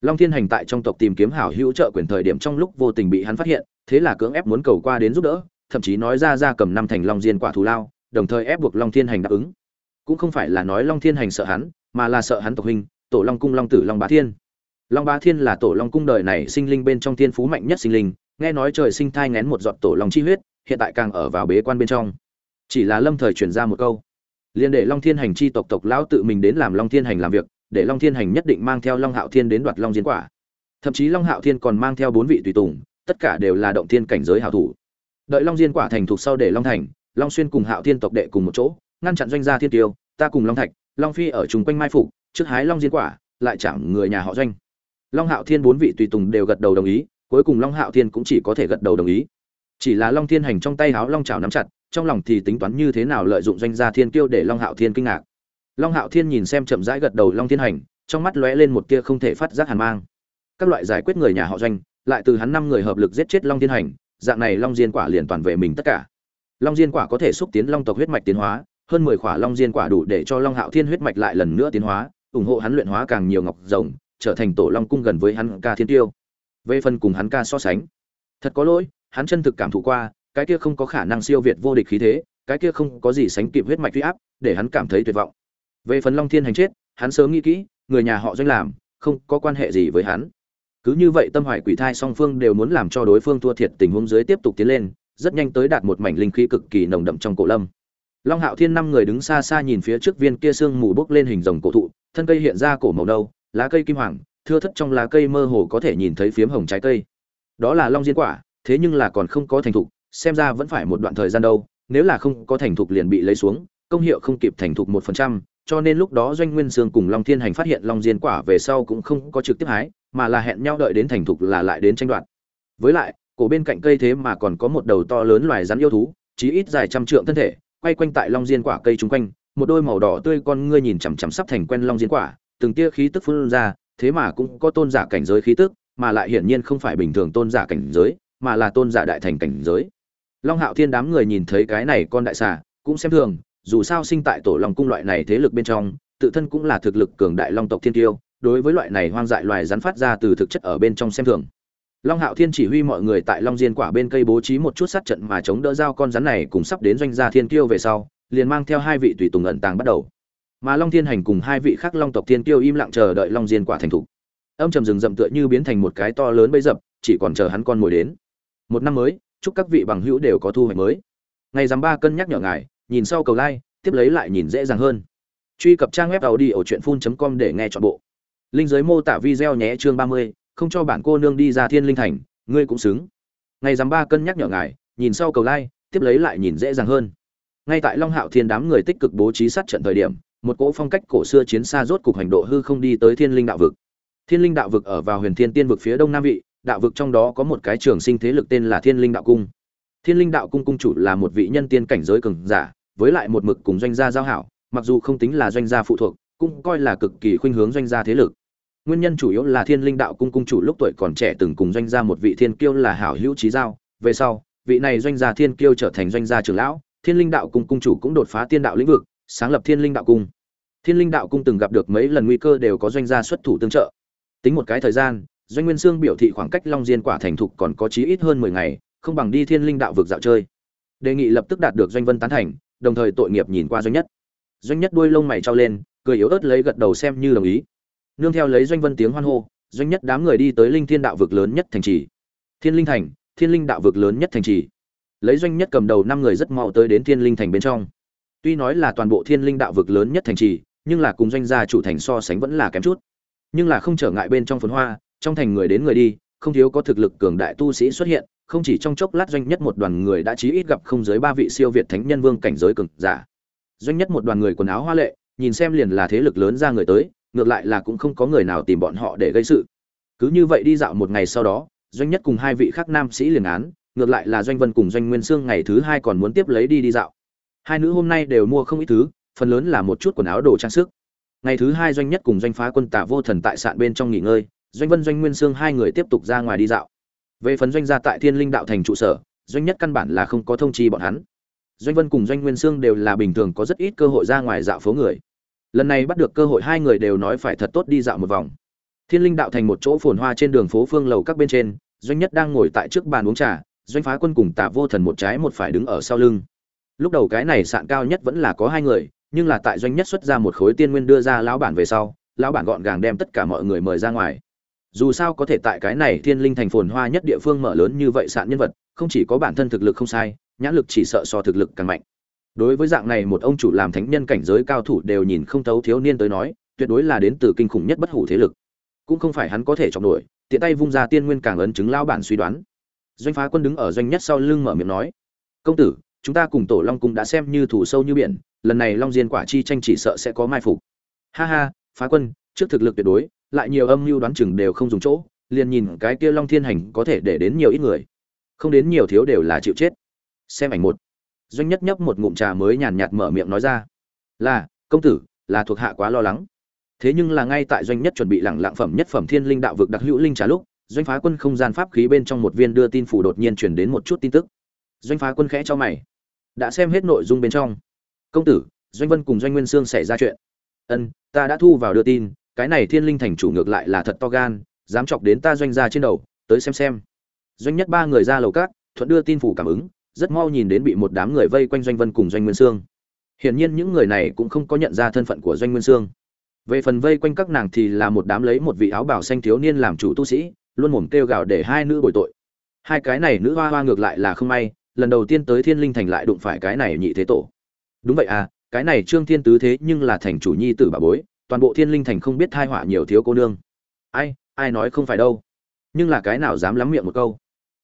Long thiên hành tại trong tộc tìm kiếm hảo hữu trợ quyền thời điểm trong lúc vô tình bị hắn phát hiện, thế là cưỡng ép muốn cầu qua đến giúp đỡ, thậm chí nói ra ra cầm năm thành long diên quả thù lao, đồng thời ép buộc long thiên hành đáp ứng. Cũng không phải là nói long thiên hành sợ hắn, mà là sợ hắn tộc huynh, tổ long cung long tử long bá thiên long bá thiên là tổ long cung đời này sinh linh bên trong thiên phú mạnh nhất sinh linh, nghe nói trời sinh thai ngén một giọt tổ long chi huyết, hiện tại càng ở vào bế quan bên trong. Chỉ là lâm thời truyền ra một câu liền để long thiên hành chi tộc tộc lão tự mình đến làm long thiên hành làm việc, để long thiên hành nhất định mang theo long hạo thiên đến đoạt long diên quả. Thậm chí long hạo thiên còn mang theo bốn vị tùy tùng, tất cả đều là động thiên cảnh giới hảo thủ. Đợi long diên quả thành thục sau để long thành, long xuyên cùng hạo thiên tộc đệ cùng một chỗ, ngăn chặn doanh gia thiên tiêu, ta cùng long thạch, long phi ở trùng quanh mai phục, trước hái long diên quả, lại chạm người nhà họ doanh long hạo thiên bốn vị tùy tùng đều gật đầu đồng ý, cuối cùng long hạo thiên cũng chỉ có thể gật đầu đồng ý. Chỉ là long thiên hành trong tay háo long trào nắm chặt, trong lòng thì tính toán như thế nào lợi dụng doanh gia thiên kiêu để long hạo thiên kinh ngạc. Long hạo thiên nhìn xem chậm rãi gật đầu long thiên hành, trong mắt lóe lên một tia không thể phát giác hàn mang. Các loại giải quyết người nhà họ doanh, lại từ hắn năm người hợp lực giết chết long thiên hành, dạng này long diên quả liền toàn về mình tất cả. Long diên quả có thể xúc tiến long tộc huyết mạch tiến hóa, hơn mười khỏa long diên quả đủ để cho long hạo thiên huyết mạch lại lần nữa tiến hóa, ủng hộ hắn luyện hóa càng nhiều ngọc rồng trở thành tổ long cung gần với hắn ca thiên tiêu. Về phần cùng hắn ca so sánh, thật có lỗi, hắn chân thực cảm thụ qua, cái kia không có khả năng siêu việt vô địch khí thế, cái kia không có gì sánh kịp huyết mạch huy áp, để hắn cảm thấy tuyệt vọng. Về phần long thiên hành chết, hắn sớm nghĩ kỹ, người nhà họ doanh làm, không có quan hệ gì với hắn. Cứ như vậy tâm hoài quỷ thai song phương đều muốn làm cho đối phương thua thiệt tình huống dưới tiếp tục tiến lên, rất nhanh tới đạt một mảnh linh khí cực kỳ nồng đậm trong cổ lâm. Long hạo thiên năm người đứng xa xa nhìn phía trước viên kia sương mù bốc lên hình rồng cổ thụ, thân cây hiện ra cổ màu nâu lá cây kim hoàng, thưa thất trong lá cây mơ hồ có thể nhìn thấy phiếm hồng trái cây. Đó là long diên quả, thế nhưng là còn không có thành thục, xem ra vẫn phải một đoạn thời gian đâu, nếu là không có thành thục liền bị lấy xuống, công hiệu không kịp thành thục một phần trăm, cho nên lúc đó doanh nguyên sương cùng long thiên hành phát hiện long diên quả về sau cũng không có trực tiếp hái, mà là hẹn nhau đợi đến thành thục là lại đến tranh đoạt. Với lại, cổ bên cạnh cây thế mà còn có một đầu to lớn loài rắn yêu thú, chí ít dài trăm trượng thân thể, quay quanh tại long diên quả cây chung quanh, một đôi màu đỏ tươi con ngươi nhìn chằm chằm sắp thành quen long diên quả từng tia khí tức phun ra, thế mà cũng có tôn giả cảnh giới khí tức, mà lại hiển nhiên không phải bình thường tôn giả cảnh giới, mà là tôn giả đại thành cảnh giới. Long hạo thiên đám người nhìn thấy cái này con đại xà, cũng xem thường, dù sao sinh tại tổ long cung loại này thế lực bên trong, tự thân cũng là thực lực cường đại long tộc thiên tiêu, đối với loại này hoang dại loài rắn phát ra từ thực chất ở bên trong xem thường. Long hạo thiên chỉ huy mọi người tại long diên quả bên cây bố trí một chút sát trận mà chống đỡ giao con rắn này cùng sắp đến doanh gia thiên tiêu về sau, liền mang theo hai vị tùy tùng ẩn tàng bắt đầu mà long thiên hành cùng hai vị khác long tộc thiên tiêu im lặng chờ đợi long diên quả thành thục âm trầm rừng rậm tựa như biến thành một cái to lớn bấy dập, chỉ còn chờ hắn con mồi đến. Một năm mới, chúc các vị bằng hữu đều có thu hoạch mới. Ngày dám ba cân nhắc nhở ngài, nhìn sau cầu like, tiếp lấy lại nhìn dễ dàng hơn. Truy cập trang web tàu đi ở truyện phun com để nghe chọn bộ. Linh giới mô tả video nhé chương ba mươi, không cho bản cô nương đi ra thiên linh thành, ngươi cũng xứng. Ngày dám ba cân nhắc nhở ngài, nhìn sau cầu lai tiếp lấy lại nhìn dễ dàng hơn. Ngay tại long hạo thiên đám người tích cực bố trí sát trận thời điểm một cỗ phong cách cổ xưa chiến xa rốt cục hành độ hư không đi tới thiên linh đạo vực. Thiên linh đạo vực ở vào huyền thiên tiên vực phía đông nam vị, đạo vực trong đó có một cái trường sinh thế lực tên là thiên linh đạo cung. Thiên linh đạo cung cung chủ là một vị nhân tiên cảnh giới cường giả, với lại một mực cùng doanh gia giao hảo, mặc dù không tính là doanh gia phụ thuộc, cũng coi là cực kỳ khuynh hướng doanh gia thế lực. Nguyên nhân chủ yếu là thiên linh đạo cung cung chủ lúc tuổi còn trẻ từng cùng doanh gia một vị thiên kiêu là hảo hữu trí giao, về sau, vị này doanh gia thiên kiêu trở thành doanh gia trưởng lão, thiên linh đạo cung cung chủ cũng đột phá tiên đạo lĩnh vực sáng lập thiên linh đạo cung. Thiên linh đạo cung từng gặp được mấy lần nguy cơ đều có doanh gia xuất thủ tương trợ. Tính một cái thời gian, doanh nguyên sương biểu thị khoảng cách long diên quả thành thục còn có chí ít hơn mười ngày, không bằng đi thiên linh đạo vực dạo chơi. Đề nghị lập tức đạt được doanh vân tán thành, đồng thời tội nghiệp nhìn qua doanh nhất. Doanh nhất đuôi lông mày trao lên, cười yếu ớt lấy gật đầu xem như đồng ý. Nương theo lấy doanh vân tiếng hoan hô, doanh nhất đám người đi tới linh thiên đạo vực lớn nhất thành trì. Thiên linh thành, thiên linh đạo vực lớn nhất thành trì. Lấy doanh nhất cầm đầu năm người rất mau tới đến thiên linh thành bên trong tuy nói là toàn bộ thiên linh đạo vực lớn nhất thành trì, nhưng là cùng doanh gia chủ thành so sánh vẫn là kém chút. Nhưng là không trở ngại bên trong phồn hoa, trong thành người đến người đi, không thiếu có thực lực cường đại tu sĩ xuất hiện, không chỉ trong chốc lát doanh nhất một đoàn người đã chí ít gặp không dưới ba vị siêu việt thánh nhân vương cảnh giới cường giả. Doanh nhất một đoàn người quần áo hoa lệ, nhìn xem liền là thế lực lớn ra người tới, ngược lại là cũng không có người nào tìm bọn họ để gây sự. Cứ như vậy đi dạo một ngày sau đó, doanh nhất cùng hai vị khác nam sĩ liền án, ngược lại là doanh vân cùng doanh nguyên sương ngày thứ hai còn muốn tiếp lấy đi đi dạo hai nữ hôm nay đều mua không ít thứ, phần lớn là một chút quần áo đồ trang sức. Ngày thứ hai doanh nhất cùng doanh phá quân tả vô thần tại sạn bên trong nghỉ ngơi, doanh vân doanh nguyên sương hai người tiếp tục ra ngoài đi dạo. Về phần doanh gia tại thiên linh đạo thành trụ sở, doanh nhất căn bản là không có thông chi bọn hắn. Doanh vân cùng doanh nguyên sương đều là bình thường có rất ít cơ hội ra ngoài dạo phố người. Lần này bắt được cơ hội hai người đều nói phải thật tốt đi dạo một vòng. Thiên linh đạo thành một chỗ phồn hoa trên đường phố phương lầu các bên trên, doanh nhất đang ngồi tại trước bàn uống trà, doanh phá quân cùng tạ vô thần một trái một phải đứng ở sau lưng lúc đầu cái này sạn cao nhất vẫn là có hai người, nhưng là tại doanh nhất xuất ra một khối tiên nguyên đưa ra lão bản về sau, lão bản gọn gàng đem tất cả mọi người mời ra ngoài. Dù sao có thể tại cái này thiên linh thành phồn hoa nhất địa phương mở lớn như vậy sạn nhân vật, không chỉ có bản thân thực lực không sai, nhãn lực chỉ sợ so thực lực càng mạnh. Đối với dạng này một ông chủ làm thánh nhân cảnh giới cao thủ đều nhìn không thấu thiếu niên tới nói, tuyệt đối là đến từ kinh khủng nhất bất hủ thế lực. Cũng không phải hắn có thể chọc nổi, tiện tay vung ra tiên nguyên càng ấn chứng lao bản suy đoán. Doanh phá quân đứng ở doanh nhất sau lưng mở miệng nói, công tử chúng ta cùng tổ long cung đã xem như thủ sâu như biển, lần này long diên quả chi tranh chỉ sợ sẽ có mai phục. Ha ha, phá quân, trước thực lực tuyệt đối, lại nhiều âm mưu đoán chừng đều không dùng chỗ, liền nhìn cái kia long thiên hành có thể để đến nhiều ít người. Không đến nhiều thiếu đều là chịu chết. Xem ảnh một. Doanh nhất nhấp một ngụm trà mới nhàn nhạt mở miệng nói ra. Là, công tử, là thuộc hạ quá lo lắng. Thế nhưng là ngay tại doanh nhất chuẩn bị lẳng lặng phẩm nhất phẩm thiên linh đạo vực đặc hữu linh trà lúc, doanh phá quân không gian pháp khí bên trong một viên đưa tin phủ đột nhiên chuyển đến một chút tin tức. Doanh phá quân khẽ cho mày đã xem hết nội dung bên trong. Công tử, doanh vân cùng doanh nguyên sương xảy ra chuyện. Ân, ta đã thu vào đưa tin, cái này thiên linh thành chủ ngược lại là thật to gan, dám chọc đến ta doanh ra trên đầu, tới xem xem. Doanh nhất ba người ra lầu cát thuận đưa tin phủ cảm ứng, rất mau nhìn đến bị một đám người vây quanh doanh vân cùng doanh nguyên sương. Hiển nhiên những người này cũng không có nhận ra thân phận của doanh nguyên sương. Về phần vây quanh các nàng thì là một đám lấy một vị áo bảo xanh thiếu niên làm chủ tu sĩ, luôn mồm kêu gào để hai nữ bồi tội. Hai cái này nữ hoa hoa ngược lại là không may lần đầu tiên tới thiên linh thành lại đụng phải cái này nhị thế tổ. Đúng vậy à cái này trương thiên tứ thế nhưng là thành chủ nhi tử bà bối, toàn bộ thiên linh thành không biết thai họa nhiều thiếu cô nương. Ai ai nói không phải đâu. Nhưng là cái nào dám lắm miệng một câu?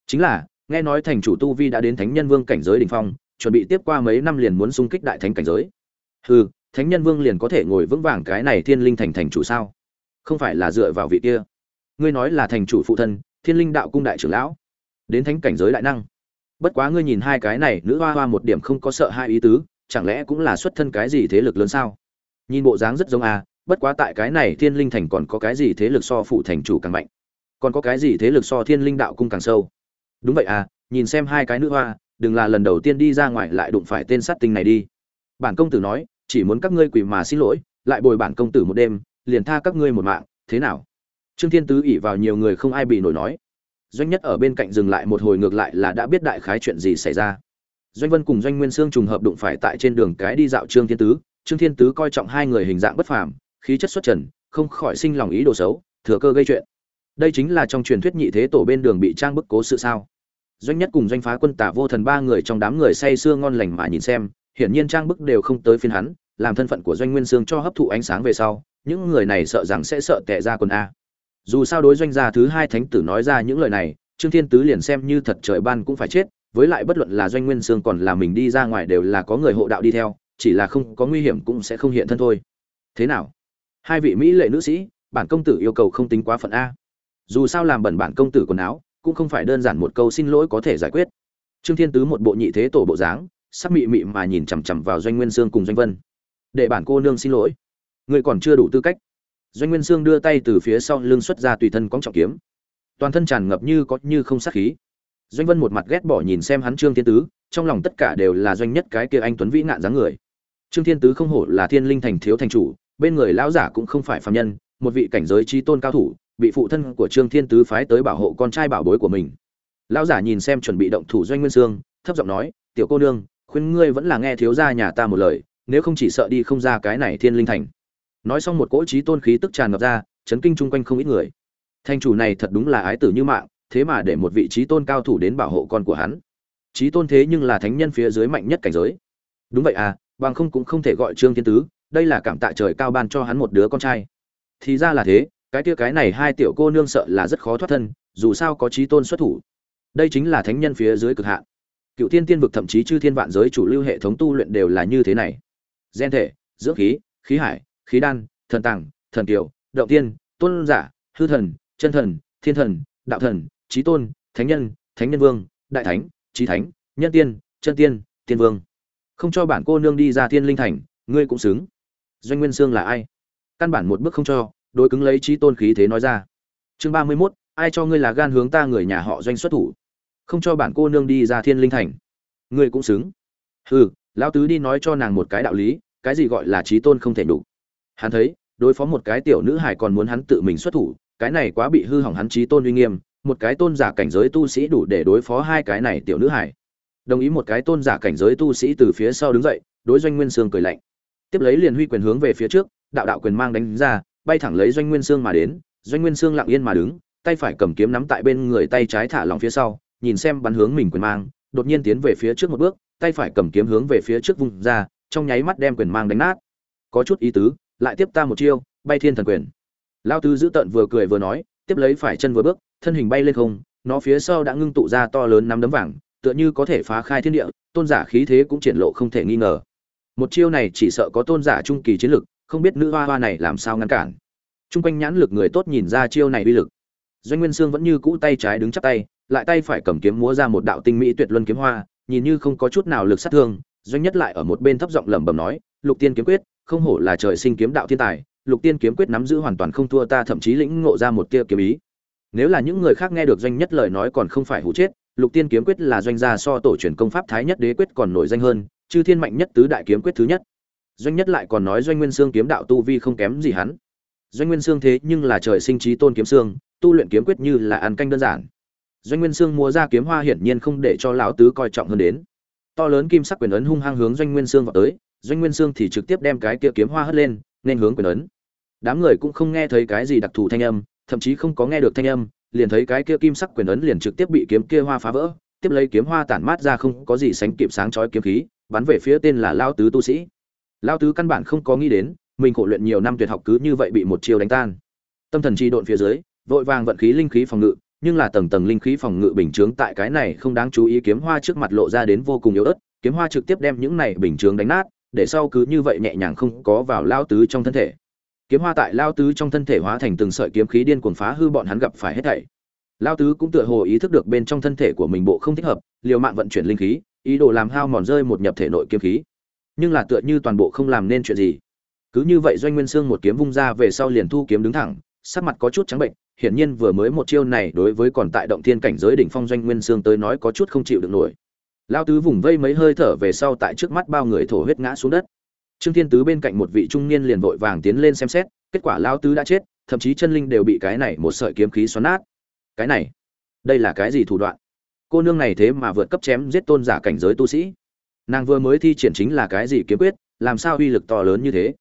Chính là, nghe nói thành chủ tu vi đã đến thánh nhân vương cảnh giới đỉnh phong, chuẩn bị tiếp qua mấy năm liền muốn xung kích đại thánh cảnh giới. Hừ, thánh nhân vương liền có thể ngồi vững vàng cái này thiên linh thành thành chủ sao? Không phải là dựa vào vị kia. Ngươi nói là thành chủ phụ thân, thiên linh đạo cung đại trưởng lão. Đến thánh cảnh giới đại năng bất quá ngươi nhìn hai cái này nữ hoa hoa một điểm không có sợ hai ý tứ chẳng lẽ cũng là xuất thân cái gì thế lực lớn sao? Nhìn bộ dáng rất giống à, bất quá tại cái này thiên linh thành còn có cái gì thế lực so phụ thành chủ càng mạnh? Còn có cái gì thế lực so thiên linh đạo cung càng sâu? Đúng vậy à nhìn xem hai cái nữ hoa đừng là lần đầu tiên đi ra ngoài lại đụng phải tên sát tinh này đi. Bản công tử nói chỉ muốn các ngươi quỳ mà xin lỗi lại bồi bản công tử một đêm liền tha các ngươi một mạng thế nào? Trương thiên tứ ỉ vào nhiều người không ai bị nổi nói doanh nhất ở bên cạnh dừng lại một hồi ngược lại là đã biết đại khái chuyện gì xảy ra. Doanh vân cùng doanh nguyên sương trùng hợp đụng phải tại trên đường cái đi dạo trương thiên tứ. Trương thiên tứ coi trọng hai người hình dạng bất phàm, khí chất xuất trần, không khỏi sinh lòng ý đồ xấu, thừa cơ gây chuyện. Đây chính là trong truyền thuyết nhị thế tổ bên đường bị trang bức cố sự sao. Doanh nhất cùng doanh phá quân tả vô thần ba người trong đám người say sưa ngon lành mà nhìn xem, hiển nhiên trang bức đều không tới phiên hắn, làm thân phận của doanh nguyên sương cho hấp thụ ánh sáng về sau, những người này sợ rằng sẽ sợ tệ ra quần a dù sao đối doanh gia thứ hai thánh tử nói ra những lời này, trương thiên tứ liền xem như thật trời ban cũng phải chết, với lại bất luận là doanh nguyên sương còn là mình đi ra ngoài đều là có người hộ đạo đi theo, chỉ là không có nguy hiểm cũng sẽ không hiện thân thôi. Thế nào? Hai vị mỹ lệ nữ sĩ, bản công tử yêu cầu không tính quá phận a. Dù sao làm bẩn bản công tử quần áo, cũng không phải đơn giản một câu xin lỗi có thể giải quyết. Trương thiên tứ một bộ nhị thế tổ bộ dáng, sắc mị mị mà nhìn chằm chằm vào doanh nguyên sương cùng doanh vân. Để bản cô nương xin lỗi. Người còn chưa đủ tư cách doanh nguyên sương đưa tay từ phía sau lưng xuất ra tùy thân cóng trọng kiếm. Toàn thân tràn ngập như có như không sát khí. Doanh vân một mặt ghét bỏ nhìn xem hắn trương thiên tứ, trong lòng tất cả đều là doanh nhất cái kia anh tuấn vĩ ngạn dáng người. Trương thiên tứ không hổ là thiên linh thành thiếu thành chủ, bên người lão giả cũng không phải phàm nhân, một vị cảnh giới trí tôn cao thủ, bị phụ thân của trương thiên tứ phái tới bảo hộ con trai bảo bối của mình. Lão giả nhìn xem chuẩn bị động thủ doanh nguyên sương, thấp giọng nói, tiểu cô nương, khuyên ngươi vẫn là nghe thiếu gia nhà ta một lời, nếu không chỉ sợ đi không ra cái này thiên linh thành nói xong một cỗ trí tôn khí tức tràn ngập ra, chấn kinh chung quanh không ít người. Thanh chủ này thật đúng là ái tử như mạng, thế mà để một vị trí tôn cao thủ đến bảo hộ con của hắn. Trí tôn thế nhưng là thánh nhân phía dưới mạnh nhất cảnh giới. Đúng vậy à bằng không cũng không thể gọi trương thiên tứ, đây là cảm tạ trời cao ban cho hắn một đứa con trai. Thì ra là thế, cái tia cái này hai tiểu cô nương sợ là rất khó thoát thân, dù sao có trí tôn xuất thủ. Đây chính là thánh nhân phía dưới cực hạn. Cựu thiên tiên vực thậm chí chư thiên vạn giới chủ lưu hệ thống tu luyện đều là như thế này. Gen thể, dưỡng khí khí hải khí đan, thần tàng, thần kiều, động tiên, tôn giả, hư thần, chân thần, thiên thần, đạo thần trí tôn, thánh nhân thánh nhân vương, đại thánh trí thánh, nhân tiên, chân tiên tiên vương. Không cho bản cô nương đi ra thiên linh thành, ngươi cũng xứng. Doanh nguyên sương là ai? Căn bản một bước không cho, đối cứng lấy trí tôn khí thế nói ra. Chương ba mươi mốt, ai cho ngươi là gan hướng ta người nhà họ doanh xuất thủ? Không cho bản cô nương đi ra thiên linh thành, ngươi cũng xứng. Hừ, lão tứ đi nói cho nàng một cái đạo lý, cái gì gọi là trí tôn không thể đủ hắn thấy, đối phó một cái tiểu nữ hải còn muốn hắn tự mình xuất thủ, cái này quá bị hư hỏng hắn trí tôn uy nghiêm, một cái tôn giả cảnh giới tu sĩ đủ để đối phó hai cái này tiểu nữ hải đồng ý một cái tôn giả cảnh giới tu sĩ từ phía sau đứng dậy, đối doanh nguyên sương cười lạnh. Tiếp lấy liền huy quyền hướng về phía trước, đạo đạo quyền mang đánh ra, bay thẳng lấy doanh nguyên sương mà đến, doanh nguyên sương lặng yên mà đứng, tay phải cầm kiếm nắm tại bên người tay trái thả lòng phía sau, nhìn xem bắn hướng mình quyền mang, đột nhiên tiến về phía trước một bước, tay phải cầm kiếm hướng về phía trước vùng ra, trong nháy mắt đem quyền mang đánh nát. Có chút ý tứ lại tiếp ta một chiêu, bay thiên thần quyền. Lao tứ giữ tợn vừa cười vừa nói, tiếp lấy phải chân vừa bước, thân hình bay lên không, nó phía sau đã ngưng tụ ra to lớn năm đấm vàng, tựa như có thể phá khai thiên địa, tôn giả khí thế cũng triển lộ không thể nghi ngờ. Một chiêu này chỉ sợ có tôn giả trung kỳ chiến lực, không biết nữ hoa hoa này làm sao ngăn cản. Trung quanh nhãn lực người tốt nhìn ra chiêu này uy lực. Doanh nguyên sương vẫn như cũ tay trái đứng chắp tay, lại tay phải cầm kiếm múa ra một đạo tinh mỹ tuyệt luân kiếm hoa, nhìn như không có chút nào lực sát thương. Doanh nhất lại ở một bên thấp giọng lẩm bẩm nói, lục tiên kiếm quyết không hổ là trời sinh kiếm đạo thiên tài, lục tiên kiếm quyết nắm giữ hoàn toàn không thua ta, thậm chí lĩnh ngộ ra một tia kiếm ý. Nếu là những người khác nghe được doanh nhất lời nói còn không phải hủ chết, lục tiên kiếm quyết là doanh gia so tổ truyền công pháp thái nhất đế quyết còn nổi danh hơn, chư thiên mạnh nhất tứ đại kiếm quyết thứ nhất. Doanh nhất lại còn nói doanh nguyên xương kiếm đạo tu vi không kém gì hắn. Doanh nguyên xương thế nhưng là trời sinh trí tôn kiếm xương, tu luyện kiếm quyết như là ăn canh đơn giản. Doanh nguyên xương mua ra kiếm hoa hiển nhiên không để cho lão tứ coi trọng hơn đến. To lớn kim sắc quyền ấn hung hăng hướng doanh nguyên xương vào tới doanh nguyên Sương thì trực tiếp đem cái kia kiếm hoa hất lên, nên hướng quyền ấn. Đám người cũng không nghe thấy cái gì đặc thù thanh âm, thậm chí không có nghe được thanh âm, liền thấy cái kia kim sắc quyền ấn liền trực tiếp bị kiếm kia hoa phá vỡ, tiếp lấy kiếm hoa tản mát ra không có gì sánh kịp sáng chói kiếm khí, bắn về phía tên là lao tứ tu sĩ. Lao tứ căn bản không có nghĩ đến, mình khổ luyện nhiều năm tuyệt học cứ như vậy bị một chiều đánh tan. Tâm thần chi độn phía dưới, vội vàng vận khí linh khí phòng ngự, nhưng là tầng tầng linh khí phòng ngự bình chướng tại cái này không đáng chú ý kiếm hoa trước mặt lộ ra đến vô cùng yếu ớt, kiếm hoa trực tiếp đem những này bình chướng đánh nát để sau cứ như vậy nhẹ nhàng không có vào lao tứ trong thân thể. Kiếm hoa tại lao tứ trong thân thể hóa thành từng sợi kiếm khí điên cuồng phá hư bọn hắn gặp phải hết thảy. Lao tứ cũng tựa hồ ý thức được bên trong thân thể của mình bộ không thích hợp, liều mạng vận chuyển linh khí, ý đồ làm hao mòn rơi một nhập thể nội kiếm khí. Nhưng là tựa như toàn bộ không làm nên chuyện gì. Cứ như vậy doanh nguyên sương một kiếm vung ra về sau liền thu kiếm đứng thẳng, sắc mặt có chút trắng bệnh, hiển nhiên vừa mới một chiêu này đối với còn tại động thiên cảnh giới đỉnh phong doanh nguyên sương tới nói có chút không chịu được nổi lao tứ vùng vây mấy hơi thở về sau tại trước mắt bao người thổ huyết ngã xuống đất. Trương thiên tứ bên cạnh một vị trung niên liền vội vàng tiến lên xem xét, kết quả lao tứ đã chết, thậm chí chân linh đều bị cái này một sợi kiếm khí xoắn nát. Cái này, đây là cái gì thủ đoạn? Cô nương này thế mà vượt cấp chém giết tôn giả cảnh giới tu sĩ. Nàng vừa mới thi triển chính là cái gì kiếm quyết, làm sao uy lực to lớn như thế?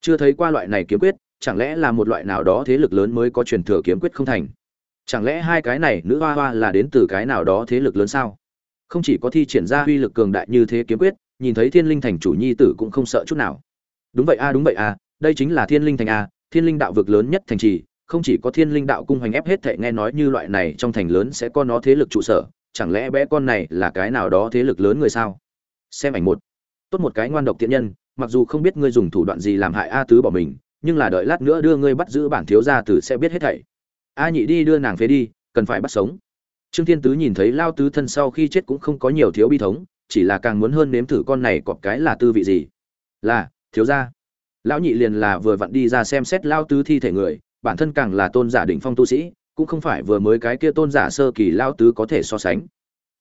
Chưa thấy qua loại này kiếm quyết, chẳng lẽ là một loại nào đó thế lực lớn mới có truyền thừa kiếm quyết không thành? Chẳng lẽ hai cái này nữ hoa hoa là đến từ cái nào đó thế lực lớn sao? Không chỉ có thi triển ra uy lực cường đại như thế kiếm quyết, nhìn thấy thiên linh thành chủ nhi tử cũng không sợ chút nào. Đúng vậy a, đúng vậy a, đây chính là thiên linh thành a, thiên linh đạo vực lớn nhất thành trì, không chỉ có thiên linh đạo cung hoành ép hết thệ nghe nói như loại này trong thành lớn sẽ có nó thế lực trụ sở, chẳng lẽ bé con này là cái nào đó thế lực lớn người sao? Xem ảnh một. Tốt một cái ngoan độc tiện nhân, mặc dù không biết ngươi dùng thủ đoạn gì làm hại a tứ bỏ mình, nhưng là đợi lát nữa đưa ngươi bắt giữ bản thiếu gia tử sẽ biết hết thảy. A nhị đi đưa nàng phế đi, cần phải bắt sống trương thiên tứ nhìn thấy lao tứ thân sau khi chết cũng không có nhiều thiếu bi thống, chỉ là càng muốn hơn nếm thử con này cọp cái là tư vị gì. Là, thiếu gia. Lão nhị liền là vừa vặn đi ra xem xét lao tứ thi thể người, bản thân càng là tôn giả đỉnh phong tu sĩ, cũng không phải vừa mới cái kia tôn giả sơ kỳ lao tứ có thể so sánh.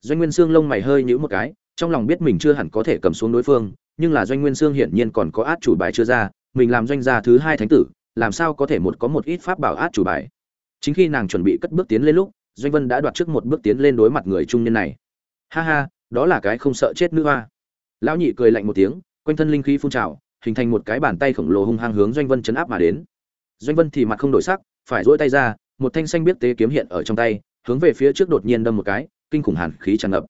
Doanh nguyên xương lông mày hơi nhíu một cái, trong lòng biết mình chưa hẳn có thể cầm xuống đối phương, nhưng là doanh nguyên xương hiển nhiên còn có át chủ bài chưa ra, mình làm doanh gia thứ hai thánh tử, làm sao có thể một có một ít pháp bảo át chủ bài. Chính khi nàng chuẩn bị cất bước tiến lên lúc doanh vân đã đoạt trước một bước tiến lên đối mặt người trung niên này. Ha ha, đó là cái không sợ chết nữ hoa. Lão nhị cười lạnh một tiếng, quanh thân linh khí phun trào, hình thành một cái bàn tay khổng lồ hung hăng hướng doanh vân chấn áp mà đến. Doanh vân thì mặt không đổi sắc, phải duỗi tay ra, một thanh xanh biết tế kiếm hiện ở trong tay, hướng về phía trước đột nhiên đâm một cái, kinh khủng hàn khí tràn ngập.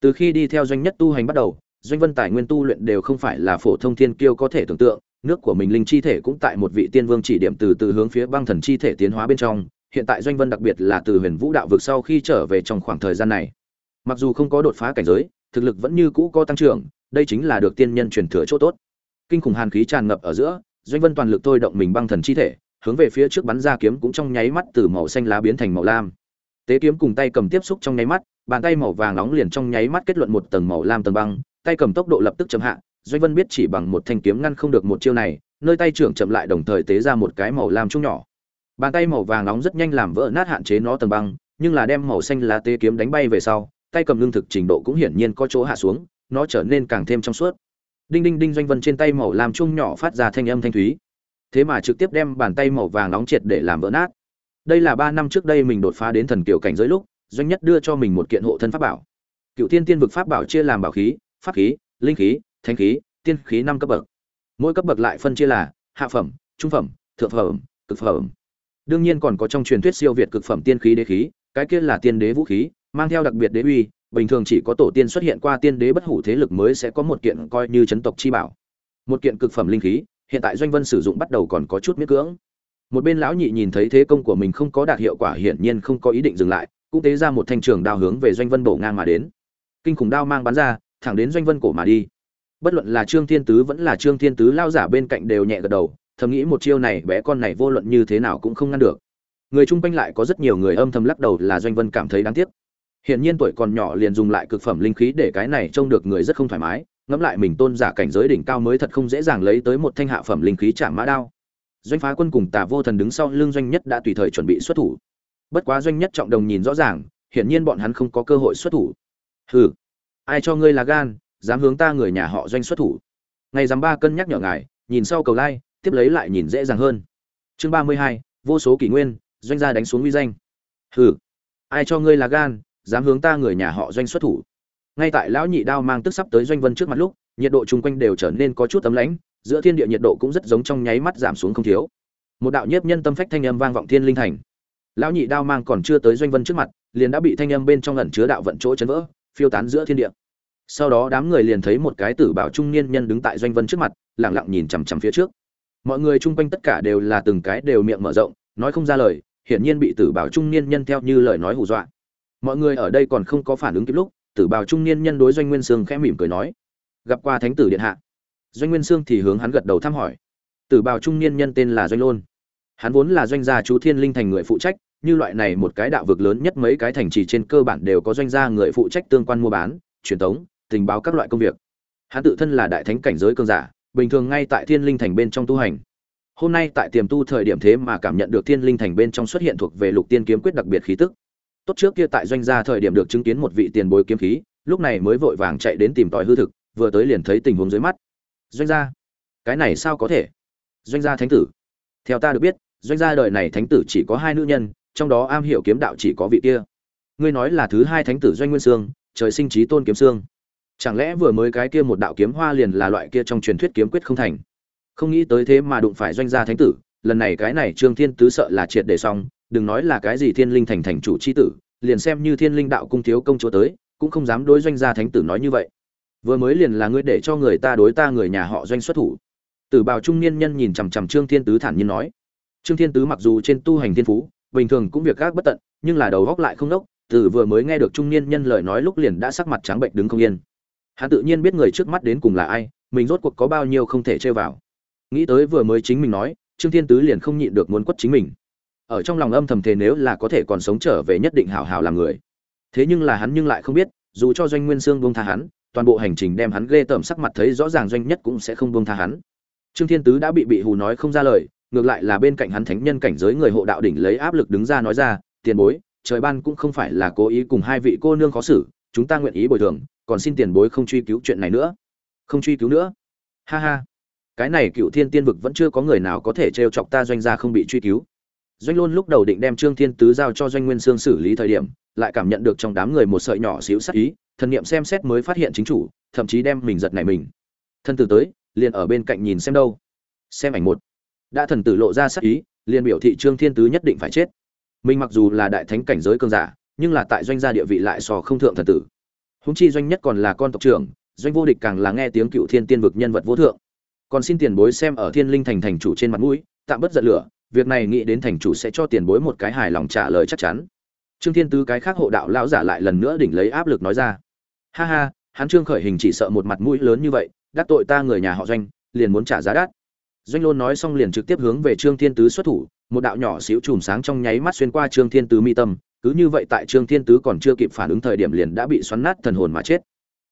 Từ khi đi theo doanh nhất tu hành bắt đầu, doanh vân tài nguyên tu luyện đều không phải là phổ thông thiên kiêu có thể tưởng tượng, nước của mình linh chi thể cũng tại một vị tiên vương chỉ điểm từ từ hướng phía băng thần chi thể tiến hóa bên trong hiện tại doanh vân đặc biệt là từ huyền vũ đạo vực sau khi trở về trong khoảng thời gian này. Mặc dù không có đột phá cảnh giới, thực lực vẫn như cũ có tăng trưởng, đây chính là được tiên nhân truyền thừa chỗ tốt. Kinh khủng hàn khí tràn ngập ở giữa, doanh vân toàn lực thôi động mình băng thần chi thể, hướng về phía trước bắn ra kiếm cũng trong nháy mắt từ màu xanh lá biến thành màu lam. Tế kiếm cùng tay cầm tiếp xúc trong nháy mắt, bàn tay màu vàng nóng liền trong nháy mắt kết luận một tầng màu lam tầng băng, tay cầm tốc độ lập tức chậm hạ, doanh vân biết chỉ bằng một thanh kiếm ngăn không được một chiêu này, nơi tay trưởng chậm lại đồng thời tế ra một cái màu lam trung nhỏ bàn tay màu vàng nóng rất nhanh làm vỡ nát hạn chế nó tầng băng, nhưng là đem màu xanh lá tế kiếm đánh bay về sau, tay cầm lương thực trình độ cũng hiển nhiên có chỗ hạ xuống, nó trở nên càng thêm trong suốt. Đinh đinh đinh doanh vân trên tay màu làm trung nhỏ phát ra thanh âm thanh thúy. Thế mà trực tiếp đem bàn tay màu vàng nóng triệt để làm vỡ nát. Đây là ba năm trước đây mình đột phá đến thần kiều cảnh giới lúc, doanh nhất đưa cho mình một kiện hộ thân pháp bảo. Cựu tiên tiên vực pháp bảo chia làm bảo khí, pháp khí, linh khí thanh khí, tiên khí năm cấp bậc. Mỗi cấp bậc lại phân chia là hạ phẩm, trung phẩm, thượng phẩm, cực phẩm đương nhiên còn có trong truyền thuyết siêu việt cực phẩm tiên khí đế khí, cái kia là tiên đế vũ khí, mang theo đặc biệt đế uy, bình thường chỉ có tổ tiên xuất hiện qua tiên đế bất hủ thế lực mới sẽ có một kiện coi như chấn tộc chi bảo. Một kiện cực phẩm linh khí, hiện tại doanh vân sử dụng bắt đầu còn có chút miễn cưỡng. Một bên lão nhị nhìn thấy thế công của mình không có đạt hiệu quả hiển nhiên không có ý định dừng lại, cũng tế ra một thanh trường đao hướng về doanh vân bổ ngang mà đến. Kinh khủng đao mang bắn ra, thẳng đến doanh vân cổ mà đi. Bất luận là trương thiên tứ vẫn là trương thiên tứ lao giả bên cạnh đều nhẹ gật đầu thầm nghĩ một chiêu này bé con này vô luận như thế nào cũng không ngăn được người chung quanh lại có rất nhiều người âm thầm lắc đầu là doanh vân cảm thấy đáng tiếc hiện nhiên tuổi còn nhỏ liền dùng lại cực phẩm linh khí để cái này trông được người rất không thoải mái, ngẫm lại mình tôn giả cảnh giới đỉnh cao mới thật không dễ dàng lấy tới một thanh hạ phẩm linh khí chạm mã đao. Doanh phá quân cùng Tà Vô Thần đứng sau lưng doanh nhất đã tùy thời chuẩn bị xuất thủ. Bất quá doanh nhất trọng đồng nhìn rõ ràng, hiển nhiên bọn hắn không có cơ hội xuất thủ. Hừ, ai cho ngươi là gan, dám hướng ta người nhà họ doanh xuất thủ. Ngày dám ba cân nhắc nhở ngài, nhìn sau cầu lai, tiếp lấy lại nhìn dễ dàng hơn. Chương ba mươi hai, vô số kỷ nguyên, doanh gia đánh xuống uy danh. Hừ, ai cho ngươi là gan, dám hướng ta người nhà họ doanh xuất thủ. Ngay tại lão nhị đao mang tức sắp tới doanh vân trước mặt lúc nhiệt độ chung quanh đều trở nên có chút ấm lãnh giữa thiên địa nhiệt độ cũng rất giống trong nháy mắt giảm xuống không thiếu. Một đạo nhiếp nhân tâm phách thanh âm vang vọng thiên linh thành. Lão nhị đao mang còn chưa tới doanh vân trước mặt liền đã bị thanh âm bên trong ẩn chứa đạo vận chỗ chấn vỡ phiêu tán giữa thiên địa. Sau đó đám người liền thấy một cái tử bảo trung niên nhân đứng tại doanh vân trước mặt lặng lặng nhìn chằm chằm phía trước mọi người chung quanh tất cả đều là từng cái đều miệng mở rộng, nói không ra lời, hiển nhiên bị tử bảo trung niên nhân theo như lời nói hù dọa. Mọi người ở đây còn không có phản ứng kịp lúc, tử bào trung niên nhân đối doanh nguyên sương khẽ mỉm cười nói, gặp qua thánh tử điện hạ. Doanh nguyên sương thì hướng hắn gật đầu thăm hỏi, tử bào trung niên nhân tên là doanh lôn. Hắn vốn là doanh gia chú thiên linh thành người phụ trách, như loại này một cái đạo vực lớn nhất mấy cái thành trì trên cơ bản đều có doanh gia người phụ trách tương quan mua bán, truyền thống, tình báo các loại công việc. Hắn tự thân là đại thánh cảnh giới cơn giả bình thường ngay tại thiên linh thành bên trong tu hành. Hôm nay tại tiềm tu thời điểm thế mà cảm nhận được thiên linh thành bên trong xuất hiện thuộc về lục tiên kiếm quyết đặc biệt khí tức. Tốt trước kia tại doanh gia thời điểm được chứng kiến một vị tiền bối kiếm khí, lúc này mới vội vàng chạy đến tìm tòi hư thực, vừa tới liền thấy tình huống dưới mắt. Doanh gia, cái này sao có thể? Doanh gia thánh tử. Theo ta được biết, doanh gia đời này thánh tử chỉ có hai nữ nhân, trong đó am hiểu kiếm đạo chỉ có vị kia. Ngươi nói là thứ hai thánh tử doanh nguyên sương, trời sinh trí tôn kiếm sương chẳng lẽ vừa mới cái kia một đạo kiếm hoa liền là loại kia trong truyền thuyết kiếm quyết không thành? Không nghĩ tới thế mà đụng phải doanh gia thánh tử, lần này cái này trương thiên tứ sợ là triệt để xong, đừng nói là cái gì thiên linh thành thành chủ chi tử, liền xem như thiên linh đạo cung thiếu công chúa tới, cũng không dám đối doanh gia thánh tử nói như vậy. Vừa mới liền là ngươi để cho người ta đối ta người nhà họ doanh xuất thủ. Tử bào trung niên nhân nhìn chằm chằm trương thiên tứ thản nhiên nói. Trương thiên tứ mặc dù trên tu hành thiên phú, bình thường cũng việc gác bất tận, nhưng là đầu góc lại không đốc, từ vừa mới nghe được trung niên nhân lời nói lúc liền đã sắc mặt trắng bệnh đứng không yên hắn tự nhiên biết người trước mắt đến cùng là ai, mình rốt cuộc có bao nhiêu không thể chơi vào. Nghĩ tới vừa mới chính mình nói, trương thiên tứ liền không nhịn được muốn quất chính mình. Ở trong lòng âm thầm thế nếu là có thể còn sống trở về nhất định hảo hảo làm người. Thế nhưng là hắn nhưng lại không biết, dù cho doanh nguyên sương buông tha hắn, toàn bộ hành trình đem hắn ghê tởm sắc mặt thấy rõ ràng doanh nhất cũng sẽ không buông tha hắn. Trương thiên tứ đã bị bị hù nói không ra lời, ngược lại là bên cạnh hắn thánh nhân cảnh giới người hộ đạo đỉnh lấy áp lực đứng ra nói ra, tiền bối, trời ban cũng không phải là cố ý cùng hai vị cô nương khó xử, chúng ta nguyện ý bồi thường còn xin tiền bối không truy cứu chuyện này nữa. Không truy cứu nữa. Ha ha. Cái này cựu thiên tiên vực vẫn chưa có người nào có thể trêu chọc ta doanh gia không bị truy cứu. Doanh luôn lúc đầu định đem trương thiên tứ giao cho doanh nguyên sương xử lý thời điểm, lại cảm nhận được trong đám người một sợi nhỏ xíu sắc ý, thần niệm xem xét mới phát hiện chính chủ, thậm chí đem mình giật này mình. Thân tử tới, liền ở bên cạnh nhìn xem đâu. Xem ảnh một. Đã thần tử lộ ra sắc ý, liền biểu thị trương thiên tứ nhất định phải chết. Mình mặc dù là đại thánh cảnh giới cơn giả, nhưng là tại doanh gia địa vị lại sò không thượng thần tử húng chi doanh nhất còn là con tộc trưởng, doanh vô địch càng là nghe tiếng cựu thiên tiên vực nhân vật vô thượng. Còn xin tiền bối xem ở thiên linh thành thành chủ trên mặt mũi, tạm bất giận lửa, việc này nghĩ đến thành chủ sẽ cho tiền bối một cái hài lòng trả lời chắc chắn. Trương thiên tứ cái khác hộ đạo lão giả lại lần nữa đỉnh lấy áp lực nói ra. Ha ha, hắn trương khởi hình chỉ sợ một mặt mũi lớn như vậy, đắc tội ta người nhà họ doanh, liền muốn trả giá đắt. Doanh lôn nói xong liền trực tiếp hướng về trương thiên tứ xuất thủ, một đạo nhỏ xíu chùm sáng trong nháy mắt xuyên qua trương thiên tứ mi tâm cứ như vậy tại trương thiên tứ còn chưa kịp phản ứng thời điểm liền đã bị xoắn nát thần hồn mà chết.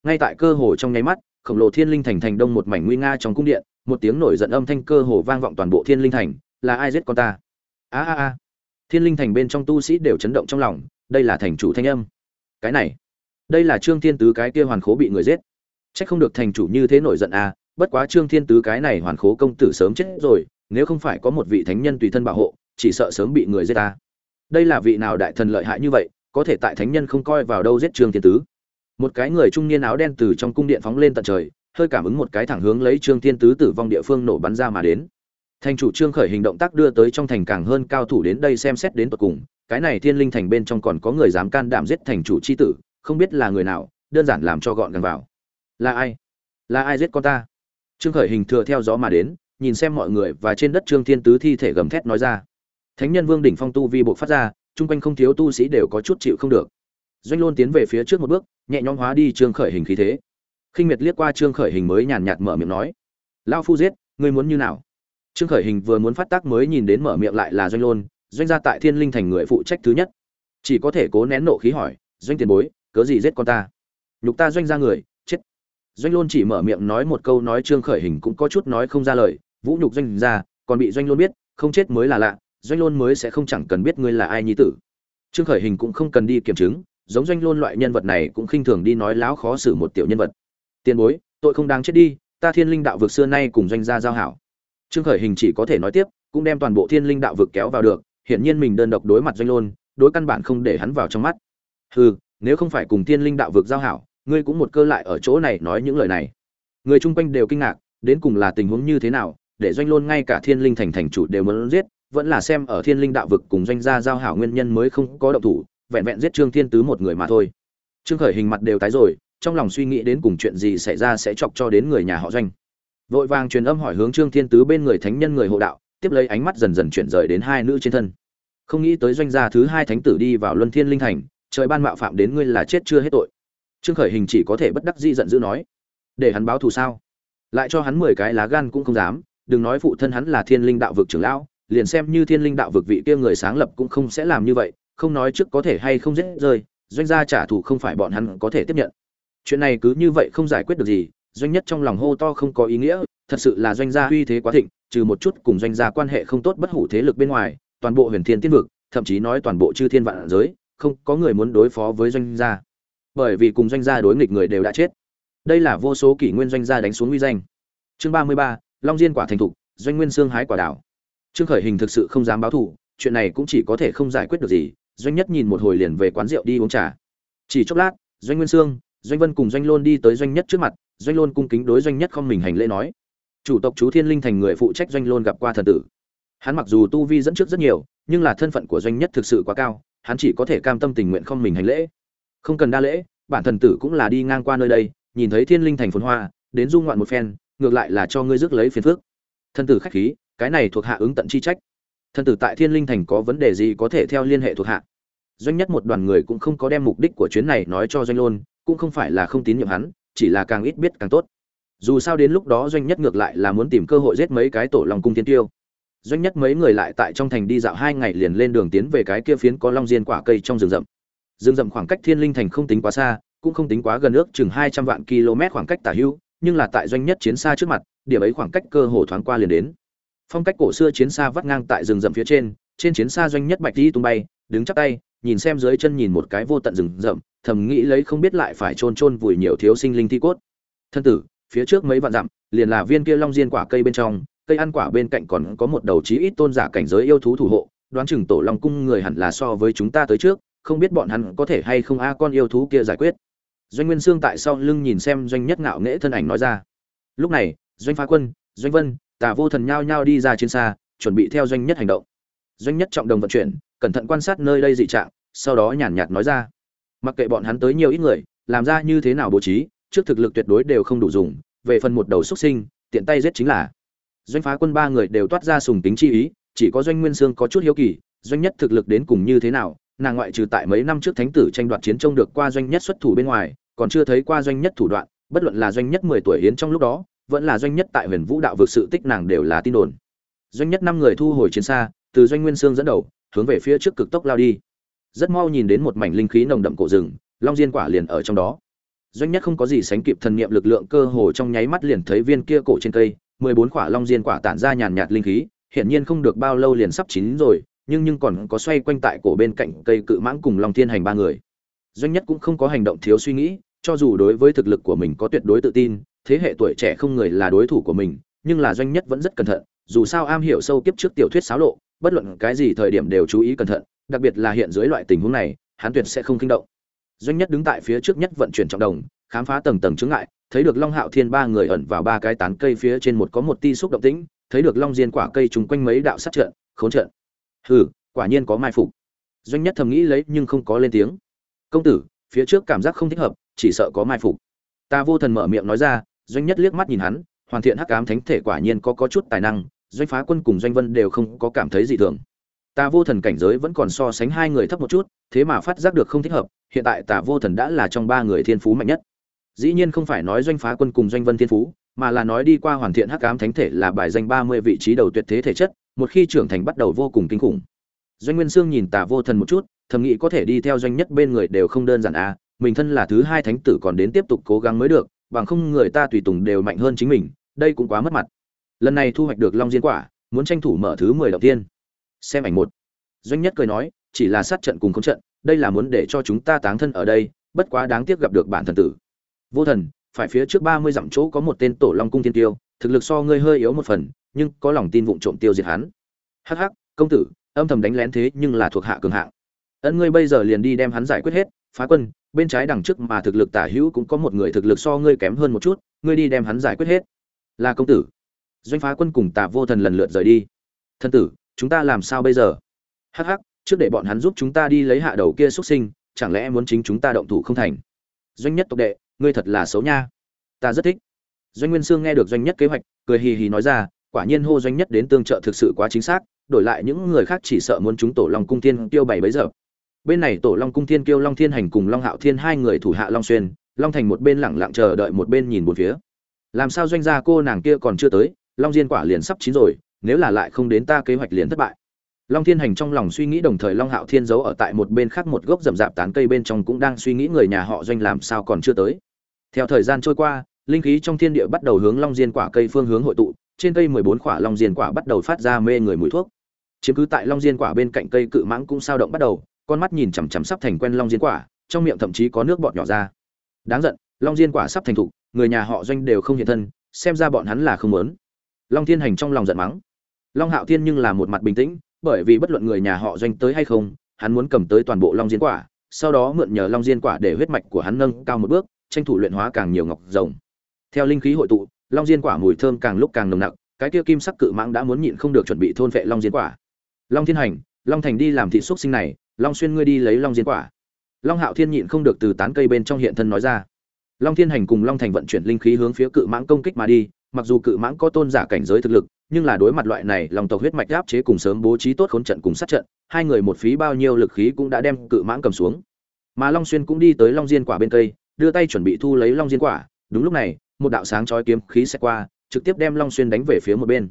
Ngay tại cơ hồ trong nháy mắt, khổng lồ thiên linh thành thành đông một mảnh nguy nga trong cung điện, một tiếng nổi giận âm thanh cơ hồ vang vọng toàn bộ thiên linh thành, là ai giết con ta? A a a. Thiên linh thành bên trong tu sĩ đều chấn động trong lòng, đây là thành chủ thanh âm. Cái này, đây là trương thiên tứ cái kia hoàn khố bị người giết. Chắc không được thành chủ như thế nổi giận à bất quá trương thiên tứ cái này hoàn khố công tử sớm chết rồi, nếu không phải có một vị thánh nhân tùy thân bảo hộ, chỉ sợ sớm bị người giết ta đây là vị nào đại thần lợi hại như vậy, có thể tại thánh nhân không coi vào đâu giết trương thiên tứ? Một cái người trung niên áo đen từ trong cung điện phóng lên tận trời, hơi cảm ứng một cái thẳng hướng lấy trương thiên tứ tử vong địa phương nổ bắn ra mà đến. Thành chủ trương khởi hình động tác đưa tới trong thành càng hơn cao thủ đến đây xem xét đến tận cùng, cái này thiên linh thành bên trong còn có người dám can đảm giết thành chủ chi tử, không biết là người nào, đơn giản làm cho gọn gàng vào. Là ai? Là ai giết con ta? Trương khởi hình thừa theo gió mà đến, nhìn xem mọi người và trên đất trương thiên tứ thi thể gầm thét nói ra thánh nhân vương đỉnh phong tu vi buộc phát ra, chung quanh không thiếu tu sĩ đều có chút chịu không được. Doanh lôn tiến về phía trước một bước, nhẹ nhõm hóa đi trương khởi hình khí thế. Khinh miệt liếc qua trương khởi hình mới nhàn nhạt mở miệng nói lao phu giết, ngươi muốn như nào? Trương khởi hình vừa muốn phát tác mới nhìn đến mở miệng lại là doanh lôn, doanh gia tại thiên linh thành người phụ trách thứ nhất. Chỉ có thể cố nén nộ khí hỏi, doanh tiền bối, cớ gì giết con ta? Nhục ta doanh ra người, chết. Doanh lôn chỉ mở miệng nói một câu nói trương khởi hình cũng có chút nói không ra lời, vũ nhục doanh ra còn bị doanh lôn biết, không chết mới là lạ doanh lôn mới sẽ không chẳng cần biết ngươi là ai nhi tử. Trương khởi hình cũng không cần đi kiểm chứng, giống doanh lôn loại nhân vật này cũng khinh thường đi nói láo khó xử một tiểu nhân vật. Tiền bối, tội không đáng chết đi, ta thiên linh đạo vực xưa nay cùng doanh gia giao hảo. Trương khởi hình chỉ có thể nói tiếp, cũng đem toàn bộ thiên linh đạo vực kéo vào được, hiển nhiên mình đơn độc đối mặt doanh lôn, đối căn bản không để hắn vào trong mắt. Hừ, nếu không phải cùng thiên linh đạo vực giao hảo, ngươi cũng một cơ lại ở chỗ này nói những lời này. Người chung quanh đều kinh ngạc, đến cùng là tình huống như thế nào, để doanh lôn ngay cả thiên linh thành thành chủ đều muốn giết vẫn là xem ở thiên linh đạo vực cùng doanh gia giao hảo nguyên nhân mới không có động thủ, vẹn vẹn giết trương thiên tứ một người mà thôi. Trương khởi hình mặt đều tái rồi, trong lòng suy nghĩ đến cùng chuyện gì xảy ra sẽ chọc cho đến người nhà họ doanh. Vội vàng truyền âm hỏi hướng trương thiên tứ bên người thánh nhân người hộ đạo, tiếp lấy ánh mắt dần dần chuyển rời đến hai nữ trên thân. Không nghĩ tới doanh gia thứ hai thánh tử đi vào luân thiên linh thành, trời ban mạo phạm đến ngươi là chết chưa hết tội. Trương khởi hình chỉ có thể bất đắc dĩ giận dữ nói, để hắn báo thù sao? Lại cho hắn mười cái lá gan cũng không dám, đừng nói phụ thân hắn là thiên linh đạo vực trưởng lão liền xem như thiên linh đạo vực vị kia người sáng lập cũng không sẽ làm như vậy, không nói trước có thể hay không dễ rơi, doanh gia trả thù không phải bọn hắn có thể tiếp nhận. Chuyện này cứ như vậy không giải quyết được gì, doanh nhất trong lòng hô to không có ý nghĩa, thật sự là doanh gia uy thế quá thịnh, trừ một chút cùng doanh gia quan hệ không tốt bất hủ thế lực bên ngoài, toàn bộ huyền thiên tiên vực, thậm chí nói toàn bộ chư thiên vạn giới, không có người muốn đối phó với doanh gia. Bởi vì cùng doanh gia đối nghịch người đều đã chết. Đây là vô số kỷ nguyên doanh gia đánh xuống uy danh. Chương ba mươi ba, long diên quả thành thục, doanh nguyên xương hái quả đảo trương khởi hình thực sự không dám báo thù, chuyện này cũng chỉ có thể không giải quyết được gì, doanh nhất nhìn một hồi liền về quán rượu đi uống trà. Chỉ chốc lát, doanh nguyên sương, doanh vân cùng doanh lôn đi tới doanh nhất trước mặt, doanh lôn cung kính đối doanh nhất không mình hành lễ nói. Chủ tộc chú thiên linh thành người phụ trách doanh lôn gặp qua thần tử. Hắn mặc dù tu vi dẫn trước rất nhiều, nhưng là thân phận của doanh nhất thực sự quá cao, hắn chỉ có thể cam tâm tình nguyện không mình hành lễ. Không cần đa lễ, bản thần tử cũng là đi ngang qua nơi đây, nhìn thấy thiên linh thành phồn hoa, đến du ngoạn một phen, ngược lại là cho ngươi rước lấy phiền phước thần tử khách khí cái này thuộc hạ ứng tận chi trách. Thân tử tại thiên linh thành có vấn đề gì có thể theo liên hệ thuộc hạ. Doanh nhất một đoàn người cũng không có đem mục đích của chuyến này nói cho doanh lôn, cũng không phải là không tín nhiệm hắn, chỉ là càng ít biết càng tốt. Dù sao đến lúc đó doanh nhất ngược lại là muốn tìm cơ hội giết mấy cái tổ lòng cung thiên tiêu. Doanh nhất mấy người lại tại trong thành đi dạo hai ngày liền lên đường tiến về cái kia phiến có long diên quả cây trong rừng rậm. Rừng rậm khoảng cách thiên linh thành không tính quá xa, cũng không tính quá gần ước chừng hai trăm vạn km khoảng cách tả hữu nhưng là tại doanh nhất chiến xa trước mặt, điểm ấy khoảng cách cơ hồ thoáng qua liền đến phong cách cổ xưa chiến xa vắt ngang tại rừng rậm phía trên trên chiến xa doanh nhất bạch đi tung bay, đứng chắc tay, nhìn xem dưới chân nhìn một cái vô tận rừng rậm, thầm nghĩ lấy không biết lại phải chôn chôn vùi nhiều thiếu sinh linh thi cốt. Thân tử, phía trước mấy vạn dặm, liền là viên kia long diên quả cây bên trong, cây ăn quả bên cạnh còn có một đầu chí ít tôn giả cảnh giới yêu thú thủ hộ, đoán chừng tổ long cung người hẳn là so với chúng ta tới trước, không biết bọn hắn có thể hay không a con yêu thú kia giải quyết. Doanh nguyên sương tại sau lưng nhìn xem doanh nhất ngạo nghễ thân ảnh nói ra. Lúc này, doanh phá quân, doanh vân tà vô thần nhao nhao đi ra trên xa, chuẩn bị theo doanh nhất hành động. Doanh nhất trọng đồng vận chuyển, cẩn thận quan sát nơi đây dị trạng, sau đó nhàn nhạt nói ra. Mặc kệ bọn hắn tới nhiều ít người, làm ra như thế nào bố trí, trước thực lực tuyệt đối đều không đủ dùng, về phần một đầu xuất sinh, tiện tay giết chính là. Doanh phá quân ba người đều toát ra sùng tính chi ý, chỉ có doanh nguyên sương có chút hiếu kỳ, doanh nhất thực lực đến cùng như thế nào, nàng ngoại trừ tại mấy năm trước thánh tử tranh đoạt chiến trông được qua doanh nhất xuất thủ bên ngoài, còn chưa thấy qua doanh nhất thủ đoạn, bất luận là doanh nhất mười tuổi hiến trong lúc đó vẫn là doanh nhất tại huyền vũ đạo vực sự tích nàng đều là tin đồn. Doanh nhất năm người thu hồi chiến xa, từ doanh nguyên sương dẫn đầu, hướng về phía trước cực tốc lao đi. Rất mau nhìn đến một mảnh linh khí nồng đậm cổ rừng, long diên quả liền ở trong đó. Doanh nhất không có gì sánh kịp thần niệm lực lượng cơ hồ trong nháy mắt liền thấy viên kia cổ trên cây, mười bốn quả long diên quả tản ra nhàn nhạt linh khí, hiển nhiên không được bao lâu liền sắp chín rồi, nhưng nhưng còn có xoay quanh tại cổ bên cạnh cây cự mãng cùng long thiên hành ba người. Doanh nhất cũng không có hành động thiếu suy nghĩ, cho dù đối với thực lực của mình có tuyệt đối tự tin thế hệ tuổi trẻ không người là đối thủ của mình, nhưng là doanh nhất vẫn rất cẩn thận, dù sao am hiểu sâu kiếp trước tiểu thuyết xáo lộ, bất luận cái gì thời điểm đều chú ý cẩn thận, đặc biệt là hiện dưới loại tình huống này, hắn tuyệt sẽ không kinh động. Doanh nhất đứng tại phía trước nhất vận chuyển trọng đồng, khám phá tầng tầng chướng ngại, thấy được long hạo thiên ba người ẩn vào ba cái tán cây phía trên một có một ti xúc động tĩnh, thấy được long diên quả cây trùng quanh mấy đạo sát trận, khốn trận. Hừ, quả nhiên có mai phục. Doanh nhất thầm nghĩ lấy nhưng không có lên tiếng. Công tử, phía trước cảm giác không thích hợp, chỉ sợ có mai phục. Ta vô thần mở miệng nói ra doanh nhất liếc mắt nhìn hắn, hoàn thiện hắc ám thánh thể quả nhiên có có chút tài năng, doanh phá quân cùng doanh vân đều không có cảm thấy gì thường. Ta vô thần cảnh giới vẫn còn so sánh hai người thấp một chút, thế mà phát giác được không thích hợp, hiện tại tà vô thần đã là trong ba người thiên phú mạnh nhất. Dĩ nhiên không phải nói doanh phá quân cùng doanh vân thiên phú, mà là nói đi qua hoàn thiện hắc ám thánh thể là bài danh ba mươi vị trí đầu tuyệt thế thể chất, một khi trưởng thành bắt đầu vô cùng kinh khủng. Doanh nguyên sương nhìn tà vô thần một chút, thầm nghĩ có thể đi theo doanh nhất bên người đều không đơn giản à mình thân là thứ hai thánh tử còn đến tiếp tục cố gắng mới được bằng không người ta tùy tùng đều mạnh hơn chính mình, đây cũng quá mất mặt. Lần này thu hoạch được long diên quả, muốn tranh thủ mở thứ mười đầu tiên. Xem ảnh một. Doanh nhất cười nói, chỉ là sát trận cùng không trận, đây là muốn để cho chúng ta táng thân ở đây, bất quá đáng tiếc gặp được bản thần tử. Vô thần, phải phía trước ba mươi dặm chỗ có một tên tổ long cung thiên tiêu, thực lực so ngươi hơi yếu một phần, nhưng có lòng tin vụng trộm tiêu diệt hắn. Hắc hắc, công tử, âm thầm đánh lén thế nhưng là thuộc hạ cường hạng. Ân ngươi bây giờ liền đi đem hắn giải quyết hết, phá quân bên trái đằng trước mà thực lực tả hữu cũng có một người thực lực so ngươi kém hơn một chút, ngươi đi đem hắn giải quyết hết. Là công tử. Doanh phá quân cùng tạ vô thần lần lượt rời đi. Thân tử, chúng ta làm sao bây giờ? Hắc hắc, trước để bọn hắn giúp chúng ta đi lấy hạ đầu kia xuất sinh, chẳng lẽ muốn chính chúng ta động thủ không thành? Doanh nhất tộc đệ, ngươi thật là xấu nha. Ta rất thích. Doanh nguyên sương nghe được doanh nhất kế hoạch, cười hì hì nói ra, quả nhiên hô doanh nhất đến tương trợ thực sự quá chính xác, đổi lại những người khác chỉ sợ muốn chúng tổ long cung thiên tiêu bảy bấy giờ bên này tổ long cung thiên kiêu long thiên hành cùng long hạo thiên hai người thủ hạ long xuyên, long thành một bên lẳng lặng chờ đợi một bên nhìn một phía. Làm sao doanh gia cô nàng kia còn chưa tới, long diên quả liền sắp chín rồi, nếu là lại không đến ta kế hoạch liền thất bại. Long thiên hành trong lòng suy nghĩ đồng thời long hạo thiên giấu ở tại một bên khác một gốc rậm rạp tán cây bên trong cũng đang suy nghĩ người nhà họ doanh làm sao còn chưa tới. Theo thời gian trôi qua, linh khí trong thiên địa bắt đầu hướng long diên quả cây phương hướng hội tụ, trên cây mười bốn quả long diên quả bắt đầu phát ra mê người mùi thuốc. Chiếm cứ tại long diên quả bên cạnh cây cự mãng cũng sao động bắt đầu con mắt nhìn chằm chằm sắp thành quen long diên quả, trong miệng thậm chí có nước bọt nhỏ ra. Đáng giận, long diên quả sắp thành thục, người nhà họ doanh đều không hiện thân, xem ra bọn hắn là không lớn. long thiên hành trong lòng giận mắng. Long hạo thiên nhưng là một mặt bình tĩnh, bởi vì bất luận người nhà họ doanh tới hay không, hắn muốn cầm tới toàn bộ long diên quả, sau đó mượn nhờ long diên quả để huyết mạch của hắn nâng cao một bước, tranh thủ luyện hóa càng nhiều ngọc rồng. Theo linh khí hội tụ, long diên quả mùi thơm càng lúc càng nồng nặc, cái kia kim sắc cự mãng đã muốn nhịn không được chuẩn bị thôn vệ long diên quả. Long thiên hành, long thành đi làm thị xúc sinh này long xuyên ngươi đi lấy long diên quả. Long hạo thiên nhịn không được từ tán cây bên trong hiện thân nói ra. Long thiên hành cùng long thành vận chuyển linh khí hướng phía cự mãng công kích mà đi, mặc dù cự mãng có tôn giả cảnh giới thực lực, nhưng là đối mặt loại này lòng tộc huyết mạch áp chế cùng sớm bố trí tốt khốn trận cùng sát trận, hai người một phí bao nhiêu lực khí cũng đã đem cự mãng cầm xuống. Mà long xuyên cũng đi tới long diên quả bên cây, đưa tay chuẩn bị thu lấy long diên quả. Đúng lúc này, một đạo sáng chói kiếm khí sẽ qua, trực tiếp đem long xuyên đánh về phía một bên.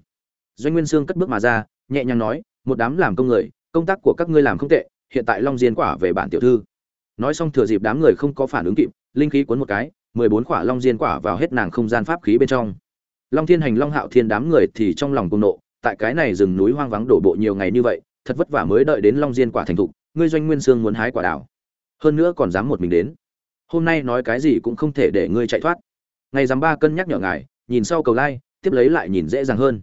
Doanh nguyên sương cất bước mà ra, nhẹ nhàng nói, một đám làm công người, công tác của các ngươi làm không tệ hiện tại long diên quả về bản tiểu thư. Nói xong thừa dịp đám người không có phản ứng kịp, linh khí cuốn một cái, mười bốn quả long diên quả vào hết nàng không gian pháp khí bên trong. Long thiên hành, long hạo thiên đám người thì trong lòng cùng nộ, tại cái này rừng núi hoang vắng đổ bộ nhiều ngày như vậy, thật vất vả mới đợi đến long diên quả thành thục, ngươi doanh nguyên sương muốn hái quả đảo hơn nữa còn dám một mình đến. Hôm nay nói cái gì cũng không thể để ngươi chạy thoát. Ngày dám ba cân nhắc nhở ngài, nhìn sau cầu lai, tiếp lấy lại nhìn dễ dàng hơn.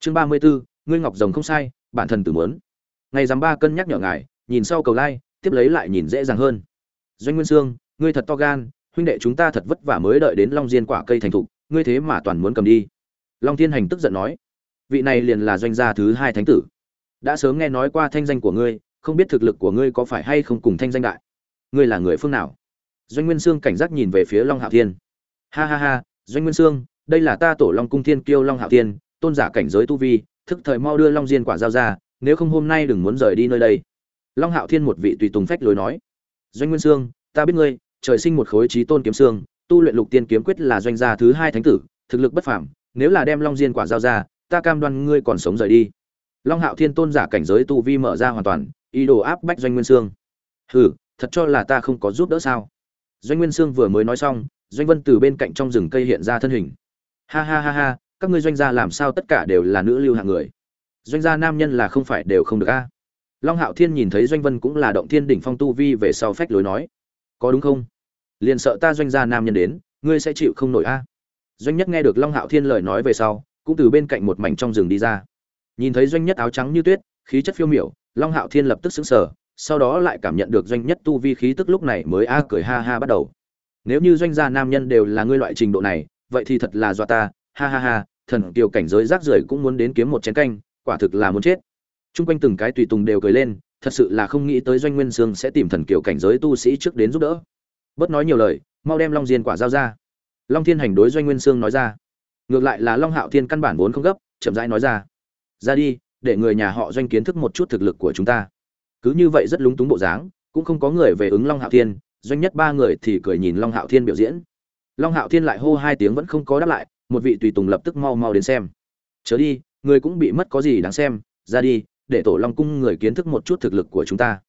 Chương ba mươi bốn ngươi ngọc rồng không sai, bản thân tử muốn. Ngày dám ba cân nhắc nhở ngài nhìn sau cầu lai, tiếp lấy lại nhìn dễ dàng hơn. Doanh nguyên sương, ngươi thật to gan, huynh đệ chúng ta thật vất vả mới đợi đến long diên quả cây thành thục ngươi thế mà toàn muốn cầm đi. Long thiên hành tức giận nói, vị này liền là doanh gia thứ hai thánh tử. Đã sớm nghe nói qua thanh danh của ngươi, không biết thực lực của ngươi có phải hay không cùng thanh danh đại. Ngươi là người phương nào? Doanh nguyên sương cảnh giác nhìn về phía long hạo thiên. Ha ha ha, doanh nguyên sương, đây là ta tổ long cung thiên kiêu long hạo thiên, tôn giả cảnh giới tu vi, thức thời mau đưa long diên quả giao ra, nếu không hôm nay đừng muốn rời đi nơi đây long hạo thiên một vị tùy tùng phách lối nói, doanh nguyên sương, ta biết ngươi, trời sinh một khối trí tôn kiếm xương tu luyện lục tiên kiếm quyết là doanh gia thứ hai thánh tử, thực lực bất phàm, nếu là đem long diên quả giao ra, ta cam đoan ngươi còn sống rời đi. Long hạo thiên tôn giả cảnh giới tu vi mở ra hoàn toàn, ý đồ áp bách doanh nguyên sương. Hừ, thật cho là ta không có giúp đỡ sao? Doanh nguyên sương vừa mới nói xong, doanh vân từ bên cạnh trong rừng cây hiện ra thân hình. Ha ha ha ha, các ngươi doanh gia làm sao tất cả đều là nữ lưu hạng người? Doanh gia nam nhân là không phải đều không được a? Long hạo thiên nhìn thấy doanh vân cũng là động thiên đỉnh phong tu vi về sau phách lối nói, có đúng không? Liền sợ ta doanh gia nam nhân đến, ngươi sẽ chịu không nổi a. Doanh nhất nghe được long hạo thiên lời nói về sau, cũng từ bên cạnh một mảnh trong rừng đi ra. Nhìn thấy doanh nhất áo trắng như tuyết, khí chất phiêu miểu, long hạo thiên lập tức xứng sở sau đó lại cảm nhận được doanh nhất tu vi khí tức lúc này mới a cười ha ha bắt đầu. Nếu như doanh gia nam nhân đều là ngươi loại trình độ này, vậy thì thật là do ta, ha ha ha, thần kiều cảnh giới rác rưởi cũng muốn đến kiếm một chén canh, quả thực là muốn chết chung quanh từng cái tùy tùng đều cười lên, thật sự là không nghĩ tới Doanh Nguyên Sương sẽ tìm thần kiều cảnh giới tu sĩ trước đến giúp đỡ. Bớt nói nhiều lời, mau đem Long Diên quả giao ra. Long Thiên Hành đối Doanh Nguyên Sương nói ra. Ngược lại là Long Hạo Thiên căn bản vốn không gấp, chậm rãi nói ra. Ra đi, để người nhà họ Doanh kiến thức một chút thực lực của chúng ta. Cứ như vậy rất lúng túng bộ dáng, cũng không có người về ứng Long Hạo Thiên, doanh nhất ba người thì cười nhìn Long Hạo Thiên biểu diễn. Long Hạo Thiên lại hô hai tiếng vẫn không có đáp lại, một vị tùy tùng lập tức mau mau đến xem. Chớ đi, người cũng bị mất có gì đáng xem, ra đi, để tổ long cung người kiến thức một chút thực lực của chúng ta.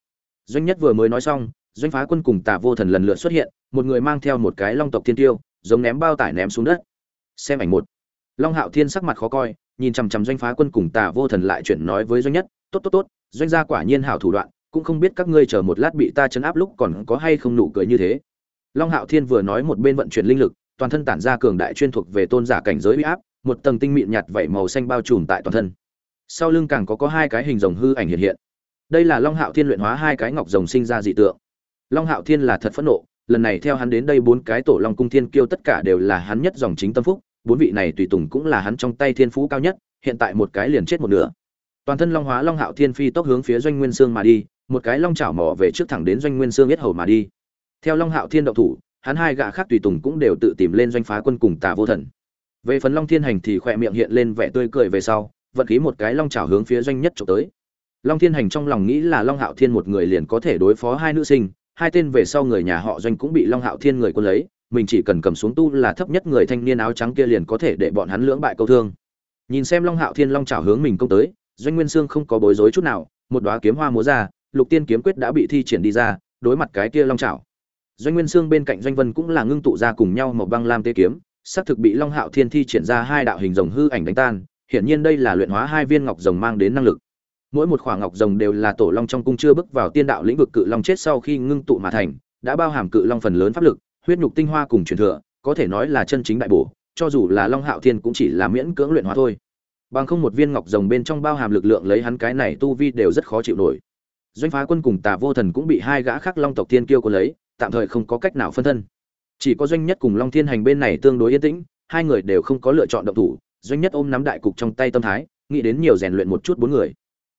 Doanh nhất vừa mới nói xong, doanh phá quân cùng Tả vô thần lần lượt xuất hiện, một người mang theo một cái long tộc thiên tiêu, giống ném bao tải ném xuống đất. Xem ảnh một. Long hạo thiên sắc mặt khó coi, nhìn chằm chằm doanh phá quân cùng Tả vô thần lại chuyển nói với doanh nhất, tốt tốt tốt, doanh gia quả nhiên hảo thủ đoạn, cũng không biết các ngươi chờ một lát bị ta chấn áp lúc còn có hay không nụ cười như thế. Long hạo thiên vừa nói một bên vận chuyển linh lực, toàn thân tản ra cường đại chuyên thuộc về tôn giả cảnh giới uy áp, một tầng tinh mịn nhạt vảy màu xanh bao trùm tại toàn thân sau lưng càng có có hai cái hình rồng hư ảnh hiện hiện. Đây là long hạo thiên luyện hóa hai cái ngọc rồng sinh ra dị tượng. Long hạo thiên là thật phẫn nộ, lần này theo hắn đến đây bốn cái tổ long cung thiên kiêu tất cả đều là hắn nhất dòng chính tâm phúc, bốn vị này tùy tùng cũng là hắn trong tay thiên phú cao nhất, hiện tại một cái liền chết một nửa. Toàn thân long hóa long hạo thiên phi tốc hướng phía doanh nguyên sương mà đi, một cái long chảo mỏ về trước thẳng đến doanh nguyên sương yết hầu mà đi. Theo long hạo thiên động thủ, hắn hai gã khác tùy tùng cũng đều tự tìm lên doanh phá quân cùng tà vô thần. Về phần long thiên hành thì khỏe miệng hiện lên vẻ tươi cười về sau vận khí một cái long chảo hướng phía doanh nhất trộm tới. Long thiên hành trong lòng nghĩ là long hạo thiên một người liền có thể đối phó hai nữ sinh, hai tên về sau người nhà họ doanh cũng bị long hạo thiên người quân lấy, mình chỉ cần cầm xuống tu là thấp nhất người thanh niên áo trắng kia liền có thể để bọn hắn lưỡng bại câu thương. Nhìn xem long hạo thiên long chảo hướng mình công tới, doanh nguyên sương không có bối rối chút nào, một đóa kiếm hoa múa ra, lục tiên kiếm quyết đã bị thi triển đi ra, đối mặt cái kia long chảo doanh nguyên sương bên cạnh doanh vân cũng là ngưng tụ ra cùng nhau một băng lam tê kiếm xác thực bị long hạo thiên thi triển ra hai đạo hình rồng hư ảnh đánh tan hiển nhiên đây là luyện hóa hai viên ngọc rồng mang đến năng lực. Mỗi một khỏa ngọc rồng đều là tổ long trong cung chưa bước vào tiên đạo lĩnh vực cự long chết sau khi ngưng tụ mà thành, đã bao hàm cự long phần lớn pháp lực, huyết nhục tinh hoa cùng truyền thừa, có thể nói là chân chính đại bổ, cho dù là Long Hạo Thiên cũng chỉ là miễn cưỡng luyện hóa thôi. Bằng không một viên ngọc rồng bên trong bao hàm lực lượng lấy hắn cái này tu vi đều rất khó chịu nổi. Doanh Phá Quân cùng Tà Vô Thần cũng bị hai gã khác Long tộc Thiên kiêu của lấy, tạm thời không có cách nào phân thân. Chỉ có Doanh Nhất cùng Long Thiên Hành bên này tương đối yên tĩnh, hai người đều không có lựa chọn động thủ, doanh nhất ôm nắm đại cục trong tay tâm thái, nghĩ đến nhiều rèn luyện một chút bốn người.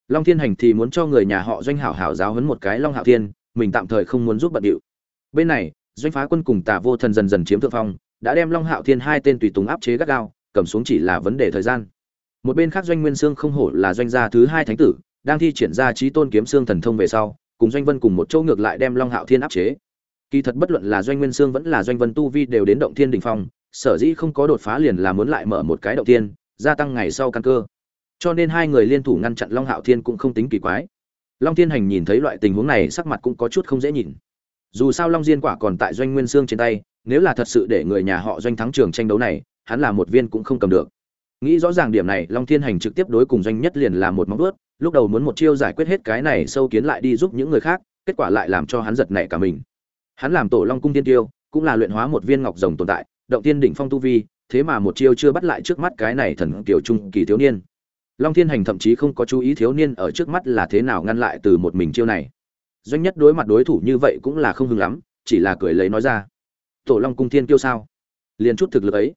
Long thiên hành thì muốn cho người nhà họ doanh hảo hảo giáo huấn một cái long hạo thiên, mình tạm thời không muốn giúp bận điệu. Bên này, doanh phá quân cùng Tả vô thần dần dần chiếm thượng phong, đã đem long hạo thiên hai tên tùy tùng áp chế gắt gao, cầm xuống chỉ là vấn đề thời gian. Một bên khác doanh nguyên sương không hổ là doanh gia thứ hai thánh tử, đang thi triển ra trí tôn kiếm xương thần thông về sau, cùng doanh vân cùng một chỗ ngược lại đem long hạo thiên áp chế. Kỳ thật bất luận là doanh nguyên sương vẫn là doanh vân tu vi đều đến động thiên đình phong sở dĩ không có đột phá liền là muốn lại mở một cái đầu tiên, gia tăng ngày sau căn cơ. Cho nên hai người liên thủ ngăn chặn long hạo thiên cũng không tính kỳ quái. Long thiên hành nhìn thấy loại tình huống này, sắc mặt cũng có chút không dễ nhìn. Dù sao long diên quả còn tại doanh nguyên xương trên tay, nếu là thật sự để người nhà họ doanh thắng trường tranh đấu này, hắn là một viên cũng không cầm được. Nghĩ rõ ràng điểm này, long thiên hành trực tiếp đối cùng doanh nhất liền là một móng ướt lúc đầu muốn một chiêu giải quyết hết cái này sâu kiến lại đi giúp những người khác, kết quả lại làm cho hắn giật nảy cả mình. Hắn làm tổ long cung tiên tiêu, cũng là luyện hóa một viên ngọc rồng tồn tại động tiên đỉnh phong tu vi, thế mà một chiêu chưa bắt lại trước mắt cái này thần tiểu trung kỳ thiếu niên. Long Thiên Hành thậm chí không có chú ý thiếu niên ở trước mắt là thế nào ngăn lại từ một mình chiêu này. Doanh nhất đối mặt đối thủ như vậy cũng là không hứng lắm, chỉ là cười lấy nói ra. Tổ Long cung thiên kiêu sao? Liền chút thực lực ấy.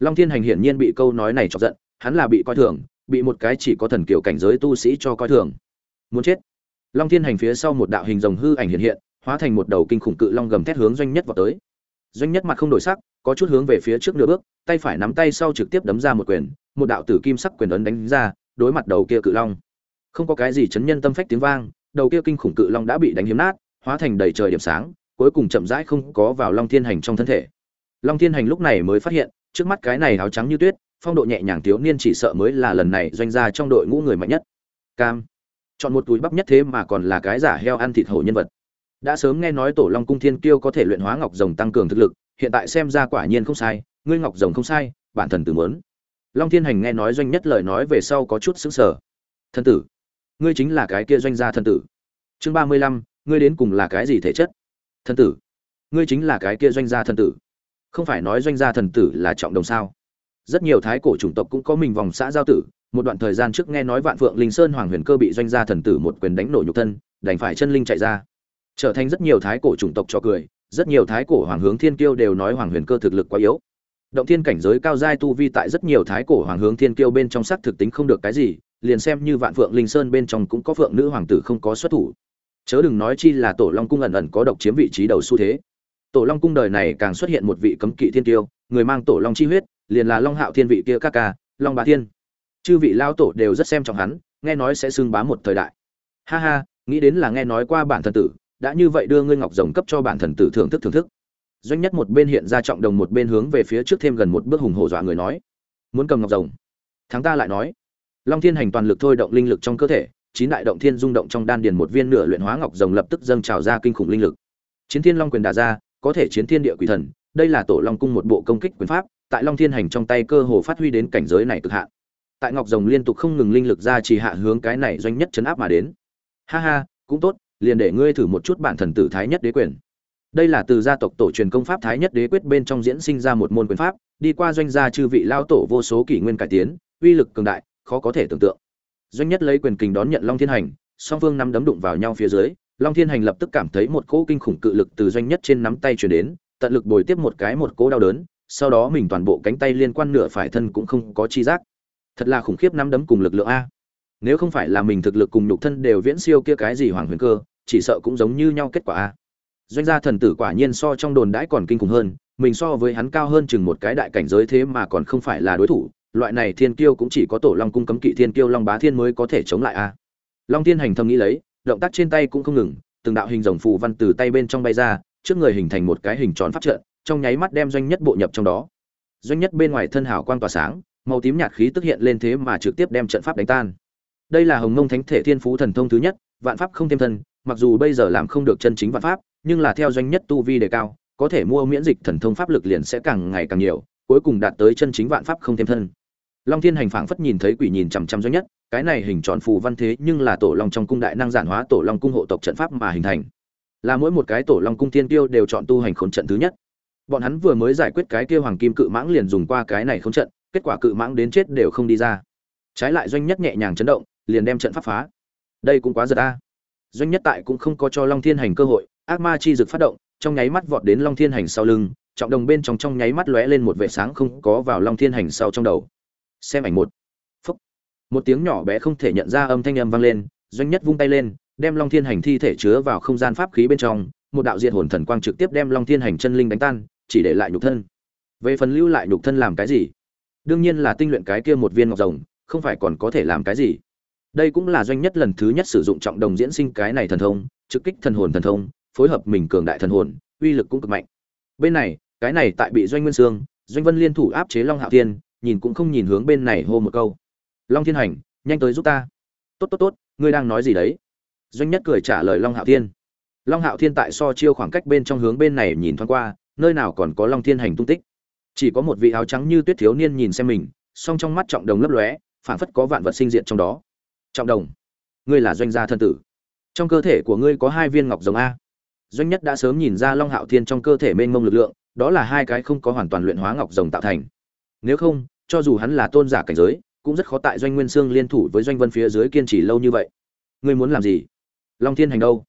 Long Thiên Hành hiển nhiên bị câu nói này chọc giận, hắn là bị coi thường, bị một cái chỉ có thần kiểu cảnh giới tu sĩ cho coi thường. Muốn chết. Long Thiên Hành phía sau một đạo hình rồng hư ảnh hiện hiện, hóa thành một đầu kinh khủng cự long gầm thét hướng doanh nhất vào tới. Doanh nhất mặt không đổi sắc, có chút hướng về phía trước nửa bước, tay phải nắm tay sau trực tiếp đấm ra một quyền, một đạo tử kim sắc quyền ấn đánh ra, đối mặt đầu kia cự long. Không có cái gì chấn nhân tâm phách tiếng vang, đầu kia kinh khủng cự long đã bị đánh hiếm nát, hóa thành đầy trời điểm sáng, cuối cùng chậm rãi không có vào Long Thiên Hành trong thân thể. Long Thiên Hành lúc này mới phát hiện, trước mắt cái này áo trắng như tuyết, phong độ nhẹ nhàng thiếu niên chỉ sợ mới là lần này doanh gia trong đội ngũ người mạnh nhất. Cam, chọn một túi bắp nhất thế mà còn là cái giả heo ăn thịt hổ nhân vật. Đã sớm nghe nói Tổ Long cung Thiên Kiêu có thể luyện hóa ngọc rồng tăng cường thực lực, hiện tại xem ra quả nhiên không sai ngươi ngọc rồng không sai bản thần tử muốn. Long thiên hành nghe nói doanh nhất lời nói về sau có chút xứng sở thân tử ngươi chính là cái kia doanh gia thân tử. Chương ba mươi lăm ngươi đến cùng là cái gì thể chất? Thân tử ngươi chính là cái kia doanh gia thân tử. Không phải nói doanh gia thần tử là trọng đồng sao? Rất nhiều thái cổ chủng tộc cũng có mình vòng xã giao tử một đoạn thời gian trước nghe nói vạn phượng linh sơn hoàng huyền cơ bị doanh gia thần tử một quyền đánh nổ nhục thân đành phải chân linh chạy ra trở thành rất nhiều thái cổ chủng tộc cho cười, rất nhiều thái cổ hoàng hướng thiên kiêu đều nói hoàng huyền cơ thực lực quá yếu. Động thiên cảnh giới cao giai tu vi tại rất nhiều thái cổ hoàng hướng thiên kiêu bên trong sắc thực tính không được cái gì, liền xem như vạn phượng linh sơn bên trong cũng có phượng nữ hoàng tử không có xuất thủ. Chớ đừng nói chi là tổ long cung ẩn ẩn có độc chiếm vị trí đầu xu thế. Tổ long cung đời này càng xuất hiện một vị cấm kỵ thiên tiêu người mang tổ long chi huyết, liền là long hạo thiên vị kia ca ca, long bá thiên. Chư vị lao tổ đều rất xem trọng hắn, nghe nói sẽ xưng bá một thời đại. Ha ha, nghĩ đến là nghe nói qua bản thân tử đã như vậy đưa ngươi ngọc rồng cấp cho bản thần tử thưởng thức thưởng thức. Doanh nhất một bên hiện ra trọng đồng một bên hướng về phía trước thêm gần một bước hùng hổ dọa người nói, muốn cầm ngọc rồng? Thắng ta lại nói, long thiên hành toàn lực thôi động linh lực trong cơ thể, chín đại động thiên rung động trong đan điền một viên nửa luyện hóa ngọc rồng lập tức dâng trào ra kinh khủng linh lực. Chiến thiên long quyền đà ra, có thể chiến thiên địa quỷ thần, đây là tổ long cung một bộ công kích quyền pháp, tại long thiên hành trong tay cơ hồ phát huy đến cảnh giới này cực hạn. Tại ngọc rồng liên tục không ngừng linh lực ra chỉ hạ hướng cái này doanh nhất chấn áp mà đến. Ha ha, cũng tốt liền để ngươi thử một chút bản thần tử thái nhất đế quyền. Đây là từ gia tộc tổ truyền công pháp thái nhất đế quyết bên trong diễn sinh ra một môn quyền pháp, đi qua doanh gia chư vị lao tổ vô số kỷ nguyên cải tiến, uy lực cường đại, khó có thể tưởng tượng. Doanh nhất lấy quyền kình đón nhận long thiên hành, song phương năm đấm đụng vào nhau phía dưới, long thiên hành lập tức cảm thấy một cỗ kinh khủng cự lực từ doanh nhất trên nắm tay truyền đến, tận lực bồi tiếp một cái một cỗ đau đớn, sau đó mình toàn bộ cánh tay liên quan nửa phải thân cũng không có chi giác. Thật là khủng khiếp nắm đấm cùng lực lượng a. Nếu không phải là mình thực lực cùng nhục thân đều viễn siêu kia cái gì hoàng huyền cơ chỉ sợ cũng giống như nhau kết quả a. Doanh gia thần tử quả nhiên so trong đồn đãi còn kinh khủng hơn, mình so với hắn cao hơn chừng một cái đại cảnh giới thế mà còn không phải là đối thủ, loại này thiên kiêu cũng chỉ có tổ long cung cấm kỵ thiên kiêu long bá thiên mới có thể chống lại a. Long thiên hành thầm nghĩ lấy, động tác trên tay cũng không ngừng, từng đạo hình rồng phù văn từ tay bên trong bay ra, trước người hình thành một cái hình tròn phát trận, trong nháy mắt đem doanh nhất bộ nhập trong đó. Doanh nhất bên ngoài thân hảo quang tỏa sáng, màu tím nhạt khí tức hiện lên thế mà trực tiếp đem trận pháp đánh tan. Đây là hồng mông thánh thể thiên phú thần thông thứ nhất, vạn pháp không thêm thân mặc dù bây giờ làm không được chân chính vạn pháp, nhưng là theo doanh nhất tu vi đề cao, có thể mua miễn dịch thần thông pháp lực liền sẽ càng ngày càng nhiều, cuối cùng đạt tới chân chính vạn pháp không thêm thân. Long thiên hành phảng phất nhìn thấy quỷ nhìn chằm chằm doanh nhất, cái này hình tròn phù văn thế nhưng là tổ long trong cung đại năng giản hóa tổ long cung hộ tộc trận pháp mà hình thành. Là mỗi một cái tổ long cung tiên tiêu đều chọn tu hành khốn trận thứ nhất. Bọn hắn vừa mới giải quyết cái kia hoàng kim cự mãng liền dùng qua cái này khốn trận, kết quả cự mãng đến chết đều không đi ra. Trái lại doanh nhất nhẹ nhàng chấn động, liền đem trận pháp phá. Đây cũng quá giật a doanh nhất tại cũng không có cho long thiên hành cơ hội, ác ma chi dực phát động, trong nháy mắt vọt đến long thiên hành sau lưng, trọng đồng bên trong trong nháy mắt lóe lên một vệ sáng không có vào long thiên hành sau trong đầu. Xem ảnh một. Phúc. Một tiếng nhỏ bé không thể nhận ra âm thanh âm vang lên, doanh nhất vung tay lên, đem long thiên hành thi thể chứa vào không gian pháp khí bên trong, một đạo diện hồn thần quang trực tiếp đem long thiên hành chân linh đánh tan, chỉ để lại nhục thân. Về phần lưu lại nhục thân làm cái gì? Đương nhiên là tinh luyện cái kia một viên ngọc rồng, không phải còn có thể làm cái gì? Đây cũng là doanh nhất lần thứ nhất sử dụng trọng đồng diễn sinh cái này thần thông, trực kích thần hồn thần thông, phối hợp mình cường đại thần hồn, uy lực cũng cực mạnh. Bên này, cái này tại bị doanh nguyên sương doanh vân liên thủ áp chế long hạo thiên, nhìn cũng không nhìn hướng bên này hô một câu. Long thiên hành, nhanh tới giúp ta. Tốt tốt tốt, ngươi đang nói gì đấy? Doanh nhất cười trả lời long hạo thiên. Long hạo thiên tại so chiêu khoảng cách bên trong hướng bên này nhìn thoáng qua, nơi nào còn có long thiên hành tung tích. Chỉ có một vị áo trắng như tuyết thiếu niên nhìn xem mình, song trong mắt trọng đồng lấp lóe, phảng phất có vạn vật sinh diện trong đó trọng đồng. Ngươi là doanh gia thân tử. Trong cơ thể của ngươi có hai viên ngọc rồng a. Doanh nhất đã sớm nhìn ra long hạo thiên trong cơ thể mênh mông lực lượng, đó là hai cái không có hoàn toàn luyện hóa ngọc rồng tạo thành. Nếu không, cho dù hắn là tôn giả cảnh giới, cũng rất khó tại doanh nguyên sương liên thủ với doanh vân phía dưới kiên trì lâu như vậy. Ngươi muốn làm gì? Long thiên hành đâu?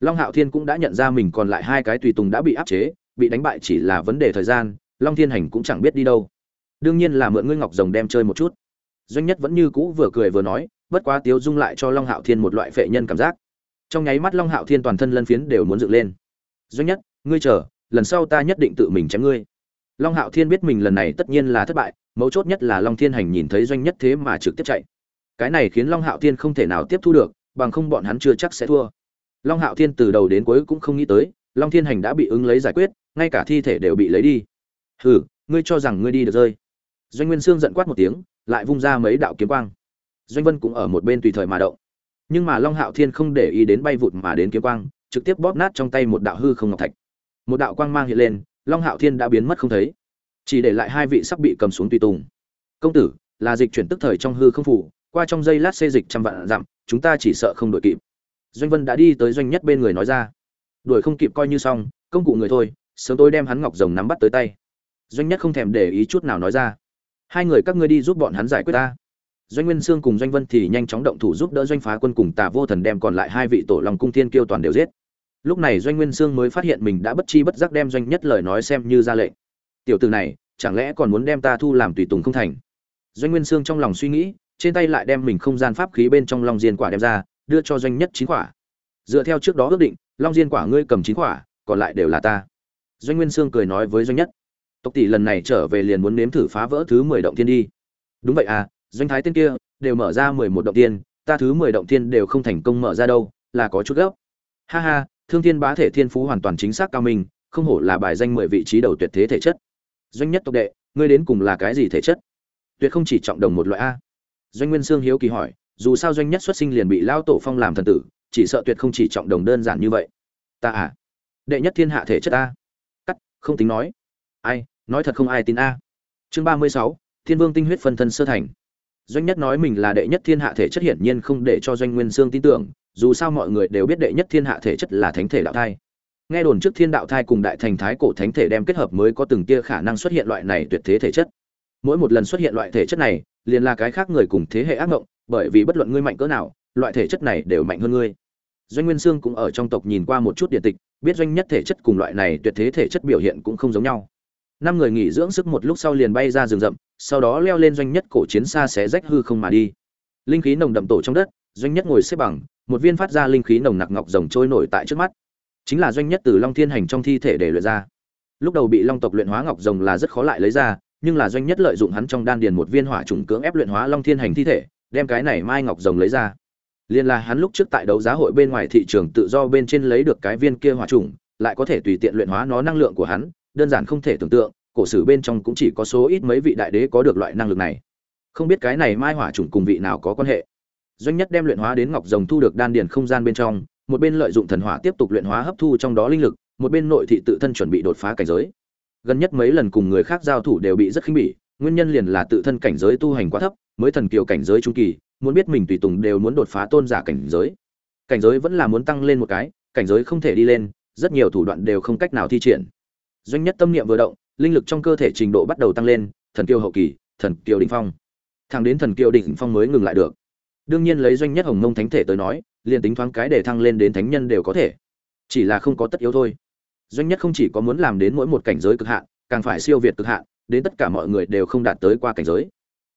Long hạo thiên cũng đã nhận ra mình còn lại hai cái tùy tùng đã bị áp chế, bị đánh bại chỉ là vấn đề thời gian, long thiên hành cũng chẳng biết đi đâu. Đương nhiên là mượn ngươi ngọc rồng đem chơi một chút. Doanh nhất vẫn như cũ vừa cười vừa nói bất quá tiếu dung lại cho long hạo thiên một loại phệ nhân cảm giác. Trong nháy mắt long hạo thiên toàn thân lân phiến đều muốn dựng lên. Doanh nhất, ngươi chờ, lần sau ta nhất định tự mình chém ngươi. Long hạo thiên biết mình lần này tất nhiên là thất bại, mấu chốt nhất là long thiên hành nhìn thấy doanh nhất thế mà trực tiếp chạy. Cái này khiến long hạo thiên không thể nào tiếp thu được, bằng không bọn hắn chưa chắc sẽ thua. Long hạo thiên từ đầu đến cuối cũng không nghĩ tới, long thiên hành đã bị ứng lấy giải quyết, ngay cả thi thể đều bị lấy đi. Hừ, ngươi cho rằng ngươi đi được rơi. Doanh nguyên sương giận quát một tiếng, lại vung ra mấy đạo kiếm quang doanh vân cũng ở một bên tùy thời mà động. Nhưng mà long hạo thiên không để ý đến bay vụt mà đến kiếm quang, trực tiếp bóp nát trong tay một đạo hư không ngọc thạch. Một đạo quang mang hiện lên, long hạo thiên đã biến mất không thấy. Chỉ để lại hai vị sắp bị cầm xuống tùy tùng. Công tử, là dịch chuyển tức thời trong hư không phủ, qua trong giây lát xê dịch trăm vạn dặm, chúng ta chỉ sợ không đội kịp. Doanh vân đã đi tới doanh nhất bên người nói ra. Đuổi không kịp coi như xong, công cụ người thôi, sớm tôi đem hắn ngọc rồng nắm bắt tới tay. Doanh nhất không thèm để ý chút nào nói ra. Hai người các ngươi đi giúp bọn hắn giải quyết ta doanh nguyên sương cùng doanh vân thì nhanh chóng động thủ giúp đỡ doanh phá quân cùng tà vô thần đem còn lại hai vị tổ lòng cung thiên kiêu toàn đều giết. Lúc này doanh nguyên sương mới phát hiện mình đã bất chi bất giác đem doanh nhất lời nói xem như ra lệnh. Tiểu từ này, chẳng lẽ còn muốn đem ta thu làm tùy tùng không thành? Doanh nguyên sương trong lòng suy nghĩ, trên tay lại đem mình không gian pháp khí bên trong long diên quả đem ra, đưa cho doanh nhất chín quả. Dựa theo trước đó ước định, long diên quả ngươi cầm chín quả, còn lại đều là ta. Doanh nguyên sương cười nói với doanh nhất, tộc tỷ lần này trở về liền muốn nếm thử phá vỡ thứ mười động thiên đi. Đúng vậy à doanh thái tên kia, đều mở ra mười một động tiên, ta thứ mười động tiên đều không thành công mở ra đâu, là có chút gấp. Ha ha, thương thiên bá thể thiên phú hoàn toàn chính xác cao minh, không hổ là bài danh mười vị trí đầu tuyệt thế thể chất. Doanh nhất tộc đệ, ngươi đến cùng là cái gì thể chất? Tuyệt không chỉ trọng đồng một loại a. Doanh nguyên sương hiếu kỳ hỏi, dù sao doanh nhất xuất sinh liền bị lao tổ phong làm thần tử, chỉ sợ tuyệt không chỉ trọng đồng đơn giản như vậy. Ta à đệ nhất thiên hạ thể chất a. Cắt, không tính nói. Ai, nói thật không ai tin a. Chương ba mươi sáu, thiên vương tinh huyết phân thân sơ thành doanh nhất nói mình là đệ nhất thiên hạ thể chất hiển nhiên không để cho doanh nguyên sương tin tưởng, dù sao mọi người đều biết đệ nhất thiên hạ thể chất là thánh thể đạo thai. Nghe đồn trước thiên đạo thai cùng đại thành thái cổ thánh thể đem kết hợp mới có từng tia khả năng xuất hiện loại này tuyệt thế thể chất. Mỗi một lần xuất hiện loại thể chất này, liền là cái khác người cùng thế hệ ác mộng, bởi vì bất luận ngươi mạnh cỡ nào, loại thể chất này đều mạnh hơn ngươi. Doanh nguyên sương cũng ở trong tộc nhìn qua một chút điện tịch, biết doanh nhất thể chất cùng loại này tuyệt thế thể chất biểu hiện cũng không giống nhau năm người nghỉ dưỡng sức một lúc sau liền bay ra rừng rậm, sau đó leo lên doanh nhất cổ chiến xa xé rách hư không mà đi. Linh khí nồng đậm tổ trong đất, doanh nhất ngồi xếp bằng, một viên phát ra linh khí nồng nặc ngọc rồng trôi nổi tại trước mắt. Chính là doanh nhất từ long thiên hành trong thi thể để luyện ra. Lúc đầu bị long tộc luyện hóa ngọc rồng là rất khó lại lấy ra, nhưng là doanh nhất lợi dụng hắn trong đan điền một viên hỏa trùng cưỡng ép luyện hóa long thiên hành thi thể, đem cái này mai ngọc rồng lấy ra. Liên là hắn lúc trước tại đấu giá hội bên ngoài thị trường tự do bên trên lấy được cái viên kia hỏa trùng, lại có thể tùy tiện luyện hóa nó năng lượng của hắn đơn giản không thể tưởng tượng, cổ sử bên trong cũng chỉ có số ít mấy vị đại đế có được loại năng lực này. Không biết cái này mai hỏa trùng cùng vị nào có quan hệ. Doanh nhất đem luyện hóa đến ngọc rồng thu được đan điền không gian bên trong, một bên lợi dụng thần hỏa tiếp tục luyện hóa hấp thu trong đó linh lực, một bên nội thị tự thân chuẩn bị đột phá cảnh giới. Gần nhất mấy lần cùng người khác giao thủ đều bị rất khinh bỉ, nguyên nhân liền là tự thân cảnh giới tu hành quá thấp, mới thần kiều cảnh giới trung kỳ, muốn biết mình tùy tùng đều muốn đột phá tôn giả cảnh giới. Cảnh giới vẫn là muốn tăng lên một cái, cảnh giới không thể đi lên, rất nhiều thủ đoạn đều không cách nào thi triển doanh nhất tâm niệm vừa động, linh lực trong cơ thể trình độ bắt đầu tăng lên, thần kiều hậu kỳ, thần kiều đỉnh phong. Thẳng đến thần kiều đỉnh phong mới ngừng lại được. Đương nhiên lấy doanh nhất hồng mông thánh thể tới nói, liền tính thoáng cái để thăng lên đến thánh nhân đều có thể. Chỉ là không có tất yếu thôi. Doanh nhất không chỉ có muốn làm đến mỗi một cảnh giới cực hạn, càng phải siêu việt cực hạn, đến tất cả mọi người đều không đạt tới qua cảnh giới.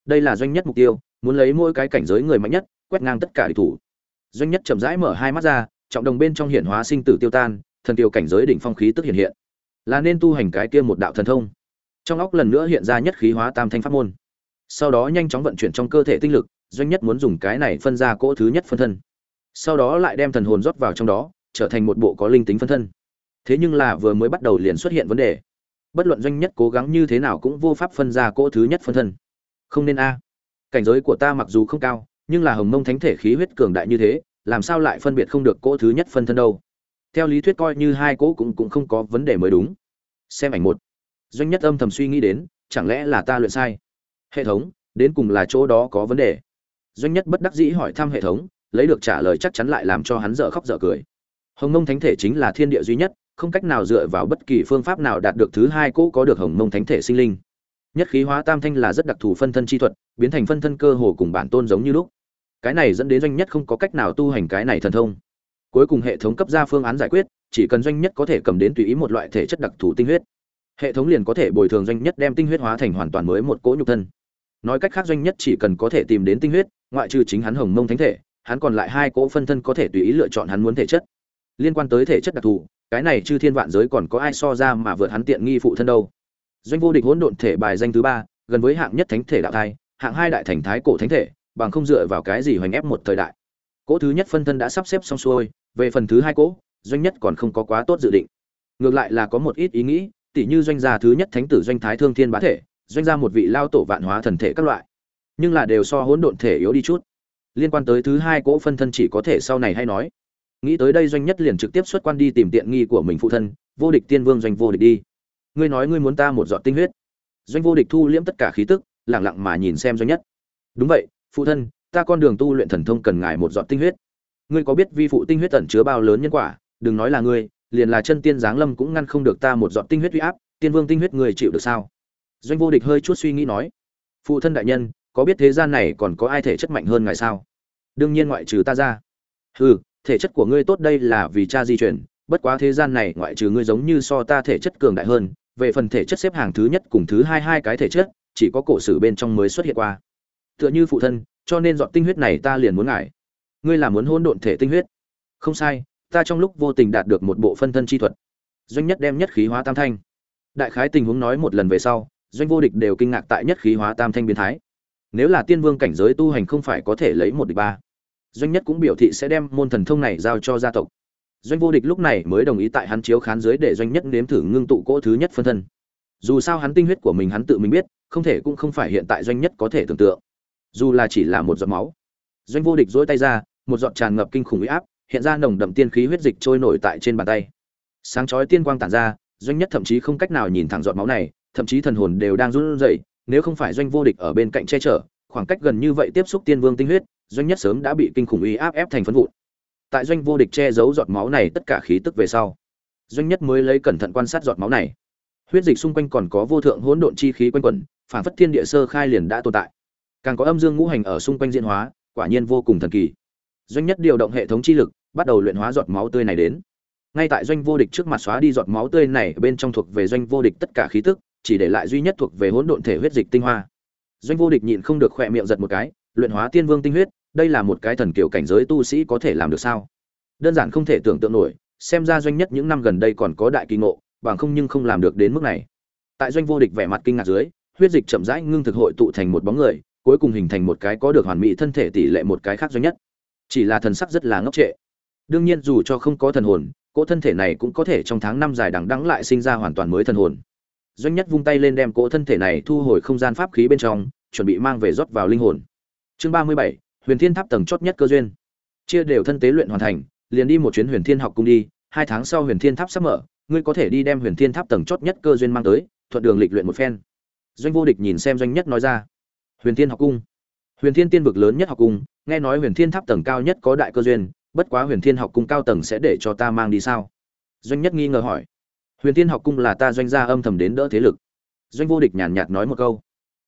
Đây là doanh nhất mục tiêu, muốn lấy mỗi cái cảnh giới người mạnh nhất, quét ngang tất cả địch thủ. Doanh nhất chậm rãi mở hai mắt ra, trọng đồng bên trong hiển hóa sinh tử tiêu tan, thần tiêu cảnh giới đỉnh phong khí tức hiện hiện là nên tu hành cái kia một đạo thần thông. Trong óc lần nữa hiện ra nhất khí hóa tam thanh pháp môn. Sau đó nhanh chóng vận chuyển trong cơ thể tinh lực, doanh nhất muốn dùng cái này phân ra cỗ thứ nhất phân thân. Sau đó lại đem thần hồn rót vào trong đó, trở thành một bộ có linh tính phân thân. Thế nhưng là vừa mới bắt đầu liền xuất hiện vấn đề. Bất luận doanh nhất cố gắng như thế nào cũng vô pháp phân ra cỗ thứ nhất phân thân. Không nên a. Cảnh giới của ta mặc dù không cao, nhưng là hồng mông thánh thể khí huyết cường đại như thế, làm sao lại phân biệt không được cỗ thứ nhất phân thân đâu? Theo lý thuyết coi như hai cỗ cũng cũng không có vấn đề mới đúng. Xem ảnh một. Doanh nhất âm thầm suy nghĩ đến, chẳng lẽ là ta luyện sai? Hệ thống, đến cùng là chỗ đó có vấn đề? Doanh nhất bất đắc dĩ hỏi thăm hệ thống, lấy được trả lời chắc chắn lại làm cho hắn dở khóc dở cười. Hồng mông thánh thể chính là thiên địa duy nhất, không cách nào dựa vào bất kỳ phương pháp nào đạt được thứ hai cỗ có được hồng mông thánh thể sinh linh. Nhất khí hóa tam thanh là rất đặc thù phân thân chi thuật, biến thành phân thân cơ hồ cùng bản tôn giống như lúc. Cái này dẫn đến doanh nhất không có cách nào tu hành cái này thần thông cuối cùng hệ thống cấp ra phương án giải quyết, chỉ cần doanh nhất có thể cầm đến tùy ý một loại thể chất đặc thù tinh huyết. Hệ thống liền có thể bồi thường doanh nhất đem tinh huyết hóa thành hoàn toàn mới một cỗ nhục thân. Nói cách khác doanh nhất chỉ cần có thể tìm đến tinh huyết, ngoại trừ chính hắn hồng mông thánh thể, hắn còn lại hai cỗ phân thân có thể tùy ý lựa chọn hắn muốn thể chất. Liên quan tới thể chất đặc thù, cái này chư thiên vạn giới còn có ai so ra mà vượt hắn tiện nghi phụ thân đâu. Doanh vô địch hỗn độn thể bài danh thứ ba, gần với hạng nhất thánh thể đạo thai, hạng hai đại thành thái cổ thánh thể, bằng không dựa vào cái gì hoành ép một thời đại. Cỗ thứ nhất phân thân đã sắp xếp xong xuôi về phần thứ hai cỗ, doanh nhất còn không có quá tốt dự định. Ngược lại là có một ít ý nghĩ, tỉ như doanh gia thứ nhất thánh tử doanh thái thương thiên bá thể, doanh gia một vị lao tổ vạn hóa thần thể các loại. Nhưng là đều so hỗn độn thể yếu đi chút. Liên quan tới thứ hai cỗ phân thân chỉ có thể sau này hay nói. Nghĩ tới đây doanh nhất liền trực tiếp xuất quan đi tìm tiện nghi của mình phụ thân, vô địch tiên vương doanh vô địch đi. Ngươi nói ngươi muốn ta một giọt tinh huyết. Doanh vô địch thu liễm tất cả khí tức lẳng lặng mà nhìn xem doanh nhất. Đúng vậy, phụ thân, ta con đường tu luyện thần thông cần ngài một giọt tinh huyết ngươi có biết vi phụ tinh huyết tẩn chứa bao lớn nhân quả? Đừng nói là ngươi, liền là chân tiên giáng lâm cũng ngăn không được ta một giọt tinh huyết uy áp, tiên vương tinh huyết người chịu được sao? Doanh vô địch hơi chút suy nghĩ nói, phụ thân đại nhân, có biết thế gian này còn có ai thể chất mạnh hơn ngài sao? Đương nhiên ngoại trừ ta ra. Hừ, thể chất của ngươi tốt đây là vì cha di chuyển bất quá thế gian này ngoại trừ ngươi giống như so ta thể chất cường đại hơn, về phần thể chất xếp hàng thứ nhất cùng thứ hai hai cái thể chất, chỉ có cổ sử bên trong mới xuất hiện qua. Tựa như phụ thân, cho nên dọn tinh huyết này ta liền muốn ngài ngươi là muốn hôn độn thể tinh huyết. Không sai, ta trong lúc vô tình đạt được một bộ phân thân chi thuật. Doanh nhất đem nhất khí hóa tam thanh. Đại khái tình huống nói một lần về sau, doanh vô địch đều kinh ngạc tại nhất khí hóa tam thanh biến thái. Nếu là tiên vương cảnh giới tu hành không phải có thể lấy một địch ba, doanh nhất cũng biểu thị sẽ đem môn thần thông này giao cho gia tộc. Doanh vô địch lúc này mới đồng ý tại hắn chiếu khán giới để doanh nhất nếm thử ngưng tụ cỗ thứ nhất phân thân. Dù sao hắn tinh huyết của mình hắn tự mình biết, không thể cũng không phải hiện tại doanh nhất có thể tưởng tượng. Dù là chỉ là một giọt máu, doanh vô địch dỗi tay ra một giọt tràn ngập kinh khủng uy áp, hiện ra nồng đậm tiên khí huyết dịch trôi nổi tại trên bàn tay. Sáng chói tiên quang tản ra, doanh nhất thậm chí không cách nào nhìn thẳng giọt máu này, thậm chí thần hồn đều đang run rẩy, nếu không phải doanh vô địch ở bên cạnh che chở, khoảng cách gần như vậy tiếp xúc tiên vương tinh huyết, doanh nhất sớm đã bị kinh khủng uy áp ép thành phân vụn. Tại doanh vô địch che giấu giọt máu này tất cả khí tức về sau, doanh nhất mới lấy cẩn thận quan sát giọt máu này. Huyết dịch xung quanh còn có vô thượng hỗn độn chi khí quanh quẩn, phản phất thiên địa sơ khai liền đã tồn tại. Càng có âm dương ngũ hành ở xung quanh diễn hóa, quả nhiên vô cùng thần kỳ doanh nhất điều động hệ thống chi lực, bắt đầu luyện hóa giọt máu tươi này đến. Ngay tại doanh vô địch trước mặt xóa đi giọt máu tươi này, bên trong thuộc về doanh vô địch tất cả khí tức, chỉ để lại duy nhất thuộc về hỗn độn thể huyết dịch tinh hoa. Doanh vô địch nhịn không được khỏe miệng giật một cái, luyện hóa tiên vương tinh huyết, đây là một cái thần kiểu cảnh giới tu sĩ có thể làm được sao? Đơn giản không thể tưởng tượng nổi, xem ra doanh nhất những năm gần đây còn có đại kỳ ngộ, bằng không nhưng không làm được đến mức này. Tại doanh vô địch vẻ mặt kinh ngạc dưới, huyết dịch chậm rãi ngưng thực hội tụ thành một bóng người, cuối cùng hình thành một cái có được hoàn mỹ thân thể tỷ lệ một cái khác doanh nhất chỉ là thần sắc rất là ngốc trệ. Đương nhiên dù cho không có thần hồn, cỗ thân thể này cũng có thể trong tháng năm dài đằng đẵng lại sinh ra hoàn toàn mới thần hồn. Doanh nhất vung tay lên đem cỗ thân thể này thu hồi không gian pháp khí bên trong, chuẩn bị mang về rót vào linh hồn. Chương ba mươi bảy, huyền thiên tháp tầng chót nhất cơ duyên. Chia đều thân tế luyện hoàn thành, liền đi một chuyến huyền thiên học cung đi, hai tháng sau huyền thiên tháp sắp mở, ngươi có thể đi đem huyền thiên tháp tầng chót nhất cơ duyên mang tới, thuận đường lịch luyện một phen. Doanh vô địch nhìn xem doanh nhất nói ra. Huyền thiên học cung huyền thiên tiên vực lớn nhất học cung, nghe nói huyền thiên tháp tầng cao nhất có đại cơ duyên, bất quá huyền thiên học cung cao tầng sẽ để cho ta mang đi sao? Doanh nhất nghi ngờ hỏi. Huyền thiên học cung là ta doanh gia âm thầm đến đỡ thế lực. Doanh vô địch nhàn nhạt nói một câu.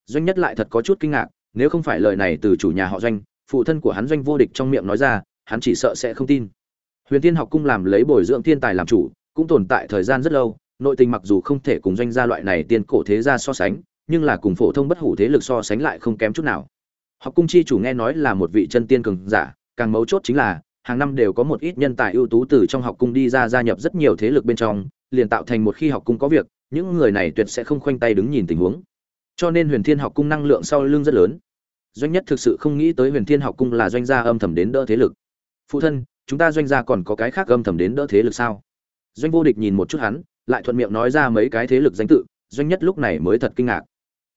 Doanh nhất lại thật có chút kinh ngạc, nếu không phải lời này từ chủ nhà họ doanh, phụ thân của hắn doanh vô địch trong miệng nói ra, hắn chỉ sợ sẽ không tin. Huyền thiên học cung làm lấy bồi dưỡng thiên tài làm chủ, cũng tồn tại thời gian rất lâu, nội tình mặc dù không thể cùng doanh gia loại này tiên cổ thế gia so sánh, nhưng là cùng phổ thông bất hủ thế lực so sánh lại không kém chút nào học cung chi chủ nghe nói là một vị chân tiên cường giả, càng mấu chốt chính là, hàng năm đều có một ít nhân tài ưu tú từ trong học cung đi ra gia nhập rất nhiều thế lực bên trong, liền tạo thành một khi học cung có việc, những người này tuyệt sẽ không khoanh tay đứng nhìn tình huống. Cho nên huyền thiên học cung năng lượng sau lưng rất lớn. Doanh nhất thực sự không nghĩ tới huyền thiên học cung là doanh gia âm thầm đến đỡ thế lực. Phụ thân, chúng ta doanh gia còn có cái khác âm thầm đến đỡ thế lực sao? Doanh vô địch nhìn một chút hắn, lại thuận miệng nói ra mấy cái thế lực danh tự, doanh nhất lúc này mới thật kinh ngạc.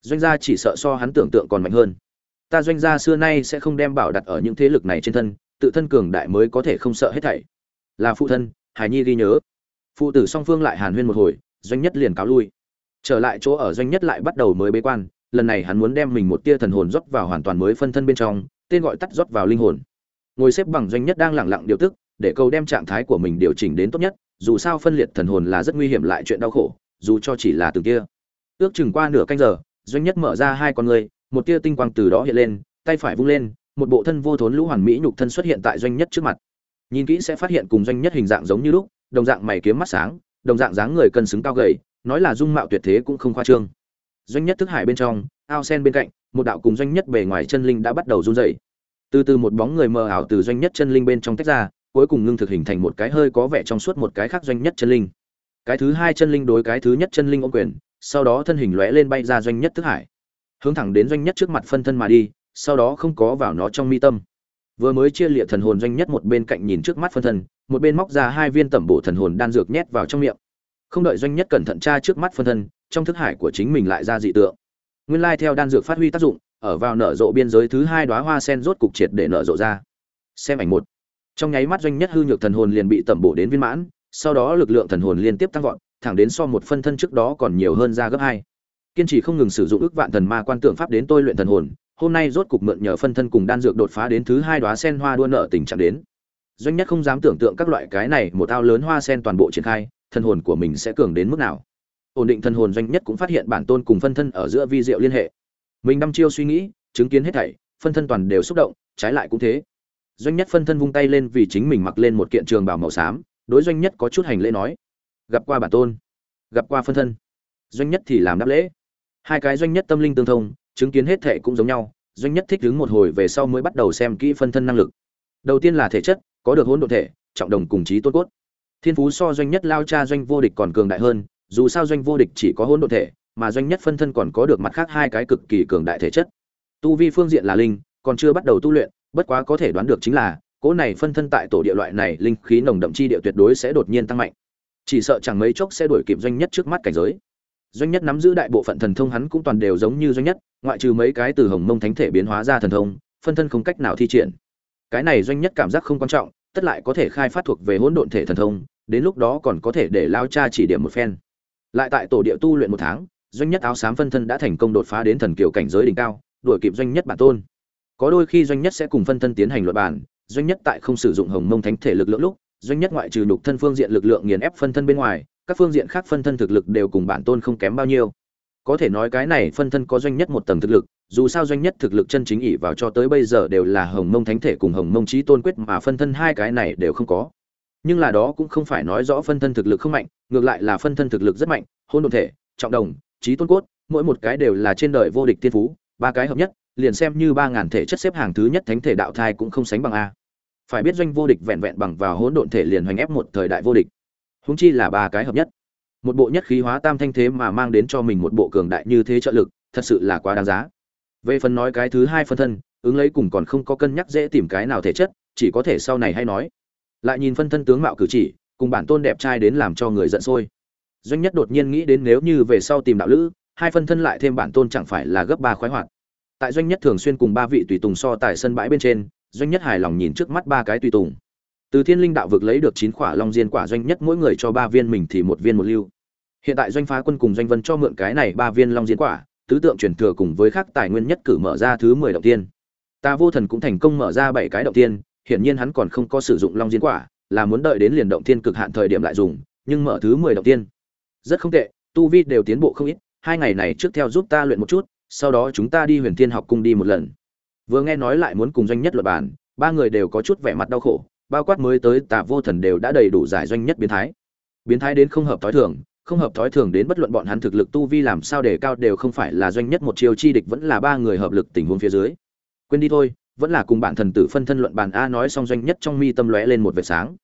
Doanh gia chỉ sợ so hắn tưởng tượng còn mạnh hơn ta doanh gia xưa nay sẽ không đem bảo đặt ở những thế lực này trên thân, tự thân cường đại mới có thể không sợ hết thảy. Là phụ thân, hải nhi ghi nhớ. Phụ tử song phương lại hàn huyên một hồi, doanh nhất liền cáo lui. Trở lại chỗ ở doanh nhất lại bắt đầu mới bế quan, lần này hắn muốn đem mình một tia thần hồn rót vào hoàn toàn mới phân thân bên trong, tên gọi tắt rót vào linh hồn. Ngồi xếp bằng doanh nhất đang lẳng lặng điều tức, để cầu đem trạng thái của mình điều chỉnh đến tốt nhất, dù sao phân liệt thần hồn là rất nguy hiểm lại chuyện đau khổ, dù cho chỉ là từ kia. Ước chừng qua nửa canh giờ, doanh nhất mở ra hai con người một tia tinh quang từ đó hiện lên, tay phải vung lên, một bộ thân vô thốn lũ hoàn mỹ nhục thân xuất hiện tại doanh nhất trước mặt. Nhìn kỹ sẽ phát hiện cùng doanh nhất hình dạng giống như lúc, đồng dạng mày kiếm mắt sáng, đồng dạng dáng người cân xứng cao gầy, nói là dung mạo tuyệt thế cũng không khoa trương. Doanh nhất thức hải bên trong, ao sen bên cạnh, một đạo cùng doanh nhất bề ngoài chân linh đã bắt đầu run rẩy. Từ từ một bóng người mờ ảo từ doanh nhất chân linh bên trong tách ra, cuối cùng ngưng thực hình thành một cái hơi có vẻ trong suốt một cái khác doanh nhất chân linh. Cái thứ hai chân linh đối cái thứ nhất chân linh ôm quyền, sau đó thân hình lóe lên bay ra doanh nhất thức hải hướng thẳng đến doanh nhất trước mặt phân thân mà đi, sau đó không có vào nó trong mi tâm. Vừa mới chia liệt thần hồn doanh nhất một bên cạnh nhìn trước mắt phân thân, một bên móc ra hai viên tẩm bổ thần hồn đan dược nhét vào trong miệng. Không đợi doanh nhất cẩn thận tra trước mắt phân thân, trong thức hải của chính mình lại ra dị tượng. Nguyên lai theo đan dược phát huy tác dụng, ở vào nở rộ biên giới thứ hai đóa hoa sen rốt cục triệt để nở rộ ra. Xem ảnh một. Trong nháy mắt doanh nhất hư nhược thần hồn liền bị tẩm bổ đến viên mãn, sau đó lực lượng thần hồn liên tiếp tăng vọt, thẳng đến so một phân thân trước đó còn nhiều hơn ra gấp hai kiên trì không ngừng sử dụng ước vạn thần ma quan tượng pháp đến tôi luyện thần hồn, hôm nay rốt cục mượn nhờ phân thân cùng đan dược đột phá đến thứ hai đóa sen hoa đua nợ tình trạng đến. Doanh nhất không dám tưởng tượng các loại cái này một ao lớn hoa sen toàn bộ triển khai, thần hồn của mình sẽ cường đến mức nào. Ổn định thần hồn doanh nhất cũng phát hiện bản tôn cùng phân thân ở giữa vi diệu liên hệ. Mình đăm chiêu suy nghĩ, chứng kiến hết thảy, phân thân toàn đều xúc động, trái lại cũng thế. Doanh nhất phân thân vung tay lên vì chính mình mặc lên một kiện trường bào màu xám, đối doanh nhất có chút hành lễ nói, gặp qua bản tôn, gặp qua phân thân. Doanh nhất thì làm đáp lễ hai cái doanh nhất tâm linh tương thông, chứng kiến hết thệ cũng giống nhau, doanh nhất thích đứng một hồi về sau mới bắt đầu xem kỹ phân thân năng lực. Đầu tiên là thể chất, có được hỗn độn thể, trọng đồng cùng trí tôn cốt. Thiên phú so doanh nhất lao cha doanh vô địch còn cường đại hơn, dù sao doanh vô địch chỉ có hỗn độn thể, mà doanh nhất phân thân còn có được mặt khác hai cái cực kỳ cường đại thể chất. Tu vi phương diện là linh, còn chưa bắt đầu tu luyện, bất quá có thể đoán được chính là, cỗ này phân thân tại tổ địa loại này linh khí nồng đậm chi địa tuyệt đối sẽ đột nhiên tăng mạnh. Chỉ sợ chẳng mấy chốc sẽ đuổi kịp doanh nhất trước mắt cảnh giới doanh nhất nắm giữ đại bộ phận thần thông hắn cũng toàn đều giống như doanh nhất, ngoại trừ mấy cái từ hồng mông thánh thể biến hóa ra thần thông, phân thân không cách nào thi triển. Cái này doanh nhất cảm giác không quan trọng, tất lại có thể khai phát thuộc về hỗn độn thể thần thông, đến lúc đó còn có thể để lao cha chỉ điểm một phen. Lại tại tổ địa tu luyện một tháng, doanh nhất áo xám phân thân đã thành công đột phá đến thần kiều cảnh giới đỉnh cao, đuổi kịp doanh nhất bản tôn. Có đôi khi doanh nhất sẽ cùng phân thân tiến hành luật bản, doanh nhất tại không sử dụng hồng mông thánh thể lực lượng lúc, doanh nhất ngoại trừ nhục thân phương diện lực lượng nghiền ép phân thân bên ngoài các phương diện khác phân thân thực lực đều cùng bản tôn không kém bao nhiêu. Có thể nói cái này phân thân có doanh nhất một tầng thực lực, dù sao doanh nhất thực lực chân chính ỉ vào cho tới bây giờ đều là hồng mông thánh thể cùng hồng mông trí tôn quyết mà phân thân hai cái này đều không có. Nhưng là đó cũng không phải nói rõ phân thân thực lực không mạnh, ngược lại là phân thân thực lực rất mạnh hôn đ thể, trọng đồng trí tôn cốt, mỗi một cái đều là trên đời vô địch tiên phú, ba cái hợp nhất, liền xem như ba ngàn thể chất xếp hàng thứ nhất thánh thể đạo thai cũng không sánh bằng a. Phải biết doanh vô địch vẹn vẹn bằng vào hỗn độn thể liền hoành ép một thời đại vô địch. Huống chi là ba cái hợp nhất. Một bộ nhất khí hóa tam thanh thế mà mang đến cho mình một bộ cường đại như thế trợ lực, thật sự là quá đáng giá. Về phần nói cái thứ hai phân thân, ứng lấy cùng còn không có cân nhắc dễ tìm cái nào thể chất, chỉ có thể sau này hay nói. Lại nhìn phân thân tướng mạo cử chỉ, cùng bản tôn đẹp trai đến làm cho người giận sôi. Doanh nhất đột nhiên nghĩ đến nếu như về sau tìm đạo lữ, hai phân thân lại thêm bản tôn chẳng phải là gấp ba khoái hoạt. Tại doanh nhất thường xuyên cùng ba vị tùy tùng so tại sân bãi bên trên, doanh nhất hài lòng nhìn trước mắt ba cái tùy tùng từ thiên linh đạo vực lấy được chín quả long diên quả doanh nhất mỗi người cho ba viên mình thì một viên một lưu. Hiện tại doanh phá quân cùng doanh vân cho mượn cái này ba viên long diên quả, tứ tượng truyền thừa cùng với các tài nguyên nhất cử mở ra thứ mười động tiên. Ta vô thần cũng thành công mở ra bảy cái động tiên, hiển nhiên hắn còn không có sử dụng long diên quả, là muốn đợi đến liền động tiên cực hạn thời điểm lại dùng, nhưng mở thứ mười động tiên. Rất không tệ, tu vi đều tiến bộ không ít, hai ngày này trước theo giúp ta luyện một chút, sau đó chúng ta đi huyền thiên học cung đi một lần. Vừa nghe nói lại muốn cùng doanh nhất luật bản ba người đều có chút vẻ mặt đau khổ bao quát mới tới tà vô thần đều đã đầy đủ giải doanh nhất biến thái. Biến thái đến không hợp thói thường, không hợp thói thường đến bất luận bọn hắn thực lực tu vi làm sao để cao đều không phải là doanh nhất một chiêu chi địch vẫn là ba người hợp lực tình huống phía dưới. Quên đi thôi, vẫn là cùng bạn thần tử phân thân luận bàn a nói xong doanh nhất trong mi tâm lóe lên một vệt sáng.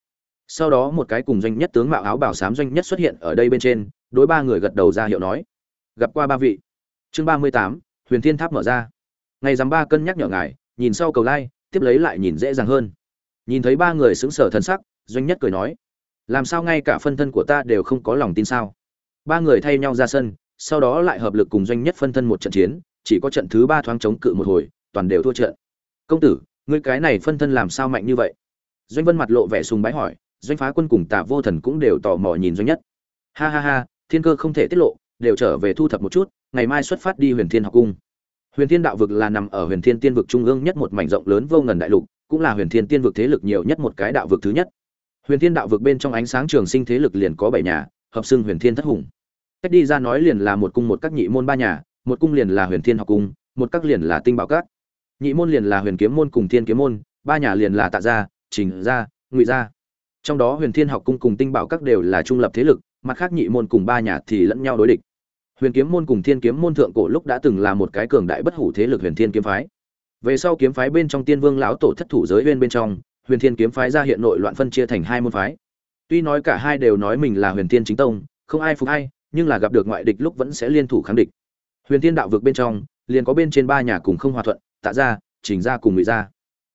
Sau đó một cái cùng doanh nhất tướng mạo áo bảo sám doanh nhất xuất hiện ở đây bên trên, đối ba người gật đầu ra hiệu nói, gặp qua ba vị. Chương ba mươi tám, huyền thiên tháp mở ra. Ngày dám ba cân nhắc nhở ngài, nhìn sau cầu lai, tiếp lấy lại nhìn dễ dàng hơn nhìn thấy ba người xứng sở thân sắc, doanh nhất cười nói, làm sao ngay cả phân thân của ta đều không có lòng tin sao? Ba người thay nhau ra sân, sau đó lại hợp lực cùng doanh nhất phân thân một trận chiến, chỉ có trận thứ ba thoáng chống cự một hồi, toàn đều thua trận. Công tử, ngươi cái này phân thân làm sao mạnh như vậy? Doanh vân mặt lộ vẻ sùng bái hỏi, doanh phá quân cùng tạ vô thần cũng đều tò mò nhìn doanh nhất. Ha ha ha, thiên cơ không thể tiết lộ, đều trở về thu thập một chút, ngày mai xuất phát đi huyền thiên học cung. Huyền thiên đạo vực là nằm ở huyền thiên tiên vực trung ương nhất một mảnh rộng lớn vô ngần đại lục cũng là huyền thiên tiên vực thế lực nhiều nhất một cái đạo vực thứ nhất. Huyền thiên đạo vực bên trong ánh sáng trường sinh thế lực liền có bảy nhà, hợp xưng huyền thiên thất hùng. Cách đi ra nói liền là một cung một các nhị môn ba nhà, một cung liền là huyền thiên học cung, một các liền là tinh bảo các. Nhị môn liền là huyền kiếm môn cùng thiên kiếm môn, ba nhà liền là tạ gia, trình gia, ngụy gia. Trong đó huyền thiên học cung cùng tinh bảo các đều là trung lập thế lực, mặt khác nhị môn cùng ba nhà thì lẫn nhau đối địch. Huyền kiếm môn cùng thiên kiếm môn thượng cổ lúc đã từng là một cái cường đại bất hủ thế lực huyền thiên kiếm phái về sau kiếm phái bên trong tiên vương lão tổ thất thủ giới bên bên trong, huyền thiên kiếm phái ra hiện nội loạn phân chia thành hai môn phái. Tuy nói cả hai đều nói mình là huyền thiên chính tông, không ai phục hay nhưng là gặp được ngoại địch lúc vẫn sẽ liên thủ kháng địch. Huyền thiên đạo vực bên trong, liền có bên trên ba nhà cùng không hòa thuận, tạ gia, trình gia cùng ngụy gia.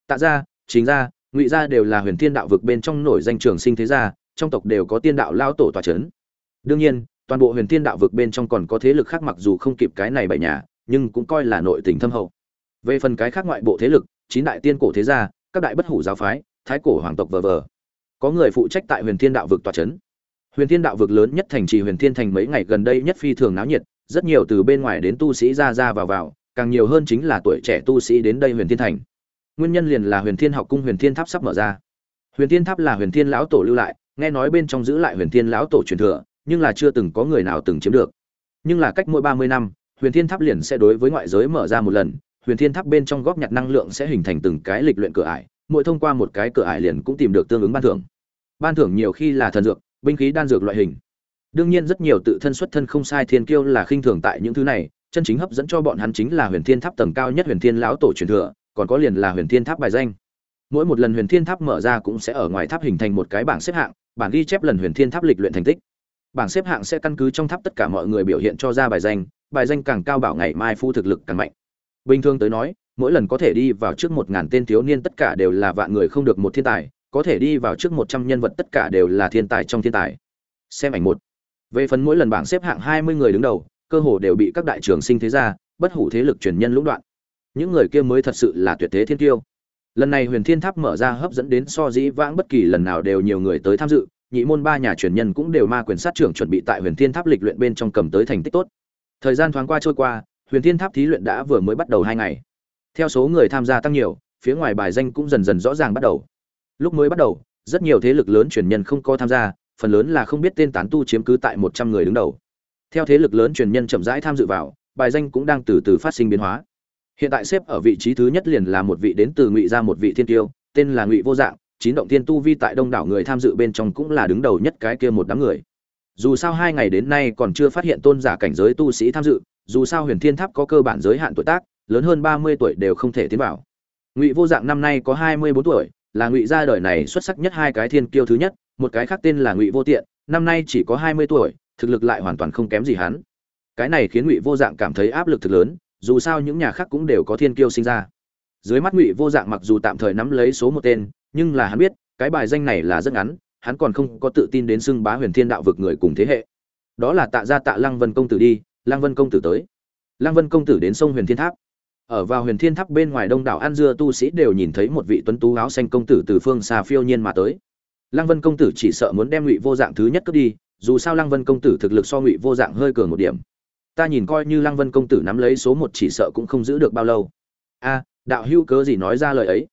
Tạ gia chính gia, ngụy gia đều là huyền thiên đạo vực bên trong nổi danh trường sinh thế gia, trong tộc đều có tiên đạo lao tổ tòa c h ấ n đương nhiên, toàn bộ huyền thiên đạo vực bên trong còn có thế lực khác mặc dù không kịp cái này bảy nhà, nhưng cũng coi là nội tình thâm hậu về phần cái khác ngoại bộ thế lực chín đại tiên cổ thế gia các đại bất hủ giáo phái thái cổ hoàng tộc vờ vờ có người phụ trách tại huyền thiên đạo vực tòa c h ấ n huyền thiên đạo vực lớn nhất thành trì huyền thiên thành mấy ngày gần đây nhất phi thường náo nhiệt rất nhiều từ bên ngoài đến tu sĩ ra ra vào vào càng nhiều hơn chính là tuổi trẻ tu sĩ đến đây huyền thiên thành nguyên nhân liền là huyền thiên học cung huyền thiên tháp sắp mở ra huyền thiên tháp là huyền thiên lão tổ lưu lại nghe nói bên trong giữ lại huyền thiên lão tổ truyền thừa nhưng là chưa từng có người nào từng chiếm được nhưng là cách mỗi ba mươi năm huyền thiên tháp liền sẽ đối với ngoại giới mở ra một lần huyền thiên tháp bên trong góp nhặt năng lượng sẽ hình thành từng cái lịch luyện cửa ải, mỗi thông qua một cái cửa ải liền cũng tìm được tương ứng ban thưởng. Ban thưởng nhiều khi là thần dược, binh khí đan dược loại hình. Đương nhiên rất nhiều tự thân xuất thân không sai thiên kiêu là khinh thường tại những thứ này, chân chính hấp dẫn cho bọn hắn chính là huyền thiên tháp tầng cao nhất huyền thiên lão tổ truyền thừa, còn có liền là huyền thiên tháp bài danh. Mỗi một lần huyền thiên tháp mở ra cũng sẽ ở ngoài tháp hình thành một cái bảng xếp hạng, bảng ghi chép lần huyền thiên tháp lịch luyện thành tích. Bảng xếp hạng sẽ căn cứ trong tháp tất cả mọi người biểu hiện cho ra bài danh bài danh càng cao bảo ngày mai phu thực lực càng mạnh bình thường tới nói, mỗi lần có thể đi vào trước một ngàn tên thiếu niên tất cả đều là vạn người không được một thiên tài, có thể đi vào trước một trăm nhân vật tất cả đều là thiên tài trong thiên tài. Xem ảnh một. Về phần mỗi lần bảng xếp hạng hai mươi người đứng đầu, cơ hồ đều bị các đại trường sinh thế gia, bất hủ thế lực truyền nhân lũng đoạn. Những người kia mới thật sự là tuyệt thế thiên tiêu lần này huyền thiên tháp mở ra hấp dẫn đến so dĩ vãng bất kỳ lần nào đều nhiều người tới tham dự, nhị môn ba nhà truyền nhân cũng đều ma quyền sát trưởng chuẩn bị tại huyền thiên tháp lịch luyện bên trong cầm tới thành tích tốt. Thời gian thoáng qua trôi qua huyền thiên tháp thí luyện đã vừa mới bắt đầu hai ngày. Theo số người tham gia tăng nhiều, phía ngoài bài danh cũng dần dần rõ ràng bắt đầu. Lúc mới bắt đầu, rất nhiều thế lực lớn truyền nhân không có tham gia, phần lớn là không biết tên tán tu chiếm cứ tại một trăm người đứng đầu. Theo thế lực lớn truyền nhân chậm rãi tham dự vào, bài danh cũng đang từ từ phát sinh biến hóa. Hiện tại xếp ở vị trí thứ nhất liền là một vị đến từ ngụy ra một vị thiên tiêu, tên là ngụy vô dạng, chín động thiên tu vi tại đông đảo người tham dự bên trong cũng là đứng đầu nhất cái kia một đám người dù sao hai ngày đến nay còn chưa phát hiện tôn giả cảnh giới tu sĩ tham dự, dù sao huyền thiên tháp có cơ bản giới hạn tuổi tác, lớn hơn ba mươi tuổi đều không thể tiến vào. Ngụy vô dạng năm nay có hai mươi bốn tuổi, là ngụy gia đời này xuất sắc nhất hai cái thiên kiêu thứ nhất, một cái khác tên là ngụy vô tiện, năm nay chỉ có hai mươi tuổi, thực lực lại hoàn toàn không kém gì hắn. Cái này khiến ngụy vô dạng cảm thấy áp lực thực lớn, dù sao những nhà khác cũng đều có thiên kiêu sinh ra. Dưới mắt ngụy vô dạng mặc dù tạm thời nắm lấy số một tên, nhưng là hắn biết, cái bài danh này là rất ngắn hắn còn không có tự tin đến xưng bá huyền thiên đạo vực người cùng thế hệ. Đó là tạ gia tạ lăng vân công tử đi, lăng vân công tử tới. Lăng vân công tử đến sông huyền thiên tháp. Ở vào huyền thiên tháp bên ngoài đông đảo an dưa tu sĩ đều nhìn thấy một vị tuấn tú áo xanh công tử từ phương xa phiêu nhiên mà tới. Lăng vân công tử chỉ sợ muốn đem ngụy vô dạng thứ nhất cướp đi, dù sao lăng vân công tử thực lực so ngụy vô dạng hơi cường một điểm. Ta nhìn coi như lăng vân công tử nắm lấy số một chỉ sợ cũng không giữ được bao lâu. A, đạo hữu cớ gì nói ra lời ấy?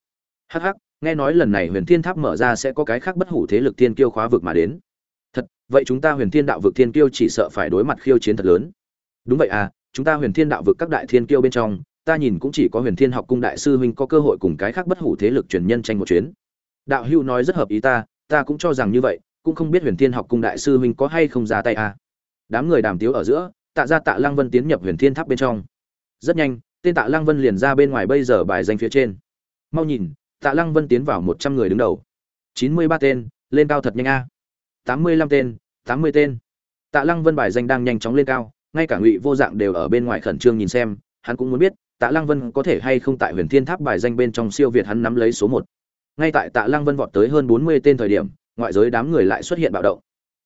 Hắc hắc nghe nói lần này huyền thiên tháp mở ra sẽ có cái khác bất hủ thế lực thiên kiêu khóa vực mà đến. Thật, vậy chúng ta huyền thiên đạo vực thiên kiêu chỉ sợ phải đối mặt khiêu chiến thật lớn. Đúng vậy à chúng ta huyền thiên đạo vực các đại thiên kiêu bên trong, ta nhìn cũng chỉ có huyền thiên học cung đại sư huynh có cơ hội cùng cái khác bất hủ thế lực truyền nhân tranh một chuyến. Đạo hữu nói rất hợp ý ta ta cũng cho rằng như vậy, cũng không biết huyền thiên học cung đại sư huynh có hay không ra tay à. đám người đàm tiếu ở giữa, tạ ra tạ lăng vân tiến nhập huyền thiên tháp bên trong. Rất nhanh, tên tạ lăng vân liền ra bên ngoài bây giờ bài danh phía trên. Mau nhìn tạ lăng vân tiến vào một trăm người đứng đầu. Chín mươi ba tên, lên cao thật nhanh a. Tám mươi lăm tên, tám mươi tên. Tạ lăng vân bài danh đang nhanh chóng lên cao, ngay cả ngụy vô dạng đều ở bên ngoài khẩn trương nhìn xem, hắn cũng muốn biết, tạ lăng vân có thể hay không tại huyền thiên tháp bài danh bên trong siêu việt hắn nắm lấy số một. Ngay tại tạ lăng vân vọt tới hơn bốn mươi tên thời điểm, ngoại giới đám người lại xuất hiện bạo động.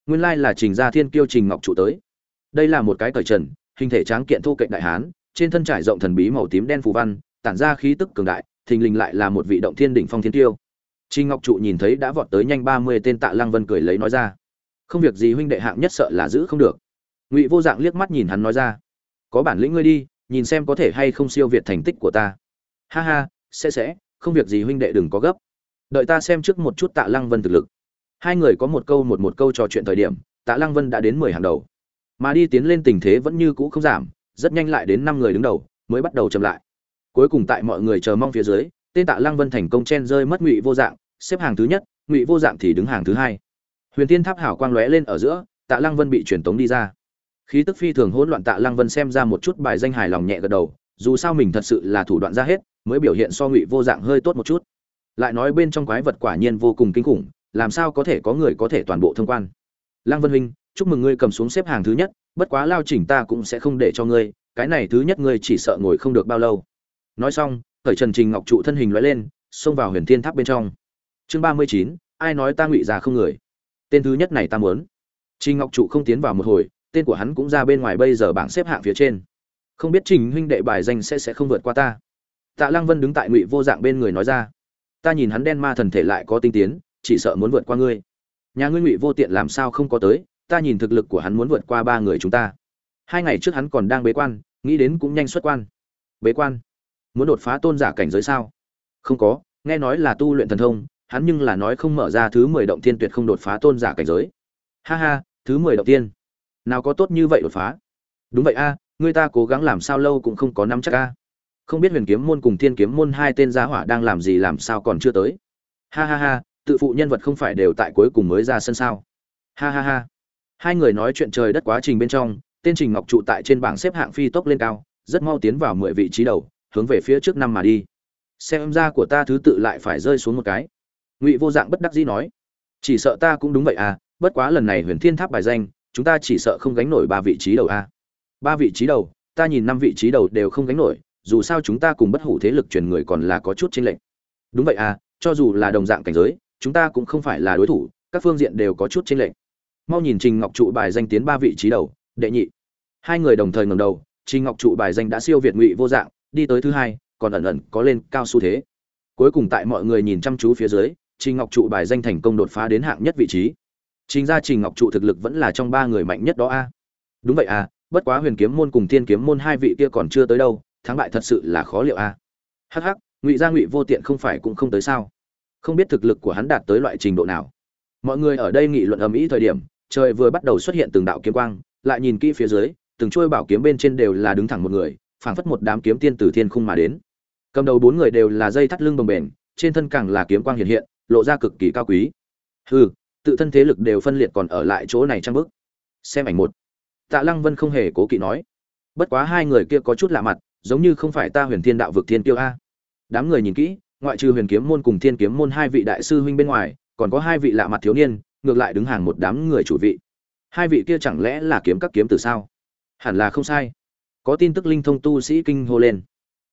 Nguyên lai là trình gia thiên kiêu trình ngọc trụ tới. Đây là một cái cởi trần, hình thể tráng kiện thu cạnh đại hán, trên thân trải rộng thần bí màu tím đen phù văn, tản ra khí tức cường đại thình lình lại là một vị động thiên đỉnh phong thiên tiêu. Trình ngọc trụ nhìn thấy đã vọt tới nhanh ba mươi tên tạ lăng vân cười lấy nói ra, không việc gì huynh đệ hạng nhất sợ là giữ không được. Ngụy vô dạng liếc mắt nhìn hắn nói ra, có bản lĩnh ngươi đi, nhìn xem có thể hay không siêu việt thành tích của ta. Ha ha, sẽ sẽ, không việc gì huynh đệ đừng có gấp. Đợi ta xem trước một chút tạ lăng vân thực lực. Hai người có một câu một một câu trò chuyện thời điểm, tạ lăng vân đã đến mười hàng đầu. Mà đi tiến lên tình thế vẫn như cũ không giảm, rất nhanh lại đến năm người đứng đầu, mới bắt đầu chậm lại cuối cùng tại mọi người chờ mong phía dưới, tên tạ lăng vân thành công chen rơi mất ngụy vô dạng, xếp hàng thứ nhất, ngụy vô dạng thì đứng hàng thứ hai. Huyền tiên tháp hảo quang lóe lên ở giữa, tạ lăng vân bị truyền tống đi ra. Khí tức phi thường hỗn loạn tạ lăng vân xem ra một chút bài danh hài lòng nhẹ gật đầu, dù sao mình thật sự là thủ đoạn ra hết, mới biểu hiện so ngụy vô dạng hơi tốt một chút. Lại nói bên trong quái vật quả nhiên vô cùng kinh khủng, làm sao có thể có người có thể toàn bộ thông quan? Lăng vân huynh, chúc mừng ngươi cầm xuống xếp hàng thứ nhất, bất quá lao chỉnh ta cũng sẽ không để cho ngươi, cái này thứ nhất ngươi chỉ sợ ngồi không được bao lâu nói xong khởi trần trình ngọc trụ thân hình loại lên, xông vào huyền thiên tháp bên trong. Chương ba mươi chín, ai nói ta ngụy già không người? Tên thứ nhất này ta muốn. Trình ngọc trụ không tiến vào một hồi, tên của hắn cũng ra bên ngoài bây giờ bảng xếp hạng phía trên. Không biết trình huynh đệ bài danh sẽ sẽ không vượt qua ta. Tạ lăng vân đứng tại ngụy vô dạng bên người nói ra. Ta nhìn hắn đen ma thần thể lại có tinh tiến, chỉ sợ muốn vượt qua ngươi. Nhà ngươi ngụy vô tiện làm sao không có tới, ta nhìn thực lực của hắn muốn vượt qua ba người chúng ta. Hai ngày trước hắn còn đang bế quan, nghĩ đến cũng nhanh xuất quan. Bế quan? Muốn đột phá tôn giả cảnh giới sao? Không có, nghe nói là tu luyện thần thông, hắn nhưng là nói không mở ra thứ mười động tiên tuyệt không đột phá tôn giả cảnh giới. Ha ha, thứ mười động tiên nào có tốt như vậy đột phá? Đúng vậy a, người ta cố gắng làm sao lâu cũng không có năm chắc a. Không biết huyền kiếm môn cùng thiên kiếm môn hai tên gia hỏa đang làm gì làm sao còn chưa tới. Ha ha ha, tự phụ nhân vật không phải đều tại cuối cùng mới ra sân sao? Ha ha ha. Hai người nói chuyện trời đất quá trình bên trong, tên trình ngọc trụ tại trên bảng xếp hạng phi tốc lên cao, rất mau tiến vào mười vị trí đầu hướng về phía trước năm mà đi. Xem ra của ta thứ tự lại phải rơi xuống một cái. Ngụy vô dạng bất đắc dĩ nói. Chỉ sợ ta cũng đúng vậy à bất quá lần này huyền thiên tháp bài danh, chúng ta chỉ sợ không gánh nổi ba vị trí đầu à. ba vị trí đầu, ta nhìn năm vị trí đầu đều không gánh nổi, dù sao chúng ta cùng bất hủ thế lực truyền người còn là có chút chênh lệch. Đúng vậy à cho dù là đồng dạng cảnh giới, chúng ta cũng không phải là đối thủ, các phương diện đều có chút chênh lệch. Mau nhìn trình ngọc trụ bài danh tiến ba vị trí đầu, đệ nhị. Hai người đồng thời ngẩng đầu, trình ngọc trụ bài danh đã siêu việt ngụy vô dạng đi tới thứ hai, còn ẩn ẩn có lên cao xu thế. Cuối cùng tại mọi người nhìn chăm chú phía dưới, trình ngọc trụ bài danh thành công đột phá đến hạng nhất vị trí. Chính ra trình ngọc trụ thực lực vẫn là trong ba người mạnh nhất đó a. Đúng vậy à bất quá huyền kiếm môn cùng thiên kiếm môn hai vị kia còn chưa tới đâu, thắng bại thật sự là khó liệu a. Hắc hắc, ngụy gia ngụy vô tiện không phải cũng không tới sao? Không biết thực lực của hắn đạt tới loại trình độ nào. Mọi người ở đây nghị luận ầm ĩ thời điểm, trời vừa bắt đầu xuất hiện từng đạo kiếm quang, lại nhìn kỹ phía dưới, từng chuôi bảo kiếm bên trên đều là đứng thẳng một người phảng phất một đám kiếm tiên từ thiên khung mà đến. Cầm đầu bốn người đều là dây thắt lưng bồng bềnh, trên thân càng là kiếm quang hiện hiện, lộ ra cực kỳ cao quý. Hừ, tự thân thế lực đều phân liệt còn ở lại chỗ này trang bức xem ảnh một. Tạ lăng vân không hề cố kỵ nói. Bất quá hai người kia có chút lạ mặt, giống như không phải ta huyền thiên đạo vực thiên tiêu a. Đám người nhìn kỹ, ngoại trừ huyền kiếm môn cùng thiên kiếm môn hai vị đại sư huynh bên ngoài, còn có hai vị lạ mặt thiếu niên, ngược lại đứng hàng một đám người chủ vị. Hai vị kia chẳng lẽ là kiếm các kiếm từ sao? Hẳn là không sai có tin tức linh thông tu sĩ kinh hô lên.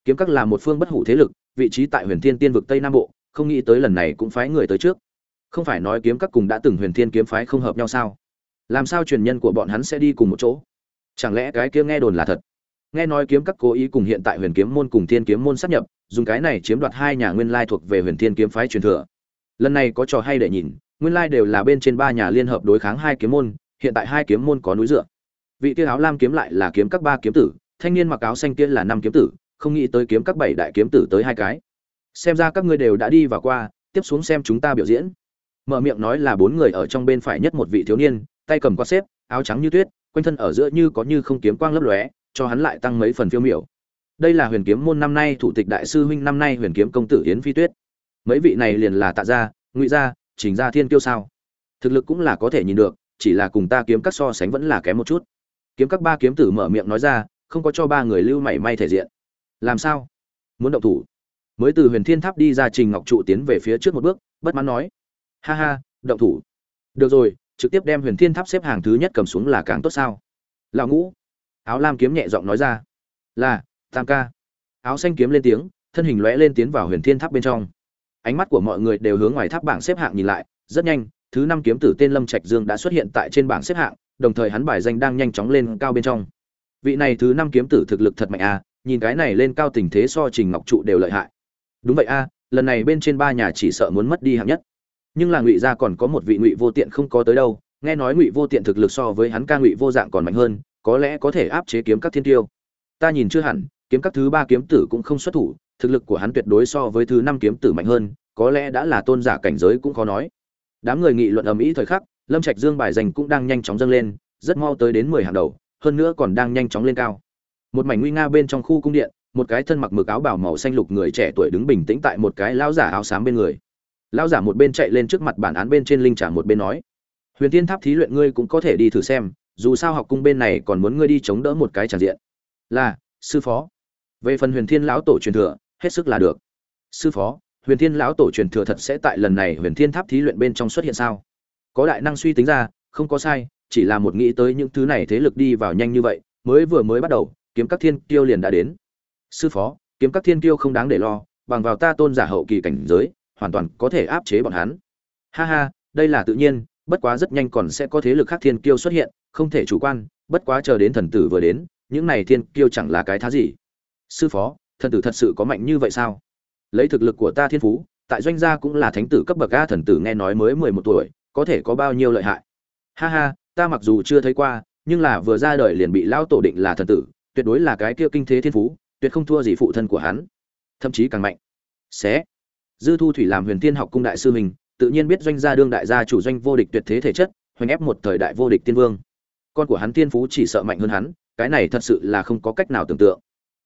Kiếm các là một phương bất hủ thế lực, vị trí tại huyền thiên tiên vực tây nam bộ, không nghĩ tới lần này cũng phái người tới trước. Không phải nói kiếm các cùng đã từng huyền thiên kiếm phái không hợp nhau sao? Làm sao truyền nhân của bọn hắn sẽ đi cùng một chỗ? Chẳng lẽ cái kia nghe đồn là thật? Nghe nói kiếm các cố ý cùng hiện tại huyền kiếm môn cùng thiên kiếm môn sắp nhập, dùng cái này chiếm đoạt hai nhà nguyên lai thuộc về huyền thiên kiếm phái truyền thừa. Lần này có trò hay để nhìn, nguyên lai đều là bên trên ba nhà liên hợp đối kháng hai kiếm môn, hiện tại hai kiếm môn có núi dựa. Vị kia áo lam kiếm lại là kiếm các ba kiếm tử thanh niên mặc áo xanh kia là năm kiếm tử, không nghĩ tới kiếm các bảy đại kiếm tử tới hai cái. Xem ra các ngươi đều đã đi và qua, tiếp xuống xem chúng ta biểu diễn. Mở miệng nói là bốn người ở trong bên phải nhất một vị thiếu niên, tay cầm quạt xếp, áo trắng như tuyết, quanh thân ở giữa như có như không kiếm quang lấp lóe, cho hắn lại tăng mấy phần phiêu miểu. Đây là huyền kiếm môn năm nay, thủ tịch đại sư huynh năm nay huyền kiếm công tử yến phi tuyết. Mấy vị này liền là tạ gia, ngụy gia, trình gia thiên kiêu sao? Thực lực cũng là có thể nhìn được, chỉ là cùng ta kiếm các so sánh vẫn là kém một chút. Kiếm các ba kiếm tử mở miệng nói ra không có cho ba người lưu mảy may thể diện. Làm sao? Muốn động thủ? Mới từ huyền thiên tháp đi ra trình ngọc trụ tiến về phía trước một bước, bất mãn nói. Ha ha, động thủ. Được rồi, trực tiếp đem huyền thiên tháp xếp hàng thứ nhất cầm xuống là càng tốt sao? Lão ngũ. Áo lam kiếm nhẹ giọng nói ra. Là, tam ca. Áo xanh kiếm lên tiếng, thân hình lóe lên tiến vào huyền thiên tháp bên trong. Ánh mắt của mọi người đều hướng ngoài tháp bảng xếp hạng nhìn lại, rất nhanh, thứ năm kiếm tử tên lâm trạch dương đã xuất hiện tại trên bảng xếp hạng, đồng thời hắn bài danh đang nhanh chóng lên cao bên trong vị này thứ năm kiếm tử thực lực thật mạnh a à, nhìn cái này lên cao tình thế so trình ngọc trụ đều lợi hại. Đúng vậy a à, lần này bên trên ba nhà chỉ sợ muốn mất đi hạng nhất. Nhưng là ngụy gia còn có một vị ngụy vô tiện không có tới đâu nghe nói ngụy vô tiện thực lực so với hắn ca ngụy vô dạng còn mạnh hơn có lẽ có thể áp chế kiếm các thiên tiêu. Ta nhìn chưa hẳn kiếm các thứ ba kiếm tử cũng không xuất thủ thực lực của hắn tuyệt đối so với thứ năm kiếm tử mạnh hơn có lẽ đã là tôn giả cảnh giới cũng khó nói. Đám người nghị luận ầm ĩ thời khắc lâm trạch dương bài dành cũng đang nhanh chóng dâng lên rất mau tới đến mười hàng đầu hơn nữa còn đang nhanh chóng lên cao. Một mảnh nguy nga bên trong khu cung điện, một cái thân mặc mực áo bảo màu xanh lục người trẻ tuổi đứng bình tĩnh tại một cái lão giả áo xám bên người. Lão giả một bên chạy lên trước mặt bản án bên trên linh trả một bên nói, huyền thiên tháp thí luyện ngươi cũng có thể đi thử xem, dù sao học cung bên này còn muốn ngươi đi chống đỡ một cái tràn diện. Là, sư phó. Về phần huyền thiên lão tổ truyền thừa, hết sức là được. Sư phó, huyền thiên lão tổ truyền thừa thật sẽ tại lần này huyền thiên tháp thí luyện bên trong xuất hiện sao? Có đại năng suy tính ra, không có sai chỉ là một nghĩ tới những thứ này thế lực đi vào nhanh như vậy, mới vừa mới bắt đầu, kiếm các thiên tiêu liền đã đến. Sư phó, kiếm các thiên tiêu không đáng để lo, bằng vào ta tôn giả hậu kỳ cảnh giới, hoàn toàn có thể áp chế bọn hắn. Ha ha, đây là tự nhiên, bất quá rất nhanh còn sẽ có thế lực khác thiên kiêu xuất hiện, không thể chủ quan, bất quá chờ đến thần tử vừa đến, những này thiên kiêu chẳng là cái thá gì. Sư phó, thần tử thật sự có mạnh như vậy sao? Lấy thực lực của ta thiên phú, tại doanh gia cũng là thánh tử cấp bậc a thần tử nghe nói mới mười một tuổi, có thể có bao nhiêu lợi hại? Ha ha ta mặc dù chưa thấy qua, nhưng là vừa ra đời liền bị lão tổ định là thần tử, tuyệt đối là cái kia kinh thế thiên phú, tuyệt không thua gì phụ thân của hắn. Thậm chí càng mạnh. Xé. Dư thu thủy làm huyền thiên học cung đại sư mình, tự nhiên biết doanh gia đương đại gia chủ doanh vô địch tuyệt thế thể chất, hoành ép một thời đại vô địch tiên vương. Con của hắn thiên phú chỉ sợ mạnh hơn hắn, cái này thật sự là không có cách nào tưởng tượng.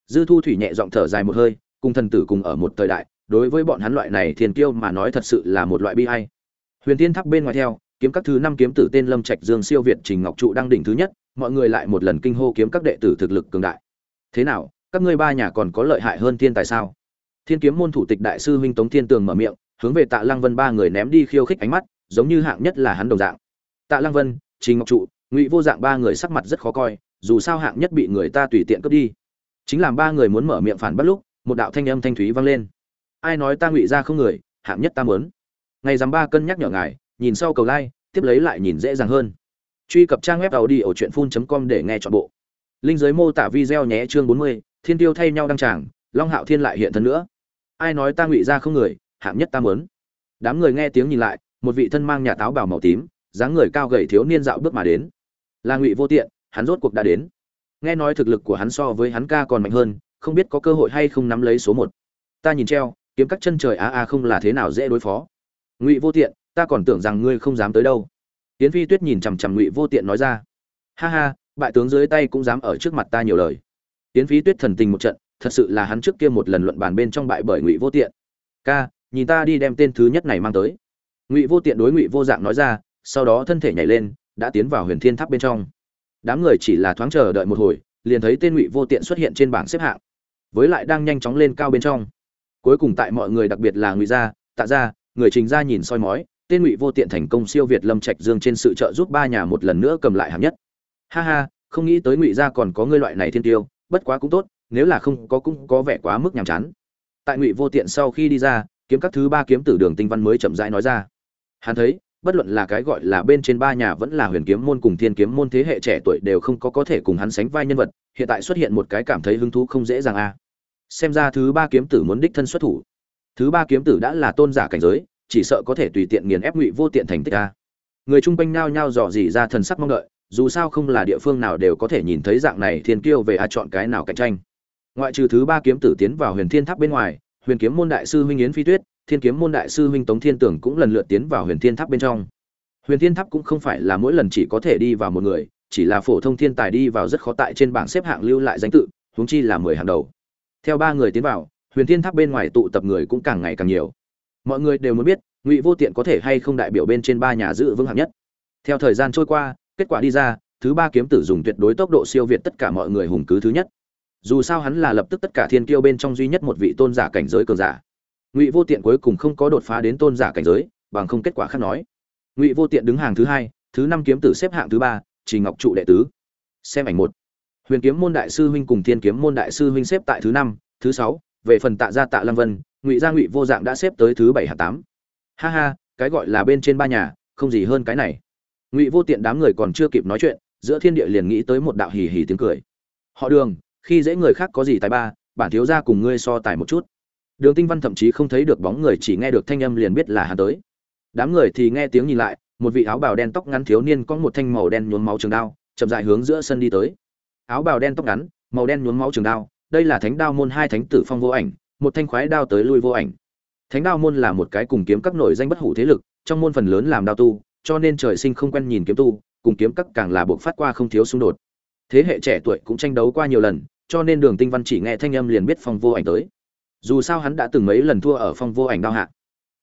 Dư thu thủy nhẹ giọng thở dài một hơi, cùng thần tử cùng ở một thời đại, đối với bọn hắn loại này thiên kiêu mà nói thật sự là một loại bi hay huyền Tiên tháp bên ngoài theo kiếm các thứ năm kiếm tử tên lâm trạch dương siêu việt trình ngọc trụ đang đỉnh thứ nhất, mọi người lại một lần kinh hô kiếm các đệ tử thực lực cường đại. Thế nào, các ngươi ba nhà còn có lợi hại hơn thiên tài sao? Thiên kiếm môn thủ tịch đại sư huynh tống thiên tường mở miệng, hướng về tạ lăng vân ba người ném đi khiêu khích ánh mắt, giống như hạng nhất là hắn đồng dạng. Tạ lăng vân, trình ngọc trụ, ngụy vô dạng ba người sắc mặt rất khó coi, dù sao hạng nhất bị người ta tùy tiện cướp đi. Chính làm ba người muốn mở miệng phản bắt lúc, một đạo thanh âm thanh thúy vang lên. Ai nói ta ngụy ra không người, hạng nhất ta muốn. Ngày dám ba cân nhắc nhở ngài nhìn sau cầu like tiếp lấy lại nhìn dễ dàng hơn. Truy cập trang web tàu đi ở truyện phun com để nghe trọn bộ. Linh dưới mô tả video nhé chương 40, thiên tiêu thay nhau đăng tràng long hạo thiên lại hiện thân nữa. Ai nói ta ngụy ra không người hạng nhất ta muốn. Đám người nghe tiếng nhìn lại một vị thân mang nhà táo bào màu tím dáng người cao gầy thiếu niên dạo bước mà đến. Là ngụy vô tiện hắn rốt cuộc đã đến. Nghe nói thực lực của hắn so với hắn ca còn mạnh hơn không biết có cơ hội hay không nắm lấy số một. Ta nhìn treo kiếm các chân trời a a không là thế nào dễ đối phó. Ngụy vô tiện ta còn tưởng rằng ngươi không dám tới đâu. Tiến phi tuyết nhìn chằm chằm ngụy vô tiện nói ra. Ha ha, bại tướng dưới tay cũng dám ở trước mặt ta nhiều lời. Tiến phi tuyết thần tình một trận, thật sự là hắn trước kia một lần luận bàn bên trong bại bởi ngụy vô tiện. Ca, nhìn ta đi đem tên thứ nhất này mang tới. Ngụy vô tiện đối ngụy vô dạng nói ra, sau đó thân thể nhảy lên, đã tiến vào huyền thiên tháp bên trong. Đám người chỉ là thoáng chờ đợi một hồi, liền thấy tên ngụy vô tiện xuất hiện trên bảng xếp hạng, với lại đang nhanh chóng lên cao bên trong. Cuối cùng tại mọi người, đặc biệt là ngụy gia, tạ gia, người trình gia nhìn soi mói tên ngụy vô tiện thành công siêu việt lâm trạch dương trên sự trợ giúp ba nhà một lần nữa cầm lại hạng nhất. Ha ha, không nghĩ tới ngụy gia còn có ngươi loại này thiên tiêu, bất quá cũng tốt, nếu là không có cũng có vẻ quá mức nhàm chán. Tại ngụy vô tiện sau khi đi ra, kiếm các thứ ba kiếm tử đường tinh văn mới chậm rãi nói ra. Hắn thấy, bất luận là cái gọi là bên trên ba nhà vẫn là huyền kiếm môn cùng thiên kiếm môn thế hệ trẻ tuổi đều không có có thể cùng hắn sánh vai nhân vật, hiện tại xuất hiện một cái cảm thấy hứng thú không dễ dàng a. Xem ra thứ ba kiếm tử muốn đích thân xuất thủ. Thứ ba kiếm tử đã là tôn giả cảnh giới chỉ sợ có thể tùy tiện nghiền ép ngụy vô tiện thành tích a người chung quanh nao nhao dò dỉ ra thần sắc mong đợi, dù sao không là địa phương nào đều có thể nhìn thấy dạng này thiên kiêu về a chọn cái nào cạnh tranh. Ngoại trừ thứ ba kiếm tử tiến vào huyền thiên tháp bên ngoài, huyền kiếm môn đại sư huynh yến phi tuyết, thiên kiếm môn đại sư huynh tống thiên tưởng cũng lần lượt tiến vào huyền thiên tháp bên trong. Huyền thiên tháp cũng không phải là mỗi lần chỉ có thể đi vào một người, chỉ là phổ thông thiên tài đi vào rất khó tại trên bảng xếp hạng lưu lại danh tự, huống chi là mười hàng đầu. Theo ba người tiến vào, huyền thiên tháp bên ngoài tụ tập người cũng càng ngày càng nhiều mọi người đều muốn biết, ngụy vô tiện có thể hay không đại biểu bên trên ba nhà giữ vững hạng nhất. Theo thời gian trôi qua, kết quả đi ra, thứ ba kiếm tử dùng tuyệt đối tốc độ siêu việt tất cả mọi người hùng cứ thứ nhất. Dù sao hắn là lập tức tất cả thiên kiêu bên trong duy nhất một vị tôn giả cảnh giới cường giả. Ngụy vô tiện cuối cùng không có đột phá đến tôn giả cảnh giới, bằng không kết quả khác nói. Ngụy vô tiện đứng hàng thứ hai, thứ năm kiếm tử xếp hạng thứ ba chỉ ngọc trụ đệ tứ. Xem ảnh một. Huyền kiếm môn đại sư huynh cùng thiên kiếm môn đại sư huynh xếp tại thứ năm, thứ sáu về phần tạ gia tạ lâm vân, ngụy gia ngụy vô dạng đã xếp tới thứ bảy hạ tám. Ha ha, cái gọi là bên trên ba nhà, không gì hơn cái này. Ngụy vô tiện đám người còn chưa kịp nói chuyện, giữa thiên địa liền nghĩ tới một đạo hì hì tiếng cười. Họ đường, khi dễ người khác có gì tài ba, bản thiếu gia cùng ngươi so tài một chút. Đường tinh văn thậm chí không thấy được bóng người, chỉ nghe được thanh âm liền biết là hắn tới. Đám người thì nghe tiếng nhìn lại, một vị áo bào đen tóc ngắn thiếu niên có một thanh màu đen nhuốm máu trường đao, chậm dại hướng giữa sân đi tới. Áo bào đen tóc ngắn, màu đen nhuốm máu trường đao đây là thánh đao môn hai thánh tử phong vô ảnh, một thanh khoái đao tới lui vô ảnh. Thánh đao môn là một cái cùng kiếm các nổi danh bất hủ thế lực, trong môn phần lớn làm đao tu, cho nên trời sinh không quen nhìn kiếm tu, cùng kiếm các càng là buộc phát qua không thiếu xung đột. Thế hệ trẻ tuổi cũng tranh đấu qua nhiều lần, cho nên đường tinh văn chỉ nghe thanh âm liền biết phong vô ảnh tới. Dù sao hắn đã từng mấy lần thua ở phong vô ảnh đao hạ.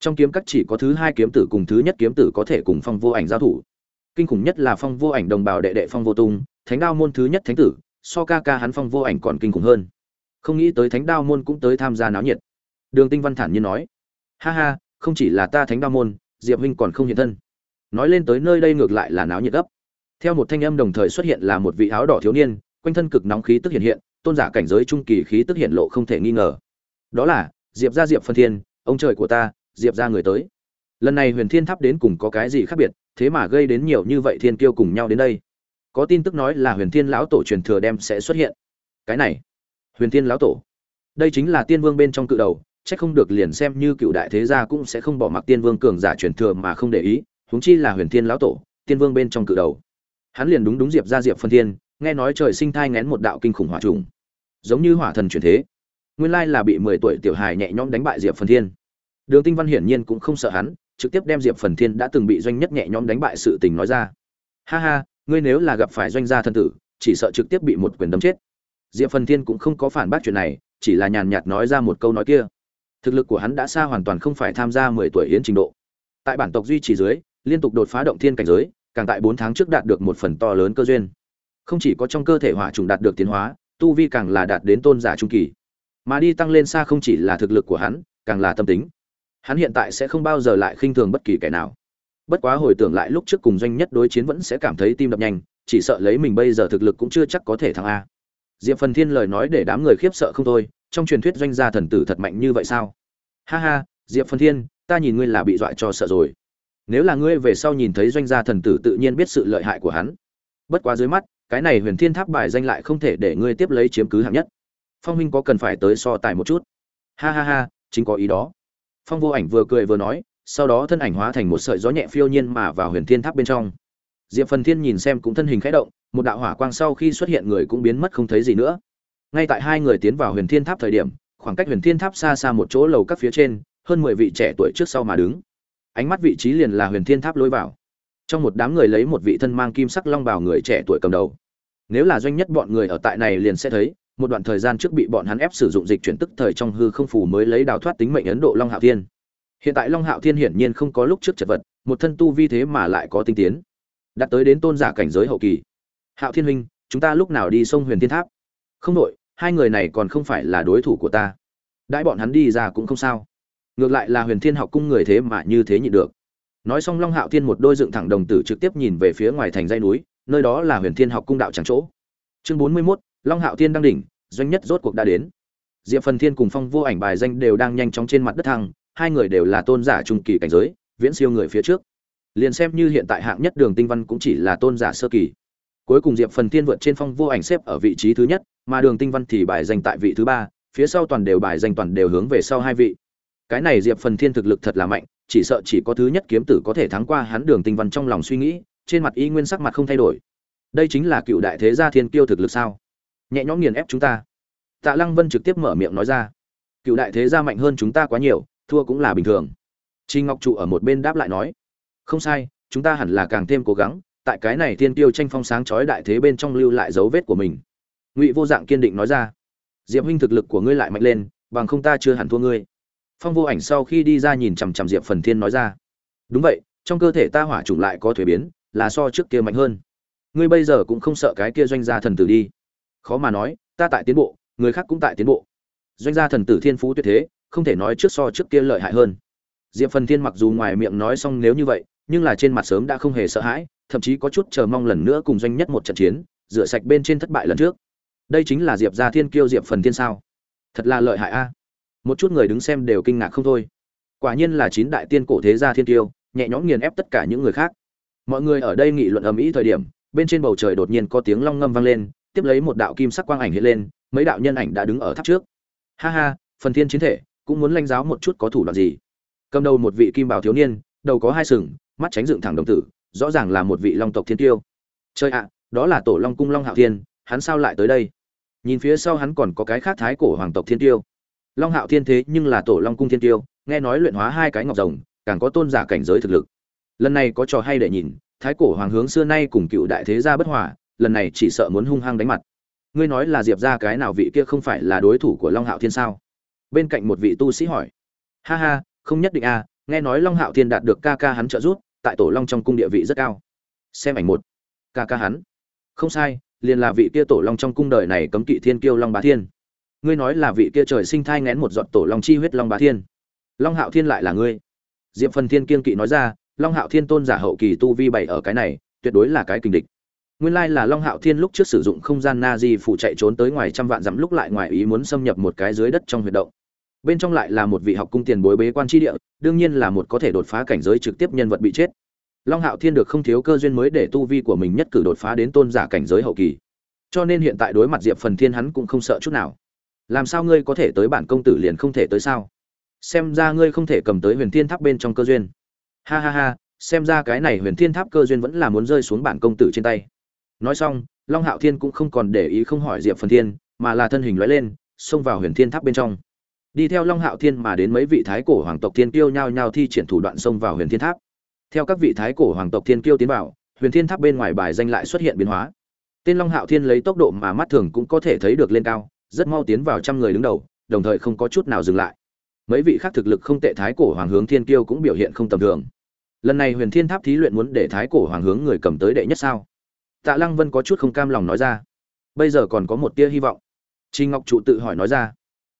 Trong kiếm các chỉ có thứ hai kiếm tử cùng thứ nhất kiếm tử có thể cùng phong vô ảnh giao thủ. Kinh khủng nhất là phong vô ảnh đồng bào đệ đệ phong vô tung, thánh đao môn thứ nhất thánh tử, so ca ca hắn phong vô ảnh còn kinh khủng hơn không nghĩ tới thánh đao môn cũng tới tham gia náo nhiệt. Đường tinh văn thản nhiên nói, ha ha, không chỉ là ta thánh đao môn, diệp huynh còn không hiện thân. Nói lên tới nơi đây ngược lại là náo nhiệt gấp. Theo một thanh âm đồng thời xuất hiện là một vị áo đỏ thiếu niên, quanh thân cực nóng khí tức hiện hiện, tôn giả cảnh giới trung kỳ khí tức hiện lộ không thể nghi ngờ. Đó là, diệp gia diệp phân thiên, ông trời của ta, diệp gia người tới. Lần này huyền thiên tháp đến cùng có cái gì khác biệt, thế mà gây đến nhiều như vậy thiên kiêu cùng nhau đến đây. Có tin tức nói là huyền thiên lão tổ truyền thừa đem sẽ xuất hiện. Cái này huyền thiên lão tổ. Đây chính là tiên vương bên trong cự đầu c h ắ c không được liền xem như cựu đại thế gia cũng sẽ không bỏ mặc tiên vương cường giả truyền thừa mà không để ý, huống chi là huyền thiên lão tổ, tiên vương bên trong cự đầu. Hắn liền đúng đúng diệp ra diệp phân thiên, nghe nói trời sinh thai ngén một đạo kinh khủng hỏa trùng. Giống như hỏa thần truyền thế. Nguyên lai là bị mười tuổi tiểu hài nhẹ nhõm đánh bại diệp phần thiên. Đường tinh văn hiển nhiên cũng không sợ hắn, trực tiếp đem diệp phần thiên đã từng bị doanh nhất nhẹ nhõm đánh bại sự tình nói ra. Ha ha, ngươi nếu là gặp phải doanh gia thân tử, chỉ sợ trực tiếp bị một quyền đấm chết diệp phần thiên cũng không có phản bác chuyện này, chỉ là nhàn nhạt nói ra một câu nói kia. Thực lực của hắn đã xa hoàn toàn không phải tham gia mười tuổi yến trình độ. Tại bản tộc duy trì dưới, liên tục đột phá động thiên cảnh giới, càng tại bốn tháng trước đạt được một phần to lớn cơ duyên. Không chỉ có trong cơ thể hỏa trùng đạt được tiến hóa, tu vi càng là đạt đến tôn giả trung kỳ. Mà đi tăng lên xa không chỉ là thực lực của hắn, càng là tâm tính. Hắn hiện tại sẽ không bao giờ lại khinh thường bất kỳ kẻ nào. Bất quá hồi tưởng lại lúc trước cùng doanh nhất đối chiến vẫn sẽ cảm thấy tim đập nhanh, chỉ sợ lấy mình bây giờ thực lực cũng chưa chắc có thể thắng a diệp phần thiên lời nói để đám người khiếp sợ không thôi, trong truyền thuyết doanh gia thần tử thật mạnh như vậy sao? Ha ha, diệp phần thiên, ta nhìn ngươi là bị dọa cho sợ rồi. Nếu là ngươi về sau nhìn thấy doanh gia thần tử tự nhiên biết sự lợi hại của hắn. Bất quá dưới mắt, cái này huyền thiên tháp bài danh lại không thể để ngươi tiếp lấy chiếm cứ hạng nhất. Phong huynh có cần phải tới so tài một chút? Ha ha ha, chính có ý đó. Phong vô ảnh vừa cười vừa nói, sau đó thân ảnh hóa thành một sợi gió nhẹ phiêu nhiên mà vào huyền thiên tháp bên trong. Diệp phần thiên nhìn xem cũng thân hình khẽ động một đạo hỏa quang sau khi xuất hiện người cũng biến mất không thấy gì nữa. Ngay tại hai người tiến vào huyền thiên tháp thời điểm, khoảng cách huyền thiên tháp xa xa một chỗ lầu các phía trên, hơn mười vị trẻ tuổi trước sau mà đứng. Ánh mắt vị trí liền là huyền thiên tháp lối vào. Trong một đám người lấy một vị thân mang kim sắc long bào người trẻ tuổi cầm đầu. Nếu là doanh nhất bọn người ở tại này liền sẽ thấy, một đoạn thời gian trước bị bọn hắn ép sử dụng dịch chuyển tức thời trong hư không phủ mới lấy đào thoát tính mệnh ấn độ long hạo thiên. Hiện tại long hạo thiên hiển nhiên không có lúc trước chật vật, một thân tu vi thế mà lại có tinh tiến. Đạt tới đến tôn giả cảnh giới hậu kỳ hạo thiên huynh, chúng ta lúc nào đi sông huyền thiên tháp? Không đội hai người này còn không phải là đối thủ của ta. Đãi bọn hắn đi ra cũng không sao. Ngược lại là huyền thiên học cung người thế mà như thế nhịn được. Nói xong long hạo thiên một đôi dựng thẳng đồng tử trực tiếp nhìn về phía ngoài thành dây núi, nơi đó là huyền thiên học cung đạo trắng chỗ. Chương bốn mươi mốt, long hạo thiên đang đỉnh, doanh nhất rốt cuộc đã đến. Diệp phần thiên cùng phong vô ảnh bài danh đều đang nhanh chóng trên mặt đất thăng, hai người đều là tôn giả trung kỳ cảnh giới, viễn siêu người phía trước. Liền xem như hiện tại hạng nhất đường tinh văn cũng chỉ là tôn giả sơ kỳ cuối cùng diệp phần thiên vượt trên phong vô ảnh xếp ở vị trí thứ nhất, mà đường tinh văn thì bài danh tại vị thứ ba, phía sau toàn đều bài danh toàn đều hướng về sau hai vị. Cái này diệp phần thiên thực lực thật là mạnh, chỉ sợ chỉ có thứ nhất kiếm tử có thể thắng qua hắn đường tinh văn trong lòng suy nghĩ, trên mặt y nguyên sắc mặt không thay đổi. Đây chính là cựu đại thế gia thiên kiêu thực lực sao? Nhẹ nhõm nghiền ép chúng ta. Tạ lăng vân trực tiếp mở miệng nói ra. Cựu đại thế gia mạnh hơn chúng ta quá nhiều, thua cũng là bình thường. Trình ngọc trụ ở một bên đáp lại nói. Không sai, chúng ta hẳn là càng thêm cố gắng tại cái này thiên tiêu tranh phong sáng chói đại thế bên trong lưu lại dấu vết của mình. Ngụy vô dạng kiên định nói ra, diệp huynh thực lực của ngươi lại mạnh lên, bằng không ta chưa hẳn thua ngươi. Phong vô ảnh sau khi đi ra nhìn chằm chằm diệp phần thiên nói ra, đúng vậy, trong cơ thể ta hỏa trùng lại có thuế biến, là so trước kia mạnh hơn. Ngươi bây giờ cũng không sợ cái kia doanh gia thần tử đi. Khó mà nói, ta tại tiến bộ, người khác cũng tại tiến bộ. Doanh gia thần tử thiên phú tuyệt thế, không thể nói trước so trước kia lợi hại hơn. Diệp phần thiên mặc dù ngoài miệng nói xong nếu như vậy nhưng là trên mặt sớm đã không hề sợ hãi, thậm chí có chút chờ mong lần nữa cùng doanh nhất một trận chiến, rửa sạch bên trên thất bại lần trước. Đây chính là diệp gia thiên kiêu diệp phần thiên sao? Thật là lợi hại a. Một chút người đứng xem đều kinh ngạc không thôi. Quả nhiên là chín đại tiên cổ thế gia thiên kiêu, nhẹ nhõm nghiền ép tất cả những người khác. Mọi người ở đây nghị luận ầm ĩ thời điểm, bên trên bầu trời đột nhiên có tiếng long ngâm vang lên, tiếp lấy một đạo kim sắc quang ảnh hiện lên, mấy đạo nhân ảnh đã đứng ở tháp trước. Ha ha, phần thiên chiến thể, cũng muốn lãnh giáo một chút có thủ đoạn gì? Cầm đầu một vị kim bảo thiếu niên, đầu có hai sừng mắt tránh dựng thẳng đồng tử, rõ ràng là một vị long tộc thiên tiêu. Chơi ạ, đó là tổ long cung long hạo thiên, hắn sao lại tới đây? Nhìn phía sau hắn còn có cái khác thái cổ hoàng tộc thiên tiêu. Long hạo thiên thế nhưng là tổ long cung thiên tiêu, nghe nói luyện hóa hai cái ngọc rồng, càng có tôn giả cảnh giới thực lực. Lần này có trò hay để nhìn, thái cổ hoàng hướng xưa nay cùng cựu đại thế gia bất hòa, lần này chỉ sợ muốn hung hăng đánh mặt. Ngươi nói là diệp ra cái nào vị kia không phải là đối thủ của long hạo thiên sao? Bên cạnh một vị tu sĩ hỏi. Ha ha, không nhất định a nghe nói long hạo thiên đạt được ca ca hắn trợ giúp tại tổ long trong cung địa vị rất cao. Xem ảnh một. Ca ca hắn. Không sai, liền là vị kia tổ long trong cung đời này cấm kỵ thiên kiêu long bá thiên. Ngươi nói là vị kia trời sinh thai ngén một giọt tổ long chi huyết long bá thiên. Long hạo thiên lại là ngươi. Diệp phần thiên kiên kỵ nói ra, long hạo thiên tôn giả hậu kỳ tu vi bảy ở cái này, tuyệt đối là cái kình địch. Nguyên lai là long hạo thiên lúc trước sử dụng không gian na di phụ chạy trốn tới ngoài trăm vạn dặm lúc lại ngoài ý muốn xâm nhập một cái dưới đất trong huyệt động bên trong lại là một vị học cung tiền bối bế quan tri địa, đương nhiên là một có thể đột phá cảnh giới trực tiếp nhân vật bị chết. Long hạo thiên được không thiếu cơ duyên mới để tu vi của mình nhất cử đột phá đến tôn giả cảnh giới hậu kỳ. Cho nên hiện tại đối mặt diệp phần thiên hắn cũng không sợ chút nào. Làm sao ngươi có thể tới bản công tử liền không thể tới sao? Xem ra ngươi không thể cầm tới huyền thiên tháp bên trong cơ duyên. Ha ha ha, xem ra cái này huyền thiên tháp cơ duyên vẫn là muốn rơi xuống bản công tử trên tay. Nói xong, long hạo thiên cũng không còn để ý không hỏi diệp phần thiên, mà là thân hình lóe lên, xông vào huyền thiên tháp bên trong đi theo long hạo thiên mà đến mấy vị thái cổ hoàng tộc thiên kiêu nhao nhao thi triển thủ đoạn xông vào huyền thiên tháp. Theo các vị thái cổ hoàng tộc thiên kiêu tiến vào huyền thiên tháp bên ngoài bài danh lại xuất hiện biến hóa. Tên long hạo thiên lấy tốc độ mà mắt thường cũng có thể thấy được lên cao rất mau tiến vào trăm người đứng đầu đồng thời không có chút nào dừng lại. Mấy vị khác thực lực không tệ thái cổ hoàng hướng thiên kiêu cũng biểu hiện không tầm thường. Lần này huyền thiên tháp thí luyện muốn để thái cổ hoàng hướng người cầm tới đệ nhất sao? Tạ lăng vân có chút không cam lòng nói ra. Bây giờ còn có một tia hy vọng. Trình Ngọc trụ tự hỏi nói ra,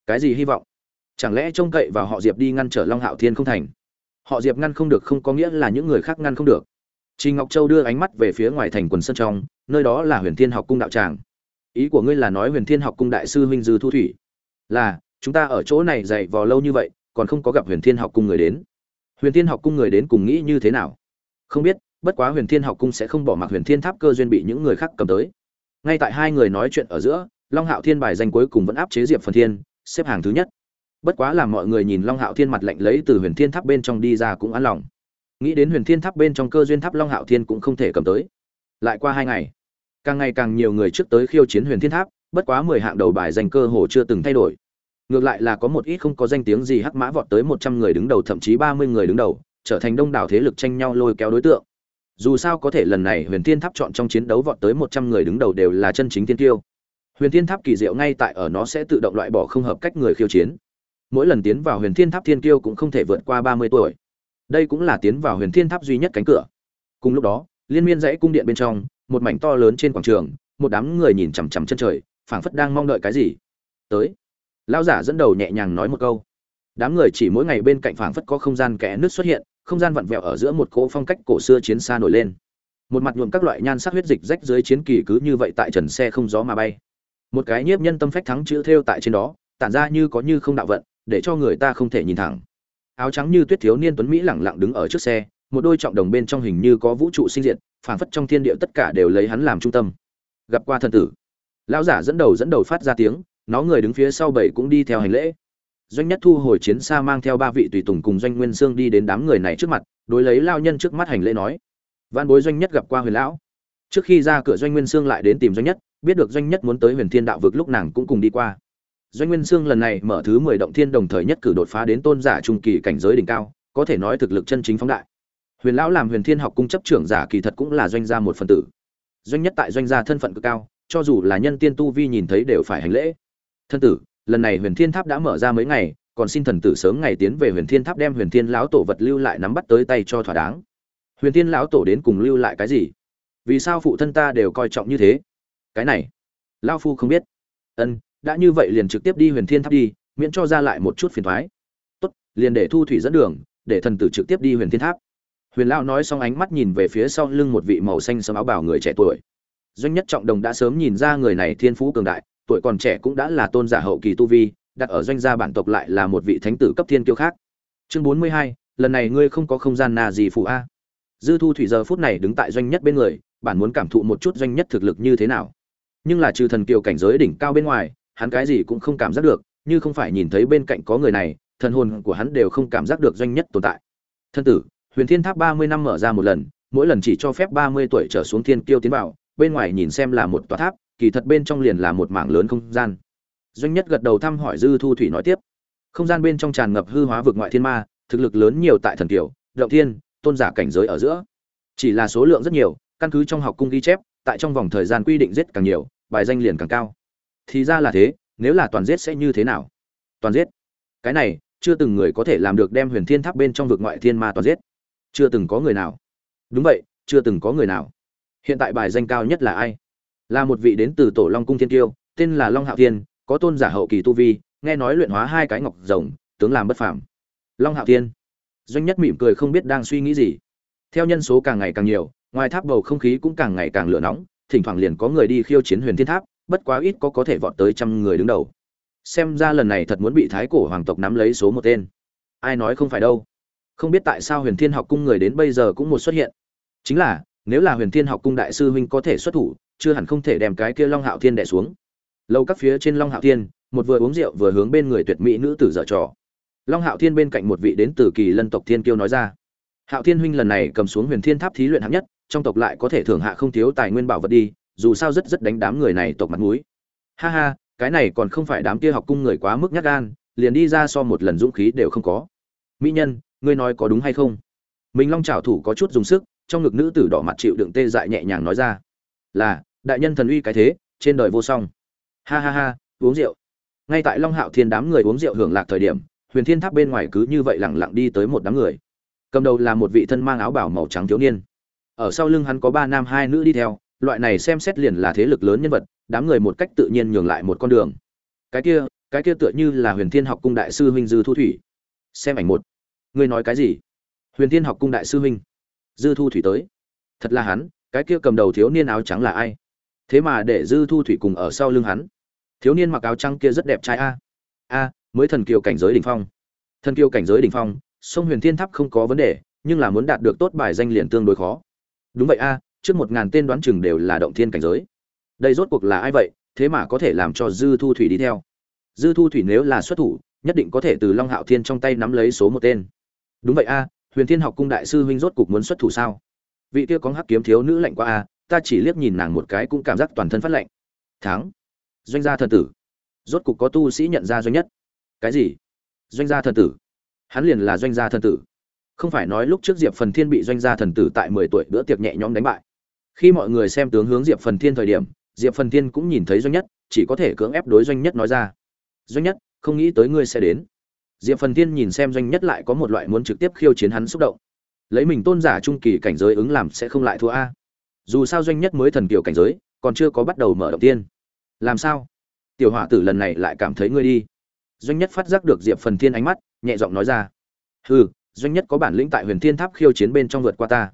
cái gì hy vọng? Chẳng lẽ trông cậy vào họ Diệp đi ngăn trở Long Hạo Thiên không thành? Họ Diệp ngăn không được không có nghĩa là những người khác ngăn không được. Trình Ngọc Châu đưa ánh mắt về phía ngoài thành quần sân trong, nơi đó là Huyền Thiên Học Cung đạo tràng. Ý của ngươi là nói Huyền Thiên Học Cung đại sư huynh Dư Thu Thủy? Là, chúng ta ở chỗ này dạy vò lâu như vậy, còn không có gặp Huyền Thiên Học Cung người đến. Huyền Thiên Học Cung người đến cùng nghĩ như thế nào? Không biết, bất quá Huyền Thiên Học Cung sẽ không bỏ mặc Huyền Thiên Tháp cơ duyên bị những người khác cầm tới. Ngay tại hai người nói chuyện ở giữa, long hạo thiên bài danh cuối cùng vẫn áp chế diệp phần thiên xếp hàng thứ nhất bất quá làm mọi người nhìn long hạo thiên mặt lạnh lấy từ huyền thiên tháp bên trong đi ra cũng an lòng. Nghĩ đến huyền thiên tháp bên trong cơ duyên tháp long hạo thiên cũng không thể cầm tới. Lại qua hai ngày, càng ngày càng nhiều người trước tới khiêu chiến huyền thiên tháp, bất quá mười hạng đầu bài danh cơ hồ chưa từng thay đổi. Ngược lại là có một ít không có danh tiếng gì hắc mã vọt tới một trăm người đứng đầu, thậm chí ba mươi người đứng đầu, trở thành đông đảo thế lực tranh nhau lôi kéo đối tượng. Dù sao có thể lần này huyền thiên tháp chọn trong chiến đấu vọt tới một trăm người đứng đầu đều là chân chính tiên tiêu. Huyền thiên tháp kỳ diệu ngay tại ở nó sẽ tự động loại bỏ không hợp cách người khiêu chiến mỗi lần tiến vào huyền thiên tháp thiên kiêu cũng không thể vượt qua ba mươi tuổi. Đây cũng là tiến vào huyền thiên tháp duy nhất cánh cửa. Cùng lúc đó, liên miên dãy cung điện bên trong, một mảnh to lớn trên quảng trường, một đám người nhìn chằm chằm chân trời, phảng phất đang mong đợi cái gì. Tới, lão giả dẫn đầu nhẹ nhàng nói một câu. Đám người chỉ mỗi ngày bên cạnh phảng phất có không gian kẽ nước xuất hiện, không gian vặn vẹo ở giữa một cỗ phong cách cổ xưa chiến xa nổi lên. Một mặt nhuộm các loại nhan sắc huyết dịch rách dưới chiến kỳ cứ như vậy tại trần xe không gió mà bay. Một cái nhiếp nhân tâm phách thắng chữ thêu tại trên đó, tản ra như có như không đạo vận để cho người ta không thể nhìn thẳng. Áo trắng như tuyết thiếu niên tuấn mỹ lẳng lặng đứng ở trước xe, một đôi trọng đồng bên trong hình như có vũ trụ sinh diện phảng phất trong thiên địa tất cả đều lấy hắn làm trung tâm. Gặp qua thần tử, lão giả dẫn đầu dẫn đầu phát ra tiếng, nó người đứng phía sau bảy cũng đi theo hành lễ. Doanh nhất thu hồi chiến xa mang theo ba vị tùy tùng cùng doanh nguyên sương đi đến đám người này trước mặt, đối lấy lao nhân trước mắt hành lễ nói văn bối doanh nhất gặp qua huyền lão. Trước khi ra cửa doanh nguyên sương lại đến tìm doanh nhất, biết được doanh nhất muốn tới huyền thiên đạo vực lúc nàng cũng cùng đi qua doanh nguyên sương lần này mở thứ mười động thiên đồng thời nhất cử đột phá đến tôn giả trung kỳ cảnh giới đỉnh cao, có thể nói thực lực chân chính phóng đại. Huyền lão làm huyền thiên học cung chấp trưởng giả kỳ thật cũng là doanh gia một phần tử. Doanh nhất tại doanh gia thân phận cực cao, cho dù là nhân tiên tu vi nhìn thấy đều phải hành lễ. Thân tử, lần này huyền thiên tháp đã mở ra mấy ngày, còn xin thần tử sớm ngày tiến về huyền thiên tháp đem huyền thiên lão tổ vật lưu lại nắm bắt tới tay cho thỏa đáng. Huyền thiên lão tổ đến cùng lưu lại cái gì? Vì sao phụ thân ta đều coi trọng như thế? Cái này lao phu không biết. Ân đã như vậy liền trực tiếp đi huyền thiên tháp đi, miễn cho ra lại một chút phiền thoái tốt, liền để thu thủy dẫn đường, để thần tử trực tiếp đi huyền thiên tháp. Huyền Lão nói xong ánh mắt nhìn về phía sau lưng một vị màu xanh sẫm áo bảo người trẻ tuổi. Doanh nhất trọng đồng đã sớm nhìn ra người này thiên phú cường đại, tuổi còn trẻ cũng đã là tôn giả hậu kỳ tu vi, đặt ở doanh gia bản tộc lại là một vị thánh tử cấp thiên kiêu khác. Chương bốn mươi hai, lần này ngươi không có không gian nào gì phụ a. Dư thu thủy giờ phút này đứng tại doanh nhất bên người, bản muốn cảm thụ một chút doanh nhất thực lực như thế nào. Nhưng là trừ thần kiều cảnh giới đỉnh cao bên ngoài hắn cái gì cũng không cảm giác được, như không phải nhìn thấy bên cạnh có người này, thần hồn của hắn đều không cảm giác được doanh nhất tồn tại. Thân tử, huyền thiên tháp ba mươi năm mở ra một lần, mỗi lần chỉ cho phép ba mươi tuổi trở xuống thiên kiêu tiến vào, bên ngoài nhìn xem là một tòa tháp, kỳ thật bên trong liền là một mảng lớn không gian. Doanh nhất gật đầu thăm hỏi dư thu thủy nói tiếp. Không gian bên trong tràn ngập hư hóa vực ngoại thiên ma, thực lực lớn nhiều tại thần kiều, động thiên, tôn giả cảnh giới ở giữa. Chỉ là số lượng rất nhiều, căn cứ trong học cung ghi chép, tại trong vòng thời gian quy định giết càng nhiều, bài danh liền càng cao thì ra là thế, nếu là toàn giết sẽ như thế nào? Toàn giết? Cái này, chưa từng người có thể làm được đem huyền thiên tháp bên trong vực ngoại thiên ma toàn giết. Chưa từng có người nào. Đúng vậy, chưa từng có người nào. Hiện tại bài danh cao nhất là ai? Là một vị đến từ tổ long cung thiên tiêu tên là long hạo thiên, có tôn giả hậu kỳ tu vi, nghe nói luyện hóa hai cái ngọc rồng, tướng làm bất phàm. Long hạo thiên. Doanh nhất mỉm cười không biết đang suy nghĩ gì. Theo nhân số càng ngày càng nhiều, ngoài tháp bầu không khí cũng càng ngày càng lửa nóng, thỉnh thoảng liền có người đi khiêu chiến huyền thiên tháp bất quá ít có có thể vọt tới trăm người đứng đầu. Xem ra lần này thật muốn bị thái cổ hoàng tộc nắm lấy số một tên. Ai nói không phải đâu. Không biết tại sao huyền thiên học cung người đến bây giờ cũng một xuất hiện. Chính là, nếu là huyền thiên học cung đại sư huynh có thể xuất thủ, chưa hẳn không thể đem cái kia long hạo thiên đẻ xuống. Lâu các phía trên long hạo thiên, một vừa uống rượu vừa hướng bên người tuyệt mỹ nữ tử dở trò. Long hạo thiên bên cạnh một vị đến từ kỳ lân tộc thiên kiêu nói ra. Hạo thiên huynh lần này cầm xuống huyền thiên tháp thí luyện hạng nhất, trong tộc lại có thể thưởng hạ không thiếu tài nguyên bảo vật đi dù sao rất rất đánh đám người này tộc mặt mũi. Ha ha, cái này còn không phải đám kia học cung người quá mức nhát gan, liền đi ra so một lần dũng khí đều không có. Mỹ nhân, ngươi nói có đúng hay không? Mình long trào thủ có chút dùng sức, trong ngực nữ tử đỏ mặt chịu đựng tê dại nhẹ nhàng nói ra. Là, đại nhân thần uy cái thế, trên đời vô song. Ha ha ha, uống rượu. Ngay tại long hạo thiên đám người uống rượu hưởng lạc thời điểm, huyền thiên tháp bên ngoài cứ như vậy lẳng lặng đi tới một đám người. Cầm đầu là một vị thân mang áo bảo màu trắng thiếu niên. Ở sau lưng hắn có ba nam hai nữ đi theo loại này xem xét liền là thế lực lớn nhân vật, đám người một cách tự nhiên nhường lại một con đường. Cái kia cái kia tựa như là huyền thiên học cung đại sư huynh dư thu thủy. Xem ảnh một. Ngươi nói cái gì? Huyền thiên học cung đại sư huynh. Dư thu thủy tới. Thật là hắn, cái kia cầm đầu thiếu niên áo trắng là ai? Thế mà để dư thu thủy cùng ở sau lưng hắn. Thiếu niên mặc áo trắng kia rất đẹp trai a. A, mới thần kiều cảnh giới đỉnh phong. Thần kiều cảnh giới đỉnh phong sông huyền thiên tháp không có vấn đề, nhưng là muốn đạt được tốt bài danh liền tương đối khó. Đúng vậy a trước một ngàn tên đoán chừng đều là động thiên cảnh giới. Đây rốt cuộc là ai vậy? Thế mà có thể làm cho dư thu thủy đi theo. Dư thu thủy nếu là xuất thủ, nhất định có thể từ long hạo thiên trong tay nắm lấy số một tên. Đúng vậy a, huyền thiên học cung đại sư huynh rốt cuộc muốn xuất thủ sao? Vị kia có hắc kiếm thiếu nữ lạnh qua a, ta chỉ liếc nhìn nàng một cái cũng cảm giác toàn thân phát lạnh. Tháng doanh gia thần tử. Rốt cuộc có tu sĩ nhận ra doanh nhất. Cái gì? Doanh gia thần tử. Hắn liền là doanh gia thần tử. Không phải nói lúc trước diệp phần thiên bị doanh gia thần tử tại mười tuổi bữa tiệc nhẹ nhõm đánh bại khi mọi người xem tướng hướng diệp phần thiên thời điểm, diệp phần thiên cũng nhìn thấy doanh nhất, chỉ có thể cưỡng ép đối doanh nhất nói ra. Doanh nhất, không nghĩ tới ngươi sẽ đến. Diệp phần thiên nhìn xem doanh nhất lại có một loại muốn trực tiếp khiêu chiến hắn xúc động. Lấy mình tôn giả trung kỳ cảnh giới ứng làm sẽ không lại thua a. Dù sao doanh nhất mới thần kiều cảnh giới, còn chưa có bắt đầu mở động tiên. Làm sao? Tiểu hỏa tử lần này lại cảm thấy ngươi đi. Doanh nhất phát giác được diệp phần thiên ánh mắt, nhẹ giọng nói ra. Hừ, doanh nhất có bản lĩnh tại huyền thiên tháp khiêu chiến bên trong vượt qua ta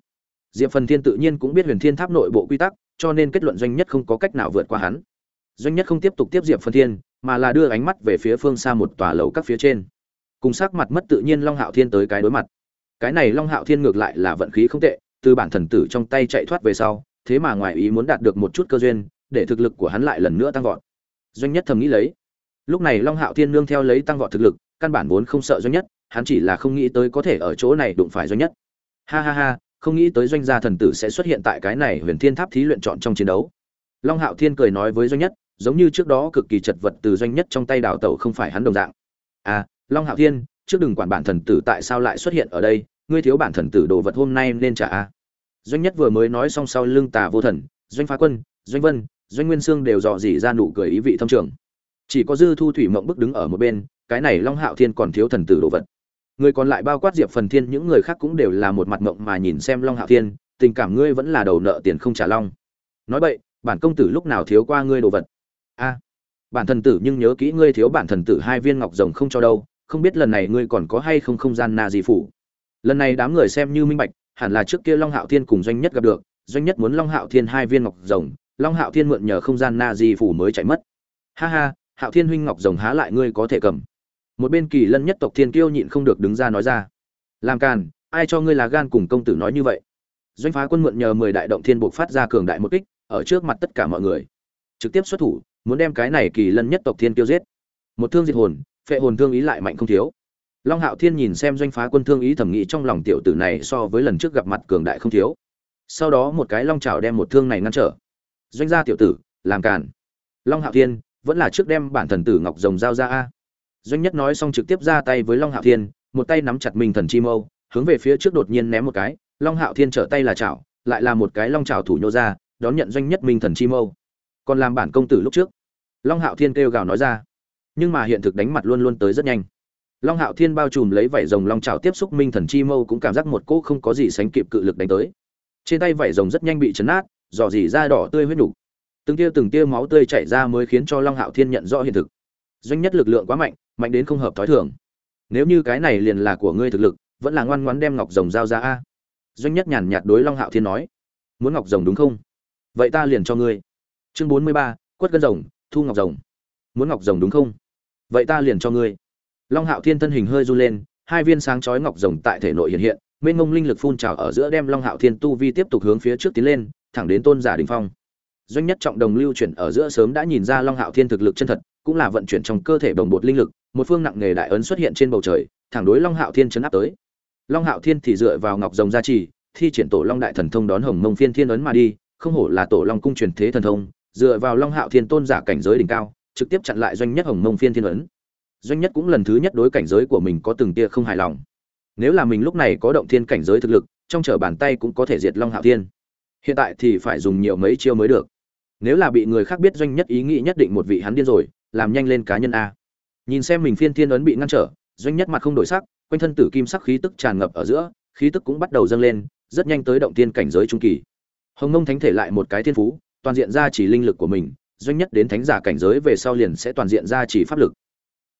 diệp phần thiên tự nhiên cũng biết huyền thiên tháp nội bộ quy tắc, cho nên kết luận doanh nhất không có cách nào vượt qua hắn. Doanh nhất không tiếp tục tiếp diệp phần thiên, mà là đưa ánh mắt về phía phương xa một tòa lầu các phía trên. Cùng sắc mặt mất tự nhiên long hạo thiên tới cái đối mặt. Cái này long hạo thiên ngược lại là vận khí không tệ, từ bản thần tử trong tay chạy thoát về sau, thế mà ngoài ý muốn đạt được một chút cơ duyên, để thực lực của hắn lại lần nữa tăng vọt. Doanh nhất thầm nghĩ lấy. Lúc này long hạo thiên nương theo lấy tăng vọt thực lực, căn bản vốn không sợ doanh nhất, hắn chỉ là không nghĩ tới có thể ở chỗ này đụng phải doanh nhất. Ha ha ha không nghĩ tới doanh gia thần tử sẽ xuất hiện tại cái này huyền thiên tháp thí luyện chọn trong chiến đấu. Long hạo thiên cười nói với doanh nhất, giống như trước đó cực kỳ chật vật từ doanh nhất trong tay đào tẩu không phải hắn đồng dạng. À long hạo thiên, trước đừng quản bản thần tử tại sao lại xuất hiện ở đây, ngươi thiếu bản thần tử đồ vật hôm nay nên trả a. Doanh nhất vừa mới nói xong sau lưng tà vô thần, doanh phá quân, doanh vân, doanh nguyên sương đều dò dỉ ra nụ cười ý vị thâm trường. Chỉ có dư thu thủy mộng bức đứng ở một bên, cái này long hạo thiên còn thiếu thần tử đồ vật người còn lại bao quát diệp phần thiên, những người khác cũng đều là một mặt mộng mà nhìn xem long hạo thiên, tình cảm ngươi vẫn là đầu nợ tiền không trả long. Nói vậy bản công tử lúc nào thiếu qua ngươi đồ vật? A, bản thần tử nhưng nhớ kỹ ngươi thiếu bản thần tử hai viên ngọc rồng không cho đâu, không biết lần này ngươi còn có hay không không gian na gì phủ. Lần này đám người xem như minh bạch, hẳn là trước kia long hạo thiên cùng doanh nhất gặp được, doanh nhất muốn long hạo thiên hai viên ngọc rồng, long hạo thiên mượn nhờ không gian na di phủ mới chạy mất. Ha ha, hạo thiên huynh ngọc rồng há lại ngươi có thể cầm một bên kỳ lân nhất tộc thiên kiêu nhịn không được đứng ra nói ra. Làm càn, ai cho ngươi là gan cùng công tử nói như vậy? Doanh phá quân mượn nhờ mười đại động thiên buộc phát ra cường đại một kích, ở trước mặt tất cả mọi người. Trực tiếp xuất thủ, muốn đem cái này kỳ lân nhất tộc thiên kiêu giết. Một thương diệt hồn, phệ hồn thương ý lại mạnh không thiếu. Long hạo thiên nhìn xem doanh phá quân thương ý thẩm nghĩ trong lòng tiểu tử này so với lần trước gặp mặt cường đại không thiếu. Sau đó một cái long trào đem một thương này ngăn trở. Doanh gia tiểu tử, làm càn. Long hạo thiên, vẫn là trước đem bản thần tử ngọc rồng giao ra a doanh nhất nói xong trực tiếp ra tay với long hạo thiên một tay nắm chặt minh thần chi mâu hướng về phía trước đột nhiên ném một cái long hạo thiên trở tay là chảo lại là một cái long Chảo thủ nhô ra đón nhận doanh nhất minh thần chi mâu. Còn làm bản công tử lúc trước. Long hạo thiên kêu gào nói ra. Nhưng mà hiện thực đánh mặt luôn luôn tới rất nhanh. Long hạo thiên bao trùm lấy vảy rồng long Chảo tiếp xúc minh thần chi mâu cũng cảm giác một cỗ không có gì sánh kịp cự lực đánh tới. Trên tay vảy rồng rất nhanh bị chấn nát dò dỉ da đỏ tươi huyết đủ, từng tia từng tia máu tươi chảy ra mới khiến cho long hạo thiên nhận rõ hiện thực doanh nhất lực lượng quá mạnh mạnh đến không hợp thói thường. Nếu như cái này liền là của ngươi thực lực, vẫn là ngoan ngoãn đem ngọc rồng giao ra a. Doanh nhất nhàn nhạt đối long hạo thiên nói. Muốn ngọc rồng đúng không? Vậy ta liền cho ngươi. Chương bốn mươi ba, quất gân rồng, thu ngọc rồng. Muốn ngọc rồng đúng không? Vậy ta liền cho ngươi. Long hạo thiên thân hình hơi run lên, hai viên sáng chói ngọc rồng tại thể nội hiện hiện, mênh mông linh lực phun trào ở giữa đem long hạo thiên tu vi tiếp tục hướng phía trước tiến lên, thẳng đến tôn giả đình phong. Doanh nhất trọng đồng lưu chuyển ở giữa sớm đã nhìn ra long hạo thiên thực lực chân thật cũng là vận chuyển trong cơ thể đồng bột linh lực, một phương nặng nghề đại ấn xuất hiện trên bầu trời, thẳng đối long hạo thiên chấn áp tới. Long hạo thiên thì dựa vào ngọc rồng gia trì, thi triển tổ long đại thần thông đón hồng mông phiên thiên ấn mà đi, không hổ là tổ long cung truyền thế thần thông, dựa vào long hạo thiên tôn giả cảnh giới đỉnh cao, trực tiếp chặn lại doanh nhất hồng mông phiên thiên ấn. Doanh nhất cũng lần thứ nhất đối cảnh giới của mình có từng tia không hài lòng. Nếu là mình lúc này có động thiên cảnh giới thực lực, trong trở bàn tay cũng có thể diệt long hạo thiên. Hiện tại thì phải dùng nhiều mấy chiêu mới được. Nếu là bị người khác biết doanh nhất ý nghĩ nhất định một vị hắn điên rồi làm nhanh lên cá nhân a. Nhìn xem mình phiên thiên ấn bị ngăn trở, doanh nhất mặt không đổi sắc, quanh thân tử kim sắc khí tức tràn ngập ở giữa, khí tức cũng bắt đầu dâng lên, rất nhanh tới động tiên cảnh giới trung kỳ. Hồng mông thánh thể lại một cái thiên phú, toàn diện ra chỉ linh lực của mình, doanh nhất đến thánh giả cảnh giới về sau liền sẽ toàn diện ra chỉ pháp lực.